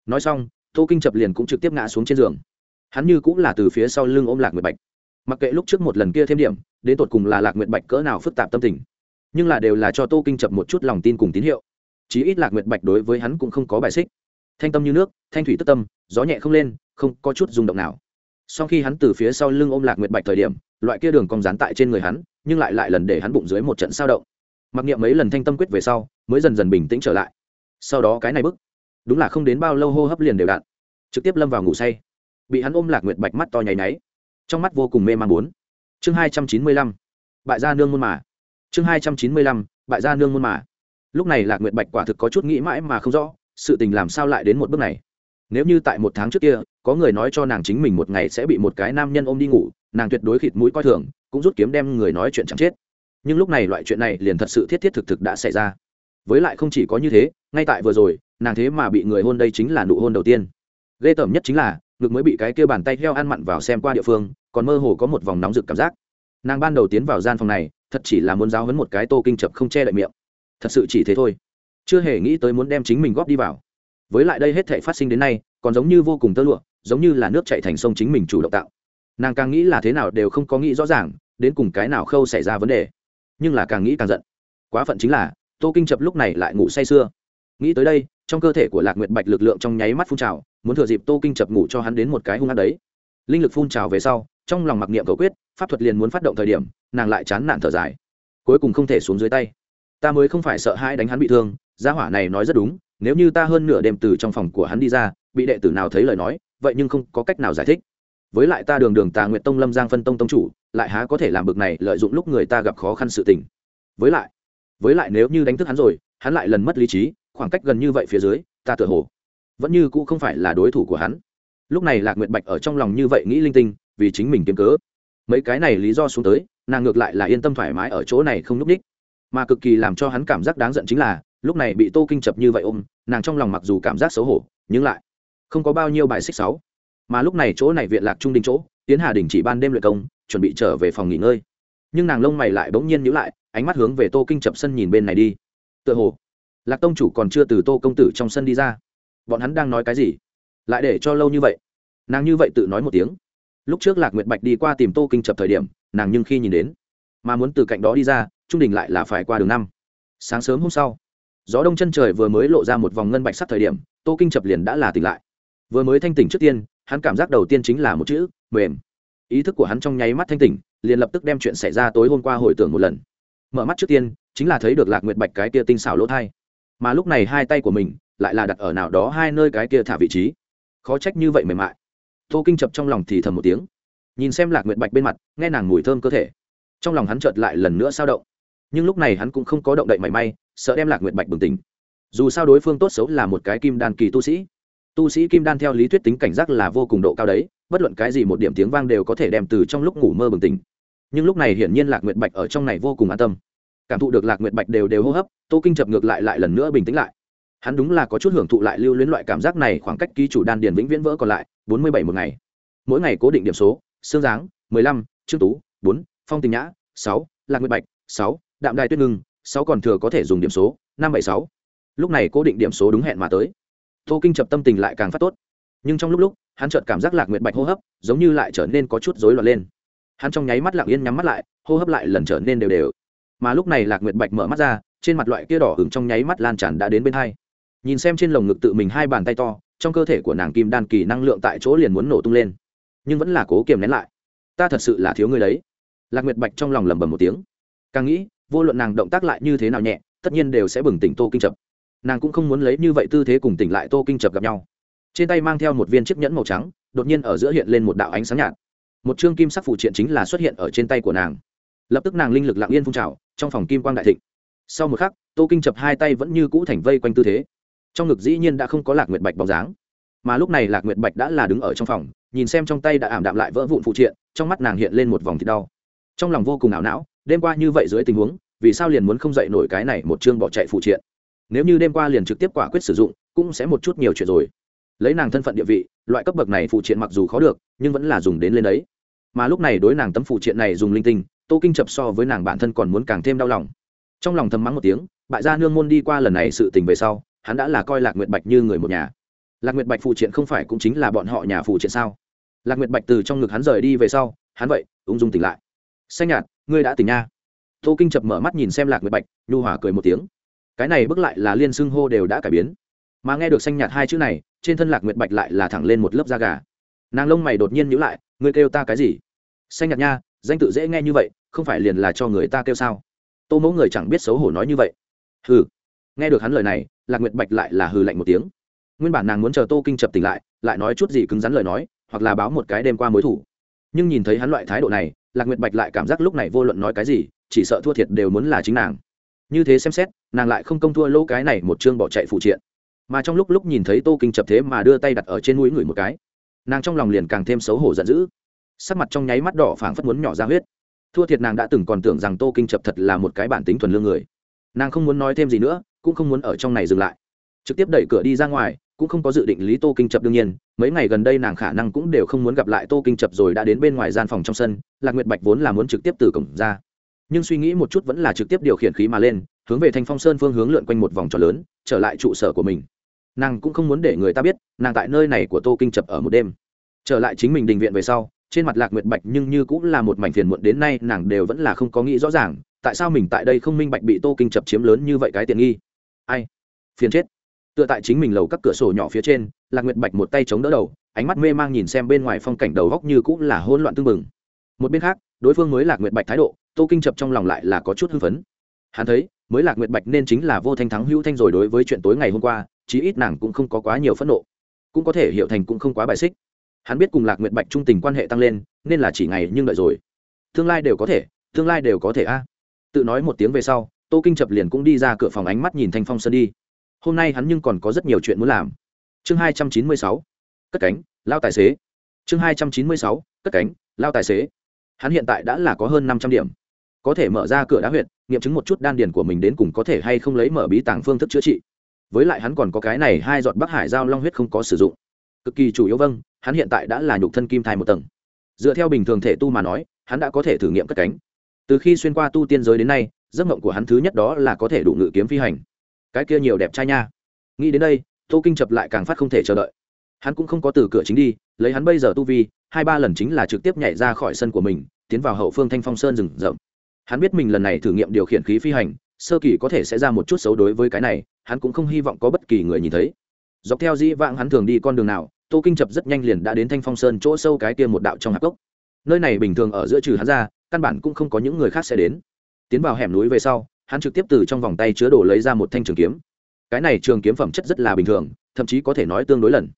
Nói xong, tô kinh chập liền cũng trực tiếp ngã xuống trên giường. Hắn như cũng là từ phía sau lưng ôm lạc nguyệt bạch. Mặc kệ lúc trước một lần kia thêm điểm, đến tột cùng là lạc nguyệt bạch cỡ nào phức tạp tâm tình, nhưng là đều là cho tô kinh chập một chút lòng tin cùng tín hiệu. Chí ít lạc nguyệt bạch đối với hắn cũng không có bài xích. Thanh tâm như nước, thanh thủy tức tâm, gió nhẹ không lên, không có chút rung động nào sau khi hắn từ phía sau lưng ôm lạc nguyệt bạch thời điểm loại kia đường cong dán tại trên người hắn nhưng lại lại lần để hắn bụng dưới một trận sao động. Mặc niệm mấy lần thanh tâm quyết về sau mới dần dần bình tĩnh trở lại. Sau đó cái này bức đúng là không đến bao lâu hô hấp liền đều đạn, trực tiếp lâm vào ngủ say. Bị hắn ôm lạc nguyệt bạch mắt to nháy náy trong mắt vô cùng mê man bốn. Chương hai trăm chín mươi lăm. Bại gia nương môn mà. Chương hai trăm chín mươi lăm. Bại gia nương môn mà. Lúc này lạc nguyệt bạch quả thực có chút nghĩ mãi mà không rõ sự tình làm sao lại đến một bước này nếu như tại một tháng trước kia, có người nói cho nàng chính mình một ngày sẽ bị một cái nam nhân ôm đi ngủ, nàng tuyệt đối khịt mũi coi thường, cũng rút kiếm đem người nói chuyện chẳng chết. Nhưng lúc này loại chuyện này liền thật sự thiết thiết thực thực đã xảy ra. Với lại không chỉ có như thế, ngay tại vừa rồi, nàng thế mà bị người hôn đây chính là nụ hôn đầu tiên. Ghê tởm nhất chính là, ngực mới bị cái kia bàn tay heo ăn mặn vào xem qua địa phương, còn mơ hồ có một vòng nóng rực cảm giác. Nàng ban đầu tiến vào gian phòng này, thật chỉ là muốn giáo hấn một cái tô kinh chập không che lại miệng. Thật sự chỉ thế thôi. Chưa hề nghĩ tới muốn đem chính mình góp đi vào với lại đây hết thể phát sinh đến nay, còn giống như vô cùng tơ lụa, giống như là nước chạy thành sông chính mình chủ động tạo. Nàng càng nghĩ là thế nào đều không có nghĩ rõ ràng, đến cùng cái nào khâu xảy ra vấn đề. Nhưng là càng nghĩ càng giận. Quá phận chính là, tô kinh chập lúc này lại ngủ say sưa. Nghĩ tới đây, trong cơ thể của lạc nguyệt bạch lực lượng trong nháy mắt phun trào, muốn thừa dịp tô kinh chập ngủ cho hắn đến một cái hung hát đấy. Linh lực phun trào về sau, trong lòng mặc niệm cầu quyết, pháp thuật liền muốn phát động thời điểm, nàng lại chán nản thở dài. Cuối cùng không thể xuống dưới tay. Ta mới không phải sợ hai đánh hắn bị thương, gia hỏa này nói rất đúng nếu như ta hơn nửa đêm từ trong phòng của hắn đi ra, bị đệ tử nào thấy lời nói, vậy nhưng không có cách nào giải thích. Với lại ta đường đường tà nguyện tông lâm giang phân tông tông chủ, lại há có thể làm bực này lợi dụng lúc người ta gặp khó khăn sự tình. Với lại với lại nếu như đánh thức hắn rồi, hắn lại lần mất lý trí, khoảng cách gần như vậy phía dưới, ta tựa hồ vẫn như cũ không phải là đối thủ của hắn. Lúc này lạc nguyệt bạch ở trong lòng như vậy nghĩ linh tinh, vì chính mình kiếm cớ. Mấy cái này lý do xuống tới, nàng ngược lại là yên tâm thoải mái ở chỗ này không n ú c ních mà cực kỳ làm cho hắn cảm giác đáng giận chính là lúc này bị tô kinh chập như vậy ôm, nàng trong lòng mặc dù cảm giác xấu hổ, nhưng lại không có bao nhiêu bài xích sáu. Mà lúc này chỗ này viện lạc trung đình chỗ, tiến hà đình chỉ ban đêm luyện công, chuẩn bị trở về phòng nghỉ ngơi. Nhưng nàng lông mày lại bỗng nhiên nhíu lại, ánh mắt hướng về tô kinh chập sân nhìn bên này đi. Tựa hồ, lạc tông chủ còn chưa từ tô công tử trong sân đi ra. Bọn hắn đang nói cái gì? Lại để cho lâu như vậy? Nàng như vậy tự nói một tiếng. Lúc trước lạc nguyệt bạch đi qua tìm tô kinh chập thời điểm, nàng nhưng khi nhìn đến, mà muốn từ cạnh đó đi ra, trung đình lại là phải qua đường năm. Sáng sớm hôm sau gió đông chân trời vừa mới lộ ra một vòng ngân bạch sắc thời điểm, tô kinh chập liền đã là tỉnh lại. Vừa mới thanh tỉnh trước tiên, hắn cảm giác đầu tiên chính là một chữ, mềm. Ý thức của hắn trong nháy mắt thanh tỉnh, liền lập tức đem chuyện xảy ra tối hôm qua hồi tưởng một lần. Mở mắt trước tiên, chính là thấy được lạc nguyệt bạch cái kia tinh xảo lỗ thai. Mà lúc này hai tay của mình lại là đặt ở nào đó hai nơi cái kia thả vị trí. Khó trách như vậy mềm mại. Tô kinh chập trong lòng thì thầm một tiếng. Nhìn xem lạc nguyệt bạch bên mặt, nghe nàng mùi thơm cơ thể. Trong lòng hắn chợt lại lần nữa sao động nhưng lúc này hắn cũng không có động đậy mảy may sợ đem lạc nguyệt bạch bừng tỉnh. Dù sao đối phương tốt xấu là một cái kim đan kỳ tu sĩ. Tu sĩ kim đan theo lý thuyết tính cảnh giác là vô cùng độ cao đấy bất luận cái gì một điểm tiếng vang đều có thể đem từ trong lúc ngủ mơ bừng tỉnh. Nhưng lúc này hiển nhiên lạc nguyệt bạch ở trong này vô cùng an tâm. Cảm thụ được lạc nguyệt bạch đều đều hô hấp tô kinh chập ngược lại lại lần nữa bình tĩnh lại. Hắn đúng là có chút hưởng thụ lại lưu luyến loại cảm giác này khoảng cách ký chủ đan điền vĩnh viễn vỡ còn lại bốn mươi bảy một ngày. Mỗi ngày cố định điểm số xương Giáng, mười lăm trương tú bốn phong tình nhã sáu lạc nguyệt bạch sáu đạm đài tuyết ngưng, sáu còn thừa có thể dùng điểm số, năm bảy sáu. Lúc này cố định điểm số đúng hẹn mà tới. Tô kinh chập tâm tình lại càng phát tốt. Nhưng trong lúc lúc, hắn chợt cảm giác lạc nguyệt bạch hô hấp, giống như lại trở nên có chút rối loạn lên. Hắn trong nháy mắt lặng yên nhắm mắt lại, hô hấp lại lần trở nên đều đều. Mà lúc này lạc nguyệt bạch mở mắt ra, trên mặt loại kia đỏ hửng trong nháy mắt lan tràn đã đến bên hai. Nhìn xem trên lồng ngực tự mình hai bàn tay to, trong cơ thể của nàng kim đan kỳ năng lượng tại chỗ liền muốn nổ tung lên. Nhưng vẫn là cố kiềm nén lại. Ta thật sự là thiếu người đấy. Lạc nguyệt bạch trong lòng lẩm bẩm một tiếng. Càng nghĩ vô luận nàng động tác lại như thế nào nhẹ, tất nhiên đều sẽ bừng tỉnh tô kinh chập nàng cũng không muốn lấy như vậy tư thế cùng tỉnh lại tô kinh chập gặp nhau. Trên tay mang theo một viên chiếc nhẫn màu trắng, đột nhiên ở giữa hiện lên một đạo ánh sáng nhạt. Một chương kim sắc phụ triện chính là xuất hiện ở trên tay của nàng. Lập tức nàng linh lực lặng yên phun trào, trong phòng kim quang đại thịnh. Sau một khắc, tô kinh chập hai tay vẫn như cũ thành vây quanh tư thế. Trong ngực dĩ nhiên đã không có lạc nguyệt bạch bóng dáng. Mà lúc này lạc nguyệt bạch đã là đứng ở trong phòng, nhìn xem trong tay đã ảm đạm lại vỡ vụn phụ triện, trong mắt nàng hiện lên một vòng thịt đau. Trong lòng vô cùng ảo não đêm qua như vậy dưới tình huống, vì sao liền muốn không dậy nổi cái này một chương bỏ chạy phụ triện? Nếu như đêm qua liền trực tiếp quả quyết sử dụng, cũng sẽ một chút nhiều chuyện rồi. Lấy nàng thân phận địa vị, loại cấp bậc này phụ triện mặc dù khó được, nhưng vẫn là dùng đến lên đấy. Mà lúc này đối nàng tấm phụ triện này dùng linh tinh, tô kinh chập so với nàng bản thân còn muốn càng thêm đau lòng. Trong lòng thầm mắng một tiếng, bại gia nương môn đi qua lần này sự tình về sau, hắn đã là coi lạc nguyệt bạch như người một nhà. Lạc nguyệt bạch phụ triện không phải cũng chính là bọn họ nhà phụ triện sao? Lạc nguyệt bạch từ trong ngực hắn rời đi về sau, hắn vậy, ung dung tỉnh lại. Xanh nhạt ngươi đã tỉnh nha. Tô kinh chập mở mắt nhìn xem lạc nguyệt bạch, nhu hòa cười một tiếng. Cái này bước lại là liên xưng hô đều đã cải biến. Mà nghe được xanh nhạt hai chữ này, trên thân lạc nguyệt bạch lại là thẳng lên một lớp da gà. Nàng lông mày đột nhiên nhữ lại, ngươi kêu ta cái gì? Xanh nhạt nha, danh tự dễ nghe như vậy, không phải liền là cho người ta kêu sao? Tô mẫu người chẳng biết xấu hổ nói như vậy. Hừ. Nghe được hắn lời này, lạc nguyệt bạch lại là hừ lạnh một tiếng. Nguyên bản nàng muốn chờ tô kinh chập tỉnh lại lại nói chút gì cứng rắn lời nói, hoặc là báo một cái đêm qua mối thủ. Nhưng nhìn thấy hắn loại thái độ này lạc nguyệt bạch lại cảm giác lúc này vô luận nói cái gì, chỉ sợ thua thiệt đều muốn là chính nàng. Như thế xem xét, nàng lại không công thua lỗ cái này một chương bỏ chạy phụ triện. Mà trong lúc lúc nhìn thấy tô kinh chập thế mà đưa tay đặt ở trên mũi người một cái, nàng trong lòng liền càng thêm xấu hổ giận dữ. Sắc mặt trong nháy mắt đỏ phảng phất muốn nhỏ ra huyết. Thua thiệt nàng đã từng còn tưởng rằng tô kinh chập thật là một cái bản tính thuần lương người. Nàng không muốn nói thêm gì nữa, cũng không muốn ở trong này dừng lại. Trực tiếp đẩy cửa đi ra ngoài, cũng không có dự định lý tô kinh chập đương nhiên mấy ngày gần đây nàng khả năng cũng đều không muốn gặp lại tô kinh chập rồi đã đến bên ngoài gian phòng trong sân, lạc nguyệt bạch vốn là muốn trực tiếp từ cổng ra. Nhưng suy nghĩ một chút vẫn là trực tiếp điều khiển khí mà lên, hướng về thanh phong sơn phương hướng lượn quanh một vòng tròn lớn, trở lại trụ sở của mình. Nàng cũng không muốn để người ta biết, nàng tại nơi này của tô kinh chập ở một đêm. Trở lại chính mình đình viện về sau, trên mặt lạc nguyệt bạch nhưng như cũng là một mảnh phiền muộn đến nay, nàng đều vẫn là không có nghĩ rõ ràng, tại sao mình tại đây không minh bạch bị tô kinh chập chiếm lớn như vậy cái tiện nghi. Ai? Phiền chết tựa tại chính mình lầu các cửa sổ nhỏ phía trên, lạc nguyệt bạch một tay chống đỡ đầu, ánh mắt mê mang nhìn xem bên ngoài phong cảnh đầu góc như cũng là hỗn loạn tưng bừng. Một bên khác, đối phương mới lạc nguyệt bạch thái độ, tô kinh chập trong lòng lại là có chút hưng phấn. Hắn thấy, mới lạc nguyệt bạch nên chính là vô thanh thắng hữu thanh rồi đối với chuyện tối ngày hôm qua, chí ít nàng cũng không có quá nhiều phẫn nộ. Cũng có thể hiểu thành cũng không quá bài xích. Hắn biết cùng lạc nguyệt bạch trung tình quan hệ tăng lên, nên là chỉ ngày nhưng đợi rồi. Tương lai đều có thể, tương lai đều có thể a. Tự nói một tiếng về sau, tô kinh chập liền cũng đi ra cửa phòng ánh mắt nhìn thanh phong sơn đi hôm nay hắn nhưng còn có rất nhiều chuyện muốn làm. Chương hai trăm chín mươi sáu, cất cánh, lao tài xế. Chương hai trăm chín mươi sáu, cất cánh, lao tài xế. Hắn hiện tại đã là có hơn năm trăm điểm. Có thể mở ra cửa đá huyện nghiệm chứng một chút đan điền của mình đến cùng có thể hay không lấy mở bí tàng phương thức chữa trị. Với lại hắn còn có cái này hai giọt bắc hải giao long huyết không có sử dụng. Cực kỳ chủ yếu vâng hắn hiện tại đã là nhục thân kim thai một tầng. Dựa theo bình thường thể tu mà nói, hắn đã có thể thử nghiệm cất cánh. Từ khi xuyên qua tu tiên giới đến nay, giấc mộng của hắn thứ nhất đó là có thể đủ ngự kiếm phi hành cái kia nhiều đẹp trai nha. Nghĩ đến đây, tô kinh chập lại càng phát không thể chờ đợi. Hắn cũng không có từ cửa chính đi, lấy hắn bây giờ tu vi, hai ba lần chính là trực tiếp nhảy ra khỏi sân của mình, tiến vào hậu phương thanh phong sơn rừng rậm. Hắn biết mình lần này thử nghiệm điều khiển khí phi hành, sơ kỳ có thể sẽ ra một chút xấu đối với cái này, hắn cũng không hy vọng có bất kỳ người nhìn thấy. Dọc theo dĩ vãng hắn thường đi con đường nào, tô kinh chập rất nhanh liền đã đến thanh phong sơn chỗ sâu cái kia một đạo trong hạp cốc nơi này bình thường ở giữa trừ hắn ra, căn bản cũng không có những người khác sẽ đến. Tiến vào hẻm núi về sau hắn trực tiếp từ trong vòng tay chứa đồ lấy ra một thanh trường kiếm. Cái này trường kiếm phẩm chất rất là bình thường, thậm chí có thể nói tương đối lần.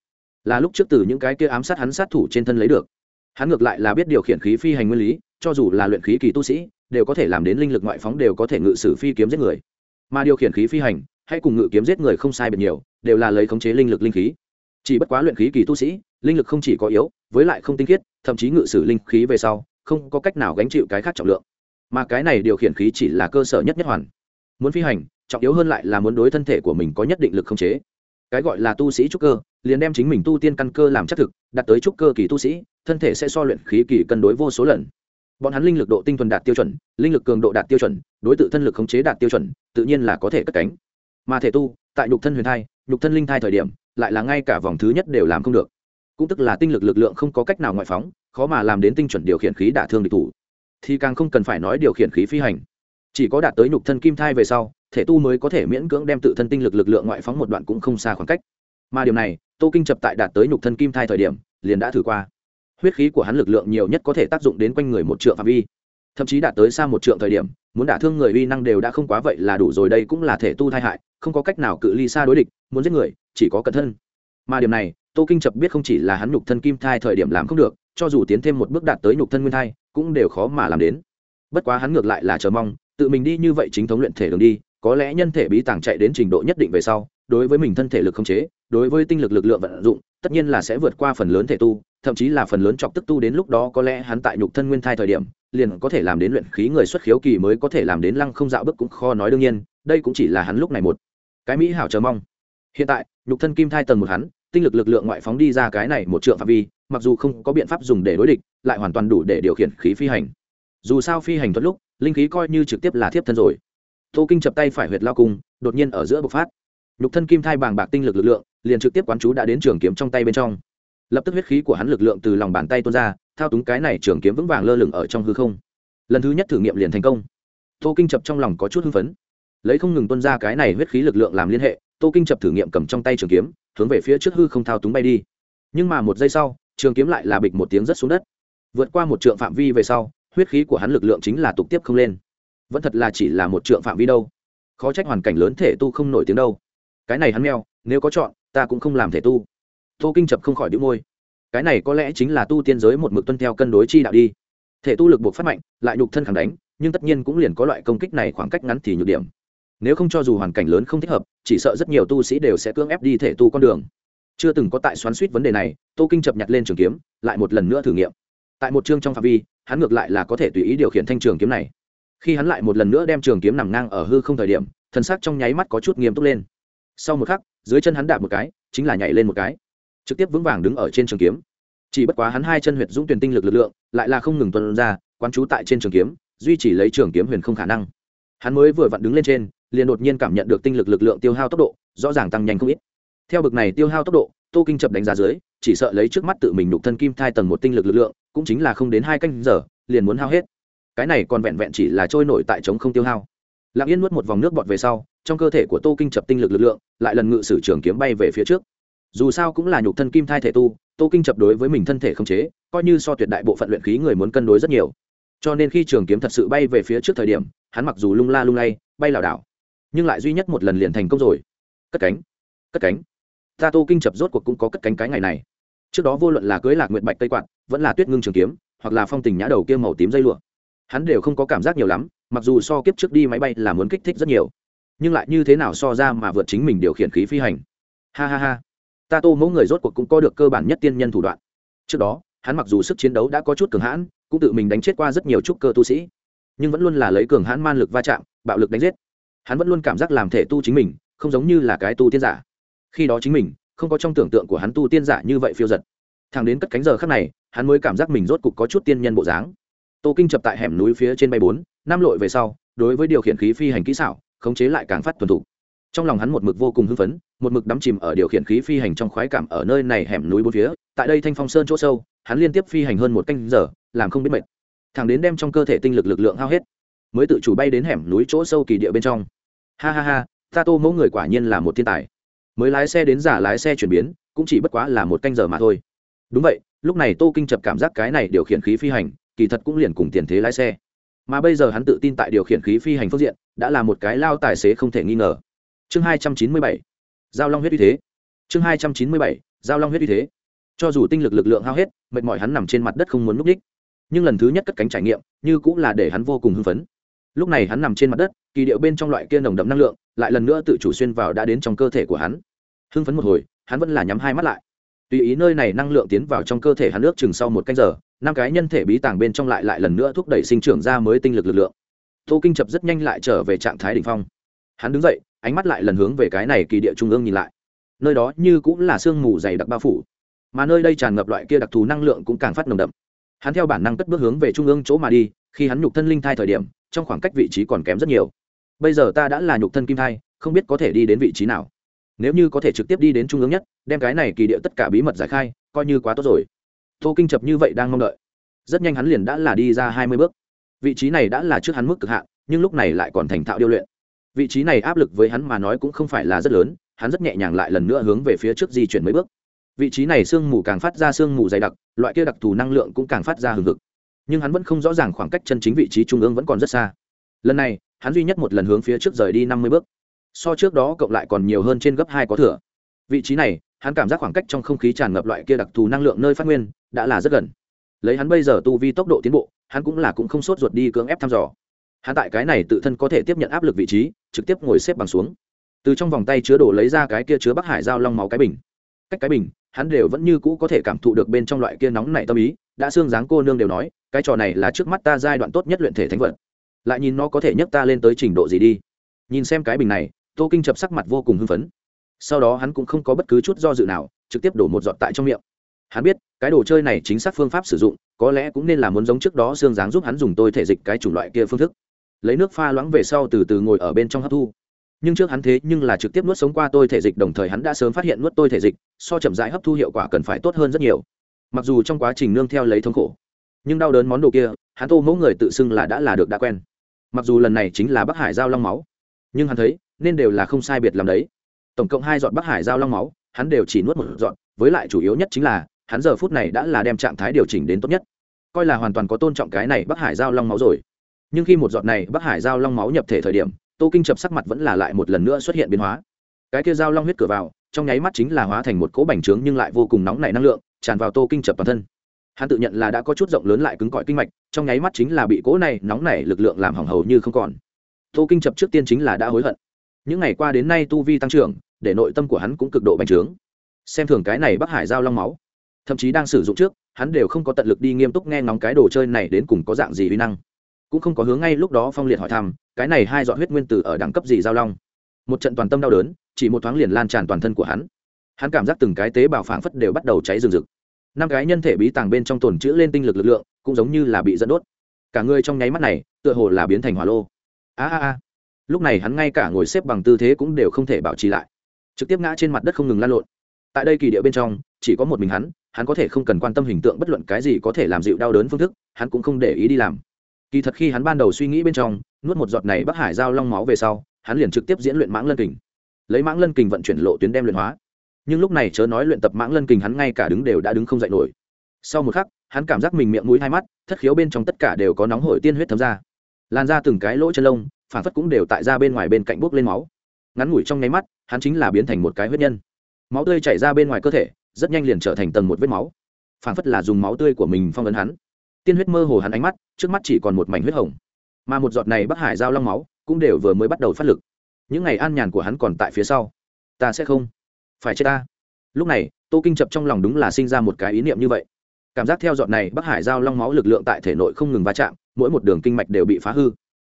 Là lúc trước từ những cái kia ám sát hắn sát thủ trên thân lấy được. Hắn ngược lại là biết điều khiển khí phi hành nguyên lý, cho dù là luyện khí kỳ tu sĩ, đều có thể làm đến linh lực ngoại phóng đều có thể ngự sử phi kiếm giết người. Mà điều khiển khí phi hành, hay cùng ngự kiếm giết người không sai biệt nhiều, đều là lấy khống chế linh lực linh khí. Chỉ bất quá luyện khí kỳ tu sĩ, linh lực không chỉ có yếu, với lại không tinh khiết, thậm chí ngự sử linh khí về sau, không có cách nào gánh chịu cái khác trọng lượng mà cái này điều khiển khí chỉ là cơ sở nhất nhất hoàn. Muốn phi hành, trọng yếu hơn lại là muốn đối thân thể của mình có nhất định lực không chế. Cái gọi là tu sĩ trúc cơ, liền đem chính mình tu tiên căn cơ làm chắc thực, đạt tới trúc cơ kỳ tu sĩ, thân thể sẽ so luyện khí kỳ cân đối vô số lần. Bọn hắn linh lực độ tinh thuần đạt tiêu chuẩn, linh lực cường độ đạt tiêu chuẩn, đối tượng thân lực khống chế đạt tiêu chuẩn, tự nhiên là có thể cất cánh. Mà thể tu, tại nhục thân huyền thai, nhục thân linh thai thời điểm, lại là ngay cả vòng thứ nhất đều làm không được. Cũng tức là tinh lực lực lượng không có cách nào ngoại phóng, khó mà làm đến tinh chuẩn điều khiển khí đả thương địch thủ thì càng không cần phải nói điều khiển khí phi hành. Chỉ có đạt tới nhục thân kim thai về sau, thể tu mới có thể miễn cưỡng đem tự thân tinh lực lực lượng ngoại phóng một đoạn cũng không xa khoảng cách. Mà điều này, tô kinh chập tại đạt tới nhục thân kim thai thời điểm, liền đã thử qua. Huyết khí của hắn lực lượng nhiều nhất có thể tác dụng đến quanh người một trượng phạm vi. Thậm chí đạt tới xa một trượng thời điểm, muốn đả thương người uy năng đều đã không quá vậy là đủ rồi, đây cũng là thể tu thai hại, không có cách nào cự ly xa đối địch, muốn giết người, chỉ có cẩn thân. Mà điểm này, tô kinh chập biết không chỉ là hắn nhục thân kim thai thời điểm làm không được, cho dù tiến thêm một bước đạt tới nhục thân nguyên thai cũng đều khó mà làm đến. Bất quá hắn ngược lại là chờ mong, tự mình đi như vậy chính thống luyện thể đường đi, có lẽ nhân thể bí tàng chạy đến trình độ nhất định về sau, đối với mình thân thể lực không chế, đối với tinh lực lực lượng vận dụng, tất nhiên là sẽ vượt qua phần lớn thể tu, thậm chí là phần lớn chọc tức tu đến lúc đó có lẽ hắn tại nhục thân nguyên thai thời điểm, liền có thể làm đến luyện khí người xuất khiếu kỳ mới có thể làm đến lăng không dạo bước cũng khó nói đương nhiên, đây cũng chỉ là hắn lúc này một cái mỹ hảo chờ mong. Hiện tại, nhục thân kim thai tầng một hắn, tinh lực lực lượng ngoại phóng đi ra cái này một trượng phạm vi mặc dù không có biện pháp dùng để đối địch, lại hoàn toàn đủ để điều khiển khí phi hành. Dù sao phi hành thuật lúc, linh khí coi như trực tiếp là thiếp thân rồi. Tô kinh chập tay phải huyệt lao cung, đột nhiên ở giữa bộc phát. Nhục thân kim thai bàng bạc tinh lực lực lượng, liền trực tiếp quán chú đã đến trường kiếm trong tay bên trong. Lập tức huyết khí của hắn lực lượng từ lòng bàn tay tuôn ra, thao túng cái này trường kiếm vững vàng lơ lửng ở trong hư không. Lần thứ nhất thử nghiệm liền thành công. Tô kinh chập trong lòng có chút hưng phấn. Lấy không ngừng tuân ra cái này huyết khí lực lượng làm liên hệ, tô kinh chập thử nghiệm cầm trong tay trường kiếm, hướng về phía trước hư không thao túng bay đi. Nhưng mà một giây sau trường kiếm lại là bịch một tiếng rất xuống đất. Vượt qua một trượng phạm vi về sau, huyết khí của hắn lực lượng chính là tục tiếp không lên. Vẫn thật là chỉ là một trượng phạm vi đâu. Khó trách hoàn cảnh lớn thể tu không nổi tiếng đâu. Cái này hắn meo nếu có chọn, ta cũng không làm thể tu. Tô kinh chập không khỏi đĩu môi. Cái này có lẽ chính là tu tiên giới một mực tuân theo cân đối chi đạo đi. Thể tu lực buộc phát mạnh, lại nhục thân khẳng đánh, nhưng tất nhiên cũng liền có loại công kích này khoảng cách ngắn thì nhược điểm. Nếu không cho dù hoàn cảnh lớn không thích hợp, chỉ sợ rất nhiều tu sĩ đều sẽ cưỡng ép đi thể tu con đường chưa từng có tại xoắn suýt vấn đề này, tô kinh chập nhặt lên trường kiếm, lại một lần nữa thử nghiệm. Tại một chương trong phạm vi, hắn ngược lại là có thể tùy ý điều khiển thanh trường kiếm này. Khi hắn lại một lần nữa đem trường kiếm nằm ngang ở hư không thời điểm thần sắc trong nháy mắt có chút nghiêm túc lên. Sau một khắc, dưới chân hắn đạp một cái, chính là nhảy lên một cái. Trực tiếp vững vàng đứng ở trên trường kiếm. Chỉ bất quá hắn hai chân huyệt dũng tuyển tinh lực lực lượng, lại là không ngừng tuân ra, quán trú tại trên trường kiếm, duy trì lấy trường kiếm huyền không khả năng. Hắn mới vừa vặn đứng lên trên, liền đột nhiên cảm nhận được tinh lực lực lượng tiêu hao tốc độ, rõ ràng tăng nhanh không ít theo bực này tiêu hao tốc độ, tô kinh chập đánh giá dưới, chỉ sợ lấy trước mắt tự mình nục thân kim thai tầng một tinh lực lực lượng, cũng chính là không đến hai canh giờ, liền muốn hao hết. Cái này còn vẹn vẹn chỉ là trôi nổi tại trống không tiêu hao. Lặng yên nuốt một vòng nước bọt về sau, trong cơ thể của tô kinh chập tinh lực lực lượng, lại lần ngự sử trường kiếm bay về phía trước. Dù sao cũng là nhục thân kim thai thể tu, tô kinh chập đối với mình thân thể không chế, coi như so tuyệt đại bộ phận luyện khí người muốn cân đối rất nhiều. Cho nên khi trường kiếm thật sự bay về phía trước thời điểm, hắn mặc dù lung la lung lay, bay lảo đảo, nhưng lại duy nhất một lần liền thành công rồi. Cất cánh cất cánh ta tô kinh chập rốt cuộc cũng có cất cánh cái ngày này. Trước đó vô luận là cưới lạc nguyện bạch tây quạt, vẫn là tuyết ngưng trường kiếm, hoặc là phong tình nhã đầu kia màu tím dây lụa, hắn đều không có cảm giác nhiều lắm, mặc dù so kiếp trước đi máy bay là muốn kích thích rất nhiều, nhưng lại như thế nào so ra mà vượt chính mình điều khiển khí phi hành. Ha ha ha. Ta tô mẫu người rốt cuộc cũng có được cơ bản nhất tiên nhân thủ đoạn. Trước đó, hắn mặc dù sức chiến đấu đã có chút cường hãn, cũng tự mình đánh chết qua rất nhiều trúc cơ tu sĩ, nhưng vẫn luôn là lấy cường hãn man lực va chạm, bạo lực đánh giết. Hắn vẫn luôn cảm giác làm thể tu chính mình, không giống như là cái tu tiên giả khi đó chính mình, không có trong tưởng tượng của hắn tu tiên giả như vậy phiêu giật. Thằng đến cất cánh giờ khắc này, hắn mới cảm giác mình rốt cục có chút tiên nhân bộ dáng. Tô kinh chập tại hẻm núi phía trên bay bốn, năm lội về sau, đối với điều khiển khí phi hành kỹ xảo, khống chế lại càng phát thuần thục. Trong lòng hắn một mực vô cùng hưng phấn, một mực đắm chìm ở điều khiển khí phi hành trong khoái cảm ở nơi này hẻm núi bốn phía, tại đây thanh phong sơn chỗ sâu, hắn liên tiếp phi hành hơn một canh giờ, làm không biết mệt. Thằng đến đem trong cơ thể tinh lực lực lượng hao hết, mới tự chủ bay đến hẻm núi chỗ sâu kỳ địa bên trong. Ha ha ha, ta tô mẫu người quả nhiên là một thiên tài mới lái xe đến giả lái xe chuyển biến, cũng chỉ bất quá là một canh giờ mà thôi. Đúng vậy, lúc này tô kinh chập cảm giác cái này điều khiển khí phi hành, kỳ thật cũng liền cùng tiền thế lái xe. Mà bây giờ hắn tự tin tại điều khiển khí phi hành phương diện, đã là một cái lao tài xế không thể nghi ngờ. Chương hai trăm chín mươi bảy, giao long huyết uy thế. Chương hai trăm chín mươi bảy, giao long huyết uy thế. Cho dù tinh lực lực lượng hao hết, mệt mỏi hắn nằm trên mặt đất không muốn núp đích. Nhưng lần thứ nhất cất cánh trải nghiệm, như cũng là để hắn vô cùng hưng phấn lúc này hắn nằm trên mặt đất, kỳ điệu bên trong loại kia nồng đậm năng lượng lại lần nữa tự chủ xuyên vào đã đến trong cơ thể của hắn. Hưng phấn một hồi, hắn vẫn là nhắm hai mắt lại. Tùy ý nơi này năng lượng tiến vào trong cơ thể hắn nước chừng sau một canh giờ, năm cái nhân thể bí tàng bên trong lại lại lần nữa thúc đẩy sinh trưởng ra mới tinh lực lực lượng. Tô kinh chập rất nhanh lại trở về trạng thái đ ỉ n h phong. Hắn đứng dậy, ánh mắt lại lần hướng về cái này kỳ địa trung ương nhìn lại. Nơi đó như cũng là sương mù dày đặc bao phủ, mà nơi đây tràn ngập loại kia đặc thù năng lượng cũng càng phát nồng đậm. Hắn theo bản năng cất bước hướng về trung ương chỗ mà đi khi hắn nhục thân linh thai thời điểm, trong khoảng cách vị trí còn kém rất nhiều. Bây giờ ta đã là nhục thân kim thai, không biết có thể đi đến vị trí nào. Nếu như có thể trực tiếp đi đến trung ương nhất, đem cái này kỳ địa tất cả bí mật giải khai, coi như quá tốt rồi. Tô kinh chập như vậy đang mong đợi. Rất nhanh hắn liền đã là đi ra hai mươi bước. Vị trí này đã là trước hắn mức cực hạn, nhưng lúc này lại còn thành thạo điêu luyện. Vị trí này áp lực với hắn mà nói cũng không phải là rất lớn, hắn rất nhẹ nhàng lại lần nữa hướng về phía trước di chuyển mấy bước. Vị trí này sương mù càng phát ra sương mù dày đặc, loại kia đặc thù năng lượng cũng càng phát ra hừng hực nhưng hắn vẫn không rõ ràng khoảng cách chân chính vị trí trung ương vẫn còn rất xa. Lần này, hắn duy nhất một lần hướng phía trước rời đi năm mươi bước. So trước đó cộng lại còn nhiều hơn trên gấp hai có thừa. Vị trí này, hắn cảm giác khoảng cách trong không khí tràn ngập loại kia đặc thù năng lượng nơi phát nguyên, đã là rất gần. Lấy hắn bây giờ tu vi tốc độ tiến bộ, hắn cũng là cũng không sốt ruột đi cưỡng ép thăm dò. Hắn tại cái này tự thân có thể tiếp nhận áp lực vị trí, trực tiếp ngồi xếp bằng xuống. Từ trong vòng tay chứa đổ lấy ra cái kia chứa bắc hải dao long máu cái bình. Cách cái bình, hắn đều vẫn như cũ có thể cảm thụ được bên trong loại kia nóng nảy tâm ý, đã xương dáng cô nương đều nói cái trò này là trước mắt ta giai đoạn tốt nhất luyện thể thánh vật. Lại nhìn nó có thể nhấc ta lên tới trình độ gì đi. Nhìn xem cái bình này, tô kinh chập sắc mặt vô cùng hưng phấn. Sau đó hắn cũng không có bất cứ chút do dự nào, trực tiếp đổ một giọt tại trong miệng. Hắn biết, cái đồ chơi này chính xác phương pháp sử dụng, có lẽ cũng nên là muốn giống trước đó xương dáng giúp hắn dùng tôi thể dịch cái chủng loại kia phương thức. Lấy nước pha loãng về sau từ từ ngồi ở bên trong hấp thu. Nhưng trước hắn thế nhưng là trực tiếp nuốt sống qua tôi thể dịch, đồng thời hắn đã sớm phát hiện nuốt tôi thể dịch, so chậm rãi hấp thu hiệu quả cần phải tốt hơn rất nhiều. Mặc dù trong quá trình nương theo lấy thống khổ nhưng đau đớn món đồ kia, hắn tô mẫu người tự xưng là đã là được đã quen. Mặc dù lần này chính là bắc hải giao long máu, nhưng hắn thấy, nên đều là không sai biệt làm đấy. Tổng cộng hai giọt bắc hải giao long máu, hắn đều chỉ nuốt một giọt, với lại chủ yếu nhất chính là, hắn giờ phút này đã là đem trạng thái điều chỉnh đến tốt nhất. Coi là hoàn toàn có tôn trọng cái này bắc hải giao long máu rồi. Nhưng khi một giọt này bắc hải giao long máu nhập thể thời điểm, tô kinh chập sắc mặt vẫn là lại một lần nữa xuất hiện biến hóa. Cái kia giao long huyết cửa vào, trong nháy mắt chính là hóa thành một cỗ bành trướng nhưng lại vô cùng nóng nảy năng lượng, tràn vào tô kinh chập toàn thân hắn tự nhận là đã có chút rộng lớn lại cứng cỏi kinh mạch, trong nháy mắt chính là bị cỗ này nóng nảy lực lượng làm hỏng hầu như không còn. Tô kinh chập trước tiên chính là đã hối hận. Những ngày qua đến nay tu vi tăng trưởng, để nội tâm của hắn cũng cực độ bành trướng. Xem thường cái này bắc hải giao long máu. Thậm chí đang sử dụng trước, hắn đều không có tận lực đi nghiêm túc nghe ngóng cái đồ chơi này đến cùng có dạng gì uy năng. Cũng không có hướng ngay lúc đó phong liệt hỏi thăm, cái này hai dọn huyết nguyên tử ở đẳng cấp gì giao long. Một trận toàn tâm đau đớn, chỉ một thoáng liền lan tràn toàn thân của hắn. Hắn cảm giác từng cái tế bào phảng phất đều bắt đầu cháy rừng rực năm cái nhân thể bí tàng bên trong tồn chữ lên tinh lực lực lượng, cũng giống như là bị dẫn đốt. Cả người trong nháy mắt này, tựa hồ là biến thành hỏa lô. A a a. Lúc này hắn ngay cả ngồi xếp bằng tư thế cũng đều không thể bảo trì lại. Trực tiếp ngã trên mặt đất không ngừng lan lộn. Tại đây kỳ địa bên trong, chỉ có một mình hắn hắn có thể không cần quan tâm hình tượng bất luận cái gì có thể làm dịu đau đớn phương thức, hắn cũng không để ý đi làm. Kỳ thật khi hắn ban đầu suy nghĩ bên trong, nuốt một giọt này bắc hải giao long máu về sau, hắn liền trực tiếp diễn luyện mãng lân kình. Lấy mãng lân kình vận chuyển lộ tuyến đem luyện hóa nhưng lúc này chớ nói luyện tập mãng lân kình hắn ngay cả đứng đều đã đứng không dậy nổi. Sau một khắc, hắn cảm giác mình miệng mũi hai mắt, thất khiếu bên trong tất cả đều có nóng hổi tiên huyết thấm ra. Lan ra từng cái lỗ chân lông, phản phất cũng đều tại ra bên ngoài bên cạnh bốc lên máu. Ngắn ngủi trong nháy mắt, hắn chính là biến thành một cái huyết nhân. Máu tươi chảy ra bên ngoài cơ thể, rất nhanh liền trở thành tầng một vết máu. Phản phất là dùng máu tươi của mình phong ấn hắn. Tiên huyết mơ hồ hắn ánh mắt, trước mắt chỉ còn một mảnh huyết hồng. Mà một giọt này bắc hải giao long máu, cũng đều vừa mới bắt đầu phát lực. Những ngày an nhàn của hắn còn tại phía sau. Ta sẽ không phải chết ta. Lúc này, tô kinh chập trong lòng đúng là sinh ra một cái ý niệm như vậy. Cảm giác theo dọn này, bắc hải giao long máu lực lượng tại thể nội không ngừng va chạm, mỗi một đường kinh mạch đều bị phá hư.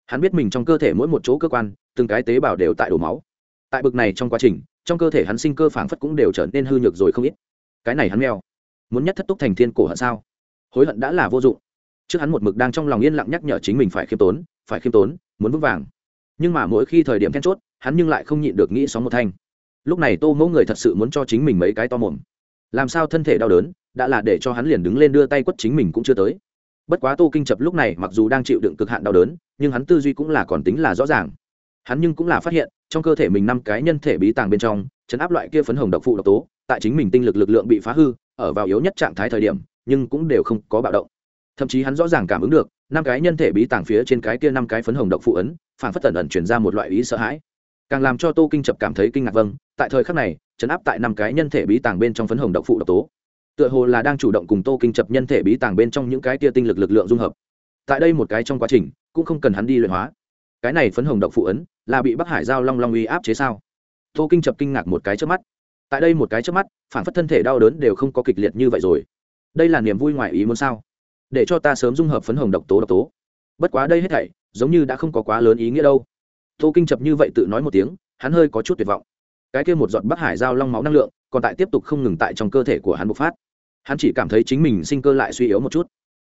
Hắn biết mình trong cơ thể mỗi một chỗ cơ quan, từng cái tế bào đều tại đổ máu. Tại bực này trong quá trình, trong cơ thể hắn sinh cơ phảng phất cũng đều trở nên hư nhược rồi không ít. Cái này hắn mèo, muốn nhất thất túc thành thiên cổ hận sao? Hối hận đã là vô dụng. Trước hắn một mực đang trong lòng yên lặng nhắc nhở chính mình phải khiêm tốn, phải khiêm tốn, muốn vững vàng. Nhưng mà mỗi khi thời điểm then chốt, hắn nhưng lại không nhịn được nghĩ sóng một thanh lúc này tô mẫu người thật sự muốn cho chính mình mấy cái to mồm. Làm sao thân thể đau đớn, đã là để cho hắn liền đứng lên đưa tay quất chính mình cũng chưa tới. Bất quá tô kinh chập lúc này mặc dù đang chịu đựng cực hạn đau đớn, nhưng hắn tư duy cũng là còn tính là rõ ràng. Hắn nhưng cũng là phát hiện, trong cơ thể mình năm cái nhân thể bí tàng bên trong, chấn áp loại kia phấn hồng độc phụ độc tố, tại chính mình tinh lực lực lượng bị phá hư, ở vào yếu nhất trạng thái thời điểm, nhưng cũng đều không có bạo động. Thậm chí hắn rõ ràng cảm ứng được, năm cái nhân thể bí tàng phía trên cái kia năm cái phấn hồng độc phụ ấn, phản phất tần ẩn chuyển ra một loại ý sợ hãi càng làm cho tô kinh chập cảm thấy kinh ngạc vâng tại thời khắc này chấn áp tại năm cái nhân thể bí tàng bên trong phấn hồng độc phụ độc tố. Tựa hồ là đang chủ động cùng tô kinh chập nhân thể bí tàng bên trong những cái tia tinh lực lực lượng dung hợp. Tại đây một cái trong quá trình, cũng không cần hắn đi luyện hóa. Cái này phấn hồng độc phụ ấn, là bị bắc hải giao long long uy áp chế sao? Tô kinh chập kinh ngạc một cái trước mắt. Tại đây một cái trước mắt, phản phất thân thể đau đớn đều không có kịch liệt như vậy rồi. Đây là niềm vui ngoài ý muốn sao? Để cho ta sớm dung hợp phấn hồng độc tố độc tố. Bất quá đây hết thảy, giống như đã không có quá lớn ý nghĩa đâu tô kinh chập như vậy tự nói một tiếng, hắn hơi có chút tuyệt vọng. Cái kia một giọt bắc hải giao long máu năng lượng, còn tại tiếp tục không ngừng tại trong cơ thể của hắn bộc phát. Hắn chỉ cảm thấy chính mình sinh cơ lại suy yếu một chút.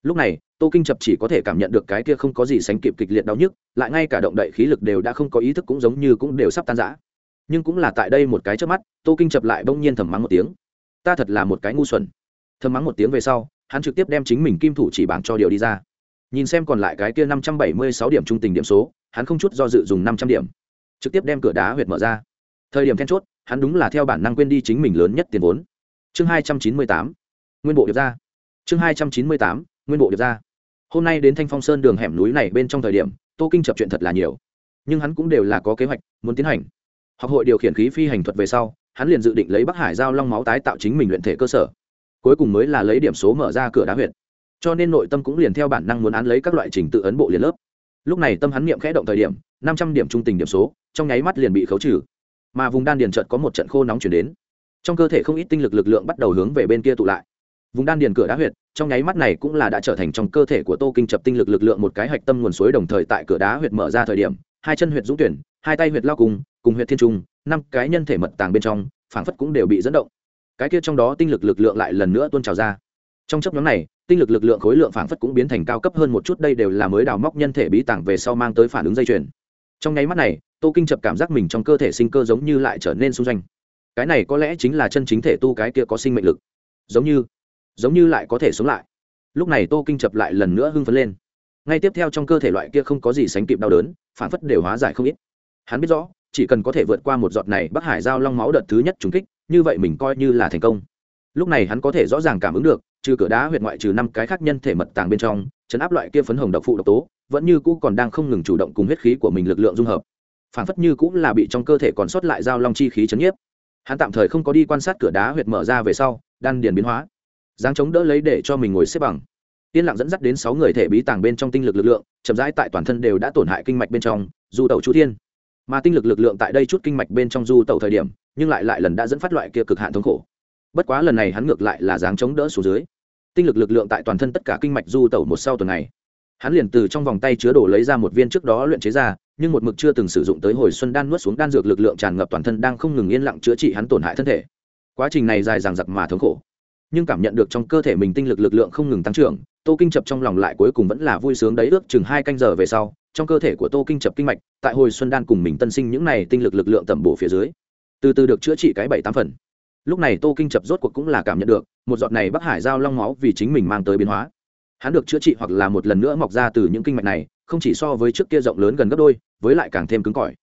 Lúc này, tô kinh chập chỉ có thể cảm nhận được cái kia không có gì sánh kịp kịch liệt đau nhức, lại ngay cả động đậy khí lực đều đã không có ý thức cũng giống như cũng đều sắp tan rã. Nhưng cũng là tại đây một cái trước mắt, tô kinh chập lại bỗng nhiên thầm mắng một tiếng. Ta thật là một cái ngu xuẩn. Thầm mắng một tiếng về sau, hắn trực tiếp đem chính mình kim thủ chỉ bảng cho điều đi ra nhìn xem còn lại cái kia năm trăm bảy mươi sáu điểm trung tình điểm số, hắn không chút do dự dùng năm trăm điểm. Trực tiếp đem cửa đá huyệt mở ra. Thời điểm then chốt, hắn đúng là theo bản năng quên đi chính mình lớn nhất tiền vốn. Chương hai trăm chín mươi tám. Nguyên bộ điệp ra. Chương hai trăm chín mươi tám. Nguyên bộ điệp ra. Hôm nay đến thanh phong sơn đường hẻm núi này bên trong thời điểm, tô kinh chập chuyện thật là nhiều. Nhưng hắn cũng đều là có kế hoạch, muốn tiến hành. Học hội điều khiển khí phi hành thuật về sau, hắn liền dự định lấy bắc hải giao long máu tái tạo chính mình luyện thể cơ sở. Cuối cùng mới là lấy điểm số mở ra cửa đá huyệt cho nên nội tâm cũng liền theo bản năng muốn án lấy các loại trình tự ấn bộ liền lớp. Lúc này tâm hắn niệm khẽ động thời điểm, năm trăm điểm trung tình điểm số, trong nháy mắt liền bị khấu trừ. Mà vùng đan điền trợt có một trận khô nóng chuyển đến. Trong cơ thể không ít tinh lực lực lượng bắt đầu hướng về bên kia tụ lại. Vùng đan điền cửa đá huyệt, trong nháy mắt này cũng là đã trở thành trong cơ thể của tô kinh chập tinh lực lực lượng một cái hạch tâm nguồn suối đồng thời tại cửa đá huyệt mở ra thời điểm, hai chân huyệt dũng tuyển, hai tay huyệt lao cùng cùng huyệt thiên trung, năm cái nhân thể mật tàng bên trong, phảng phất cũng đều bị dẫn động. Cái kia trong đó tinh lực lực lượng lại lần nữa tuôn trào ra trong chấp nhóm này, tinh lực lực lượng khối lượng phảng phất cũng biến thành cao cấp hơn một chút, đây đều là mới đào móc nhân thể bí tàng về sau mang tới phản ứng dây chuyền. Trong nháy mắt này, tô kinh chập cảm giác mình trong cơ thể sinh cơ giống như lại trở nên xung danh cái này có lẽ chính là chân chính thể tu cái kia có sinh mệnh lực. Giống như giống như lại có thể sống lại. Lúc này tô kinh chập lại lần nữa hưng phấn lên. Ngay tiếp theo trong cơ thể loại kia không có gì sánh kịp đau đớn phản phất đều hóa giải không ít. Hắn biết rõ, chỉ cần có thể vượt qua một giọt này bắc hải giao long máu đợt thứ nhất trúng kích, như vậy mình coi như là thành công lúc này hắn có thể rõ ràng cảm ứng được, trừ cửa đá huyệt ngoại trừ năm cái khác nhân thể mật tàng bên trong, chấn áp loại kia phấn hồng độc phụ độc tố, vẫn như cũ còn đang không ngừng chủ động cùng huyết khí của mình lực lượng dung hợp. Phản phất như cũng là bị trong cơ thể còn sót lại giao long chi khí chấn nhiếp. Hắn tạm thời không có đi quan sát cửa đá huyệt mở ra về sau, đan điền biến hóa. Dáng chống đỡ lấy để cho mình ngồi xếp bằng. Yên lặng dẫn dắt đến sáu người thể bí tàng bên trong tinh lực lực lượng, chậm rãi tại toàn thân đều đã tổn hại kinh mạch bên trong, du tẩu chú thiên. Mà tinh lực lực lượng tại đây chút kinh mạch bên trong du tẩu thời điểm, nhưng lại lại lần đã dẫn phát loại kia cực hạn thống khổ bất quá lần này hắn ngược lại là dáng chống đỡ xuống dưới. Tinh lực lực lượng tại toàn thân tất cả kinh mạch du tẩu một sau tuần này. Hắn liền từ trong vòng tay chứa đổ lấy ra một viên trước đó luyện chế ra, nhưng một mực chưa từng sử dụng tới hồi xuân đan nuốt xuống đan dược lực lượng tràn ngập toàn thân đang không ngừng yên lặng chữa trị hắn tổn hại thân thể. Quá trình này dài dằng dặc mà thống khổ. Nhưng cảm nhận được trong cơ thể mình tinh lực lực lượng không ngừng tăng trưởng, tô kinh chập trong lòng lại cuối cùng vẫn là vui sướng đấy ước chừng hai canh giờ về sau, trong cơ thể của tô kinh chập kinh mạch, tại hồi xuân đan cùng mình tân sinh những này tinh lực lực lượng tẩm bổ phía dưới, từ từ được chữa trị cái bảy tám phần lúc này tô kinh chập rốt cuộc cũng là cảm nhận được, một giọt này bắc hải giao long máu vì chính mình mang tới biến hóa. Hắn được chữa trị hoặc là một lần nữa mọc ra từ những kinh mạch này, không chỉ so với trước kia rộng lớn gần gấp đôi, với lại càng thêm cứng cỏi.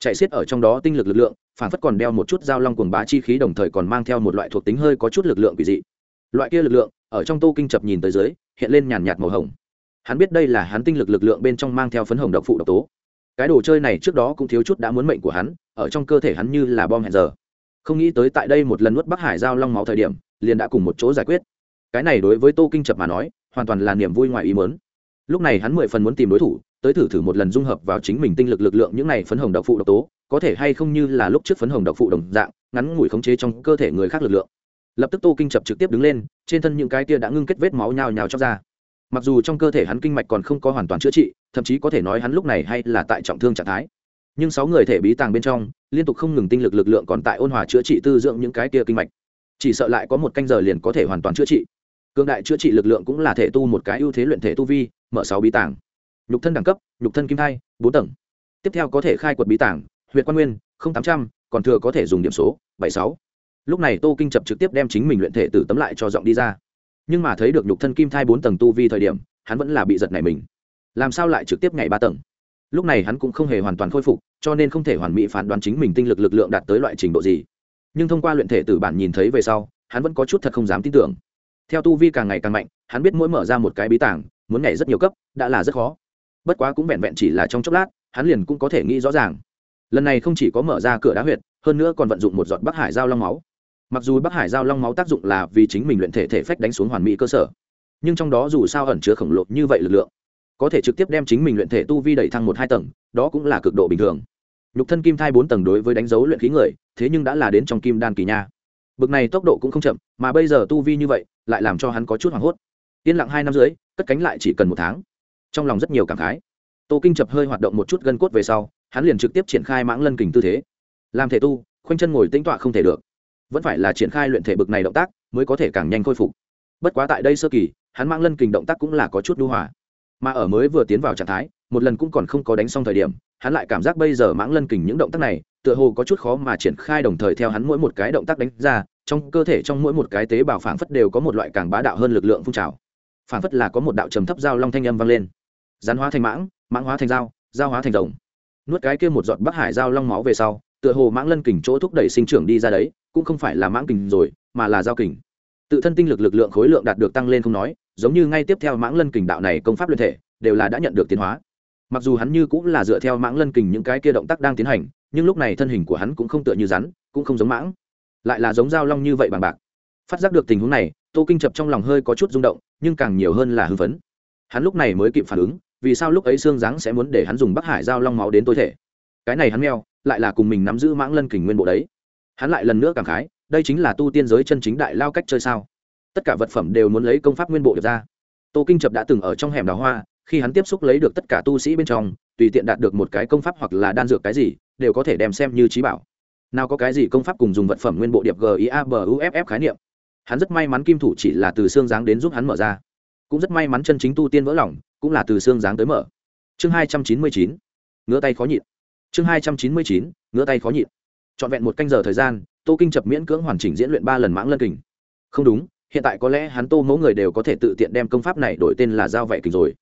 Chạy xiết ở trong đó tinh lực lực lượng, phản phất còn đeo một chút giao long cuồng bá chi khí đồng thời còn mang theo một loại thuộc tính hơi có chút lực lượng quỷ dị. Loại kia lực lượng, ở trong tô kinh chập nhìn tới dưới, hiện lên nhàn nhạt màu hồng. Hắn biết đây là hắn tinh lực lực lượng bên trong mang theo phấn hồng độc phụ độc tố. Cái đồ chơi này trước đó cũng thiếu chút đã muốn mệnh của hắn, ở trong cơ thể hắn như là bom hẹn giờ không nghĩ tới tại đây một lần nuốt bắc hải giao long máu thời điểm, liền đã cùng một chỗ giải quyết. Cái này đối với tô kinh chập mà nói, hoàn toàn là niềm vui ngoài ý mớn lúc này hắn mười phần muốn tìm đối thủ, tới thử thử một lần dung hợp vào chính mình tinh lực lực lượng những này phấn hồng độc phụ độc tố, có thể hay không như là lúc trước phấn hồng độc phụ đồng dạng, ngắn ngủi khống chế trong cơ thể người khác lực lượng. Lập tức tô kinh chập trực tiếp đứng lên, trên thân những cái tia đã ngưng kết vết máu nhào nhào chóc ra. Mặc dù trong cơ thể hắn kinh mạch còn không có hoàn toàn chữa trị, thậm chí có thể nói hắn lúc này hay là tại trọng thương trạng thái nhưng sáu người thể bí tàng bên trong, liên tục không ngừng tinh lực lực lượng còn tại ôn hòa chữa trị tư dưỡng những cái kia kinh mạch. Chỉ sợ lại có một canh giờ liền có thể hoàn toàn chữa trị. Cương đại chữa trị lực lượng cũng là thể tu một cái ưu thế luyện thể tu vi, mở sáu bí tàng. Nhục thân đẳng cấp, nhục thân kim thai, bốn tầng. Tiếp theo có thể khai quật bí tàng huyện quan nguyên, không tám trăm, còn thừa có thể dùng điểm số, bảy sáu. Lúc này tô kinh chập trực tiếp đem chính mình luyện thể từ tấm lại cho giọng đi ra. Nhưng mà thấy được nhục thân kim thai bốn tầng tu vi thời điểm, hắn vẫn là bị giật này mình. Làm sao lại trực tiếp ngày ba tầng? Lúc này hắn cũng không hề hoàn toàn khôi phục, cho nên không thể hoàn mỹ phán đoán chính mình tinh lực lực lượng đạt tới loại trình độ gì. Nhưng thông qua luyện thể tử bản nhìn thấy về sau, hắn vẫn có chút thật không dám tin tưởng. Theo tu vi càng ngày càng mạnh, hắn biết mỗi mở ra một cái bí tảng muốn nhảy rất nhiều cấp, đã là rất khó. Bất quá cũng vẹn vẹn chỉ là trong chốc lát, hắn liền cũng có thể nghĩ rõ ràng. Lần này không chỉ có mở ra cửa đá huyệt, hơn nữa còn vận dụng một giọt bắc hải giao long máu. Mặc dù bắc hải giao long máu tác dụng là vì chính mình luyện thể thể phách đánh xuống hoàn mỹ cơ sở, nhưng trong đó dù sao ẩn chứa khổng lồ như vậy lực lượng có thể trực tiếp đem chính mình luyện thể tu vi đẩy thăng một hai tầng, đó cũng là cực độ bình thường. Nhục thân kim thai bốn tầng đối với đánh dấu luyện khí người, thế nhưng đã là đến trong kim đan kỳ nha. Bực này tốc độ cũng không chậm, mà bây giờ tu vi như vậy, lại làm cho hắn có chút hoảng hốt. Yên lặng hai năm dưới cất cánh lại chỉ cần một tháng. Trong lòng rất nhiều cảm khái. Tô kinh chập hơi hoạt động một chút gân cốt về sau, hắn liền trực tiếp triển khai mãng lân kình tư thế. Làm thể tu, khoanh chân ngồi tĩnh tọa không thể được. Vẫn phải là triển khai luyện thể bực này động tác, mới có thể càng nhanh khôi phục. Bất quá tại đây sơ kỳ, hắn mãng lân kình động tác cũng là có chút đu hòa mà ở mới vừa tiến vào trạng thái, một lần cũng còn không có đánh xong thời điểm, hắn lại cảm giác bây giờ mãng lân kình những động tác này, tựa hồ có chút khó mà triển khai đồng thời theo hắn mỗi một cái động tác đánh ra, trong cơ thể trong mỗi một cái tế bào phảng phất đều có một loại càng bá đạo hơn lực lượng phun trào. Phảng phất là có một đạo trầm thấp dao long thanh âm vang lên. Rán hóa thành mãng mãng hóa thành dao dao hóa thành rồng. Nuốt cái kia một giọt bắc hải dao long máu về sau, tựa hồ mãng lân kình chỗ thúc đẩy sinh trưởng đi ra đấy, cũng không phải là mãng kình rồi, mà là dao kình. Tự thân tinh lực lực lượng khối lượng đạt được tăng lên không nói giống như ngay tiếp theo mãng lân kình đạo này công pháp luyện thể, đều là đã nhận được tiến hóa. Mặc dù hắn như cũng là dựa theo mãng lân kình những cái kia động tác đang tiến hành, nhưng lúc này thân hình của hắn cũng không tựa như rắn, cũng không giống mãng. Lại là giống dao long như vậy bằng bạc. Phát giác được tình huống này, tô kinh chập trong lòng hơi có chút rung động, nhưng càng nhiều hơn là hưng phấn. Hắn lúc này mới kịp phản ứng, vì sao lúc ấy xương giáng sẽ muốn để hắn dùng bắc hải dao long máu đến tối thể? Cái này hắn meo, lại là cùng mình nắm giữ mãng lân kình nguyên bộ đấy. Hắn lại lần nữa cảm khái, đây chính là tu tiên giới chân chính đại lao cách chơi sao? Tất cả vật phẩm đều muốn lấy công pháp nguyên bộ được ra. Tô kinh chập đã từng ở trong hẻm đào hoa, khi hắn tiếp xúc lấy được tất cả tu sĩ bên trong, tùy tiện đạt được một cái công pháp hoặc là đan dược cái gì, đều có thể đem xem như trí bảo. Nào có cái gì công pháp cùng dùng vật phẩm nguyên bộ điệp giabuff khái niệm. Hắn rất may mắn kim thủ chỉ là từ xương dáng đến giúp hắn mở ra. Cũng rất may mắn chân chính tu tiên vỡ lỏng cũng là từ xương dáng tới mở. Chương hai trăm chín mươi chín, ngứa tay khó nhịn. Chương hai trăm chín mươi chín, ngứa tay khó nhịn. Trọn vẹn một canh giờ thời gian, tô kinh chập miễn cưỡng hoàn chỉnh diễn luyện ba lần mãng lân kình. Không đúng hiện tại có lẽ hắn tô mẫu người đều có thể tự tiện đem công pháp này đổi tên là giao vệ kình rồi.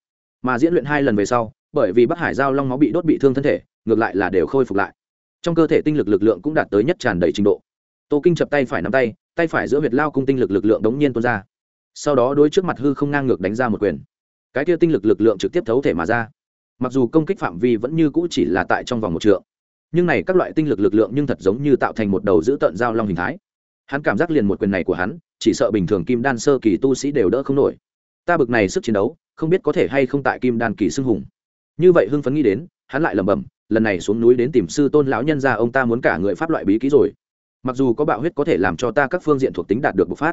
Mà diễn luyện hai lần về sau, bởi vì bắc hải giao long máu bị đốt bị thương thân thể, ngược lại là đều khôi phục lại. Trong cơ thể tinh lực lực lượng cũng đạt tới nhất tràn đầy trình độ. Tô kinh chập tay phải nắm tay tay phải giữa huyệt lao cung tinh lực lực lượng đống nhiên tuôn ra. Sau đó đối trước mặt hư không ngang ngược đánh ra một quyền. Cái kia tinh lực lực lượng trực tiếp thấu thể mà ra. Mặc dù công kích phạm vi vẫn như cũ chỉ là tại trong vòng một trượng, nhưng này các loại tinh lực lực lượng nhưng thật giống như tạo thành một đầu giữ tợn giao long hình thái. Hắn cảm giác liền một quyền này của hắn chỉ sợ bình thường kim đan sơ kỳ tu sĩ đều đỡ không nổi. Ta bực này sức chiến đấu, không biết có thể hay không tại kim đan kỳ xưng hùng. Như vậy hưng phấn nghĩ đến, hắn lại lẩm bẩm, lần này xuống núi đến tìm sư tôn lão nhân ra, ông ta muốn cả người pháp loại bí kỹ rồi. Mặc dù có bạo huyết có thể làm cho ta các phương diện thuộc tính đạt được bộc phát,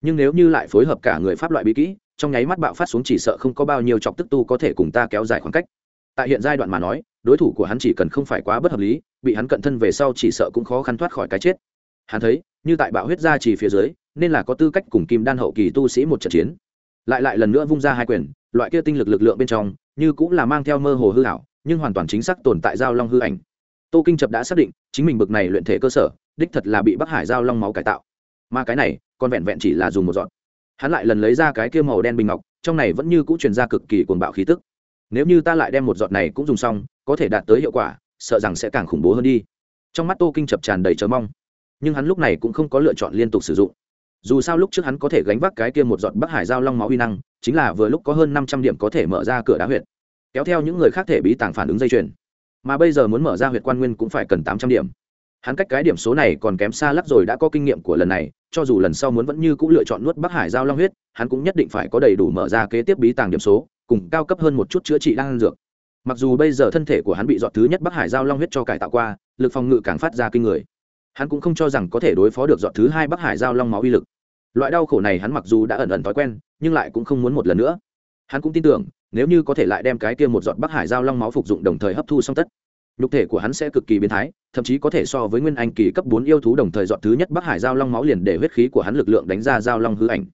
nhưng nếu như lại phối hợp cả người pháp loại bí kỹ, trong nháy mắt bạo phát xuống chỉ sợ không có bao nhiêu chọc tức tu có thể cùng ta kéo dài khoảng cách. Tại hiện giai đoạn mà nói, đối thủ của hắn chỉ cần không phải quá bất hợp lý, bị hắn cận thân về sau chỉ sợ cũng khó khăn thoát khỏi cái chết hắn thấy, như tại bạo huyết gia chỉ phía dưới, nên là có tư cách cùng kim đan hậu kỳ tu sĩ một trận chiến. Lại lại lần nữa vung ra hai quyền, loại kia tinh lực lực lượng bên trong, như cũng là mang theo mơ hồ hư hảo nhưng hoàn toàn chính xác tồn tại giao long hư ảnh. Tô kinh chập đã xác định, chính mình bực này luyện thể cơ sở, đích thật là bị bắc hải giao long máu cải tạo. Mà cái này, còn vẹn vẹn chỉ là dùng một dọn hắn lại lần lấy ra cái kia màu đen bình ngọc, trong này vẫn như cũ truyền ra cực kỳ cuồng bạo khí tức. Nếu như ta lại đem một giọt này cũng dùng xong, có thể đạt tới hiệu quả, sợ rằng sẽ càng khủng bố hơn đi. Trong mắt tô kinh chập tràn đầy chờ mong nhưng hắn lúc này cũng không có lựa chọn liên tục sử dụng. Dù sao lúc trước hắn có thể gánh vác cái kia một giọt bắc hải giao long máu uy năng, chính là vừa lúc có hơn năm trăm điểm có thể mở ra cửa đá huyệt. Kéo theo những người khác thể bí tàng phản ứng dây chuyền. Mà bây giờ muốn mở ra huyệt quan nguyên cũng phải cần tám trăm điểm. Hắn cách cái điểm số này còn kém xa lắc rồi đã có kinh nghiệm của lần này, cho dù lần sau muốn vẫn như c ũ lựa chọn nuốt bắc hải giao long huyết, hắn cũng nhất định phải có đầy đủ mở ra kế tiếp bí tàng điểm số, cùng cao cấp hơn một chút chữa trị đang dược. Mặc dù bây giờ thân thể của hắn bị dọn thứ nhất bắc hải giao long huyết cho cải tạo qua, lực phòng ngự càng phát ra kinh người hắn cũng không cho rằng có thể đối phó được dọn thứ hai bắc hải giao long máu uy lực. Loại đau khổ này hắn mặc dù đã ẩn ẩn thói quen, nhưng lại cũng không muốn một lần nữa. Hắn cũng tin tưởng, nếu như có thể lại đem cái kia một giọt bắc hải giao long máu phục dụng đồng thời hấp thu xong tất, nhục thể của hắn sẽ cực kỳ biến thái, thậm chí có thể so với nguyên anh kỳ cấp bốn yêu thú đồng thời dọn thứ nhất bắc hải giao long máu liền để huyết khí của hắn lực lượng đánh ra giao long hư ảnh.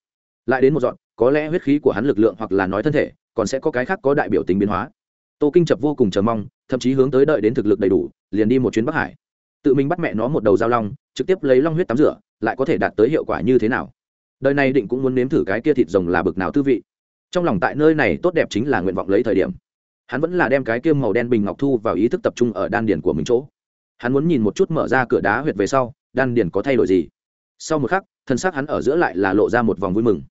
Lại đến một dọn có lẽ huyết khí của hắn lực lượng hoặc là nói thân thể, còn sẽ có cái khác có đại biểu tính biến hóa. Tô kinh chập vô cùng chờ mong, thậm chí hướng tới đợi đến thực lực đầy đủ, liền đi một chuyến bắc hải tự mình bắt mẹ nó một đầu giao long, trực tiếp lấy long huyết tắm rửa, lại có thể đạt tới hiệu quả như thế nào? Đời này định cũng muốn nếm thử cái kia thịt rồng là bực nào tư vị. Trong lòng tại nơi này tốt đẹp chính là nguyện vọng lấy thời điểm. Hắn vẫn là đem cái kia màu đen bình ngọc thu vào ý thức tập trung ở đan điền của mình chỗ. Hắn muốn nhìn một chút mở ra cửa đá huyệt về sau, đan điền có thay đổi gì. Sau một khắc, thân xác hắn ở giữa lại là lộ ra một vòng vui mừng.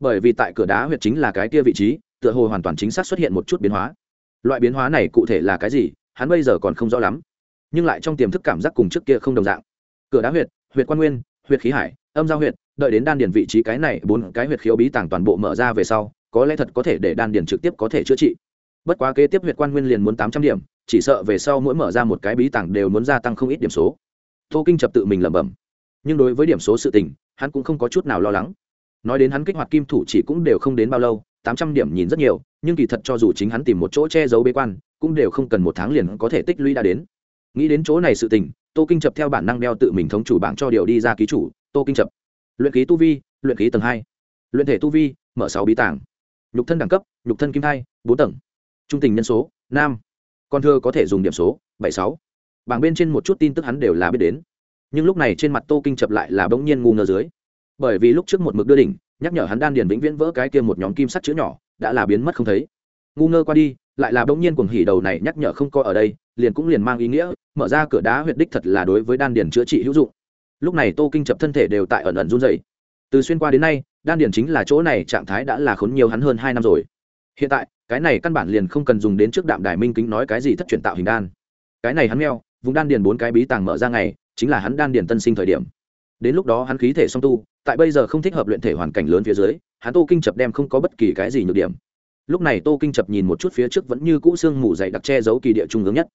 Bởi vì tại cửa đá huyệt chính là cái kia vị trí, tựa hồ hoàn toàn chính xác xuất hiện một chút biến hóa. Loại biến hóa này cụ thể là cái gì, hắn bây giờ còn không rõ lắm nhưng lại trong tiềm thức cảm giác cùng trước kia không đồng dạng. Cửa đá huyệt huyệt quan nguyên, huyệt khí hải, âm giao huyệt, đợi đến đan điền vị trí cái này, bốn cái huyệt khiếu bí tàng toàn bộ mở ra về sau, có lẽ thật có thể để đan điền trực tiếp có thể chữa trị. Bất quá kế tiếp huyệt quan nguyên liền muốn tám trăm điểm, chỉ sợ về sau mỗi mở ra một cái bí tàng đều muốn gia tăng không ít điểm số. Tô kinh chập tự mình lẩm bẩm. Nhưng đối với điểm số sự tình, hắn cũng không có chút nào lo lắng. Nói đến hắn kích hoạt kim thủ chỉ cũng đều không đến bao lâu, tám trăm điểm nhìn rất nhiều, nhưng kỳ thật cho dù chính hắn tìm một chỗ che giấu bế quan, cũng đều không cần một tháng liền có thể tích lũy đã đến nghĩ đến chỗ này sự tình, tô kinh chập theo bản năng đeo tự mình thống chủ bảng cho điều đi ra ký chủ, tô kinh chập. Luyện khí tu vi, luyện khí tầng hai. Luyện thể tu vi, mở sáu bí tảng nhục thân đẳng cấp, nhục thân kim thai, bốn tầng. Trung tình nhân số, nam. Con thưa có thể dùng điểm số, bảy sáu. Bảng bên trên một chút tin tức hắn đều là biết đến. Nhưng lúc này trên mặt tô kinh chập lại là bỗng nhiên ngu ngơ dưới. Bởi vì lúc trước một mực đưa đỉnh, nhắc nhở hắn đan điền vĩnh viễn vỡ cái kia một nhóm kim sắt chữ nhỏ, đã là biến mất không thấy. Ngu ngơ qua đi lại là bỗng nhiên cuồng hỉ đầu này nhắc nhở không coi ở đây, liền cũng liền mang ý nghĩa, mở ra cửa đá huyệt đích thật là đối với đan điền chữa trị hữu dụng. Lúc này tô kinh chập thân thể đều tại ẩn ẩn run dày từ xuyên qua đến nay, đan điền chính là chỗ này trạng thái đã là khốn nhiều hắn hơn hai năm rồi. Hiện tại, cái này căn bản liền không cần dùng đến trước đạm đài minh kính nói cái gì thất truyền tạo hình đan. Cái này hắn meo, vùng đan điền bốn cái bí tàng mở ra ngày, chính là hắn đan điền tân sinh thời điểm. Đến lúc đó hắn khí thể song tu, tại bây giờ không thích hợp luyện thể hoàn cảnh lớn phía dưới, hắn tô kinh chập đem không có bất kỳ cái gì nhược điểm lúc này tô kinh chập nhìn một chút phía trước vẫn như cũ xương mù dày đặc che giấu kỳ địa trung hướng nhất.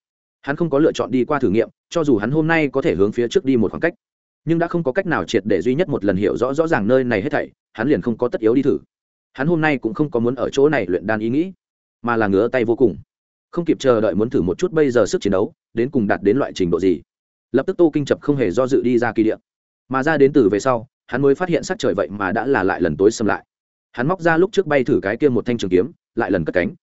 Hắn không có lựa chọn đi qua thử nghiệm, cho dù hắn hôm nay có thể hướng phía trước đi một khoảng cách, nhưng đã không có cách nào triệt để duy nhất một lần hiểu rõ rõ ràng nơi này hết thảy, hắn liền không có tất yếu đi thử. Hắn hôm nay cũng không có muốn ở chỗ này luyện đan ý nghĩ, mà là ngứa tay vô cùng. Không kịp chờ đợi muốn thử một chút bây giờ sức chiến đấu, đến cùng đạt đến loại trình độ gì. Lập tức tô kinh chập không hề do dự đi ra kỳ điện mà ra đến từ về sau, hắn mới phát hiện sắc trời vậy mà đã là lại lần tối xâm lại. Hắn móc ra lúc trước bay thử cái kia một thanh trường kiếm lại lần cất cánh.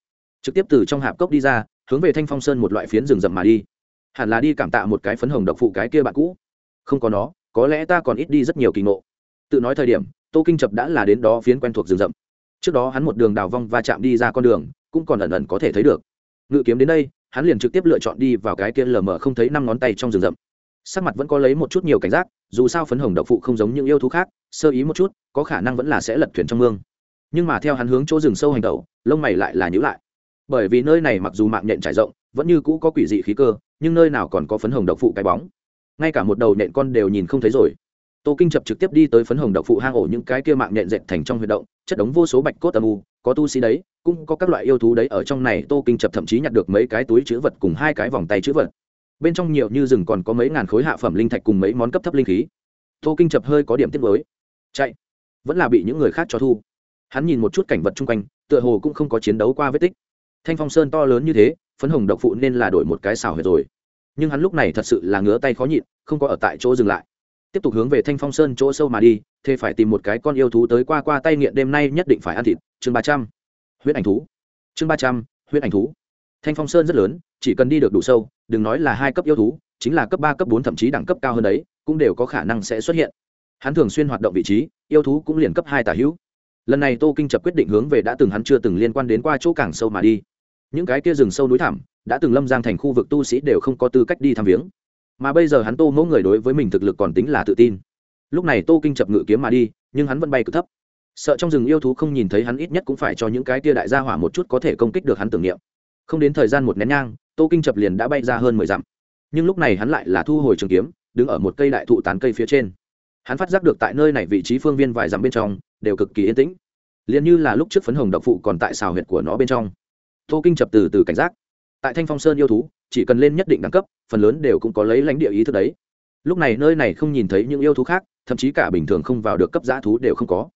Trực tiếp từ trong hạp cốc đi ra, hướng về thanh phong sơn một loại phiến rừng rậm mà đi. Hẳn là đi cảm tạ một cái phấn hồng độc phụ cái kia bạn cũ. Không có nó, có lẽ ta còn ít đi rất nhiều kỳ ngộ. Tự nói thời điểm, tô kinh chập đã là đến đó phiến quen thuộc rừng rậm. Trước đó hắn một đường đào vong và chạm đi ra con đường, cũng còn ẩn ẩn có thể thấy được. Ngự kiếm đến đây, hắn liền trực tiếp lựa chọn đi vào cái kia lờ mờ không thấy năm ngón tay trong rừng rậm. Sắc mặt vẫn có lấy một chút nhiều cảnh giác, dù sao phấn hồng độc phụ không giống những yêu thú khác, sơ ý một chút, có khả năng vẫn là sẽ lật thuyền trong mương nhưng mà theo hắn hướng chỗ rừng sâu hành tẩu, lông mày lại là nhữ lại. Bởi vì nơi này mặc dù mạng nhện trải rộng, vẫn như cũ có quỷ dị khí cơ, nhưng nơi nào còn có phấn hồng độc phụ cái bóng. Ngay cả một đầu nện con đều nhìn không thấy rồi. Tô kinh chập trực tiếp đi tới phấn hồng độc phụ hang ổ những cái kia mạng nhện dệt thành trong huy động, chất đống vô số bạch cốt âm u, có tu sĩ đấy, cũng có các loại yêu thú đấy ở trong này, tô kinh chập thậm chí nhặt được mấy cái túi chữ vật cùng hai cái vòng tay chữ vật. Bên trong nhiều như rừng còn có mấy ngàn khối hạ phẩm linh thạch cùng mấy món cấp thấp linh khí. Tô kinh chập hơi có điểm tiết mới chạy. Vẫn là bị những người khác cho thu hắn nhìn một chút cảnh vật chung quanh, tựa hồ cũng không có chiến đấu qua vết tích. Thanh phong sơn to lớn như thế, phấn hồng độc phụ nên là đổi một cái xào huyệt rồi. Nhưng hắn lúc này thật sự là ngứa tay khó nhịn, không có ở tại chỗ dừng lại. Tiếp tục hướng về thanh phong sơn chỗ sâu mà đi, thế phải tìm một cái con yêu thú tới qua qua tay nghiện đêm nay nhất định phải ăn thịt. Chương ba trăm, huyết ảnh thú. Chương ba trăm, huyết ảnh thú. Thanh phong sơn rất lớn, chỉ cần đi được đủ sâu, đừng nói là hai cấp yêu thú, chính là cấp ba, cấp bốn thậm chí đẳng cấp cao hơn đấy, cũng đều có khả năng sẽ xuất hiện. Hắn thường xuyên hoạt động vị trí, yêu thú cũng liền cấp hai tả hữu lần này tô kinh chập quyết định hướng về đã từng hắn chưa từng liên quan đến qua chỗ cảng sâu mà đi. Những cái kia rừng sâu núi thảm đã từng lâm giang thành khu vực tu sĩ đều không có tư cách đi thăm viếng. Mà bây giờ hắn tô mẫu người đối với mình thực lực còn tính là tự tin. Lúc này tô kinh chập ngự kiếm mà đi, nhưng hắn vẫn bay cực thấp. Sợ trong rừng yêu thú không nhìn thấy hắn ít nhất cũng phải cho những cái tia đại gia hỏa một chút có thể công kích được hắn tưởng niệm. Không đến thời gian một nén nhang, tô kinh chập liền đã bay ra hơn mười dặm. Nhưng lúc này hắn lại là thu hồi trường kiếm, đứng ở một cây đại thụ tán cây phía trên. Hắn phát giác được tại nơi này vị trí phương viên vài dặm bên trong đều cực kỳ yên tĩnh. Liền như là lúc trước phấn hồng độc phụ còn tại xào huyệt của nó bên trong. Tô kinh chập từ từ cảnh giác. Tại thanh phong sơn yêu thú, chỉ cần lên nhất định đẳng cấp, phần lớn đều cũng có lấy lãnh địa ý thức đấy. Lúc này nơi này không nhìn thấy những yêu thú khác, thậm chí cả bình thường không vào được cấp giã thú đều không có.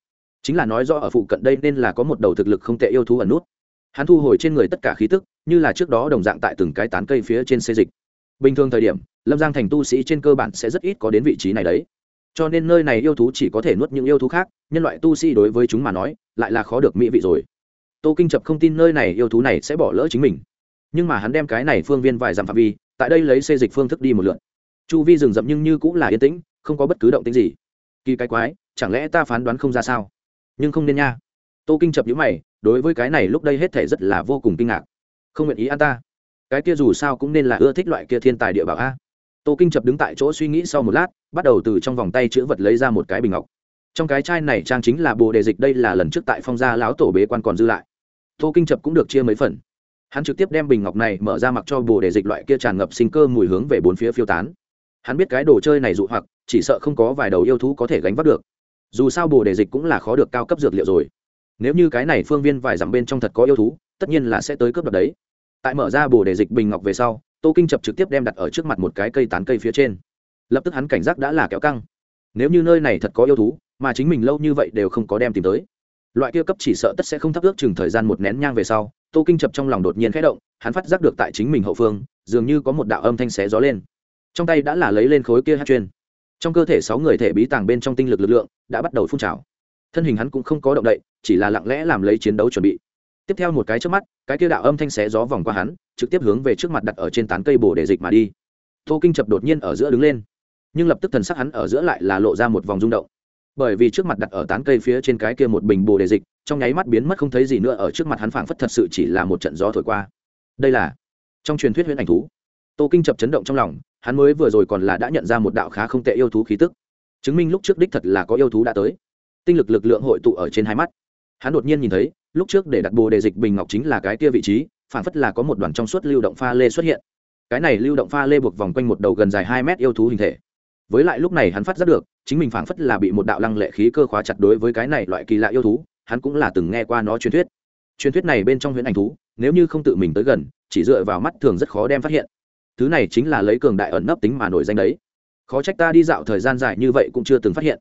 Chính là nói do ở phụ cận đây nên là có một đầu thực lực không tệ yêu thú ẩn nút. Hắn thu hồi trên người tất cả khí tức, như là trước đó đồng dạng tại từng cái tán cây phía trên xê dịch. Bình thường thời điểm, lâm giang thành tu sĩ trên cơ bản sẽ rất ít có đến vị trí này đấy cho nên nơi này yêu thú chỉ có thể nuốt những yêu thú khác, nhân loại tu sĩ đối với chúng mà nói, lại là khó được mỹ vị rồi. Tô kinh chập không tin nơi này yêu thú này sẽ bỏ lỡ chính mình. Nhưng mà hắn đem cái này phương viên vài dặm phạm vi, tại đây lấy xê dịch phương thức đi một lượn chu vi rừng rậm nhưng như cũng là yên tĩnh, không có bất cứ động tĩnh gì. Kỳ cái quái, chẳng lẽ ta phán đoán không ra sao? Nhưng không nên nha. Tô kinh chập nhữ mày, đối với cái này lúc đây hết thể rất là vô cùng kinh ngạc. Không nguyện ý ăn ta. Cái kia dù sao cũng nên là ưa thích loại kia thiên tài địa bảo a tô kinh chập đứng tại chỗ suy nghĩ sau một lát, bắt đầu từ trong vòng tay chữ vật lấy ra một cái bình ngọc. Trong cái chai này trang chính là bồ đề dịch, đây là lần trước tại phong gia lão tổ bế quan còn dư lại. Tô kinh chập cũng được chia mấy phần. Hắn trực tiếp đem bình ngọc này mở ra mặc cho bồ đề dịch loại kia tràn ngập sinh cơ mùi hướng về bốn phía phiêu tán. Hắn biết cái đồ chơi này dụ hoặc, chỉ sợ không có vài đầu yêu thú có thể gánh vác được. Dù sao bồ đề dịch cũng là khó được cao cấp dược liệu rồi. Nếu như cái này phương viên vài dặm bên trong thật có yêu thú, tất nhiên là sẽ tới cướp đoạt đấy. Tại mở ra bồ đề dịch bình ngọc về sau tô kinh chập trực tiếp đem đặt ở trước mặt một cái cây tán cây phía trên. Lập tức hắn cảnh giác đã là kéo căng. Nếu như nơi này thật có yêu thú, mà chính mình lâu như vậy đều không có đem tìm tới. Loại kia cấp chỉ sợ tất sẽ không thắp ước chừng thời gian một nén nhang về sau, tô kinh chập trong lòng đột nhiên khẽ động, hắn phát giác được tại chính mình hậu phương, dường như có một đạo âm thanh xé gió lên. Trong tay đã là lấy lên khối kia hát chuyên trong cơ thể sáu người thể bí tàng bên trong tinh lực lực lượng đã bắt đầu phun trào. Thân hình hắn cũng không có động đậy, chỉ là lặng lẽ làm lấy chiến đấu chuẩn bị. Tiếp theo một cái trước mắt, cái kia đạo âm thanh xé gió vòng qua hắn trực tiếp hướng về trước mặt đặt ở trên tán cây bồ để dịch mà đi. Tô kinh chập đột nhiên ở giữa đứng lên, nhưng lập tức thần sắc hắn ở giữa lại là lộ ra một vòng rung động. Bởi vì trước mặt đặt ở tán cây phía trên cái kia một bình bồ đề dịch, trong nháy mắt biến mất không thấy gì nữa, ở trước mặt hắn phảng phất thật sự chỉ là một trận gió thổi qua. Đây là trong truyền thuyết huyễn ảnh thú. Tô kinh chập chấn động trong lòng, hắn mới vừa rồi còn là đã nhận ra một đạo khá không tệ yêu thú khí tức. Chứng minh lúc trước đích thật là có yêu thú đã tới. Tinh lực lực lượng hội tụ ở trên hai mắt. Hắn đột nhiên nhìn thấy, lúc trước để đặt bồ đề dịch bình ngọc chính là cái kia vị trí phản phất là có một đoàn trong suốt lưu động pha lê xuất hiện. Cái này lưu động pha lê buộc vòng quanh một đầu gần dài hai mét yêu thú hình thể. Với lại lúc này hắn phát giác được, chính mình phảng phất là bị một đạo lăng lệ khí cơ khóa chặt đối với cái này loại kỳ lạ yêu thú, hắn cũng là từng nghe qua nó truyền thuyết. Truyền thuyết này bên trong huyễn ảnh thú, nếu như không tự mình tới gần, chỉ dựa vào mắt thường rất khó đem phát hiện. Thứ này chính là lấy cường đại ẩn nấp tính mà nổi danh đấy. Khó trách ta đi dạo thời gian dài như vậy cũng chưa từng phát hiện.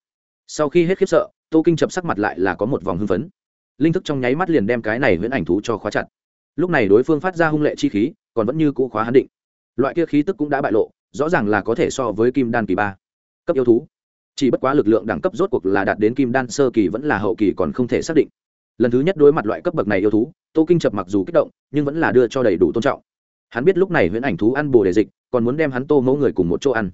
Sau khi hết khiếp sợ, tô kinh chập sắc mặt lại là có một vòng hưng phấn. Linh thức trong nháy mắt liền đem cái này huyễn ảnh thú cho khóa chặt lúc này đối phương phát ra hung lệ chi khí, còn vẫn như cũ khóa hắn định. Loại kia khí tức cũng đã bại lộ, rõ ràng là có thể so với kim đan kỳ ba cấp yêu thú. Chỉ bất quá lực lượng đẳng cấp rốt cuộc là đạt đến kim đan sơ kỳ vẫn là hậu kỳ còn không thể xác định. Lần thứ nhất đối mặt loại cấp bậc này yêu thú, tô kinh chập mặc dù kích động, nhưng vẫn là đưa cho đầy đủ tôn trọng. Hắn biết lúc này huyễn ảnh thú ăn bồ đề dịch, còn muốn đem hắn tô mẫu người cùng một chỗ ăn.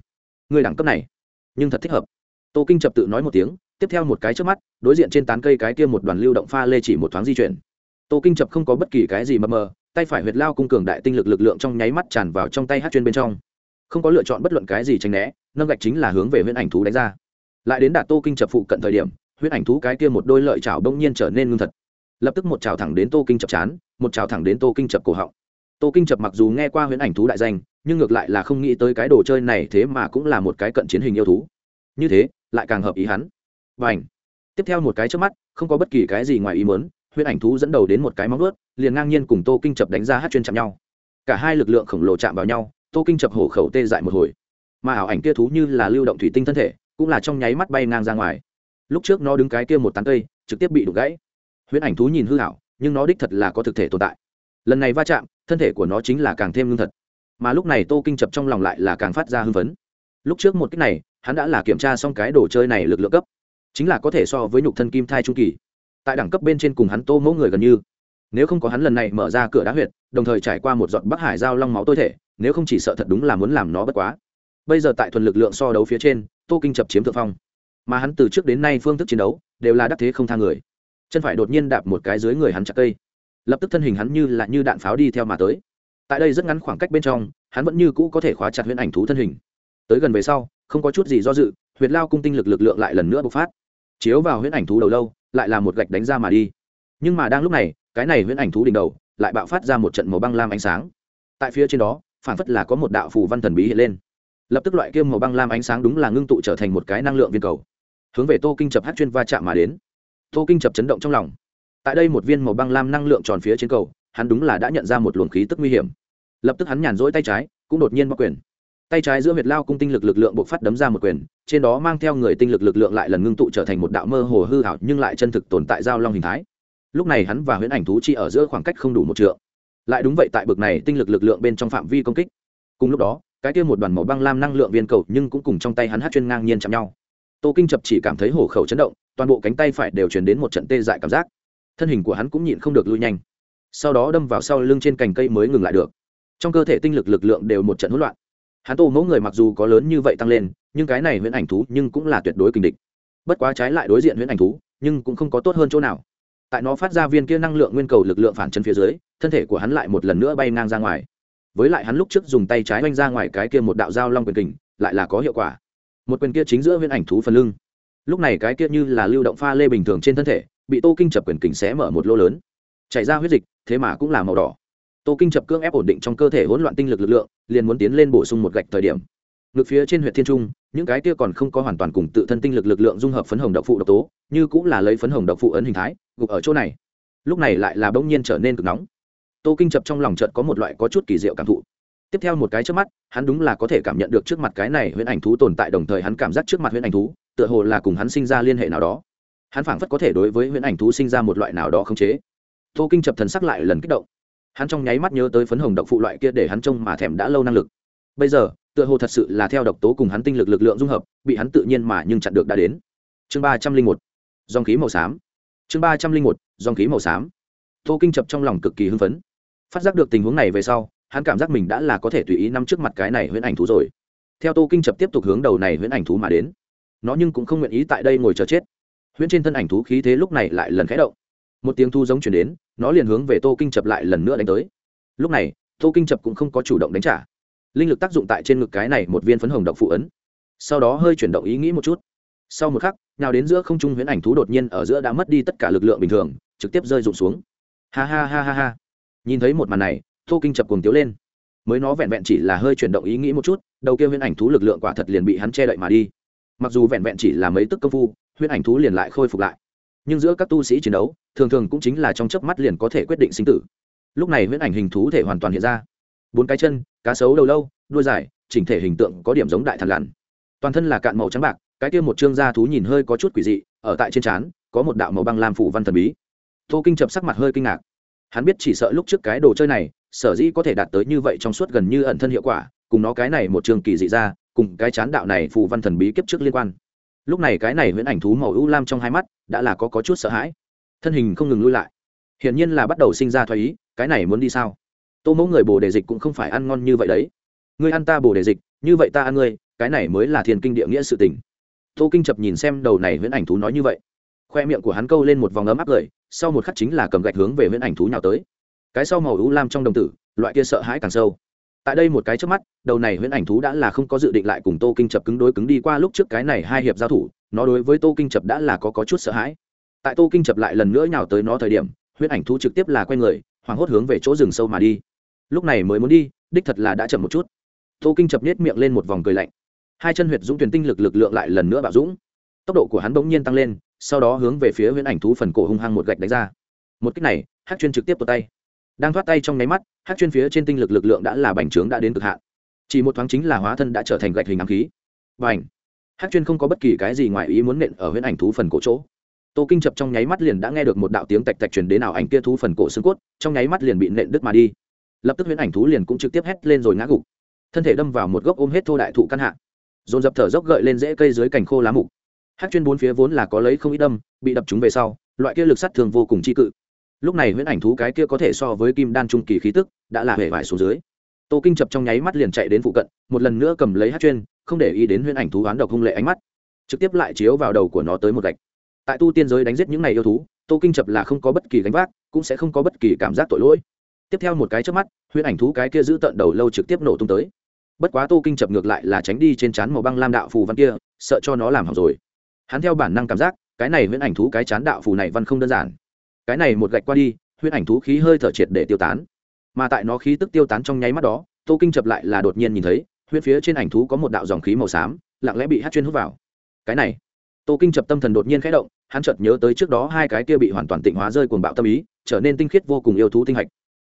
Người đẳng cấp này, nhưng thật thích hợp. Tô kinh chập tự nói một tiếng, tiếp theo một cái trước mắt, đối diện trên tán cây cái kia một đoàn lưu động pha lê chỉ một thoáng di chuyển tô kinh chập không có bất kỳ cái gì mập mờ, tay phải huyệt lao cung cường đại tinh lực lực lượng trong nháy mắt tràn vào trong tay hát chuyên bên trong. Không có lựa chọn bất luận cái gì tránh né, nâng gạch chính là hướng về huyễn ảnh thú đánh ra. Lại đến đạt tô kinh chập phụ cận thời điểm, huyễn ảnh thú cái kia một đôi lợi chảo bỗng nhiên trở nên ngưng thật. Lập tức một chảo thẳng đến tô kinh chập chán, một chảo thẳng đến tô kinh chập cổ họng. Tô kinh chập mặc dù nghe qua huyễn ảnh thú đại danh, nhưng ngược lại là không nghĩ tới cái đồ chơi này thế mà cũng là một cái cận chiến hình yêu thú. Như thế, lại càng hợp ý hắn. Và ảnh tiếp theo một cái trước mắt, không có bất kỳ cái gì ngoài ý muốn huyễn ảnh thú dẫn đầu đến một cái móng vớt liền ngang nhiên cùng tô kinh chập đánh ra hát chuyên chạm nhau. Cả hai lực lượng khổng lồ chạm vào nhau, tô kinh chập hổ khẩu tê dại một hồi. Mà ảo ảnh kia thú như là lưu động thủy tinh thân thể, cũng là trong nháy mắt bay ngang ra ngoài. Lúc trước nó đứng cái kia một tán cây, trực tiếp bị đục gãy. Huyễn ảnh thú nhìn hư hảo nhưng nó đích thật là có thực thể tồn tại. Lần này va chạm, thân thể của nó chính là càng thêm lương thật. Mà lúc này tô kinh chập trong lòng lại là càng phát ra hưng phấn. Lúc trước một cách này, hắn đã là kiểm tra xong cái đồ chơi này lực lượng cấp. Chính là có thể so với nhục thân kim thai trung kỳ tại đẳng cấp bên trên cùng hắn tô mẫu người gần như. Nếu không có hắn lần này mở ra cửa đá huyệt, đồng thời trải qua một giọt bắc hải giao long máu tôi thể, nếu không chỉ sợ thật đúng là muốn làm nó bất quá. Bây giờ tại thuần lực lượng so đấu phía trên, tô kinh chập chiếm thượng phong. Mà hắn từ trước đến nay phương thức chiến đấu, đều là đắc thế không thang người. Chân phải đột nhiên đạp một cái dưới người hắn chặt cây. Lập tức thân hình hắn như là như đạn pháo đi theo mà tới. Tại đây rất ngắn khoảng cách bên trong, hắn vẫn như cũ có thể khóa chặt huyễn ảnh thú thân hình. Tới gần về sau, không có chút gì do dự, huyệt lao cung tinh lực lực lượng lại lần nữa bộc phát. Chiếu vào huyễn ảnh thú đầu lâu lại là một gạch đánh ra mà đi. Nhưng mà đang lúc này, cái này huyễn ảnh thú đỉnh đầu lại bạo phát ra một trận màu băng lam ánh sáng. Tại phía trên đó, phản phất là có một đạo phù văn thần bí hiện lên. Lập tức loại kiêm màu băng lam ánh sáng đúng là ngưng tụ trở thành một cái năng lượng viên cầu, hướng về tô kinh chập hát chuyên va chạm mà đến. Tô kinh chập chấn động trong lòng. Tại đây một viên màu băng lam năng lượng tròn phía trên cầu, hắn đúng là đã nhận ra một luồng khí tức nguy hiểm. Lập tức hắn nhàn rỗi tay trái, cũng đột nhiên bóc quyền tay trái giữa huyệt lao cung tinh lực lực lượng buộc phát đấm ra một quyền, trên đó mang theo người tinh lực lực lượng lại lần ngưng tụ trở thành một đạo mơ hồ hư hảo nhưng lại chân thực tồn tại giao long hình thái. Lúc này hắn và huyễn ảnh thú chi ở giữa khoảng cách không đủ một trượng. Lại đúng vậy tại bực này tinh lực lực lượng bên trong phạm vi công kích. Cùng lúc đó, cái kia một đoàn màu băng lam năng lượng viên cầu nhưng cũng cùng trong tay hắn hát chuyên ngang nhiên chạm nhau. Tô kinh chập chỉ cảm thấy hổ khẩu chấn động, toàn bộ cánh tay phải đều chuyển đến một trận tê dại cảm giác. Thân hình của hắn cũng nhịn không được lui nhanh. Sau đó đâm vào sau lưng trên cành cây mới ngừng lại được. Trong cơ thể tinh lực lực lượng đều một trận hỗn loạn hắn tô mẫu người mặc dù có lớn như vậy tăng lên, nhưng cái này huyễn ảnh thú nhưng cũng là tuyệt đối kình địch. Bất quá trái lại đối diện huyễn ảnh thú, nhưng cũng không có tốt hơn chỗ nào. Tại nó phát ra viên kia năng lượng nguyên cầu lực lượng phản chân phía dưới, thân thể của hắn lại một lần nữa bay ngang ra ngoài. Với lại hắn lúc trước dùng tay trái oanh ra ngoài cái kia một đạo dao long quyền kình, lại là có hiệu quả. Một quyền kia chính giữa huyễn ảnh thú phần lưng. Lúc này cái kia như là lưu động pha lê bình thường trên thân thể, bị tô kinh chập quyền kình xé mở một lô lớn. Chảy ra huyết dịch, thế mà cũng là màu đỏ tô kinh chập cưỡng ép ổn định trong cơ thể hỗn loạn tinh lực lực lượng, liền muốn tiến lên bổ sung một gạch thời điểm. Ngược phía trên huyện thiên trung, những cái kia còn không có hoàn toàn cùng tự thân tinh lực lực lượng dung hợp phấn hồng độc phụ độc tố, như cũng là lấy phấn hồng độc phụ ấn hình thái, gục ở chỗ này. Lúc này lại là bỗng nhiên trở nên cực nóng. Tô kinh chập trong lòng chợt có một loại có chút kỳ diệu cảm thụ. Tiếp theo một cái trước mắt, hắn đúng là có thể cảm nhận được trước mặt cái này huyễn ảnh thú tồn tại đồng thời hắn cảm giác trước mặt huyễn ảnh thú, tựa hồ là cùng hắn sinh ra liên hệ nào đó. Hắn phảng phất có thể đối với huyễn ảnh thú sinh ra một loại nào đó khống chế. Tô kinh chập thần sắc lại lần kích động hắn trong nháy mắt nhớ tới phấn hồng độc phụ loại kia để hắn trông mà thèm đã lâu năng lực. Bây giờ, tựa hồ thật sự là theo độc tố cùng hắn tinh lực lực lượng dung hợp, bị hắn tự nhiên mà nhưng chặn được đã đến. Chương ba trăm linh một, dòng khí màu xám. Chương ba trăm linh một, dòng khí màu xám. Tô kinh chập trong lòng cực kỳ hưng phấn. Phát giác được tình huống này về sau, hắn cảm giác mình đã là có thể tùy ý nắm trước mặt cái này huyễn ảnh thú rồi. Theo tô kinh chập tiếp tục hướng đầu này huyễn ảnh thú mà đến. Nó nhưng cũng không nguyện ý tại đây ngồi chờ chết. Huyễn trên thân ảnh thú khí thế lúc này lại lần khẽ động một tiếng thu giống chuyển đến, nó liền hướng về tô kinh chập lại lần nữa đánh tới. Lúc này, tô kinh chập cũng không có chủ động đánh trả. Linh lực tác dụng tại trên ngực cái này một viên phấn hồng độc phụ ấn. Sau đó hơi chuyển động ý nghĩ một chút. Sau một khắc nào đến giữa không trung huyễn ảnh thú đột nhiên ở giữa đã mất đi tất cả lực lượng bình thường, trực tiếp rơi rụng xuống. Ha ha ha ha ha. Nhìn thấy một màn này, tô kinh chập cùng tiếu lên. Mới nó vẹn vẹn chỉ là hơi chuyển động ý nghĩ một chút, đầu kia huyễn ảnh thú lực lượng quả thật liền bị hắn che đậy mà đi. Mặc dù vẹn vẹn chỉ là mấy tức công phu, huyễn ảnh thú liền lại khôi phục lại nhưng giữa các tu sĩ chiến đấu, thường thường cũng chính là trong chớp mắt liền có thể quyết định sinh tử. Lúc này huyễn ảnh hình thú thể hoàn toàn hiện ra. Bốn cái chân, cá sấu đầu lâu, đuôi dài, chỉnh thể hình tượng có điểm giống đại thần lằn toàn thân là cạn màu trắng bạc, cái kia một trương da thú nhìn hơi có chút quỷ dị, ở tại trên trán, có một đạo màu băng lam phủ văn thần bí. Tô kinh chập sắc mặt hơi kinh ngạc. Hắn biết chỉ sợ lúc trước cái đồ chơi này, sở dĩ có thể đạt tới như vậy trong suốt gần như ẩn thân hiệu quả, cùng nó cái này một trường kỳ dị ra, cùng cái chán đạo này phù văn thần bí kiếp trước liên quan lúc này cái này huyễn ảnh thú màu ưu lam trong hai mắt đã là có, có chút sợ hãi. Thân hình không ngừng lui lại. Hiển nhiên là bắt đầu sinh ra thoái ý cái này muốn đi sao? Tô mẫu người bồ đề dịch cũng không phải ăn ngon như vậy đấy. Ngươi ăn ta bồ đề dịch như vậy ta ăn ngươi cái này mới là thiền kinh địa nghĩa sự tình. Tô kinh chập nhìn xem đầu này huyễn ảnh thú nói như vậy. Khoe miệng của hắn câu lên một vòng ấm áp cười sau một khắc chính là cầm gạch hướng về huyễn ảnh thú nhào tới. Cái sau màu u lam trong đồng tử loại kia sợ hãi càng sâu tại đây một cái trước mắt đầu này huyễn ảnh thú đã là không có dự định lại cùng tô kinh chập cứng đối cứng đi qua lúc trước cái này hai hiệp giao thủ nó đối với tô kinh chập đã là có, có chút sợ hãi. Tại tô kinh chập lại lần nữa nhào tới nó thời điểm huyễn ảnh thú trực tiếp là quay người hoảng hốt hướng về chỗ rừng sâu mà đi. Lúc này mới muốn đi đích thật là đã chậm một chút. Tô kinh chập nết miệng lên một vòng cười lạnh. Hai chân huyệt dũng tuyển tinh lực lực lượng lại lần nữa bạo dũng. Tốc độ của hắn bỗng nhiên tăng lên sau đó hướng về phía huyễn ảnh thú phần cổ hung hăng một gạch đánh ra. Một cách này hát chuyên trực tiếp tuột tay đang thoát tay trong nháy mắt, hát chuyên phía trên tinh lực lực lượng đã là bành trướng đã đến cực hạn. Chỉ một thoáng chính là hóa thân đã trở thành gạch hình ám khí. Và h hát chuyên không có bất kỳ cái gì ngoài ý muốn nện ở huyễn ảnh thú phần cổ chỗ. Tô kinh chập trong nháy mắt liền đã nghe được một đạo tiếng tạch tạch truyền đến nào ảnh kia thú phần cổ xương cốt, trong nháy mắt liền bị nện đứt mà đi. Lập tức huyễn ảnh thú liền cũng trực tiếp hét lên rồi ngã gục. Thân thể đâm vào một gốc ôm hết thô đại thụ căn hạ. Dồn dập thở dốc gợi lên rễ cây dưới cành khô lá mục. Hát chuyên bốn phía vốn là có lấy không ít đâm, bị đập chúng về sau, loại kia lực sát thường vô cùng chi cự lúc này huyễn ảnh thú cái kia có thể so với kim đan trung kỳ khí tức, đã là hề vải xuống dưới. Tô kinh chập trong nháy mắt liền chạy đến phụ cận, một lần nữa cầm lấy hát chuyên, không để ý đến huyễn ảnh thú oán độc hung lệ ánh mắt. Trực tiếp lại chiếu vào đầu của nó tới một gạch. Tại tu tiên giới đánh giết những này yêu thú, tô kinh chập là không có bất kỳ gánh vác, cũng sẽ không có bất kỳ cảm giác tội lỗi. Tiếp theo một cái trước mắt, huyễn ảnh thú cái kia giữ tận đầu lâu trực tiếp nổ tung tới. Bất quá tô kinh chập ngược lại là tránh đi trên chán màu băng lam đạo phù văn kia, sợ cho nó làm hỏng rồi. Hắn theo bản năng cảm giác, cái này huyễn ảnh thú cái chán đạo phù này văn không đơn giản cái này một gạch qua đi, huyễn ảnh thú khí hơi thở triệt để tiêu tán. Mà tại nó khí tức tiêu tán trong nháy mắt đó, tô kinh chập lại là đột nhiên nhìn thấy, huyễn phía trên ảnh thú có một đạo dòng khí màu xám, lặng lẽ bị hát chuyên hút vào. Cái này, tô kinh chập tâm thần đột nhiên khẽ động, hắn chợt nhớ tới trước đó hai cái kia bị hoàn toàn tịnh hóa rơi cuồng bạo tâm ý, trở nên tinh khiết vô cùng yêu thú tinh hạch.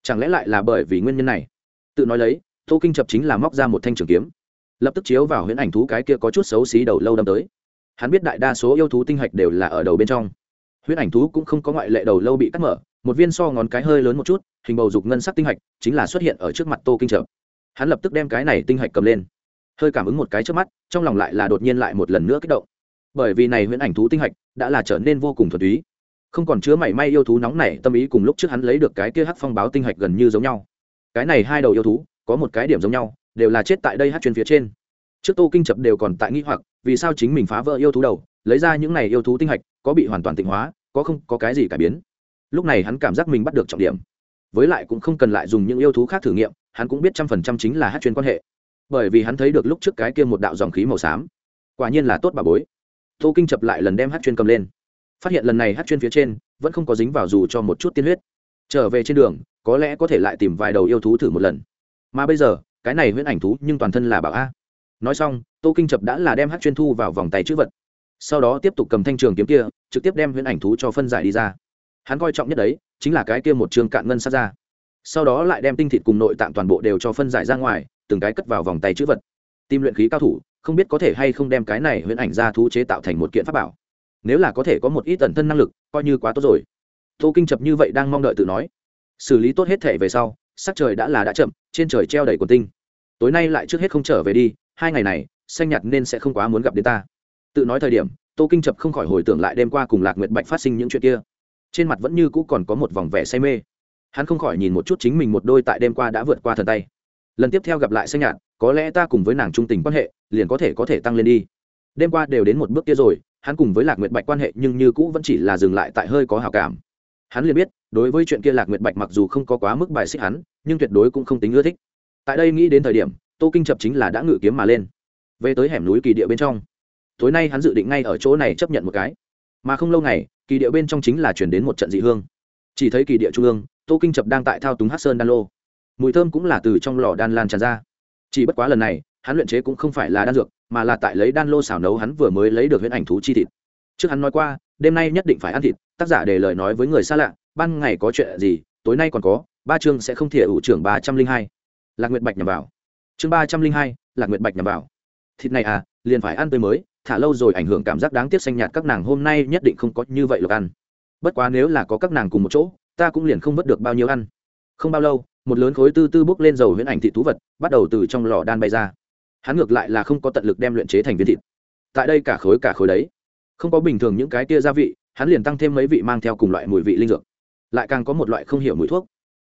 Chẳng lẽ lại là bởi vì nguyên nhân này? Tự nói lấy, tô kinh chập chính là móc ra một thanh trường kiếm, lập tức chiếu vào huyễn ảnh thú cái kia có chút xấu xí đầu lâu đâm tới. Hắn biết đại đa số yêu thú tinh hạch đều là ở đầu bên trong huyễn ảnh thú cũng không có ngoại lệ đầu lâu bị cắt mở, một viên so ngón cái hơi lớn một chút, hình bầu dục ngân sắc tinh hạch chính là xuất hiện ở trước mặt tô kinh trợ. Hắn lập tức đem cái này tinh hạch cầm lên. Hơi cảm ứng một cái trước mắt, trong lòng lại là đột nhiên lại một lần nữa kích động. Bởi vì này huyễn ảnh thú tinh hạch đã là trở nên vô cùng thuần túy. Không còn chứa mảy may yêu thú nóng này tâm ý cùng lúc trước hắn lấy được cái kia hắc phong báo tinh hạch gần như giống nhau. Cái này hai đầu yêu thú, có một cái điểm giống nhau, đều là chết tại đây hát chuyên phía trên. Trước tô kinh chập đều còn tại nghi hoặc, vì sao chính mình phá vỡ yêu thú đầu, lấy ra những này yêu thú tinh hạch có bị hoàn toàn tịnh hóa, có không, có cái gì cải biến. Lúc này hắn cảm giác mình bắt được trọng điểm. Với lại cũng không cần lại dùng những yêu thú khác thử nghiệm, hắn cũng biết trăm phần trăm chính là hát chuyên quan hệ. Bởi vì hắn thấy được lúc trước cái kia một đạo dòng khí màu xám. Quả nhiên là tốt bà bối. Tô kinh chập lại lần đem hát chuyên cầm lên. Phát hiện lần này hát chuyên phía trên vẫn không có dính vào dù cho một chút tiên huyết. Trở về trên đường, có lẽ có thể lại tìm vài đầu yêu thú thử một lần. Mà bây giờ, cái này huyễn ảnh thú nhưng toàn thân là bảo a. Nói xong, tô kinh chập đã là đem hát chuyên thu vào vòng tay chữ vật sau đó tiếp tục cầm thanh trường kiếm kia, trực tiếp đem huyễn ảnh thú cho phân giải đi ra. Hắn coi trọng nhất đấy, chính là cái kia một trường cạn ngân sát ra. Sau đó lại đem tinh thịt cùng nội tạng toàn bộ đều cho phân giải ra ngoài, từng cái cất vào vòng tay chữ vật. Tim luyện khí cao thủ, không biết có thể hay không đem cái này huyễn ảnh ra thú chế tạo thành một kiện pháp bảo. Nếu là có thể có một ít tần thân năng lực, coi như quá tốt rồi. Tô kinh chập như vậy đang mong đợi tự nói. Xử lý tốt hết thể về sau, sắc trời đã là đã chậm, trên trời treo đầy quần tinh. Tối nay lại trước hết không trở về đi, hai ngày này, xanh nhạt nên sẽ không quá muốn gặp đến ta tự nói thời điểm, tô kinh chập không khỏi hồi tưởng lại đêm qua cùng lạc nguyệt bạch phát sinh những chuyện kia. Trên mặt vẫn như cũ còn có một vòng vẻ say mê. Hắn không khỏi nhìn một chút chính mình một đôi tại đêm qua đã vượt qua thần tay. Lần tiếp theo gặp lại xanh nhạt, có lẽ ta cùng với nàng trung tình quan hệ, liền có thể có thể tăng lên đi. Đêm qua đều đến một bước kia rồi, hắn cùng với lạc nguyệt bạch quan hệ nhưng như cũ vẫn chỉ là dừng lại tại hơi có hào cảm. Hắn liền biết, đối với chuyện kia lạc nguyệt bạch mặc dù không có quá mức bài xích hắn, nhưng tuyệt đối cũng không tính ưa thích. Tại đây nghĩ đến thời điểm, tô kinh chập chính là đã ngự kiếm mà lên. Về tới hẻm núi kỳ địa bên trong tối nay hắn dự định ngay ở chỗ này chấp nhận một cái. Mà không lâu ngày, kỳ địa bên trong chính là chuyển đến một trận dị hương. Chỉ thấy kỳ địa trung ương, tô kinh chập đang tại thao túng hát sơn đan lô. Mùi thơm cũng là từ trong lò đan lan tràn ra. Chỉ bất quá lần này, hắn luyện chế cũng không phải là đan dược, mà là tại lấy đan lô xào nấu hắn vừa mới lấy được huyễn ảnh thú chi thịt. Trước hắn nói qua, đêm nay nhất định phải ăn thịt, tác giả để lời nói với người xa lạ, ban ngày có chuyện gì, tối nay còn có, ba chương sẽ không thể ủ trưởng ba trăm linh hai. Lạc nguyệt bạch nhằm vào. Chương ba trăm linh hai, lạc nguyệt bạch nhằm vào. Thịt này à liền phải ăn tươi mới thả lâu rồi ảnh hưởng cảm giác đáng tiếc xanh nhạt các nàng hôm nay nhất định không có như vậy lộc ăn. Bất quá nếu là có các nàng cùng một chỗ, ta cũng liền không vớt được bao nhiêu ăn. Không bao lâu, một lớn khối tư tư bốc lên dầu huyễn ảnh thị thú vật, bắt đầu từ trong lò đan bay ra. Hắn ngược lại là không có tận lực đem luyện chế thành viên thịt. Tại đây cả khối cả khối đấy. Không có bình thường những cái tia gia vị, hắn liền tăng thêm mấy vị mang theo cùng loại mùi vị linh dược. Lại càng có một loại không hiểu mùi thuốc.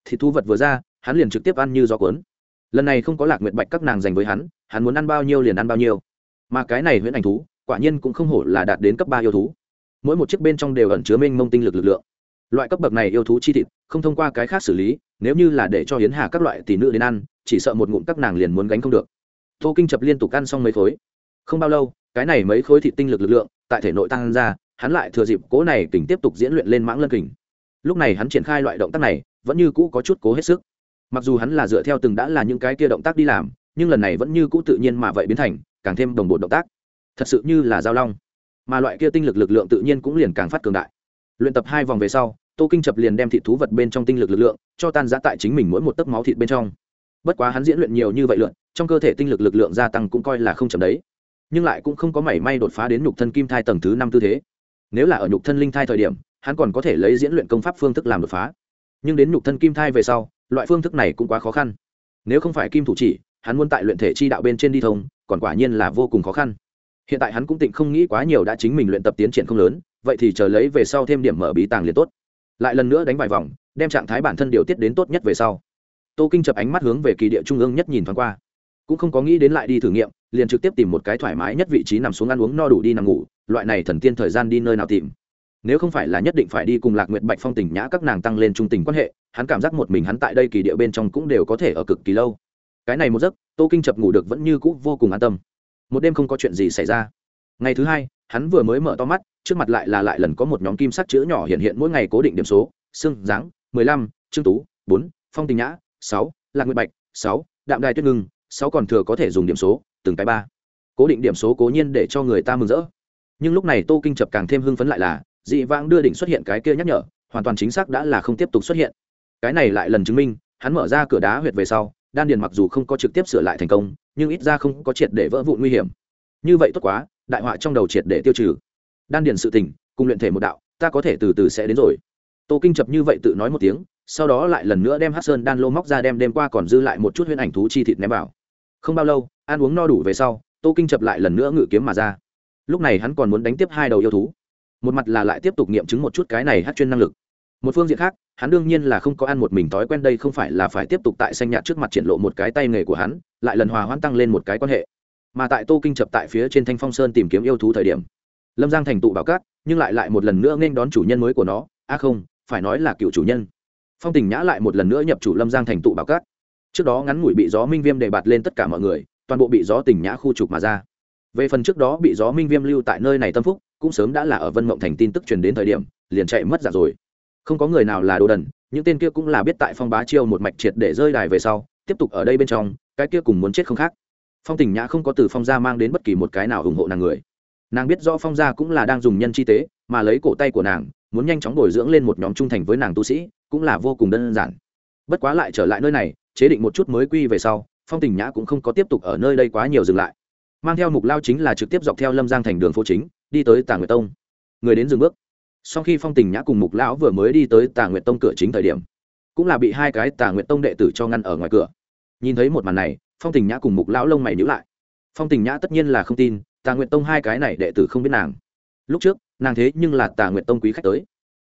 Thịt thú vật vừa ra, hắn liền trực tiếp ăn như gió cuốn. Lần này không có lạc nguyệt bạch các nàng dành với hắn hắn muốn ăn bao nhiêu liền ăn bao nhiêu mà cái này huyễn ảnh thú, quả nhiên cũng không hổ là đạt đến cấp ba yêu thú. Mỗi một chiếc bên trong đều ẩn chứa mênh mông tinh lực lực lượng. Loại cấp bậc này yêu thú chi thịt, không thông qua cái khác xử lý, nếu như là để cho hiến hà các loại tỷ nữ đến ăn, chỉ sợ một ngụm các nàng liền muốn gánh không được. Tô kinh chập liên tục ăn xong mấy khối. Không bao lâu, cái này mấy khối thịt tinh lực lực lượng, tại thể nội tăng ra, hắn lại thừa dịp cố này kình tiếp tục diễn luyện lên mãng lân kình. Lúc này hắn triển khai loại động tác này, vẫn như cũ có chút cố hết sức. Mặc dù hắn là dựa theo từng đã là những cái kia động tác đi làm, nhưng lần này vẫn như cũ tự nhiên mà vậy biến thành càng thêm đồng bộ động tác. Thật sự như là giao long. Mà loại kia tinh lực lực lượng tự nhiên cũng liền càng phát cường đại. Luyện tập hai vòng về sau, tô kinh chập liền đem thịt thú vật bên trong tinh lực lực lượng cho tan giã tại chính mình mỗi một tấc máu thịt bên trong. Bất quá hắn diễn luyện nhiều như vậy lượn, trong cơ thể tinh lực lực lượng gia tăng cũng coi là không chậm đấy. Nhưng lại cũng không có mảy may đột phá đến nhục thân kim thai tầng thứ năm tư thế. Nếu là ở nhục thân linh thai thời điểm, hắn còn có thể lấy diễn luyện công pháp phương thức làm đột phá. Nhưng đến nhục thân kim thai về sau, loại phương thức này cũng quá khó khăn. Nếu không phải kim thủ chỉ hắn muốn tại luyện thể chi đạo bên trên đi thông, còn quả nhiên là vô cùng khó khăn. Hiện tại hắn cũng tịnh không nghĩ quá nhiều đã chính mình luyện tập tiến triển không lớn, vậy thì chờ lấy về sau thêm điểm mở bí tàng liền tốt. Lại lần nữa đánh vài vòng, đem trạng thái bản thân điều tiết đến tốt nhất về sau. Tô kinh chập ánh mắt hướng về kỳ địa trung ương nhất nhìn thoáng qua. Cũng không có nghĩ đến lại đi thử nghiệm, liền trực tiếp tìm một cái thoải mái nhất vị trí nằm xuống ăn uống no đủ đi nằm ngủ, loại này thần tiên thời gian đi nơi nào tìm. Nếu không phải là nhất định phải đi cùng lạc nguyệt bạch phong tình nhã các nàng tăng lên trung tình quan hệ, hắn cảm giác một mình hắn tại đây kỳ địa bên trong cũng đều có thể ở cực kỳ lâu cái này một giấc, tô kinh chập ngủ được vẫn như cũ vô cùng an tâm. Một đêm không có chuyện gì xảy ra. Ngày thứ hai, hắn vừa mới mở to mắt, trước mặt lại là lại lần có một nhóm kim sắc chữ nhỏ hiện hiện mỗi ngày cố định điểm số, xương, dáng, mười lăm, trương tú, bốn, phong tình nhã, sáu, lạc nguyệt bạch, sáu, đạm đài tuyết ngưng, sáu còn thừa có thể dùng điểm số, từng cái ba. Cố định điểm số cố nhiên để cho người ta mừng rỡ. Nhưng lúc này tô kinh chập càng thêm hưng phấn lại là, dị vãng đưa đỉnh xuất hiện cái kia nhắc nhở, hoàn toàn chính xác đã là không tiếp tục xuất hiện. Cái này lại lần chứng minh, hắn mở ra cửa đá huyệt về sau đan điền mặc dù không có trực tiếp sửa lại thành công, nhưng ít ra không có triệt để vỡ vụn nguy hiểm. Như vậy tốt quá, đại họa trong đầu triệt để tiêu trừ. Đan điền sự tình, cùng luyện thể một đạo, ta có thể từ từ sẽ đến rồi. Tô kinh chập như vậy tự nói một tiếng, sau đó lại lần nữa đem hát sơn đan lô móc ra đem đêm qua còn dư lại một chút huyễn ảnh thú chi thịt ném vào. Không bao lâu, ăn uống no đủ về sau, tô kinh chập lại lần nữa ngự kiếm mà ra. Lúc này hắn còn muốn đánh tiếp hai đầu yêu thú. Một mặt là lại tiếp tục nghiệm chứng một chút cái này hát chuyên năng lực một phương diện khác, hắn đương nhiên là không có ăn một mình thói quen đây không phải là phải tiếp tục tại xanh nhạt trước mặt triển lộ một cái tay nghề của hắn, lại lần hòa hoãn tăng lên một cái quan hệ. Mà tại tô kinh chập tại phía trên thanh phong sơn tìm kiếm yêu thú thời điểm, lâm giang thành tụ bảo cát, nhưng lại lại một lần nữa nên đón chủ nhân mới của nó. A không, phải nói là cựu chủ nhân. Phong tình nhã lại một lần nữa nhập chủ lâm giang thành tụ bảo cát. Trước đó ngắn ngủi bị gió minh viêm đề bạt lên tất cả mọi người, toàn bộ bị gió tình nhã khu trục mà ra. Về phần trước đó bị gió minh viêm lưu tại nơi này tâm phúc, cũng sớm đã là ở vân mộng thành tin tức truyền đến thời điểm, liền chạy mất giả rồi không có người nào là đồ đần, những tên kia cũng là biết tại phong bá chiêu một mạch triệt để rơi đài về sau, tiếp tục ở đây bên trong, cái kia cùng muốn chết không khác. Phong tình nhã không có từ phong gia mang đến bất kỳ một cái nào ủng hộ nàng người. Nàng biết rõ phong gia cũng là đang dùng nhân chi tế, mà lấy cổ tay của nàng, muốn nhanh chóng bồi dưỡng lên một nhóm trung thành với nàng tu sĩ, cũng là vô cùng đơn giản. Bất quá lại trở lại nơi này, chế định một chút mới quy về sau, phong tình nhã cũng không có tiếp tục ở nơi đây quá nhiều dừng lại. Mang theo mục lao chính là trực tiếp dọc theo lâm giang thành đường phố chính, đi tới tà nguyệt tông. Người đến dừng bước sau khi phong tình nhã cùng mục lão vừa mới đi tới tà nguyệt tông cửa chính thời điểm, cũng là bị hai cái tà nguyệt tông đệ tử cho ngăn ở ngoài cửa. Nhìn thấy một màn này, phong tình nhã cùng mục lão lông mày nhữ lại. Phong tình nhã tất nhiên là không tin, tà nguyệt tông hai cái này đệ tử không biết nàng. Lúc trước, nàng thế nhưng là tà nguyệt tông quý khách tới.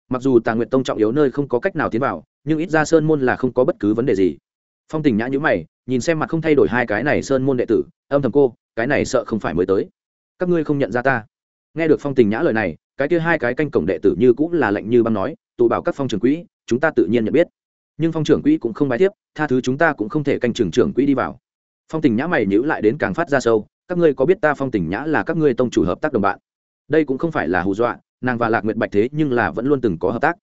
Mặc dù tà nguyệt tông trọng yếu nơi không có cách nào tiến vào, nhưng ít ra sơn môn là không có bất cứ vấn đề gì. Phong tình nhã nhữ mày, nhìn xem mặt không thay đổi hai cái này sơn môn đệ tử, âm thầm cô, cái này sợ không phải mới tới. Các ngươi không nhận ra ta. Nghe được phong tình nhã lời này cái kia hai cái canh cổng đệ tử như cũng là lệnh như băng nói, tụ bảo các phong trưởng quỹ, chúng ta tự nhiên nhận biết. Nhưng phong trưởng quỹ cũng không bài tiếp, tha thứ chúng ta cũng không thể canh trưởng trưởng quỹ đi vào. Phong tình nhã mày nhữ lại đến càng phát ra sâu, các ngươi có biết ta phong tình nhã là các ngươi tông chủ hợp tác đồng bạn? Đây cũng không phải là hù dọa, nàng và lạc nguyệt bạch thế nhưng là vẫn luôn từng có hợp tác.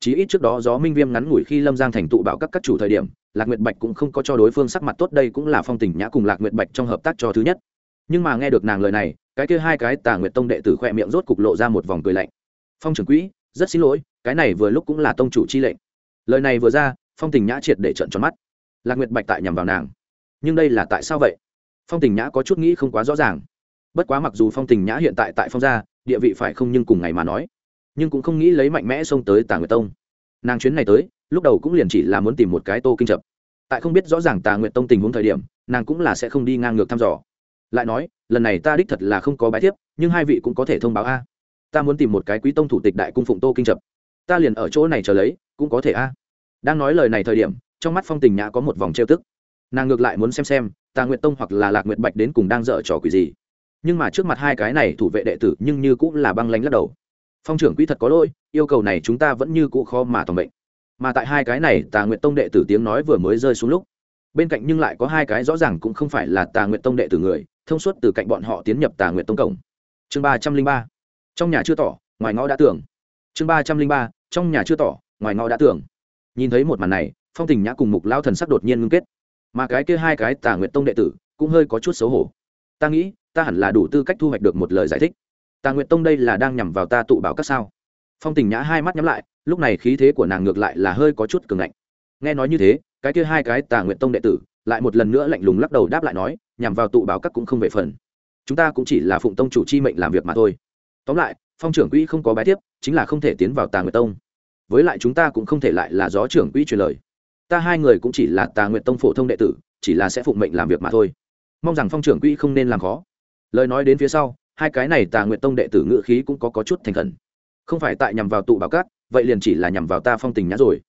Chí ít trước đó gió minh viêm ngắn ngủi khi lâm giang thành tụ bảo các các chủ thời điểm, lạc nguyệt bạch cũng không có cho đối phương sắc mặt tốt, đây cũng là phong tình nhã cùng lạc nguyệt bạch trong hợp tác cho thứ nhất. Nhưng mà nghe được nàng lời này cái kia hai cái tà nguyệt tông đệ tử khoe miệng rốt cục lộ ra một vòng cười lạnh. Phong trưởng quỹ, rất xin lỗi, cái này vừa lúc cũng là tông chủ chi lệnh. Lời này vừa ra, phong tình nhã triệt để trận tròn mắt. Lạc nguyệt bạch tại nhằm vào nàng. Nhưng đây là tại sao vậy? Phong tình nhã có chút nghĩ không quá rõ ràng. Bất quá mặc dù phong tình nhã hiện tại tại phong gia, địa vị phải không nhưng cùng ngày mà nói, nhưng cũng không nghĩ lấy mạnh mẽ xông tới tà nguyệt tông. Nàng chuyến này tới, lúc đầu cũng liền chỉ là muốn tìm một cái tô kinh chập. Tại không biết rõ ràng tà nguyệt tông tình huống thời điểm, nàng cũng là sẽ không đi ngang ngược thăm dò lại nói, lần này ta đích thật là không có bái thiếp, nhưng hai vị cũng có thể thông báo a. Ta muốn tìm một cái quý tông thủ tịch đại cung phụng tô kinh trập ta liền ở chỗ này chờ lấy, cũng có thể a. Đang nói lời này thời điểm, trong mắt phong tình nhã có một vòng trêu tức. Nàng ngược lại muốn xem xem tà nguyện tông hoặc là lạc nguyện bạch đến cùng đang dở trò quỷ gì. Nhưng mà trước mặt hai cái này thủ vệ đệ tử nhưng như cũng là băng lánh lắc đầu. Phong trưởng quý thật có lỗi, yêu cầu này chúng ta vẫn như cũ khó mà toàn bệnh. Mà tại hai cái này tà nguyện tông đệ tử tiếng nói vừa mới rơi xuống lúc, bên cạnh nhưng lại có hai cái rõ ràng cũng không phải là tà nguyện tông đệ tử người thông suốt từ cạnh bọn họ tiến nhập tà nguyện tông cổng. Chương ba trăm linh ba. Trong nhà chưa tỏ, ngoài ngõ đã tưởng chương ba trăm linh ba, trong nhà chưa tỏ, ngoài ngõ đã tưởng nhìn thấy một màn này, phong tình nhã cùng mục lao thần sắc đột nhiên ngưng kết. Mà cái kia hai cái tà nguyện tông đệ tử cũng hơi có chút xấu hổ. Ta nghĩ, ta hẳn là đủ tư cách thu hoạch được một lời giải thích. Tà nguyện tông đây là đang nhằm vào ta tụ bảo các sao? Phong tình nhã hai mắt nhắm lại, lúc này khí thế của nàng ngược lại là hơi có chút cường ngạnh. Nghe nói như thế, cái kia hai cái tà nguyện tông đệ tử lại một lần nữa lạnh lùng lắc đầu đáp lại nói nhằm vào tụ báo các cũng không về phần. Chúng ta cũng chỉ là phụng tông chủ chi mệnh làm việc mà thôi. Tóm lại phong trưởng quỹ không có bái tiếp chính là không thể tiến vào tà nguyện tông. Với lại chúng ta cũng không thể lại là gió trưởng quỹ truyền lời. Ta hai người cũng chỉ là tà nguyện tông phổ thông đệ tử chỉ là sẽ phụng mệnh làm việc mà thôi. Mong rằng phong trưởng quỹ không nên làm khó. Lời nói đến phía sau hai cái này tà nguyện tông đệ tử ngự khí cũng có, có chút thành khẩn. Không phải tại nhằm vào tụ bảo cát vậy liền chỉ là nhằm vào ta phong tình nhã rồi.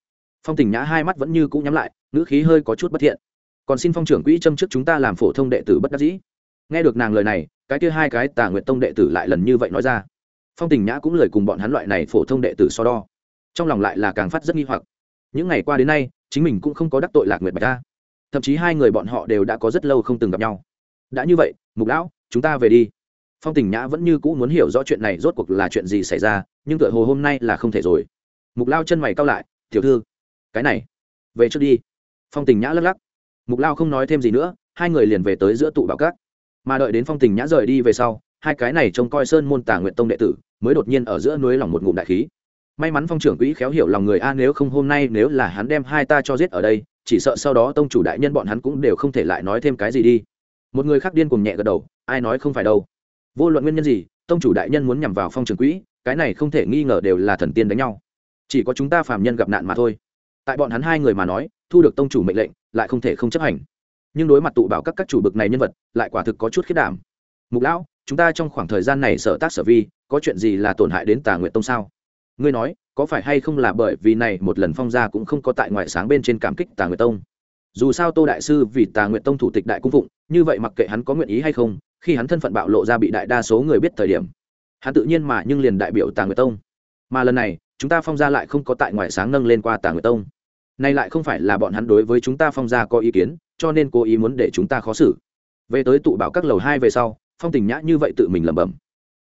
Phong tình nhã hai mắt vẫn như cũng nhắm lại ngữ khí hơi có chút bất thiện còn xin phong trưởng quỹ châm trước chúng ta làm phổ thông đệ tử bất đắc dĩ. Nghe được nàng lời này, cái kia hai cái tà nguyện tông đệ tử lại lần như vậy nói ra. Phong tình nhã cũng lời cùng bọn hắn loại này phổ thông đệ tử so đo. Trong lòng lại là càng phát rất nghi hoặc. Những ngày qua đến nay, chính mình cũng không có đắc tội lạc nguyệt bạch ta thậm chí hai người bọn họ đều đã có rất lâu không từng gặp nhau. Đã như vậy, mục lão, chúng ta về đi. Phong tình nhã vẫn như cũ muốn hiểu rõ chuyện này rốt cuộc là chuyện gì xảy ra, nhưng tựa hồ hôm nay là không thể rồi. Mục lao chân mày cao lại, tiểu thư, cái này, về trước đi. Phong tình nhã lắc lắc mục lao không nói thêm gì nữa, hai người liền về tới giữa tụ bảo cát. Mà đợi đến phong tình nhã rời đi về sau, hai cái này trông coi sơn môn Tả nguyện tông đệ tử mới đột nhiên ở giữa núi lòng một ngụm đại khí. May mắn phong trưởng quỹ khéo hiểu lòng người a, nếu không hôm nay nếu là hắn đem hai ta cho giết ở đây, chỉ sợ sau đó tông chủ đại nhân bọn hắn cũng đều không thể lại nói thêm cái gì đi. Một người khác điên cùng nhẹ gật đầu, ai nói không phải đâu. Vô luận nguyên nhân gì, tông chủ đại nhân muốn nhằm vào phong trưởng quỹ, cái này không thể nghi ngờ đều là thần tiên đánh nhau. Chỉ có chúng ta phàm nhân gặp nạn mà thôi. Tại bọn hắn hai người mà nói thu được tông chủ mệnh lệnh, lại không thể không chấp hành. Nhưng đối mặt tụ bảo các các chủ bực này nhân vật, lại quả thực có chút khiết đảm. Mục lão, chúng ta trong khoảng thời gian này sở tác sở vi, có chuyện gì là tổn hại đến tà nguyện tông sao? Ngươi nói, có phải hay không là bởi vì này một lần phong gia cũng không có tại ngoại sáng bên trên cảm kích tà nguyện tông? Dù sao tô đại sư vì tà nguyện tông thủ tịch đại cung phụng, như vậy mặc kệ hắn có nguyện ý hay không, khi hắn thân phận bạo lộ ra bị đại đa số người biết thời điểm, hắn tự nhiên mà nhưng liền đại biểu tà nguyện tông. Mà lần này, chúng ta phong gia lại không có tại ngoại sáng nâng lên qua tà nguyện tông nay lại không phải là bọn hắn đối với chúng ta phong gia có ý kiến, cho nên cố ý muốn để chúng ta khó xử. Về tới tụ bảo các lầu hai về sau, phong tình nhã như vậy tự mình lẩm bẩm.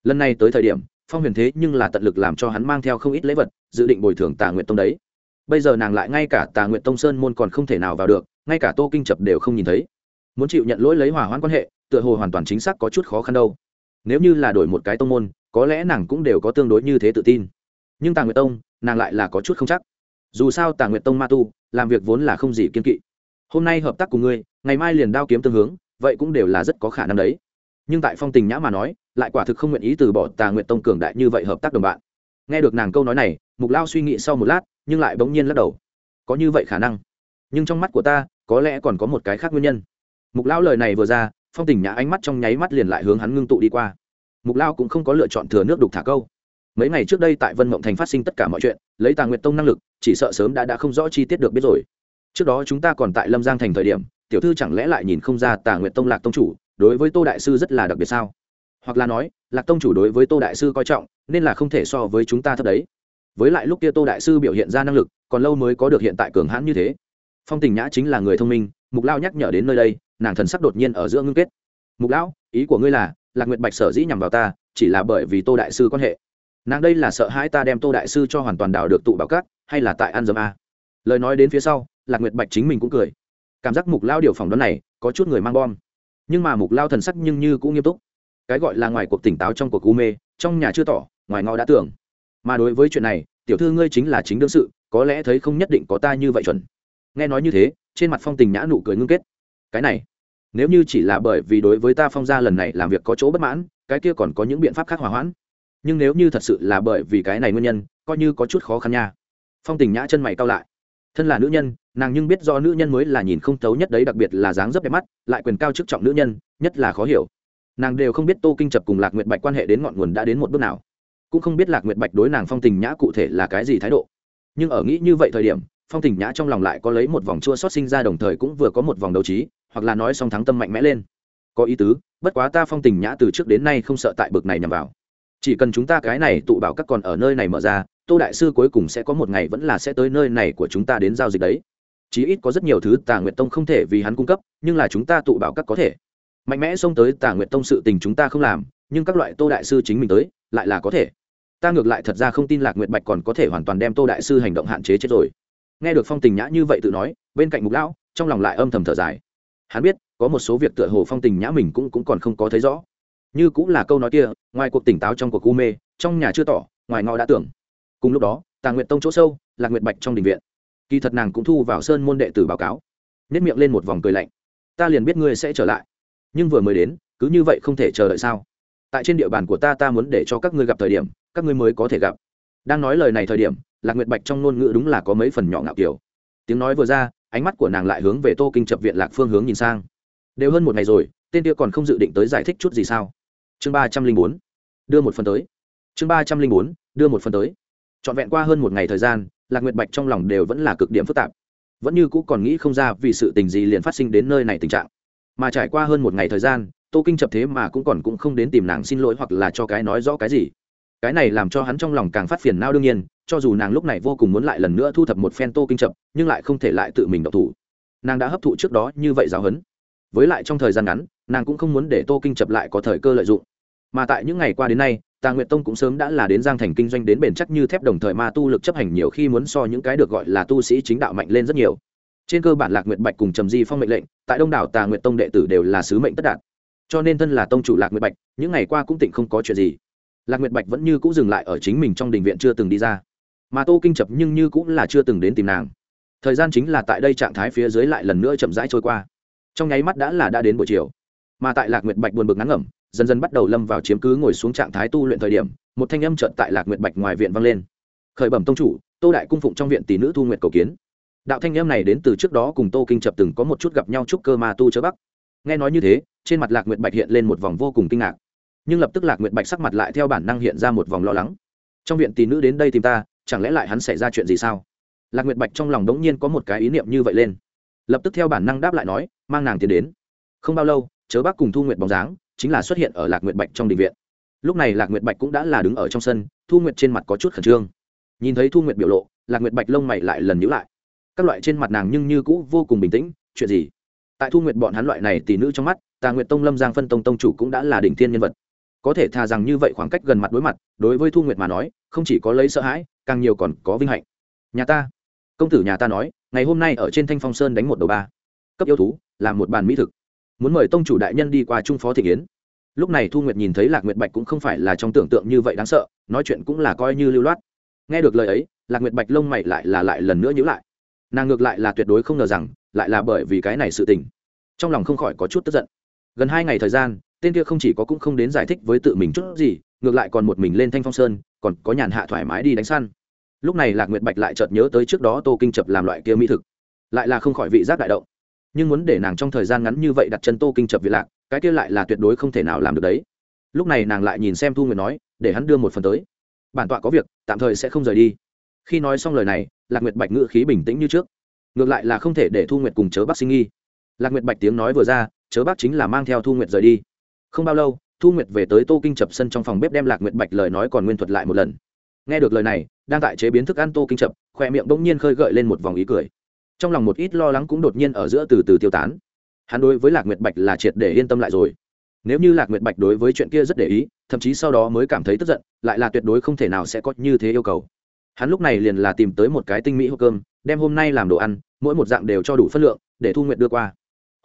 Lần này tới thời điểm, phong huyền thế nhưng là tận lực làm cho hắn mang theo không ít lễ vật, dự định bồi thường tà nguyện tông đấy. Bây giờ nàng lại ngay cả tà nguyện tông sơn môn còn không thể nào vào được, ngay cả tô kinh chập đều không nhìn thấy. Muốn chịu nhận lỗi lấy hòa hoãn quan hệ, tựa hồ hoàn toàn chính xác có chút khó khăn đâu. Nếu như là đổi một cái tông môn, có lẽ nàng cũng đều có tương đối như thế tự tin. Nhưng tà nguyệt tông, nàng lại là có chút không chắc dù sao tà nguyệt tông ma tu, làm việc vốn là không gì kiên kỵ. Hôm nay hợp tác cùng ngươi, ngày mai liền đao kiếm tương hướng, vậy cũng đều là rất có khả năng đấy. Nhưng tại phong tình nhã mà nói, lại quả thực không nguyện ý từ bỏ tà Nguyệt tông cường đại như vậy hợp tác đồng bạn. Nghe được nàng câu nói này, mục lao suy nghĩ sau một lát, nhưng lại bỗng nhiên lắc đầu. Có như vậy khả năng? Nhưng trong mắt của ta, có lẽ còn có một cái khác nguyên nhân. Mục lao lời này vừa ra, phong tình nhã ánh mắt trong nháy mắt liền lại hướng hắn ngưng tụ đi qua. Mục lao cũng không có lựa chọn thừa nước đục thả câu mấy ngày trước đây tại vân mộng thành phát sinh tất cả mọi chuyện, lấy tàng nguyệt tông năng lực, chỉ sợ sớm đã đã không rõ chi tiết được biết rồi. Trước đó chúng ta còn tại lâm giang thành thời điểm, tiểu thư chẳng lẽ lại nhìn không ra tàng nguyệt tông lạc tông chủ, đối với tô đại sư rất là đặc biệt sao? Hoặc là nói, lạc tông chủ đối với tô đại sư coi trọng, nên là không thể so với chúng ta thấp đấy. Với lại lúc kia tô đại sư biểu hiện ra năng lực, còn lâu mới có được hiện tại cường hãn như thế. Phong tình nhã chính là người thông minh, mục lao nhắc nhở đến nơi đây, nàng thần sắc đột nhiên ở giữa ngưng kết. Mục lão, ý của ngươi là, lạc nguyệt bạch sở dĩ nhằm vào ta, chỉ là bởi vì tô đại sư quan hệ nàng đây là sợ hãi ta đem tô đại sư cho hoàn toàn đảo được tụ bảo cát, hay là tại ăn dấm a? Lời nói đến phía sau, lạc nguyệt bạch chính mình cũng cười. Cảm giác mục lao điều phỏng đoán này, có chút người mang bom. Nhưng mà mục lao thần sắc nhưng như cũng nghiêm túc. Cái gọi là ngoài cuộc tỉnh táo trong cuộc u mê, trong nhà chưa tỏ, ngoài ngõ đã tưởng. Mà đối với chuyện này, tiểu thư ngươi chính là chính đương sự, có lẽ thấy không nhất định có ta như vậy chuẩn. Nghe nói như thế, trên mặt phong tình nhã nụ cười ngưng kết. Cái này, nếu như chỉ là bởi vì đối với ta phong gia lần này làm việc có chỗ bất mãn, cái kia còn có những biện pháp khác hòa hoãn nhưng nếu như thật sự là bởi vì cái này nguyên nhân, coi như có chút khó khăn nha. Phong tình nhã chân mày cao lại. Thân là nữ nhân, nàng nhưng biết do nữ nhân mới là nhìn không thấu nhất đấy, đặc biệt là dáng dấp đẹp mắt, lại quyền cao chức trọng nữ nhân, nhất là khó hiểu. Nàng đều không biết tô kinh chập cùng lạc nguyệt bạch quan hệ đến ngọn nguồn đã đến một bước nào. Cũng không biết lạc nguyệt bạch đối nàng phong tình nhã cụ thể là cái gì thái độ. Nhưng ở nghĩ như vậy thời điểm, phong tình nhã trong lòng lại có lấy một vòng chua xót sinh ra đồng thời cũng vừa có một vòng đấu trí, hoặc là nói song thắng tâm mạnh mẽ lên. Có ý tứ, bất quá ta phong tình nhã từ trước đến nay không sợ tại bực này nhằm vào chỉ cần chúng ta cái này tụ bảo các còn ở nơi này mở ra, tô đại sư cuối cùng sẽ có một ngày vẫn là sẽ tới nơi này của chúng ta đến giao dịch đấy. Chí ít có rất nhiều thứ tà nguyệt tông không thể vì hắn cung cấp, nhưng là chúng ta tụ bảo các có thể. Mạnh mẽ xông tới tà nguyệt tông sự tình chúng ta không làm, nhưng các loại tô đại sư chính mình tới, lại là có thể. Ta ngược lại thật ra không tin lạc nguyệt bạch còn có thể hoàn toàn đem tô đại sư hành động hạn chế chết rồi. Nghe được phong tình nhã như vậy tự nói, bên cạnh mục lão, trong lòng lại âm thầm thở dài. Hắn biết, có một số việc tựa hồ phong tình nhã mình cũng cũng còn không có thấy rõ như cũng là câu nói kia, ngoài cuộc tỉnh táo trong cuộc u mê, trong nhà chưa tỏ, ngoài ngõ đã tưởng. Cùng lúc đó tàng nguyệt tông chỗ sâu, lạc nguyệt bạch trong đình viện. Kỳ thật nàng cũng thu vào sơn môn đệ tử báo cáo. Nếp miệng lên một vòng cười lạnh. Ta liền biết ngươi sẽ trở lại. Nhưng vừa mới đến, cứ như vậy không thể chờ đợi sao? Tại trên địa bàn của ta ta muốn để cho các ngươi gặp thời điểm, các ngươi mới có thể gặp. Đang nói lời này thời điểm, lạc nguyệt bạch trong ngôn ngữ đúng là có mấy phần nhỏ ngạo kiểu. Tiếng nói vừa ra, ánh mắt của nàng lại hướng về tô kinh chập viện lạc phương hướng nhìn sang. Đều hơn một ngày rồi, tên kia còn không dự định tới giải thích chút gì sao? Chương ba trăm linh bốn, đưa một phần tới. Chương ba trăm linh bốn, đưa một phần tới. Trọn vẹn qua hơn một ngày thời gian, lạc nguyệt bạch trong lòng đều vẫn là cực điểm phức tạp. Vẫn như cũ còn nghĩ không ra vì sự tình gì liền phát sinh đến nơi này tình trạng. Mà trải qua hơn một ngày thời gian, tô kinh chập thế mà cũng còn cũng không đến tìm nàng xin lỗi hoặc là cho cái nói rõ cái gì. Cái này làm cho hắn trong lòng càng phát phiền nao đương nhiên, cho dù nàng lúc này vô cùng muốn lại lần nữa thu thập một phen tô kinh chập, nhưng lại không thể lại tự mình độc thủ. Nàng đã hấp thụ trước đó như vậy giáo huấn. Với lại trong thời gian ngắn, nàng cũng không muốn để tô kinh chập lại có thời cơ lợi dụng mà tại những ngày qua đến nay, tà nguyệt tông cũng sớm đã là đến giang thành kinh doanh đến bền chắc như thép đồng thời ma tu lực chấp hành nhiều khi muốn so những cái được gọi là tu sĩ chính đạo mạnh lên rất nhiều. Trên cơ bản lạc nguyệt bạch cùng trầm di phong mệnh lệnh, tại đông đảo tà nguyệt tông đệ tử đều là sứ mệnh tất đạt. Cho nên thân là tông chủ lạc nguyệt bạch, những ngày qua cũng tịnh không có chuyện gì. Lạc nguyệt bạch vẫn như cũng dừng lại ở chính mình trong đình viện chưa từng đi ra. Mà tô kinh chập nhưng như cũng là chưa từng đến tìm nàng. Thời gian chính là tại đây trạng thái phía dưới lại lần nữa chậm rãi trôi qua. Trong nháy mắt đã là đã đến buổi chiều. Mà tại lạc nguyệt bạch buồn bực ngắn ngẩm dần dần bắt đầu lâm vào chiếm cứ ngồi xuống trạng thái tu luyện thời điểm, một thanh âm trợn tại lạc nguyệt bạch ngoài viện vang lên. Khởi bẩm tông chủ, tô đại cung phụng trong viện tỷ nữ thu nguyệt cầu kiến. Đạo thanh âm này đến từ trước đó cùng tô kinh chập từng có một chút gặp nhau chúc cơ ma tu chớ bắc. Nghe nói như thế, trên mặt lạc nguyệt bạch hiện lên một vòng vô cùng kinh ngạc. Nhưng lập tức lạc nguyệt bạch sắc mặt lại theo bản năng hiện ra một vòng lo lắng. Trong viện tỷ nữ đến đây tìm ta, chẳng lẽ lại hắn xảy ra chuyện gì sao? Lạc nguyệt bạch trong lòng đống nhiên có một cái ý niệm như vậy lên. Lập tức theo bản năng đáp lại nói, mang nàng tiến đến. Không bao lâu, chớ bác cùng thu nguyệt bóng dáng chính là xuất hiện ở lạc nguyệt bạch trong đình viện. Lúc này lạc nguyệt bạch cũng đã là đứng ở trong sân, thu nguyệt trên mặt có chút khẩn trương. Nhìn thấy thu nguyệt biểu lộ, lạc nguyệt bạch lông mày lại lần nhữ lại. Các loại trên mặt nàng nhưng như cũ vô cùng bình tĩnh, chuyện gì? Tại thu nguyệt bọn hắn loại này tỷ nữ trong mắt, tà nguyệt tông lâm giang phân tông tông chủ cũng đã là đỉnh thiên nhân vật. Có thể thà rằng như vậy khoảng cách gần mặt đối mặt, đối với thu nguyệt mà nói, không chỉ có lấy sợ hãi, càng nhiều còn có vinh hạnh. Nhà ta. Công tử nhà ta nói, ngày hôm nay ở trên thanh phong sơn đánh một đầu ba. Cấp yêu thú làm một bàn mỹ thực muốn mời tông chủ đại nhân đi qua trung phó thị kiến. Lúc này thu nguyệt nhìn thấy lạc nguyệt bạch cũng không phải là trong tưởng tượng như vậy đáng sợ, nói chuyện cũng là coi như lưu loát. Nghe được lời ấy, lạc nguyệt bạch lông mày lại là lại lần nữa nhữ lại. Nàng ngược lại là tuyệt đối không ngờ rằng, lại là bởi vì cái này sự tình. Trong lòng không khỏi có chút tức giận. Gần hai ngày thời gian, tên kia không chỉ có cũng không đến giải thích với tự mình chút gì, ngược lại còn một mình lên thanh phong sơn, còn có nhàn hạ thoải mái đi đánh săn. Lúc này lạc nguyệt bạch lại chợt nhớ tới trước đó tô kinh chập làm loại kia mỹ thực. Lại là không khỏi vị giác đại động nhưng muốn để nàng trong thời gian ngắn như vậy đặt chân tô kinh chập vị lạc, cái kia lại là tuyệt đối không thể nào làm được đấy. Lúc này nàng lại nhìn xem thu nguyệt nói, để hắn đưa một phần tới. Bản tọa có việc, tạm thời sẽ không rời đi. Khi nói xong lời này, lạc nguyệt bạch ngự khí bình tĩnh như trước. Ngược lại là không thể để thu nguyệt cùng chớ bác sinh nghi. Lạc nguyệt bạch tiếng nói vừa ra, chớ bác chính là mang theo thu nguyệt rời đi. Không bao lâu, thu nguyệt về tới tô kinh chập sân trong phòng bếp đem lạc nguyệt bạch lời nói còn nguyên thuật lại một lần. Nghe được lời này, đang tại chế biến thức ăn tô kinh chập khoe miệng bỗng nhiên khơi gợi lên một vòng ý cười trong lòng một ít lo lắng cũng đột nhiên ở giữa từ từ tiêu tán. Hắn đối với lạc nguyệt bạch là triệt để yên tâm lại rồi. Nếu như lạc nguyệt bạch đối với chuyện kia rất để ý, thậm chí sau đó mới cảm thấy tức giận, lại là tuyệt đối không thể nào sẽ có như thế yêu cầu. Hắn lúc này liền là tìm tới một cái tinh mỹ hộp cơm, đem hôm nay làm đồ ăn, mỗi một dạng đều cho đủ phân lượng, để thu nguyệt đưa qua.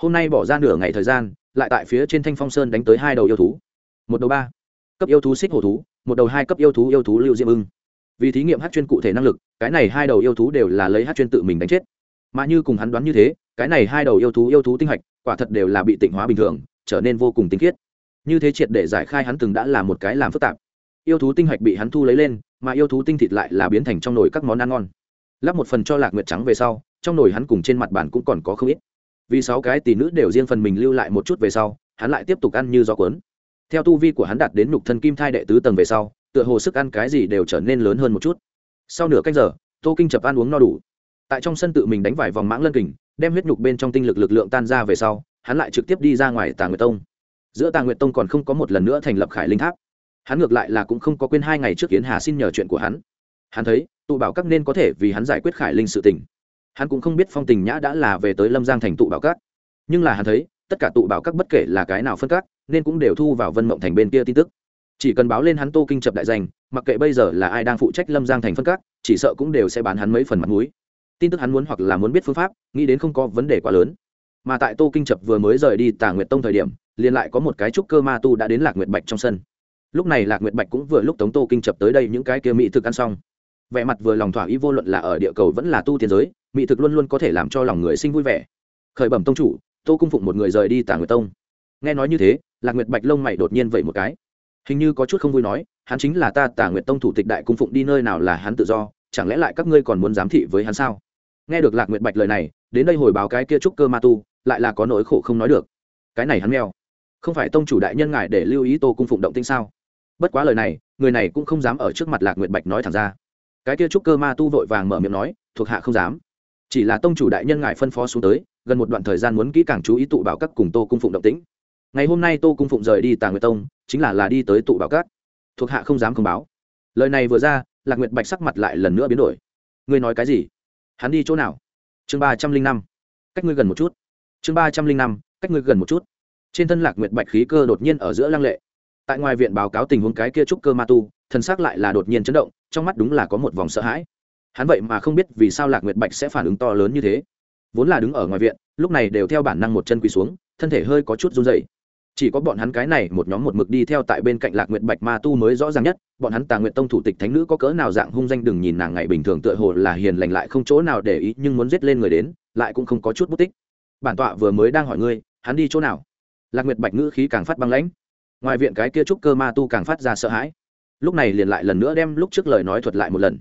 Hôm nay bỏ ra nửa ngày thời gian, lại tại phía trên thanh phong sơn đánh tới hai đầu yêu thú. Một đầu ba, cấp yêu thú xích hổ thú, một đầu hai cấp yêu thú yêu thú lưu diêm ưng. Vì thí nghiệm hát chuyên cụ thể năng lực, cái này hai đầu yêu thú đều là lấy hát chuyên tự mình đánh chết mà như cùng hắn đoán như thế, cái này hai đầu yêu thú yêu thú tinh hạch, quả thật đều là bị tịnh hóa bình thường, trở nên vô cùng tinh khiết. Như thế triệt để giải khai hắn từng đã là một cái làm phức tạp. Yêu thú tinh hạch bị hắn thu lấy lên, mà yêu thú tinh thịt lại là biến thành trong nồi các món ăn ngon. Lắp một phần cho lạc nguyệt trắng về sau, trong nồi hắn cùng trên mặt bàn cũng còn có không ít. Vì sáu cái tỷ nữ đều riêng phần mình lưu lại một chút về sau, hắn lại tiếp tục ăn như gió cuốn. Theo tu vi của hắn đạt đến nhục thân kim thai đệ tứ tầng về sau, tựa hồ sức ăn cái gì đều trở nên lớn hơn một chút. Sau nửa canh giờ, tô kinh chập ăn uống no đủ tại trong sân tự mình đánh vài vòng mãng lân kình, đem huyết nhục bên trong tinh lực lực lượng tan ra về sau, hắn lại trực tiếp đi ra ngoài tà nguyệt tông. Giữa tà nguyệt tông còn không có một lần nữa thành lập khải linh tháp. Hắn ngược lại là cũng không có quên hai ngày trước yến hà xin nhờ chuyện của hắn. Hắn thấy, tụ bảo các nên có thể vì hắn giải quyết khải linh sự tình. Hắn cũng không biết phong tình nhã đã là về tới lâm giang thành tụ bảo các. Nhưng là hắn thấy, tất cả tụ bảo các bất kể là cái nào phân các, nên cũng đều thu vào vân mộng thành bên kia tin tức. Chỉ cần báo lên hắn tô kinh chập đại danh, mặc kệ bây giờ là ai đang phụ trách lâm giang thành phân các, chỉ sợ cũng đều sẽ bán hắn mấy phần mặt mũi tin tức hắn muốn hoặc là muốn biết phương pháp, nghĩ đến không có vấn đề quá lớn. Mà tại tô kinh chập vừa mới rời đi tà nguyệt tông thời điểm, liền lại có một cái trúc cơ ma tu đã đến lạc nguyệt bạch trong sân. Lúc này lạc nguyệt bạch cũng vừa lúc tống tô kinh chập tới đây những cái kia mỹ thực ăn xong. Vẻ mặt vừa lòng thỏa ý vô luận là ở địa cầu vẫn là tu tiên giới, mỹ thực luôn luôn có thể làm cho lòng người sinh vui vẻ. Khởi bẩm tông chủ, tô cung phụng một người rời đi tà nguyệt tông. Nghe nói như thế, lạc nguyệt bạch lông mày đột nhiên vậy một cái. Hình như có chút không vui nói, hắn chính là ta tà nguyệt tông thủ tịch đại cung phụng đi nơi nào là hắn tự do, chẳng lẽ lại các ngươi còn muốn giám thị với hắn sao? Nghe được lạc nguyệt bạch lời này, đến đây hồi báo cái kia trúc cơ ma tu, lại là có nỗi khổ không nói được. Cái này hắn mèo. Không phải tông chủ đại nhân ngài để lưu ý tô cung phụng động tinh sao? Bất quá lời này, người này cũng không dám ở trước mặt lạc nguyệt bạch nói thẳng ra. Cái kia trúc cơ ma tu vội vàng mở miệng nói, thuộc hạ không dám. Chỉ là tông chủ đại nhân ngài phân phó xuống tới, gần một đoạn thời gian muốn kỹ càng chú ý tụ bảo các cùng tô cung phụng động tĩnh. Ngày hôm nay tô cung phụng rời đi tàng nguyệt tông, chính là là đi tới tụ bảo các. Thuộc hạ không dám không báo. Lời này vừa ra, lạc nguyệt bạch sắc mặt lại lần nữa biến đổi. Ngươi nói cái gì? Hắn đi chỗ nào? Chương ba trăm linh năm. Cách ngươi gần một chút. Chương ba trăm linh năm, cách ngươi gần một chút. Trên thân lạc nguyệt bạch khí cơ đột nhiên ở giữa lăng lệ. Tại ngoài viện báo cáo tình huống cái kia trúc cơ ma tu, thần xác lại là đột nhiên chấn động, trong mắt đúng là có một vòng sợ hãi. Hắn vậy mà không biết vì sao lạc nguyệt bạch sẽ phản ứng to lớn như thế. Vốn là đứng ở ngoài viện, lúc này đều theo bản năng một chân quỳ xuống, thân thể hơi có chút run dày chỉ có bọn hắn cái này một nhóm một mực đi theo tại bên cạnh lạc nguyện bạch ma tu mới rõ ràng nhất, bọn hắn tà nguyện tông thủ tịch thánh nữ có cỡ nào dạng hung danh đừng nhìn nàng ngày bình thường tựa hồ là hiền lành lại không chỗ nào để ý nhưng muốn giết lên người đến, lại cũng không có chút bút tích. Bản tọa vừa mới đang hỏi ngươi, hắn đi chỗ nào? Lạc nguyệt bạch ngữ khí càng phát băng lãnh. Ngoài viện cái kia trúc cơ ma tu càng phát ra sợ hãi. Lúc này liền lại lần nữa đem lúc trước lời nói thuật lại một lần.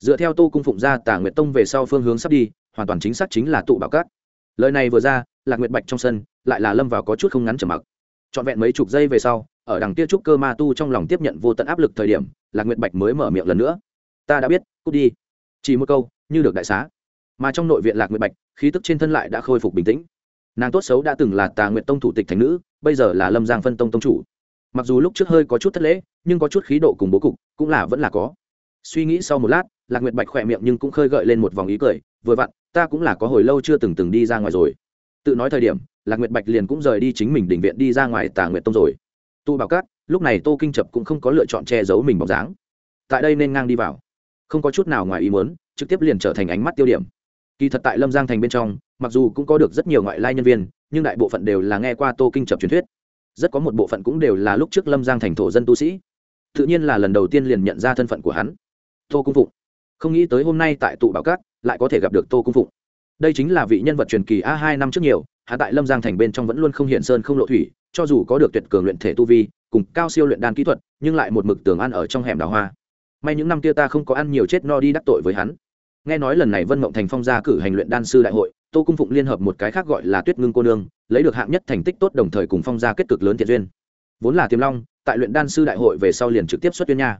Dựa theo tô cung phụng ra, tà nguyệt tông về sau phương hướng sắp đi, hoàn toàn chính xác chính là tụ bảo cát. Lời này vừa ra, lạc nguyệt bạch trong sân lại là lâm vào có chút không ngắn trở mặc trọn vẹn mấy chục giây về sau, ở đằng kia trúc cơ ma tu trong lòng tiếp nhận vô tận áp lực thời điểm, lạc nguyệt bạch mới mở miệng lần nữa. Ta đã biết, cút đi. Chỉ một câu, như được đại xá. Mà trong nội viện lạc nguyệt bạch, khí tức trên thân lại đã khôi phục bình tĩnh. Nàng tốt xấu đã từng là tà nguyệt tông thủ tịch thành nữ, bây giờ là lâm giang phân tông tông chủ. Mặc dù lúc trước hơi có chút thất lễ, nhưng có chút khí độ cùng bố cục, cũng là vẫn là có. Suy nghĩ sau một lát, lạc nguyệt bạch khỏe miệng nhưng cũng khơi gợi lên một vòng ý cười, vừa vặn, ta cũng là có hồi lâu chưa từng từng đi ra ngoài rồi. Tự nói thời điểm lạc nguyệt bạch liền cũng rời đi chính mình định viện đi ra ngoài tà nguyệt tông rồi. Tu bảo cát, lúc này tô kinh chập cũng không có lựa chọn che giấu mình bóng dáng. Tại đây nên ngang đi vào. Không có chút nào ngoài ý muốn, trực tiếp liền trở thành ánh mắt tiêu điểm. Kỳ thật tại lâm giang thành bên trong, mặc dù cũng có được rất nhiều ngoại lai nhân viên, nhưng đại bộ phận đều là nghe qua tô kinh chập truyền thuyết. Rất có một bộ phận cũng đều là lúc trước lâm giang thành thổ dân tu sĩ. Tự nhiên là lần đầu tiên liền nhận ra thân phận của hắn. Tô cung phụng. Không nghĩ tới hôm nay tại tụ bảo cát, lại có thể gặp được tô cung phụng. Đây chính là vị nhân vật truyền kỳ a hai năm trước nhiều hạ tại lâm giang thành bên trong vẫn luôn không hiện sơn không lộ thủy, cho dù có được tuyệt cường luyện thể tu vi, cùng cao siêu luyện đan kỹ thuật, nhưng lại một mực tường ăn ở trong hẻm đào hoa. May những năm kia ta không có ăn nhiều chết no đi đắc tội với hắn. Nghe nói lần này vân mộng thành phong gia cử hành luyện đan sư đại hội, tô cung phụng liên hợp một cái khác gọi là tuyết ngưng cô nương, lấy được hạng nhất thành tích tốt đồng thời cùng phong gia kết cực lớn thiện duyên. Vốn là tiềm long, tại luyện đan sư đại hội về sau liền trực tiếp xuất tuyên nha.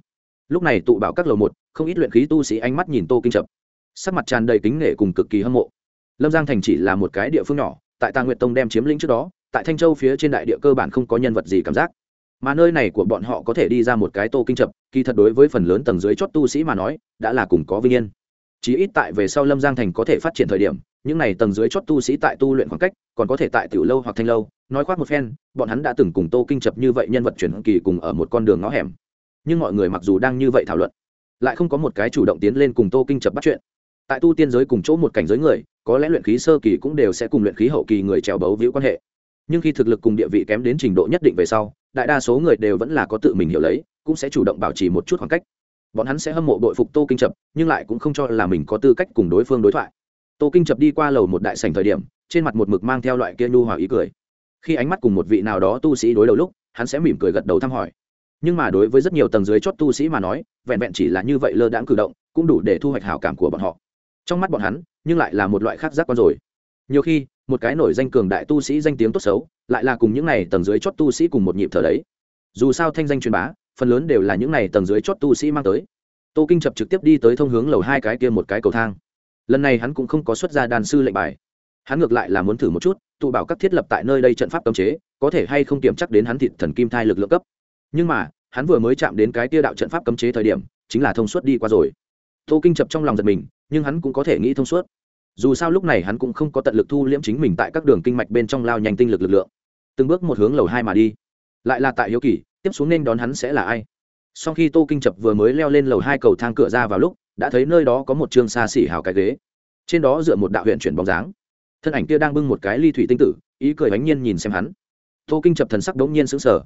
Lúc này tụ bảo các lầu một, không ít luyện khí tu sĩ ánh mắt nhìn tô kinh chập. Sắc mặt tràn đầy kính nể cùng cực kỳ hâm mộ. Lâm giang thành chỉ là một cái địa phương nhỏ tại tà nguyệt tông đem chiếm lĩnh trước đó, tại thanh châu phía trên đại địa cơ bản không có nhân vật gì cảm giác. Mà nơi này của bọn họ có thể đi ra một cái tô kinh chập, kỳ thật đối với phần lớn tầng dưới chót tu sĩ mà nói, đã là cùng có vinh yên. Chí ít tại về sau lâm giang thành có thể phát triển thời điểm, những n à y tầng dưới chót tu sĩ tại tu luyện khoảng cách, còn có thể tại tiểu lâu hoặc thanh lâu, nói khoác một phen, bọn hắn đã từng cùng tô kinh chập như vậy nhân vật chuyển kỳ cùng ở một con đường ngõ hẻm. Nhưng mọi người mặc dù đang như vậy thảo luận, lại không có một cái chủ động tiến lên cùng tô kinh chập bắt chuyện tại tu tiên giới cùng chỗ một cảnh giới người, có lẽ luyện khí sơ kỳ cũng đều sẽ cùng luyện khí hậu kỳ người trèo bấu víu quan hệ. Nhưng khi thực lực cùng địa vị kém đến trình độ nhất định về sau, đại đa số người đều vẫn là có tự mình hiểu lấy, cũng sẽ chủ động bảo trì một chút khoảng cách. Bọn hắn sẽ hâm mộ đội phục tô kinh chập, nhưng lại cũng không cho là mình có tư cách cùng đối phương đối thoại. Tô kinh chập đi qua lầu một đại sành thời điểm, trên mặt một mực mang theo loại kia nhu hòa ý cười. Khi ánh mắt cùng một vị nào đó tu sĩ đối đầu lúc, hắn sẽ mỉm cười gật đầu thăm hỏi. Nhưng mà đối với rất nhiều tầng dưới chót tu sĩ mà nói, vẹn vẹn chỉ là như vậy lơ đãng cử động, cũng đủ để thu hoạch hảo cảm của bọn họ trong mắt bọn hắn, nhưng lại là một loại khác giác quan rồi. Nhiều khi, một cái nổi danh cường đại tu sĩ danh tiếng tốt xấu, lại là cùng những này tầng dưới chót tu sĩ cùng một nhịp thở đấy. Dù sao thanh danh truyền bá, phần lớn đều là những này tầng dưới chót tu sĩ mang tới. Tô kinh chập trực tiếp đi tới thông hướng lầu hai cái kia một cái cầu thang. Lần này hắn cũng không có xuất ra đàn sư lệnh bài. Hắn ngược lại là muốn thử một chút, tụ bảo các thiết lập tại nơi đây trận pháp cấm chế, có thể hay không kiểm chắc đến hắn thịt thần kim thai lực lượng cấp. Nhưng mà, hắn vừa mới chạm đến cái tia đạo trận pháp cấm chế thời điểm, chính là thông suốt đi qua rồi. Tô kinh chập trong lòng giật mình nhưng hắn cũng có thể nghĩ thông suốt. Dù sao lúc này hắn cũng không có tận lực thu liễm chính mình tại các đường kinh mạch bên trong lao nhanh tinh lực lực lượng. Từng bước một hướng lầu hai mà đi. Lại là tại hiếu kỳ, tiếp xuống nên đón hắn sẽ là ai? Sau khi tô kinh chập vừa mới leo lên lầu hai cầu thang cửa ra vào lúc, đã thấy nơi đó có một chương xa xỉ hào cái ghế. Trên đó dựa một đạo huyện chuyển bóng dáng. Thân ảnh kia đang bưng một cái ly thủy tinh tử, ý cười bánh nhiên nhìn xem hắn. Tô kinh chập thần sắc đống nhiên sững sờ.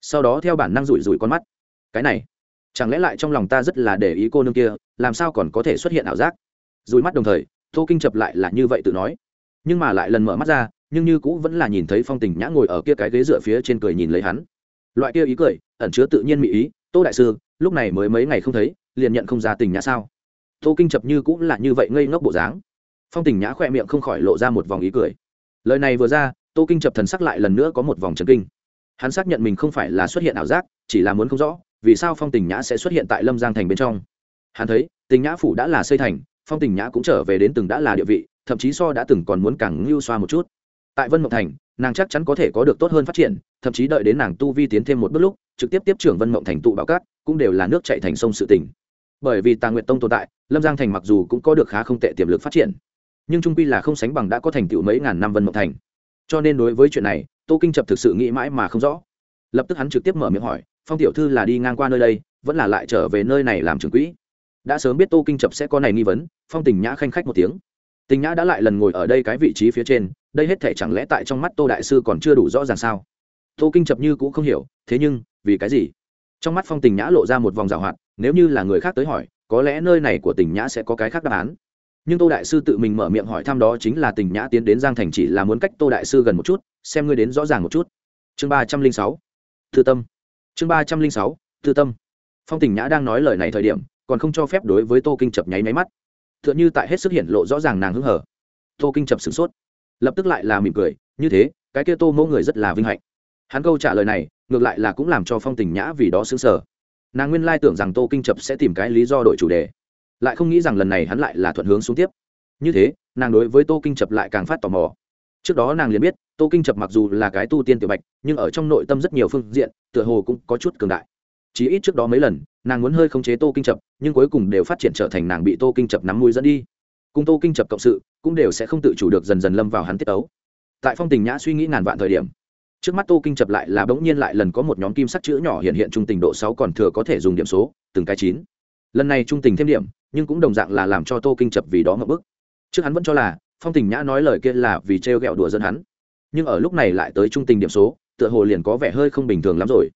Sau đó theo bản năng rủi rủi con mắt. Cái này chẳng lẽ lại trong lòng ta rất là để ý cô nương kia, làm sao còn có thể xuất hiện ảo giác? Dùi mắt đồng thời, tô kinh chập lại là như vậy tự nói. Nhưng mà lại lần mở mắt ra, nhưng như cũ vẫn là nhìn thấy phong tình nhã ngồi ở kia cái ghế dựa phía trên cười nhìn lấy hắn. Loại kia ý cười, ẩn chứa tự nhiên mỹ ý, tô đại sư, lúc này mới mấy ngày không thấy, liền nhận không ra tình nhã sao? Tô kinh chập như cũng là như vậy ngây ngốc bộ dáng. Phong tình nhã khỏe miệng không khỏi lộ ra một vòng ý cười. Lời này vừa ra, tô kinh chập thần sắc lại lần nữa có một vòng trần kinh. Hắn xác nhận mình không phải là xuất hiện ảo giác, chỉ là muốn không rõ vì sao phong tình nhã sẽ xuất hiện tại lâm giang thành bên trong hắn thấy tình nhã phủ đã là xây thành phong tình nhã cũng trở về đến từng đã là địa vị thậm chí so đã từng còn muốn càng ngưu xoa một chút tại vân mộng thành nàng chắc chắn có thể có được tốt hơn phát triển thậm chí đợi đến nàng tu vi tiến thêm một bước lúc trực tiếp tiếp trưởng vân mộng thành tụ bảo cát cũng đều là nước chạy thành sông sự tỉnh bởi vì tàng nguyện tông tồn tại lâm giang thành mặc dù cũng có được khá không tệ tiềm lực phát triển nhưng trung quy là không sánh bằng đã có thành tựu mấy ngàn năm vân mộng thành cho nên đối với chuyện này tô kinh chập thực sự nghĩ mãi mà không rõ lập tức hắn trực tiếp mở miệng hỏi, phong tiểu thư là đi ngang qua nơi đây, vẫn là lại trở về nơi này làm trưởng quỹ? Đã sớm biết tô kinh chập sẽ có này nghi vấn, phong tình nhã khanh khách một tiếng. Tình nhã đã lại lần ngồi ở đây cái vị trí phía trên, đây hết thể chẳng lẽ tại trong mắt tô đại sư còn chưa đủ rõ ràng sao? Tô kinh chập như cũng không hiểu, thế nhưng, vì cái gì? Trong mắt phong tình nhã lộ ra một vòng rào hoạt, nếu như là người khác tới hỏi, có lẽ nơi này của tình nhã sẽ có cái khác đáp án. Nhưng tô đại sư tự mình mở miệng hỏi thăm đó chính là tình nhã tiến đến giang thành chỉ là muốn cách tô đại sư gần một chút, xem ngươi đến rõ ràng một chút. Chương ba trăm linh sáu thư tâm. Chương ba trăm linh sáu, thư tâm. Phong tình nhã đang nói lời này thời điểm, còn không cho phép đối với tô kinh chập nháy máy mắt. T h ư ợ n h ư tại hết sức hiện lộ rõ ràng nàng hứng hở. Tô kinh chập sửng sốt. Lập tức lại là mỉm cười, như thế, cái kia tô mẫu người rất là vinh hạnh. Hắn câu trả lời này, ngược lại là cũng làm cho phong tình nhã vì đó xứng sở nàng nguyên lai tưởng rằng tô kinh chập sẽ tìm cái lý do đổi chủ đề. Lại không nghĩ rằng lần này hắn lại là thuận hướng xuống tiếp. Như thế, nàng đối với tô kinh chập lại càng phát tò mò trước đó nàng liền biết, tô kinh chập mặc dù là cái tu tiên tiểu bạch, nhưng ở trong nội tâm rất nhiều phương diện, tựa hồ cũng có chút cường đại. Chỉ ít trước đó mấy lần, nàng muốn hơi khống chế tô kinh chập nhưng cuối cùng đều phát triển trở thành nàng bị tô kinh chập nắm mũi dẫn đi. Cùng tô kinh chập cộng sự, cũng đều sẽ không tự chủ được dần dần lâm vào hắn tiết ấu tại phong tình nhã suy nghĩ ngàn vạn thời điểm, trước mắt tô kinh chập lại là bỗng nhiên lại lần có một nhóm kim sắc chữ nhỏ hiện hiện trung tình độ sáu còn thừa có thể dùng điểm số, từng cái chín. Lần này trung tình thêm điểm, nhưng cũng đồng dạng là làm cho tô kinh chập vì đó ngậm bức. Trước hắn vẫn cho là phong tình nhã nói lời kia là vì trêu ghẹo đùa dân hắn. Nhưng ở lúc này lại tới trung tình điểm số, tựa hồ liền có vẻ hơi không bình thường lắm rồi.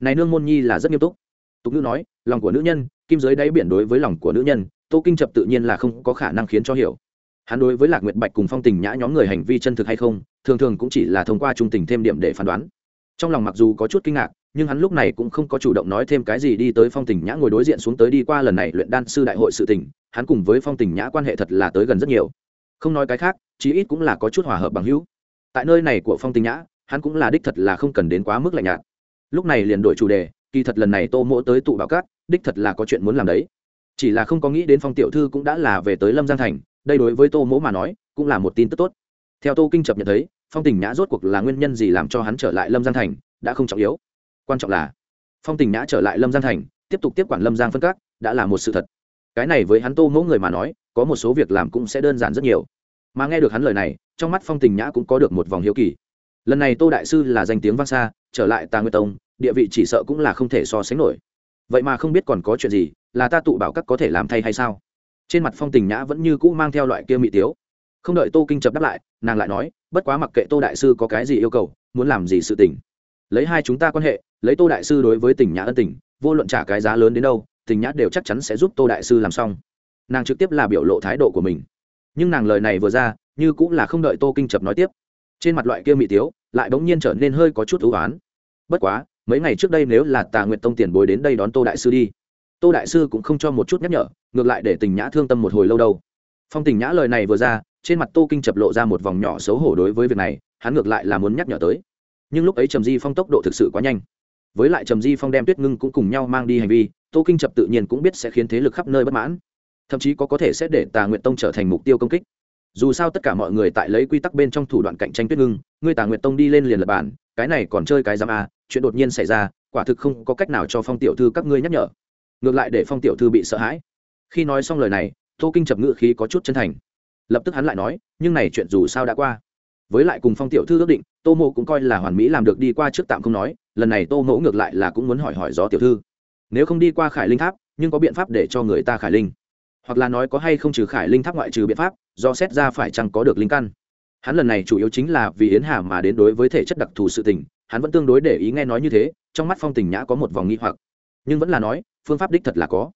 Này nương môn nhi là rất nghiêm túc. Tục ngữ nói, lòng của nữ nhân, kim giới đáy biển đối với lòng của nữ nhân, tô kinh chập tự nhiên là không có khả năng khiến cho hiểu. Hắn đối với lạc nguyệt bạch cùng phong tình nhã nhóm người hành vi chân thực hay không, thường thường cũng chỉ là thông qua trung tình thêm điểm để phán đoán. Trong lòng mặc dù có chút kinh ngạc, nhưng hắn lúc này cũng không có chủ động nói thêm cái gì đi tới phong tình nhã ngồi đối diện xuống tới đi qua lần này luyện đan sư đại hội sự tình. Hắn cùng với phong tình nhã quan hệ thật là tới gần rất nhiều không nói cái khác, chí ít cũng là có chút hòa hợp bằng hữu. Tại nơi này của phong tình nhã, hắn cũng là đích thật là không cần đến quá mức lạnh nhạt. Lúc này liền đổi chủ đề, kỳ thật lần này tô mỗ tới tụ bảo cát, đích thật là có chuyện muốn làm đấy. Chỉ là không có nghĩ đến phong tiểu thư cũng đã là về tới lâm giang thành, đây đối với tô mỗ mà nói, cũng là một tin tức tốt. Theo tô kinh chập nhận thấy, phong tình nhã rốt cuộc là nguyên nhân gì làm cho hắn trở lại lâm giang thành, đã không trọng yếu. Quan trọng là, phong tình nhã trở lại lâm giang thành, tiếp tục tiếp quản lâm giang phân các đã là một sự thật. Cái này với hắn tô mỗ người mà nói có một số việc làm cũng sẽ đơn giản rất nhiều. Mà nghe được hắn lời này, trong mắt phong tình nhã cũng có được một vòng hiếu kỳ. Lần này tô đại sư là danh tiếng vang xa, trở lại tà nguyên tông, địa vị chỉ sợ cũng là không thể so sánh nổi. Vậy mà không biết còn có chuyện gì, là ta tụ bảo các có thể làm thay hay sao? Trên mặt phong tình nhã vẫn như cũ mang theo loại kia mỹ tiếu. Không đợi tô kinh chập đáp lại, nàng lại nói, bất quá mặc kệ tô đại sư có cái gì yêu cầu, muốn làm gì sự tình. Lấy hai chúng ta quan hệ, lấy tô đại sư đối với tình nhã ân tình, vô luận trả cái giá lớn đến đâu, tình nhã đều chắc chắn sẽ giúp tô đại sư làm xong nàng trực tiếp là biểu lộ thái độ của mình. Nhưng nàng lời này vừa ra, như cũng là không đợi tô kinh chập nói tiếp. Trên mặt loại kia mỹ tiếu, lại bỗng nhiên trở nên hơi có chút ưu á bất quá, mấy ngày trước đây nếu là tà nguyện tông tiền bối đến đây đón tô đại sư đi, tô đại sư cũng không cho một chút nhắc nhở, ngược lại để tình nhã thương tâm một hồi lâu đâu. Phong tình nhã lời này vừa ra, trên mặt tô kinh chập lộ ra một vòng nhỏ xấu hổ đối với việc này, hắn ngược lại là muốn nhắc nhở tới. Nhưng lúc ấy trầm di phong tốc độ thực sự quá nhanh. Với lại trầm di phong đem tuyết ngưng cũng cùng nhau mang đi hành vi, tô kinh chập tự nhiên cũng biết sẽ khiến thế lực khắp nơi bất mãn thậm chí có có thể sẽ để tà nguyện tông trở thành mục tiêu công kích. Dù sao tất cả mọi người tại lấy quy tắc bên trong thủ đoạn cạnh tranh tuyết ngưng, ngươi tà nguyện tông đi lên liền lập bản, cái này còn chơi cái giam a, chuyện đột nhiên xảy ra, quả thực không có cách nào cho phong tiểu thư các ngươi nhắc nhở. Ngược lại để phong tiểu thư bị sợ hãi. Khi nói xong lời này, tô kinh chập ngự khí có chút chân thành. Lập tức hắn lại nói, nhưng này chuyện dù sao đã qua. Với lại cùng phong tiểu thư ước định, tô mộ cũng coi là hoàn mỹ làm được đi qua trước tạm không nói, lần này tô mẫu ngược lại là cũng muốn hỏi hỏi gió tiểu thư. Nếu không đi qua khải linh tháp, nhưng có biện pháp để cho người ta khải linh? Hoặc là nói có hay không trừ khải linh tháp ngoại trừ biện pháp, do xét ra phải chăng có được linh căn. Hắn lần này chủ yếu chính là vì yến hà mà đến đối với thể chất đặc thù sự tình, hắn vẫn tương đối để ý nghe nói như thế, trong mắt phong tình nhã có một vòng nghi hoặc. Nhưng vẫn là nói, phương pháp đích thật là có.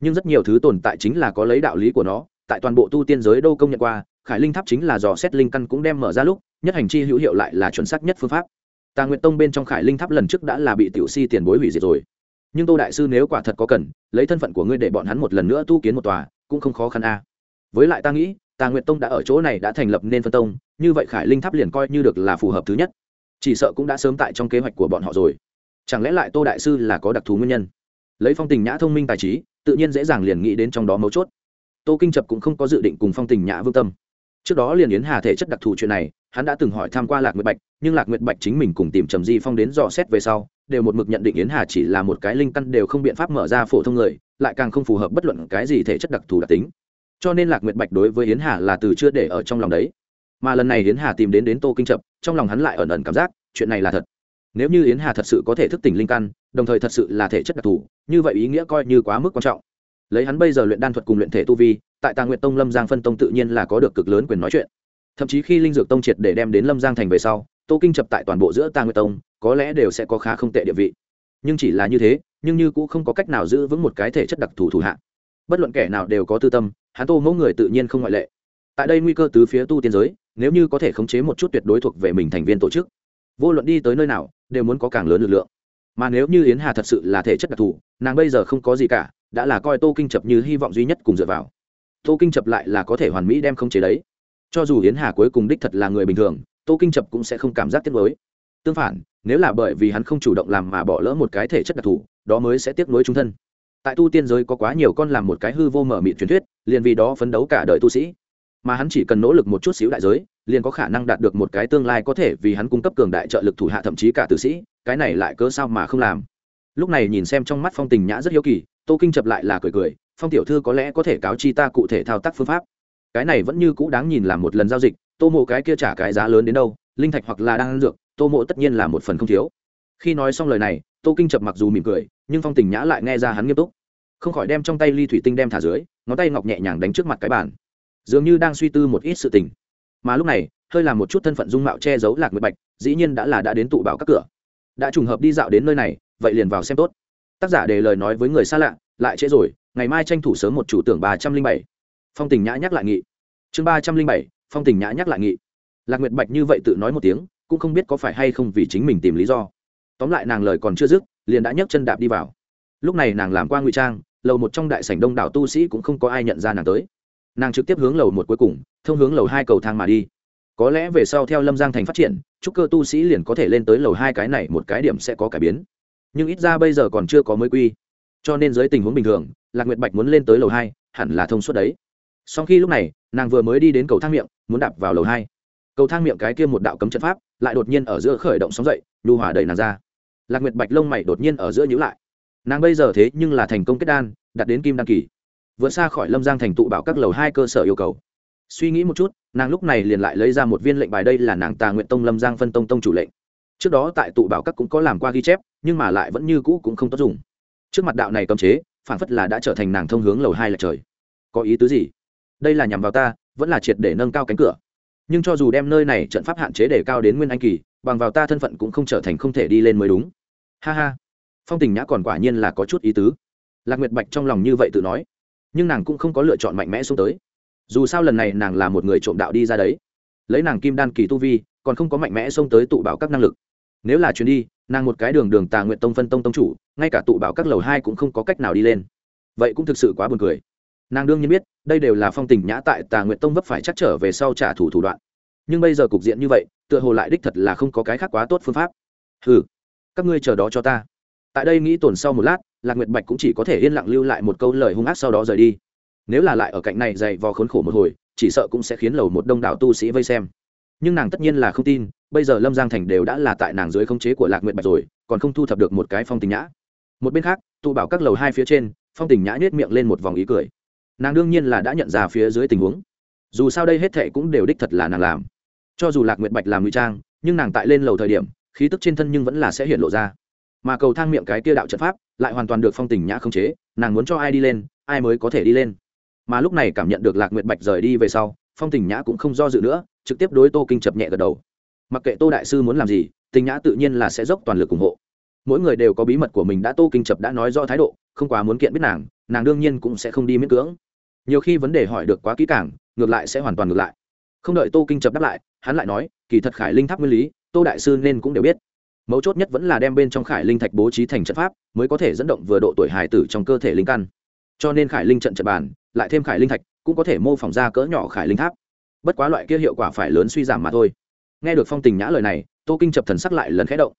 Nhưng rất nhiều thứ tồn tại chính là có lấy đạo lý của nó, tại toàn bộ tu tiên giới đâu công nhận qua, khải linh tháp chính là dò xét linh căn cũng đem mở ra lúc, nhất hành chi hữu hiệu lại là chuẩn xác nhất phương pháp. Tà nguyện tông bên trong khải linh tháp lần trước đã là bị tiểu si tiền bối hủy diệt rồi nhưng tô đại sư nếu quả thật có cần, lấy thân phận của ngươi để bọn hắn một lần nữa tu kiến một tòa, cũng không khó khăn a. Với lại ta nghĩ, tà nguyệt tông đã ở chỗ này đã thành lập nên phân tông, như vậy khải linh tháp liền coi như được là phù hợp thứ nhất. Chỉ sợ cũng đã sớm tại trong kế hoạch của bọn họ rồi. Chẳng lẽ lại tô đại sư là có đặc thù nguyên nhân? Lấy phong tình nhã thông minh tài trí, tự nhiên dễ dàng liền nghĩ đến trong đó mấu chốt. Tô kinh trập cũng không có dự định cùng phong tình nhã vương tâm. Trước đó liền yến hà thể chất đặc thù chuyện này, hắn đã từng hỏi tham q u a lạc nguyệt bạch, nhưng lạc nguyệt bạch chính mình cùng tìm trầm di phong đến dò xét về sau đều một mực nhận định yến hà chỉ là một cái linh căn đều không biện pháp mở ra phổ thông người, lại càng không phù hợp bất luận cái gì thể chất đặc thù đặc tính. Cho nên lạc nguyệt bạch đối với yến hà là từ chưa để ở trong lòng đấy. Mà lần này yến hà tìm đến đến tô kinh chập trong lòng hắn lại ẩn ẩn cảm giác, chuyện này là thật. Nếu như yến hà thật sự có thể thức tỉnh linh căn, đồng thời thật sự là thể chất đặc thù, như vậy ý nghĩa coi như quá mức quan trọng. Lấy hắn bây giờ luyện đan thuật cùng luyện thể tu vi, tại tà nguyện tông lâm giang phân tông tự nhiên là có được cực lớn quyền nói chuyện. Thậm chí khi linh dược tông triệt để đem đến lâm giang thành về sau, tô kinh chập tại toàn bộ giữa tà nguyện tông có lẽ đều sẽ có khá không tệ địa vị. Nhưng chỉ là như thế, nhưng như cũng không có cách nào giữ vững một cái thể chất đặc thù thủ hạ. Bất luận kẻ nào đều có tư tâm, hắn tô mẫu người tự nhiên không ngoại lệ. Tại đây nguy cơ từ phía tu tiên giới, nếu như có thể khống chế một chút tuyệt đối thuộc về mình thành viên tổ chức, vô luận đi tới nơi nào, đều muốn có càng lớn lực lượng. Mà nếu như yến hà thật sự là thể chất đặc thù, nàng bây giờ không có gì cả, đã là coi tô kinh chập như hy vọng duy nhất cùng dựa vào. Tô kinh chập lại là có thể hoàn mỹ đem không chế đấy. Cho dù yến hà cuối cùng đích thật là người bình thường, tô kinh chập cũng sẽ không cảm giác tiếc nuối. Tương phản nếu là bởi vì hắn không chủ động làm mà bỏ lỡ một cái thể chất đặc thù, đó mới sẽ tiếc nuối trung thân. Tại tu tiên giới có quá nhiều con làm một cái hư vô mở mịt truyền thuyết, liền vì đó phấn đấu cả đời tu sĩ. Mà hắn chỉ cần nỗ lực một chút xíu đại giới, liền có khả năng đạt được một cái tương lai có thể vì hắn cung cấp cường đại trợ lực thủ hạ thậm chí cả tử sĩ, cái này lại cớ sao mà không làm. Lúc này nhìn xem trong mắt phong tình nhã rất hiếu kỳ, tô kinh chập lại là cười cười, phong tiểu thư có lẽ có thể cáo chi ta cụ thể thao tác phương pháp. Cái này vẫn như cũ đáng nhìn làm một lần giao dịch, tô mộ cái kia trả cái giá lớn đến đâu, linh thạch hoặc là đang dược tô mộ tất nhiên là một phần không thiếu. Khi nói xong lời này, tô kinh chập mặc dù mỉm cười, nhưng phong tình nhã lại nghe ra hắn nghiêm túc. Không khỏi đem trong tay ly thủy tinh đem thả dưới, ngón tay ngọc nhẹ nhàng đánh trước mặt cái bàn. Dường như đang suy tư một ít sự tình. Mà lúc này, hơi làm một chút thân phận dung mạo che giấu lạc nguyệt bạch, dĩ nhiên đã là đã đến tụ bảo các cửa. Đã trùng hợp đi dạo đến nơi này, vậy liền vào xem tốt. Tác giả đề lời nói với người xa lạ, lại trễ rồi, ngày mai tranh thủ sớm một chủ tưởng ba trăm linh bảy. Phong tình nhã nhắc lại nghị. Chương ba trăm linh bảy, phong tình nhã nhắc lại nghị. Lạc nguyệt bạch như vậy tự nói một tiếng cũng không biết có phải hay không vì chính mình tìm lý do. Tóm lại nàng lời còn chưa dứt, liền đã nhấc chân đạp đi vào. Lúc này nàng làm qua ngụy trang, lầu một trong đại sảnh đông đảo tu sĩ cũng không có ai nhận ra nàng tới. Nàng trực tiếp hướng lầu một cuối cùng, thông hướng lầu hai cầu thang mà đi. Có lẽ về sau theo lâm giang thành phát triển, chúc cơ tu sĩ liền có thể lên tới lầu hai cái này một cái điểm sẽ có cải biến. Nhưng ít ra bây giờ còn chưa có mới quy. Cho nên dưới tình huống bình thường, lạc nguyệt bạch muốn lên tới lầu hai, hẳn là thông suốt đấy. Sau khi lúc này, nàng vừa mới đi đến cầu thang miệng, muốn đạp vào lầu hai. Cầu thang miệng cái kia một đạo cấm trận pháp lại đột nhiên ở giữa khởi động sóng dậy, nhu hòa đẩy nàng ra. Lạc nguyệt bạch lông mày đột nhiên ở giữa nhữ lại. Nàng bây giờ thế nhưng là thành công kết đan đặt đến kim đan kỳ. Vượt xa khỏi lâm giang thành tụ bảo các lầu hai cơ sở yêu cầu. Suy nghĩ một chút, nàng lúc này liền lại lấy ra một viên lệnh bài đây là nàng tà nguyện tông lâm giang phân tông tông chủ lệnh. Trước đó tại tụ bảo các cũng có làm qua ghi chép, nhưng mà lại vẫn như cũ cũng không tốt dùng. Trước mặt đạo này cấm chế, phản phất là đã trở thành nàng thông hướng lầu hai là trời. Có ý tứ gì? Đây là nhằm vào ta, vẫn là triệt để nâng cao cánh cửa nhưng cho dù đem nơi này trận pháp hạn chế để cao đến nguyên anh kỳ, bằng vào ta thân phận cũng không trở thành không thể đi lên mới đúng. Ha ha. Phong tình nhã còn quả nhiên là có chút ý tứ. Lạc nguyệt bạch trong lòng như vậy tự nói, nhưng nàng cũng không có lựa chọn mạnh mẽ xuống tới. Dù sao lần này nàng là một người trộm đạo đi ra đấy. Lấy nàng kim đan kỳ tu vi, còn không có mạnh mẽ xông tới tụ bảo các năng lực. Nếu là chuyến đi, nàng một cái đường đường tà nguyện tông phân tông tông chủ, ngay cả tụ bảo các lầu hai cũng không có cách nào đi lên. Vậy cũng thực sự quá buồn cười nàng đương nhiên biết, đây đều là phong tình nhã tại tà nguyện tông vấp phải chắc trở về sau trả thủ thủ đoạn. Nhưng bây giờ cục diện như vậy, tựa hồ lại đích thật là không có cái khác quá tốt phương pháp. Ừ các ngươi chờ đó cho ta. Tại đây nghĩ tồn sau một lát, lạc nguyệt bạch cũng chỉ có thể yên lặng lưu lại một câu lời hung ác sau đó rời đi. Nếu là lại ở cạnh này dày vò khốn khổ một hồi, chỉ sợ cũng sẽ khiến lầu một đông đảo tu sĩ vây xem. Nhưng nàng tất nhiên là không tin, bây giờ lâm giang thành đều đã là tại nàng dưới khống chế của lạc Nguyệt bạch rồi, còn không thu thập được một cái phong tình nhã. Một bên khác, tụ bảo các lầu hai phía trên, phong tình nhã nhét miệng lên một vòng ý cười nàng đương nhiên là đã nhận ra phía dưới tình huống. Dù sao đây hết thệ cũng đều đích thật là nàng làm. Cho dù lạc nguyệt bạch làm ngụy trang, nhưng nàng tại lên lầu thời điểm, khí tức trên thân nhưng vẫn là sẽ hiện lộ ra. Mà cầu thang miệng cái kia đạo trận pháp, lại hoàn toàn được phong tình nhã không chế, nàng muốn cho ai đi lên, ai mới có thể đi lên. Mà lúc này cảm nhận được lạc nguyệt bạch rời đi về sau, phong tình nhã cũng không do dự nữa, trực tiếp đối tô kinh chập nhẹ gật đầu. Mặc kệ tô đại sư muốn làm gì, tình nhã tự nhiên là sẽ dốc toàn lực ủng hộ. Mỗi người đều có bí mật của mình đã tô kinh chập đã nói rõ thái độ, không quá muốn kiện biết nàng nàng đương nhiên cũng sẽ không đi miễn cưỡng nhiều khi vấn đề hỏi được quá kỹ càng, ngược lại sẽ hoàn toàn ngược lại. Không đợi tô kinh chập đáp lại, hắn lại nói, kỳ thật khải linh tháp nguyên lý, tô đại sư nên cũng đều biết. Mấu chốt nhất vẫn là đem bên trong khải linh thạch bố trí thành trận pháp, mới có thể dẫn động vừa độ tuổi hài tử trong cơ thể linh căn. Cho nên khải linh trận trận bàn, lại thêm khải linh thạch, cũng có thể mô phỏng ra cỡ nhỏ khải linh tháp. Bất quá loại kia hiệu quả phải lớn suy giảm mà thôi. Nghe được phong tình nhã lời này, tô kinh chập thần sắc lại lần khẽ động.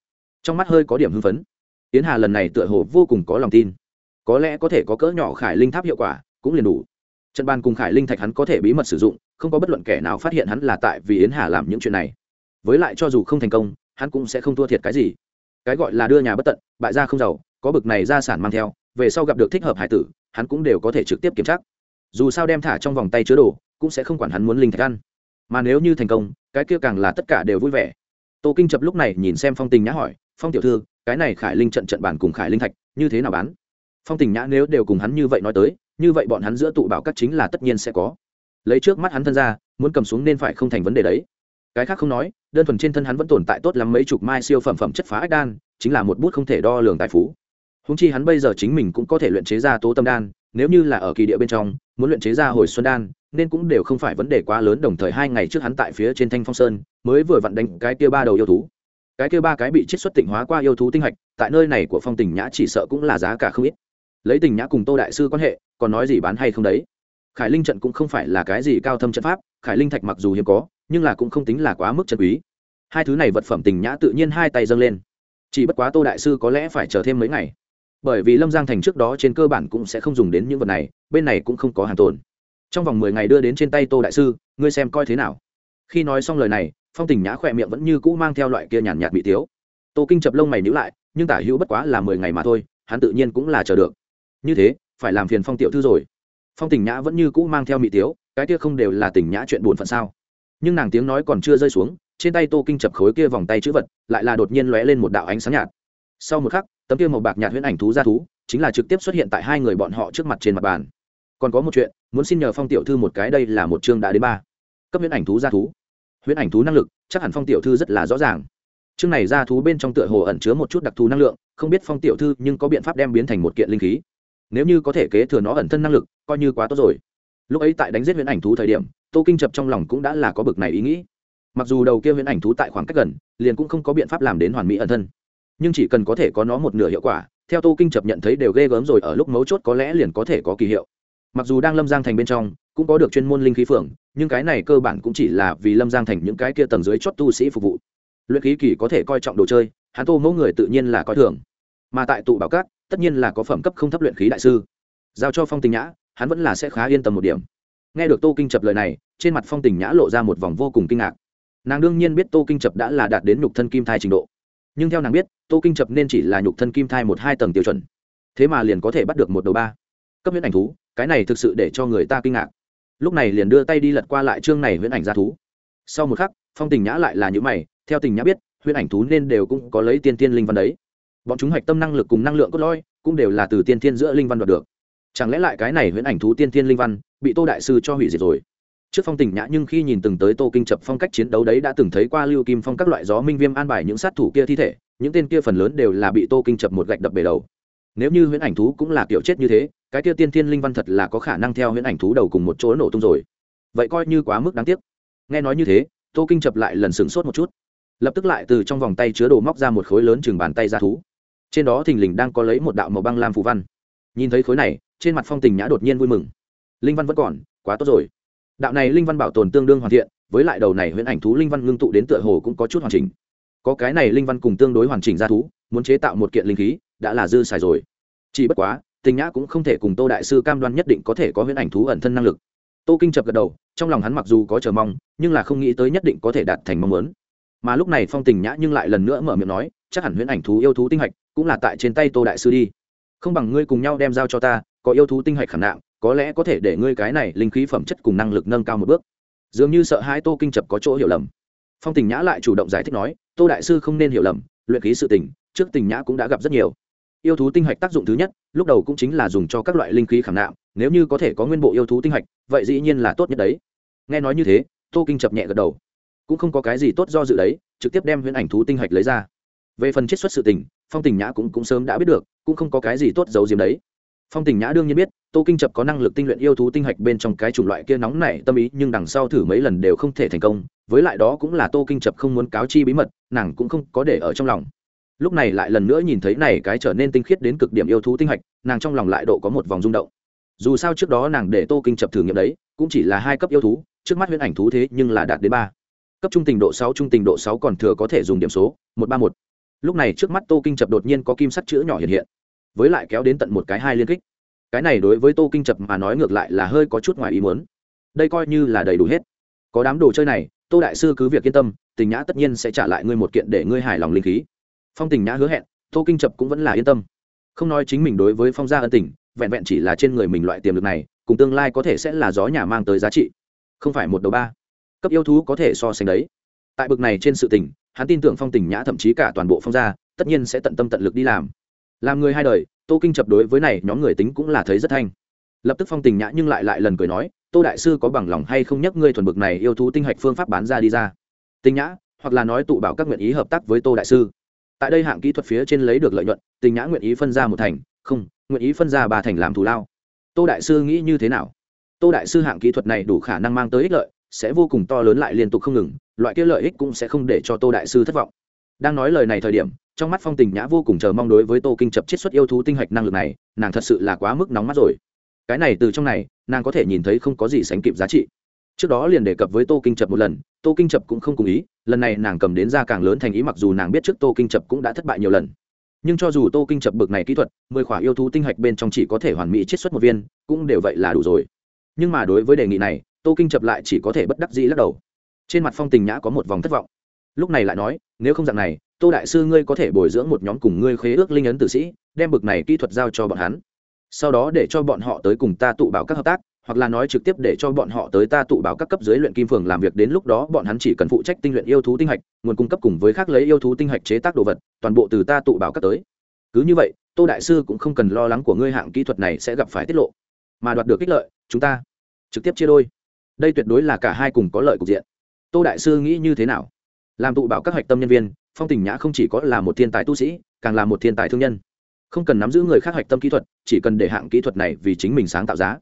Trong mắt hơi có điểm hưng phấn. Yến hà lần này tựa hồ vô cùng có lòng tin. Có lẽ có thể có cỡ nhỏ khải linh tháp hiệu quả, cũng liền đủ trận bàn cùng khải linh thạch hắn có thể bí mật sử dụng, không có bất luận kẻ nào phát hiện hắn là tại vì yến hà làm những chuyện này. Với lại cho dù không thành công, hắn cũng sẽ không thua thiệt cái gì. Cái gọi là đưa nhà bất tận, bại gia không giàu, có bực này gia sản mang theo, về sau gặp được thích hợp hải tử, hắn cũng đều có thể trực tiếp kiểm tra. Dù sao đem thả trong vòng tay chứa đồ, cũng sẽ không quản hắn muốn linh thạch ăn. Mà nếu như thành công, cái kia càng là tất cả đều vui vẻ. Tô kinh chập lúc này nhìn xem phong tình nhã hỏi, phong tiểu thư, cái này khải linh trận trận bản cùng khải linh thạch, như thế nào bán? Phong tình nhã nếu đều cùng hắn như vậy nói tới như vậy bọn hắn giữa tụ bảo các chính là tất nhiên sẽ có. Lấy trước mắt hắn thân ra, muốn cầm xuống nên phải không thành vấn đề đấy. Cái khác không nói, đơn thuần trên thân hắn vẫn tồn tại tốt lắm mấy chục mai siêu phẩm phẩm chất phá ách đan, chính là một bút không thể đo lường tài phú. Húng chi hắn bây giờ chính mình cũng có thể luyện chế ra tố tâm đan, nếu như là ở kỳ địa bên trong, muốn luyện chế ra hồi xuân đan, nên cũng đều không phải vấn đề quá lớn đồng thời hai ngày trước hắn tại phía trên thanh phong sơn, mới vừa vặn đánh cái kia ba đầu yêu thú. Cái kia ba cái bị chiết xuất tịnh hóa qua yêu thú tinh hạch, tại nơi này của phong tình nhã chỉ sợ cũng là giá cả không ít lấy tình nhã cùng tô đại sư quan hệ, còn nói gì bán hay không đấy? Khải linh trận cũng không phải là cái gì cao thâm trận pháp, khải linh thạch mặc dù hiếm có, nhưng là cũng không tính là quá mức chân quý. Hai thứ này vật phẩm tình nhã tự nhiên hai tay dâng lên. Chỉ bất quá tô đại sư có lẽ phải chờ thêm mấy ngày. Bởi vì lâm giang thành trước đó trên cơ bản cũng sẽ không dùng đến những vật này, bên này cũng không có hàng tồn. Trong vòng mười ngày đưa đến trên tay tô đại sư, ngươi xem coi thế nào? Khi nói xong lời này, phong tình nhã khỏe miệng vẫn như cũ mang theo loại kia nhàn nhạt bị tiếu. Tô kinh chập lông mày nhữ lại, nhưng tả hữu bất quá là mười ngày mà thôi, hắn tự nhiên cũng là chờ được như thế, phải làm phiền phong tiểu thư rồi. Phong tình nhã vẫn như cũ mang theo mỹ tiếu, cái kia không đều là tình nhã chuyện buồn phận sao? Nhưng nàng tiếng nói còn chưa rơi xuống, trên tay tô kinh chập khối kia vòng tay chữ vật, lại là đột nhiên lóe lên một đạo ánh sáng nhạt. Sau một khắc, tấm kia màu bạc nhạt huyễn ảnh thú ra thú, chính là trực tiếp xuất hiện tại hai người bọn họ trước mặt trên mặt bàn. Còn có một chuyện, muốn xin nhờ phong tiểu thư một cái đây là một chương đã đến ba. Cấp huyễn ảnh thú ra thú. Huyễn ảnh thú năng lực, chắc hẳn phong tiểu thư rất là rõ ràng. Chương này ra thú bên trong tựa hồ ẩn chứa một chút đặc thù năng lượng, không biết phong tiểu thư nhưng có biện pháp đem biến thành một kiện linh khí nếu như có thể kế thừa nó ẩn thân năng lực, coi như quá tốt rồi. Lúc ấy tại đánh giết huyễn ảnh thú thời điểm, tô kinh chập trong lòng cũng đã là có bực này ý nghĩ. Mặc dù đầu kia huyễn ảnh thú tại khoảng cách gần, liền cũng không có biện pháp làm đến hoàn mỹ ẩn thân. Nhưng chỉ cần có thể có nó một nửa hiệu quả, theo tô kinh chập nhận thấy đều ghê gớm rồi ở lúc mấu chốt có lẽ liền có thể có kỳ hiệu. Mặc dù đang lâm giang thành bên trong, cũng có được chuyên môn linh khí phường nhưng cái này cơ bản cũng chỉ là vì lâm giang thành những cái kia tầng dưới chót tu sĩ phục vụ. Luyện khí kỳ có thể coi trọng đồ chơi, hắn tô mẫu người tự nhiên là coi thường. Mà tại tụ bảo cát tất nhiên là có phẩm cấp không thấp luyện khí đại sư. Giao cho phong tình nhã, hắn vẫn là sẽ khá yên tâm một điểm. Nghe được tô kinh chập lời này, trên mặt phong tình nhã lộ ra một vòng vô cùng kinh ngạc. Nàng đương nhiên biết tô kinh chập đã là đạt đến nhục thân kim thai trình độ. Nhưng theo nàng biết, tô kinh chập nên chỉ là nhục thân kim thai một hai tầng tiêu chuẩn. Thế mà liền có thể bắt được một đầu ba. Cấp huyễn ảnh thú, cái này thực sự để cho người ta kinh ngạc. Lúc này liền đưa tay đi lật qua lại chương này huyễn ảnh ra thú. Sau một khắc, phong tình nhã lại là những mày, theo tình nhã biết, huyễn ảnh thú nên đều cũng có lấy tiên tiên linh văn đấy bọn chúng hạch tâm năng lực cùng năng lượng cốt lõi cũng đều là từ tiên thiên giữa linh văn đoạt được. Chẳng lẽ lại cái này huyễn ảnh thú tiên thiên linh văn bị tô đại sư cho hủy diệt rồi? Trước phong tình nhã nhưng khi nhìn từng tới tô kinh chập phong cách chiến đấu đấy đã từng thấy qua lưu kim phong các loại gió minh viêm an bài những sát thủ kia thi thể, những tên kia phần lớn đều là bị tô kinh chập một gạch đập bể đầu. Nếu như huyễn ảnh thú cũng là kiểu chết như thế, cái kia tiên thiên linh văn thật là có khả năng theo huyễn ảnh thú đầu cùng một chỗ nổ tung rồi. Vậy coi như quá mức đáng tiếc. Nghe nói như thế, tô kinh chập lại lần sửng sốt một chút. Lập tức lại từ trong vòng tay chứa đồ móc ra một khối lớn chừng bàn tay ra thú trên đó thình lình đang có lấy một đạo màu băng lam phù văn. Nhìn thấy khối này, trên mặt phong tình nhã đột nhiên vui mừng. Linh văn vẫn còn, quá tốt rồi. Đạo này linh văn bảo tồn tương đương hoàn thiện, với lại đầu này huyễn ảnh thú linh văn ngưng tụ đến tựa hồ cũng có chút hoàn chỉnh. Có cái này linh văn cùng tương đối hoàn chỉnh ra thú, muốn chế tạo một kiện linh khí, đã là dư xài rồi. Chỉ bất quá, tình nhã cũng không thể cùng tô đại sư cam đoan nhất định có thể có huyễn ảnh thú ẩn thân năng lực. Tô kinh chập gật đầu, trong lòng hắn mặc dù có chờ mong, nhưng là không nghĩ tới nhất định có thể đạt thành mong muốn mà lúc này phong tình nhã nhưng lại lần nữa mở miệng nói, chắc hẳn huyễn ảnh thú yêu thú tinh hạch cũng là tại trên tay tô đại sư đi. Không bằng ngươi cùng nhau đem giao cho ta, có yêu thú tinh hạch khảm nạm, có lẽ có thể để ngươi cái này linh khí phẩm chất cùng năng lực nâng cao một bước. Dường như sợ hai tô kinh chập có chỗ hiểu lầm. Phong tình nhã lại chủ động giải thích nói, tô đại sư không nên hiểu lầm, luyện khí sự tình, trước tình nhã cũng đã gặp rất nhiều. Yêu thú tinh hạch tác dụng thứ nhất, lúc đầu cũng chính là dùng cho các loại linh khí khảm nạm, nếu như có thể có nguyên bộ yêu thú tinh hạch, vậy dĩ nhiên là tốt nhất đấy. Nghe nói như thế, tô kinh chập nhẹ gật đầu cũng không có cái gì tốt do dự đấy, trực tiếp đem huyễn ảnh thú tinh hạch lấy ra. Về phần chiết xuất sự tình, phong tình nhã cũng cũng sớm đã biết được, cũng không có cái gì tốt giấu diếm đấy. Phong tình nhã đương nhiên biết, tô kinh chập có năng lực tinh luyện yêu thú tinh hạch bên trong cái chủng loại kia nóng này tâm ý, nhưng đằng sau thử mấy lần đều không thể thành công, với lại đó cũng là tô kinh chập không muốn cáo chi bí mật, nàng cũng không có để ở trong lòng. Lúc này lại lần nữa nhìn thấy này cái trở nên tinh khiết đến cực điểm yêu thú tinh hạch, nàng trong lòng lại độ có một vòng rung động. Dù sao trước đó nàng để tô kinh chập thử nghiệm đấy, cũng chỉ là hai cấp yêu thú, trước mắt huyễn ảnh thú thế nhưng là đạt đến ba cấp trung tình độ sáu, trung tình độ sáu còn thừa có thể dùng điểm số, một ba một. Lúc này trước mắt tô kinh chập đột nhiên có kim sắt chữ nhỏ hiện hiện, với lại kéo đến tận một cái hai liên kích. Cái này đối với tô kinh chập mà nói ngược lại là hơi có chút ngoài ý muốn. Đây coi như là đầy đủ hết. Có đám đồ chơi này, tô đại sư cứ việc yên tâm, tình nhã tất nhiên sẽ trả lại ngươi một kiện để ngươi hài lòng linh khí. Phong tình nhã hứa hẹn, tô kinh chập cũng vẫn là yên tâm. Không nói chính mình đối với phong gia ân tình, vẹn vẹn chỉ là trên người mình loại tiềm lực này, cùng tương lai có thể sẽ là gió nhà mang tới giá trị. Không phải một đầu ba cấp yêu thú có thể so sánh đấy. Tại bực này trên sự tình, hắn tin tưởng phong tình nhã thậm chí cả toàn bộ phong gia, tất nhiên sẽ tận tâm tận lực đi làm. Làm người hai đời, tô kinh chập đối với này nhóm người tính cũng là thấy rất thanh. Lập tức phong tình nhã nhưng lại lại lần cười nói, tô đại sư có bằng lòng hay không nhắc ngươi thuần bực này yêu thú tinh hạch phương pháp bán ra đi ra? Tình nhã, hoặc là nói tụ bảo các nguyện ý hợp tác với tô đại sư. Tại đây hạng kỹ thuật phía trên lấy được lợi nhuận, tình nhã nguyện ý phân ra một thành, không, nguyện ý phân ra ba thành làm thù lao. Tô đại sư nghĩ như thế nào? Tô đại sư hạng kỹ thuật này đủ khả năng mang tới ích lợi sẽ vô cùng to lớn lại liên tục không ngừng, loại kia lợi ích cũng sẽ không để cho tô đại sư thất vọng. Đang nói lời này thời điểm, trong mắt phong tình nhã vô cùng chờ mong đối với tô kinh chập chiết xuất yêu thú tinh hạch năng lực này, nàng thật sự là quá mức nóng mắt rồi. Cái này từ trong này, nàng có thể nhìn thấy không có gì sánh kịp giá trị. Trước đó liền đề cập với tô kinh chập một lần, tô kinh chập cũng không cùng ý, lần này nàng cầm đến ra càng lớn thành ý mặc dù nàng biết trước tô kinh chập cũng đã thất bại nhiều lần. Nhưng cho dù tô kinh chập bực này kỹ thuật, mười khỏa yêu thú tinh hạch bên trong chỉ có thể hoàn mỹ chiết xuất một viên, cũng đều vậy là đủ rồi. Nhưng mà đối với đề nghị này tô kinh chập lại chỉ có thể bất đắc dĩ lắc đầu. Trên mặt phong tình nhã có một vòng thất vọng. Lúc này lại nói, nếu không dạng này, tô đại sư ngươi có thể bồi dưỡng một nhóm cùng ngươi khế ước linh ấn tử sĩ, đem bực này kỹ thuật giao cho bọn hắn. Sau đó để cho bọn họ tới cùng ta tụ bảo các hợp tác, hoặc là nói trực tiếp để cho bọn họ tới ta tụ bảo các cấp dưới luyện kim phường làm việc. Đến lúc đó bọn hắn chỉ cần phụ trách tinh luyện yêu thú tinh hạch, nguồn cung cấp cùng với khác lấy yêu thú tinh hạch chế tác đồ vật, toàn bộ từ ta tụ bảo các tới. Cứ như vậy, tô đại sư cũng không cần lo lắng của ngươi hạng kỹ thuật này sẽ gặp phải tiết lộ. Mà đoạt được ích lợi, chúng ta trực tiếp chia đôi đây tuyệt đối là cả hai cùng có lợi cục diện. Tô đại sư nghĩ như thế nào? Làm tụ bảo các hạch tâm nhân viên, phong tình nhã không chỉ có là một thiên tài tu sĩ, càng là một thiên tài thương nhân. Không cần nắm giữ người khác hạch tâm kỹ thuật, chỉ cần để hạng kỹ thuật này vì chính mình sáng tạo giá.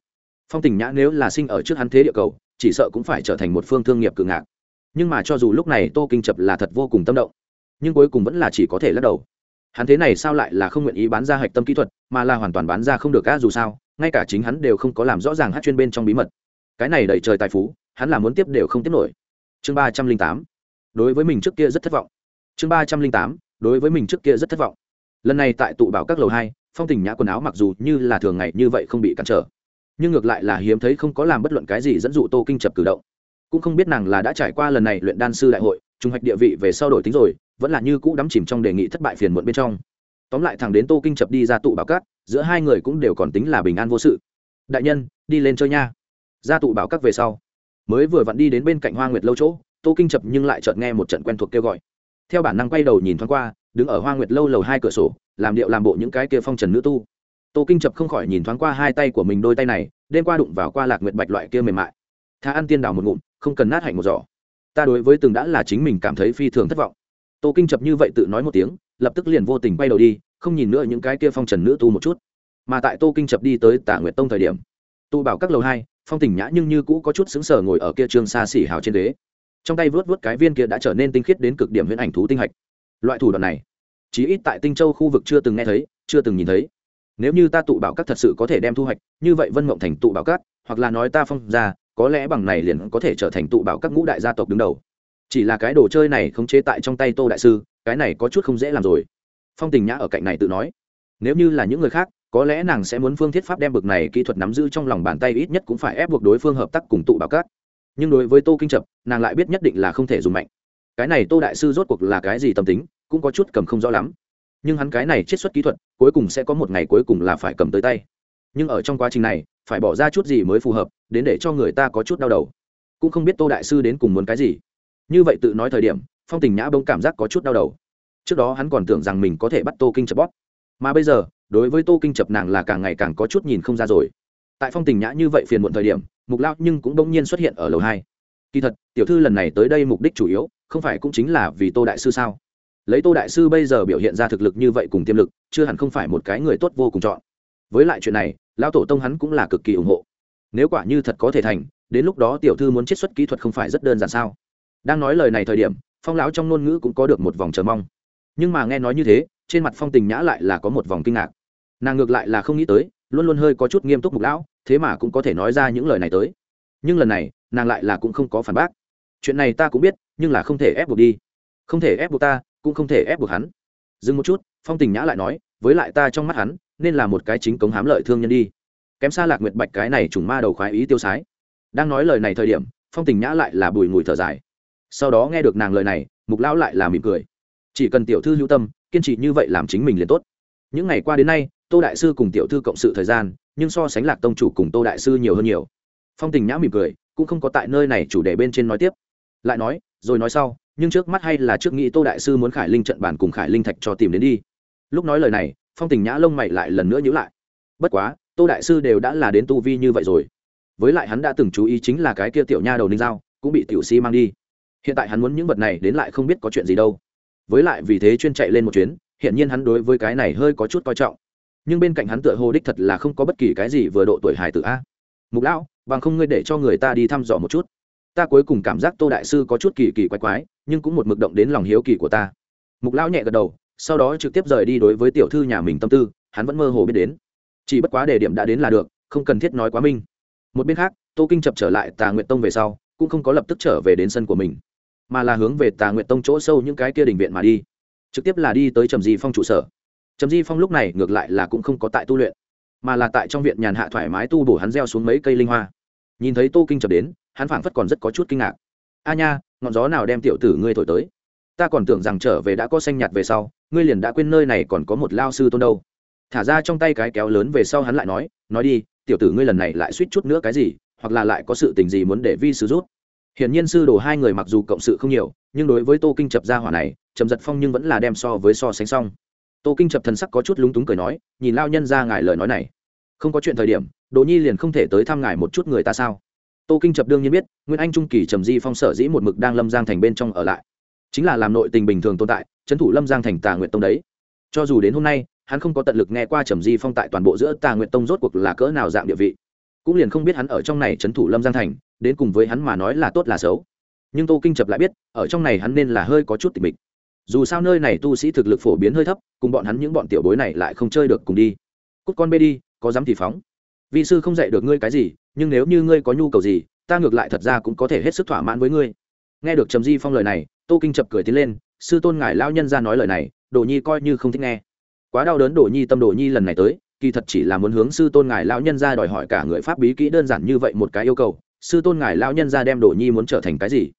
Phong tình nhã nếu là sinh ở trước hắn thế địa cầu, chỉ sợ cũng phải trở thành một phương thương nghiệp cự ngạc. Nhưng mà cho dù lúc này tô kinh chập là thật vô cùng tâm động, nhưng cuối cùng vẫn là chỉ có thể lắc đầu. Hắn thế này sao lại là không nguyện ý bán ra hạch tâm kỹ thuật, mà là hoàn toàn bán ra không được á dù sao, ngay cả chính hắn đều không có làm rõ ràng hát chuyên bên trong bí mật cái này đẩy trời tài phú, hắn là muốn tiếp đều không tiếp nổi. Chương ba trăm linh tám, đối với mình trước kia rất thất vọng. Chương ba trăm linh tám, đối với mình trước kia rất thất vọng. Lần này tại tụ bảo các lầu hai, phong tình nhã quần áo mặc dù như là thường ngày như vậy không bị cản trở, nhưng ngược lại là hiếm thấy không có làm bất luận cái gì dẫn dụ tô kinh chập cử động. Cũng không biết nàng là đã trải qua lần này luyện đan sư đại hội, trung hoạch địa vị về sau đổi tính rồi, vẫn là như cũ đắm chìm trong đề nghị thất bại phiền muộn bên trong. Tóm lại thẳng đến tô kinh chập đi ra tụ bảo cát giữa hai người cũng đều còn tính là bình an vô sự. Đại nhân, đi lên chơi nha ra tụ bảo các về sau, mới vừa vặn đi đến bên cạnh hoa nguyệt lâu chỗ, tô kinh chập nhưng lại chợt nghe một trận quen thuộc kêu gọi. Theo bản năng quay đầu nhìn thoáng qua, đứng ở hoa nguyệt lâu lầu hai cửa sổ, làm điệu làm bộ những cái kia phong trần nữ tu. Tô kinh chập không khỏi nhìn thoáng qua hai tay của mình đôi tay này, đêm qua đụng vào qua lạc nguyệt bạch loại kia mềm mại. Tha ăn tiên đào một ngụm, không cần nát hạnh một giỏ. Ta đối với từng đã là chính mình cảm thấy phi thường thất vọng. Tô kinh chập như vậy tự nói một tiếng, lập tức liền vô tình quay đầu đi, không nhìn nữa những cái kia phong trần nữ tu một chút. Mà tại tô kinh chập đi tới tả nguyệt tông thời điểm, tu bảo các lầu hai phong tình nhã nhưng như cũ có chút xứng sở ngồi ở kia trường xa xỉ hào trên đế, trong tay vớt vớt cái viên kia đã trở nên tinh khiết đến cực điểm huyễn ảnh thú tinh hạch. Loại thủ đoạn này chí ít tại tinh châu khu vực chưa từng nghe thấy chưa từng nhìn thấy. Nếu như ta tụ bảo các thật sự có thể đem thu hoạch như vậy vân mộng thành tụ bảo các hoặc là nói ta phong ra có lẽ bằng này liền có thể trở thành tụ bảo các ngũ đại gia tộc đứng đầu. Chỉ là cái đồ chơi này không chế tại trong tay tô đại sư cái này có chút không dễ làm rồi. Phong tình nhã ở cạnh này tự nói. Nếu như là những người khác có lẽ nàng sẽ muốn phương thiết pháp đem bực này kỹ thuật nắm giữ trong lòng bàn tay ít nhất cũng phải ép buộc đối phương hợp tác cùng tụ bảo các nhưng đối với tô kinh chập nàng lại biết nhất định là không thể dùng mạnh. Cái này tô đại sư rốt cuộc là cái gì tâm tính, cũng có chút cầm không rõ lắm. Nhưng hắn cái này chiết xuất kỹ thuật, cuối cùng sẽ có một ngày cuối cùng là phải cầm tới tay. Nhưng ở trong quá trình này, phải bỏ ra chút gì mới phù hợp, đến để cho người ta có chút đau đầu. Cũng không biết tô đại sư đến cùng muốn cái gì. Như vậy tự nói thời điểm, phong tình nhã bông cảm giác có chút đau đầu. Trước đó hắn còn tưởng rằng mình có thể bắt tô kinh chập bót mà bây giờ đối với tô kinh chập nàng là càng ngày càng có chút nhìn không ra rồi. Tại phong tình nhã như vậy phiền muộn thời điểm, mục lao nhưng cũng bỗng nhiên xuất hiện ở lầu hai. Kỳ thật, tiểu thư lần này tới đây mục đích chủ yếu, không phải cũng chính là vì tô đại sư sao? Lấy tô đại sư bây giờ biểu hiện ra thực lực như vậy cùng tiềm lực, chưa hẳn không phải một cái người tốt vô cùng chọn. Với lại chuyện này, lão tổ tông hắn cũng là cực kỳ ủng hộ. Nếu quả như thật có thể thành, đến lúc đó tiểu thư muốn chiết xuất kỹ thuật không phải rất đơn giản sao? Đang nói lời này thời điểm, phong lão trong ngôn ngữ cũng có được một vòng chờ mong. Nhưng mà nghe nói như thế, trên mặt phong tình nhã lại là có một vòng kinh ngạc nàng ngược lại là không nghĩ tới, luôn luôn hơi có chút nghiêm túc mục lão, thế mà cũng có thể nói ra những lời này tới. Nhưng lần này, nàng lại là cũng không có phản bác. Chuyện này ta cũng biết, nhưng là không thể ép buộc đi. Không thể ép buộc ta, cũng không thể ép buộc hắn. Dừng một chút, phong tình nhã lại nói, với lại ta trong mắt hắn, nên là một cái chính cống hám lợi thương nhân đi. Kém xa lạc nguyệt bạch cái này trùng ma đầu khoái ý tiêu sái. Đang nói lời này thời điểm, phong tình nhã lại là bùi ngùi thở dài. Sau đó nghe được nàng lời này, mục lão lại là mỉm cười. Chỉ cần tiểu thư hữu tâm, kiên trì như vậy làm chính mình liền tốt. Những ngày qua đến nay tô đại sư cùng tiểu thư cộng sự thời gian, nhưng so sánh lạc tông chủ cùng tô đại sư nhiều hơn nhiều. Phong tình nhã mỉm cười, cũng không có tại nơi này chủ đề bên trên nói tiếp. Lại nói, rồi nói sau, nhưng trước mắt hay là trước nghĩ tô đại sư muốn khải linh trận bản cùng khải linh thạch cho tìm đến đi. Lúc nói lời này, phong tình nhã lông mày lại lần nữa nhữ lại. Bất quá, tô đại sư đều đã là đến tu vi như vậy rồi. Với lại hắn đã từng chú ý chính là cái kia tiểu nha đầu ninh dao cũng bị tiểu si mang đi. Hiện tại hắn muốn những vật này đến lại không biết có chuyện gì đâu. Với lại vì thế chuyên chạy lên một chuyến hiện nhiên hắn đối với cái này hơi có chút coi trọng nhưng bên cạnh hắn tựa hồ đích thật là không có bất kỳ cái gì vừa độ tuổi hài tử a. Mục lão, bằng không ngươi để cho người ta đi thăm dò một chút. Ta cuối cùng cảm giác tô đại sư có chút kỳ kỳ quái quái, nhưng cũng một mực động đến lòng hiếu kỳ của ta. Mục lão nhẹ gật đầu, sau đó trực tiếp rời đi đối với tiểu thư nhà mình tâm tư, hắn vẫn mơ hồ biết đến. Chỉ bất quá đề điểm đã đến là được, không cần thiết nói quá minh. Một bên khác, tô kinh chập trở lại tà nguyện tông về sau, cũng không có lập tức trở về đến sân của mình, mà là hướng về tà nguyện tông chỗ sâu những cái kia đình viện mà đi. Trực tiếp là đi tới trầm di phong trụ sở trầm di phong lúc này ngược lại là cũng không có tại tu luyện, mà là tại trong viện nhàn hạ thoải mái tu bổ hắn gieo xuống mấy cây linh hoa. Nhìn thấy tô kinh chập đến, hắn phảng phất còn rất có chút kinh ngạc. A nha, ngọn gió nào đem tiểu tử ngươi thổi tới? Ta còn tưởng rằng trở về đã có xanh nhạt về sau, ngươi liền đã quên nơi này còn có một lao sư tôn đâu. Thả ra trong tay cái kéo lớn về sau hắn lại nói nói đi, tiểu tử ngươi lần này lại suýt chút nữa cái gì, hoặc là lại có sự tình gì muốn để vi sư rút hiển nhiên sư đồ hai người mặc dù cộng sự không nhiều, nhưng đối với tô kinh chập ra hỏa này, trầm giật phong nhưng vẫn là đem so với so sánh xong tô kinh chập thần sắc có chút lúng túng cười nói, nhìn lao nhân ra ngài lời nói này, không có chuyện thời điểm, Đỗ nhi liền không thể tới thăm ngài một chút người ta sao? Tô kinh chập đương nhiên biết, nguyên anh trung kỳ trầm di phong sở dĩ một mực đang lâm giang thành bên trong ở lại, chính là làm nội tình bình thường tồn tại, trấn thủ lâm giang thành tà nguyện tông đấy. Cho dù đến hôm nay, hắn không có tận lực nghe qua trầm di phong tại toàn bộ giữa tà nguyện tông rốt cuộc là cỡ nào dạng địa vị, cũng liền không biết hắn ở trong này trấn thủ lâm giang thành, đến cùng với hắn mà nói là tốt là xấu. Nhưng tô kinh chập lại biết, ở trong này hắn nên là hơi có chút tịch mịch dù sao nơi này tu sĩ thực lực phổ biến hơi thấp, cùng bọn hắn những bọn tiểu bối này lại không chơi được cùng đi. Cút con bê đi, có dám thì phóng. Vị sư không dạy được ngươi cái gì, nhưng nếu như ngươi có nhu cầu gì, ta ngược lại thật ra cũng có thể hết sức thỏa mãn với ngươi. Nghe được trầm di phong lời này, tô kinh chập cười tiến lên, sư tôn ngài lao nhân ra nói lời này đồ nhi coi như không thích nghe. Quá đau đớn đồ nhi tâm đồ nhi lần này tới, kỳ thật chỉ là muốn hướng sư tôn ngài lao nhân ra đòi hỏi cả người pháp bí kỹ đơn giản như vậy một cái yêu cầu, sư tôn ngài lao nhân ra đem đồ nhi muốn trở thành cái gì?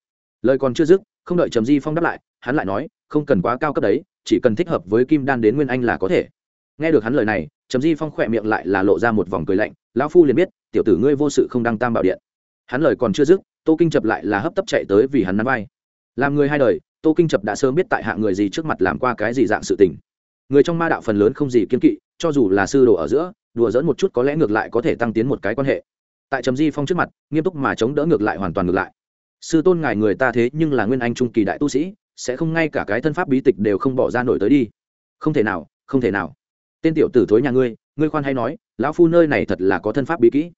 Lời còn chưa dứt, không đợi trầm di phong đáp lại, hắn lại nói không cần quá cao cấp đấy, chỉ cần thích hợp với kim đan đến nguyên anh là có thể. Nghe được hắn lời này, trầm di phong khỏe miệng lại là lộ ra một vòng cười lạnh, lão phu liền biết, tiểu tử ngươi vô sự không đăng tam bảo điện. Hắn lời còn chưa dứt, tô kinh chập lại là hấp tấp chạy tới vì hắn nắn vai. Làm người hai đời, tô kinh chập đã sớm biết tại hạ người gì trước mặt làm qua cái gì dạng sự tình. Người trong ma đạo phần lớn không gì kiên kỵ, cho dù là sư đồ ở giữa, đùa dẫn một chút có lẽ ngược lại có thể tăng tiến một cái quan hệ. Tại trầm di phong trước mặt, nghiêm túc mà chống đỡ ngược lại hoàn toàn ngược lại. Sư tôn ngài người ta thế nhưng là nguyên anh trung kỳ đại tu sĩ sẽ không ngay cả cái thân pháp bí tịch đều không bỏ ra nổi tới đi. Không thể nào, không thể nào. Tên tiểu tử thối nhà ngươi ngươi khoan hay nói, lão phu nơi này thật là có thân pháp bí kỹ.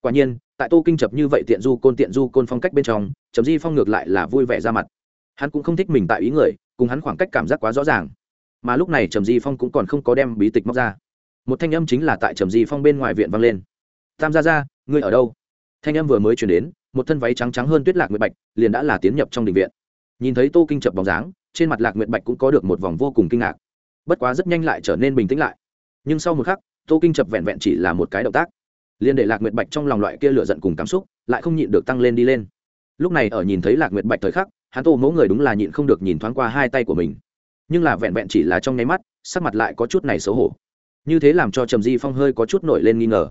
Quả nhiên, tại tô kinh chập như vậy tiện du côn tiện du côn phong cách bên trong, chấm di phong ngược lại là vui vẻ ra mặt. Hắn cũng không thích mình tại ý người, cùng hắn khoảng cách cảm giác quá rõ ràng. Mà lúc này trầm di phong cũng còn không có đem bí tịch móc ra. Một thanh âm chính là tại trầm di phong bên ngoài viện vang lên. Tam gia ra ngươi ở đâu? Thanh âm vừa mới chuyển đến, một thân váy trắng trắng hơn tuyết lạc nguyệt bạch, liền đã là tiến nhập trong đình viện nhìn thấy tô kinh chập bóng dáng, trên mặt lạc nguyệt bạch cũng có được một vòng vô cùng kinh ngạc. Bất quá rất nhanh lại trở nên bình tĩnh lại. Nhưng sau một khắc, tô kinh chập vẹn vẹn chỉ là một cái động tác. Liên để lạc nguyệt bạch trong lòng loại kia lửa giận cùng cảm xúc, lại không nhịn được tăng lên đi lên. Lúc này ở nhìn thấy lạc nguyệt bạch thời khắc, hắn tô mẫu người đúng là nhịn không được nhìn thoáng qua hai tay của mình. Nhưng là vẹn vẹn chỉ là trong nháy mắt, sắc mặt lại có chút này xấu hổ. Như thế làm cho trầm di phong hơi có chút nổi lên nghi ngờ.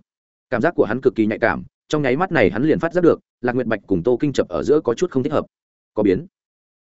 Cảm giác của hắn cực kỳ nhạy cảm, trong nháy mắt này hắn liền phát giác được, lạc nguyệt bạch cùng tô kinh chập ở giữa có chút không thích hợp. Có biến.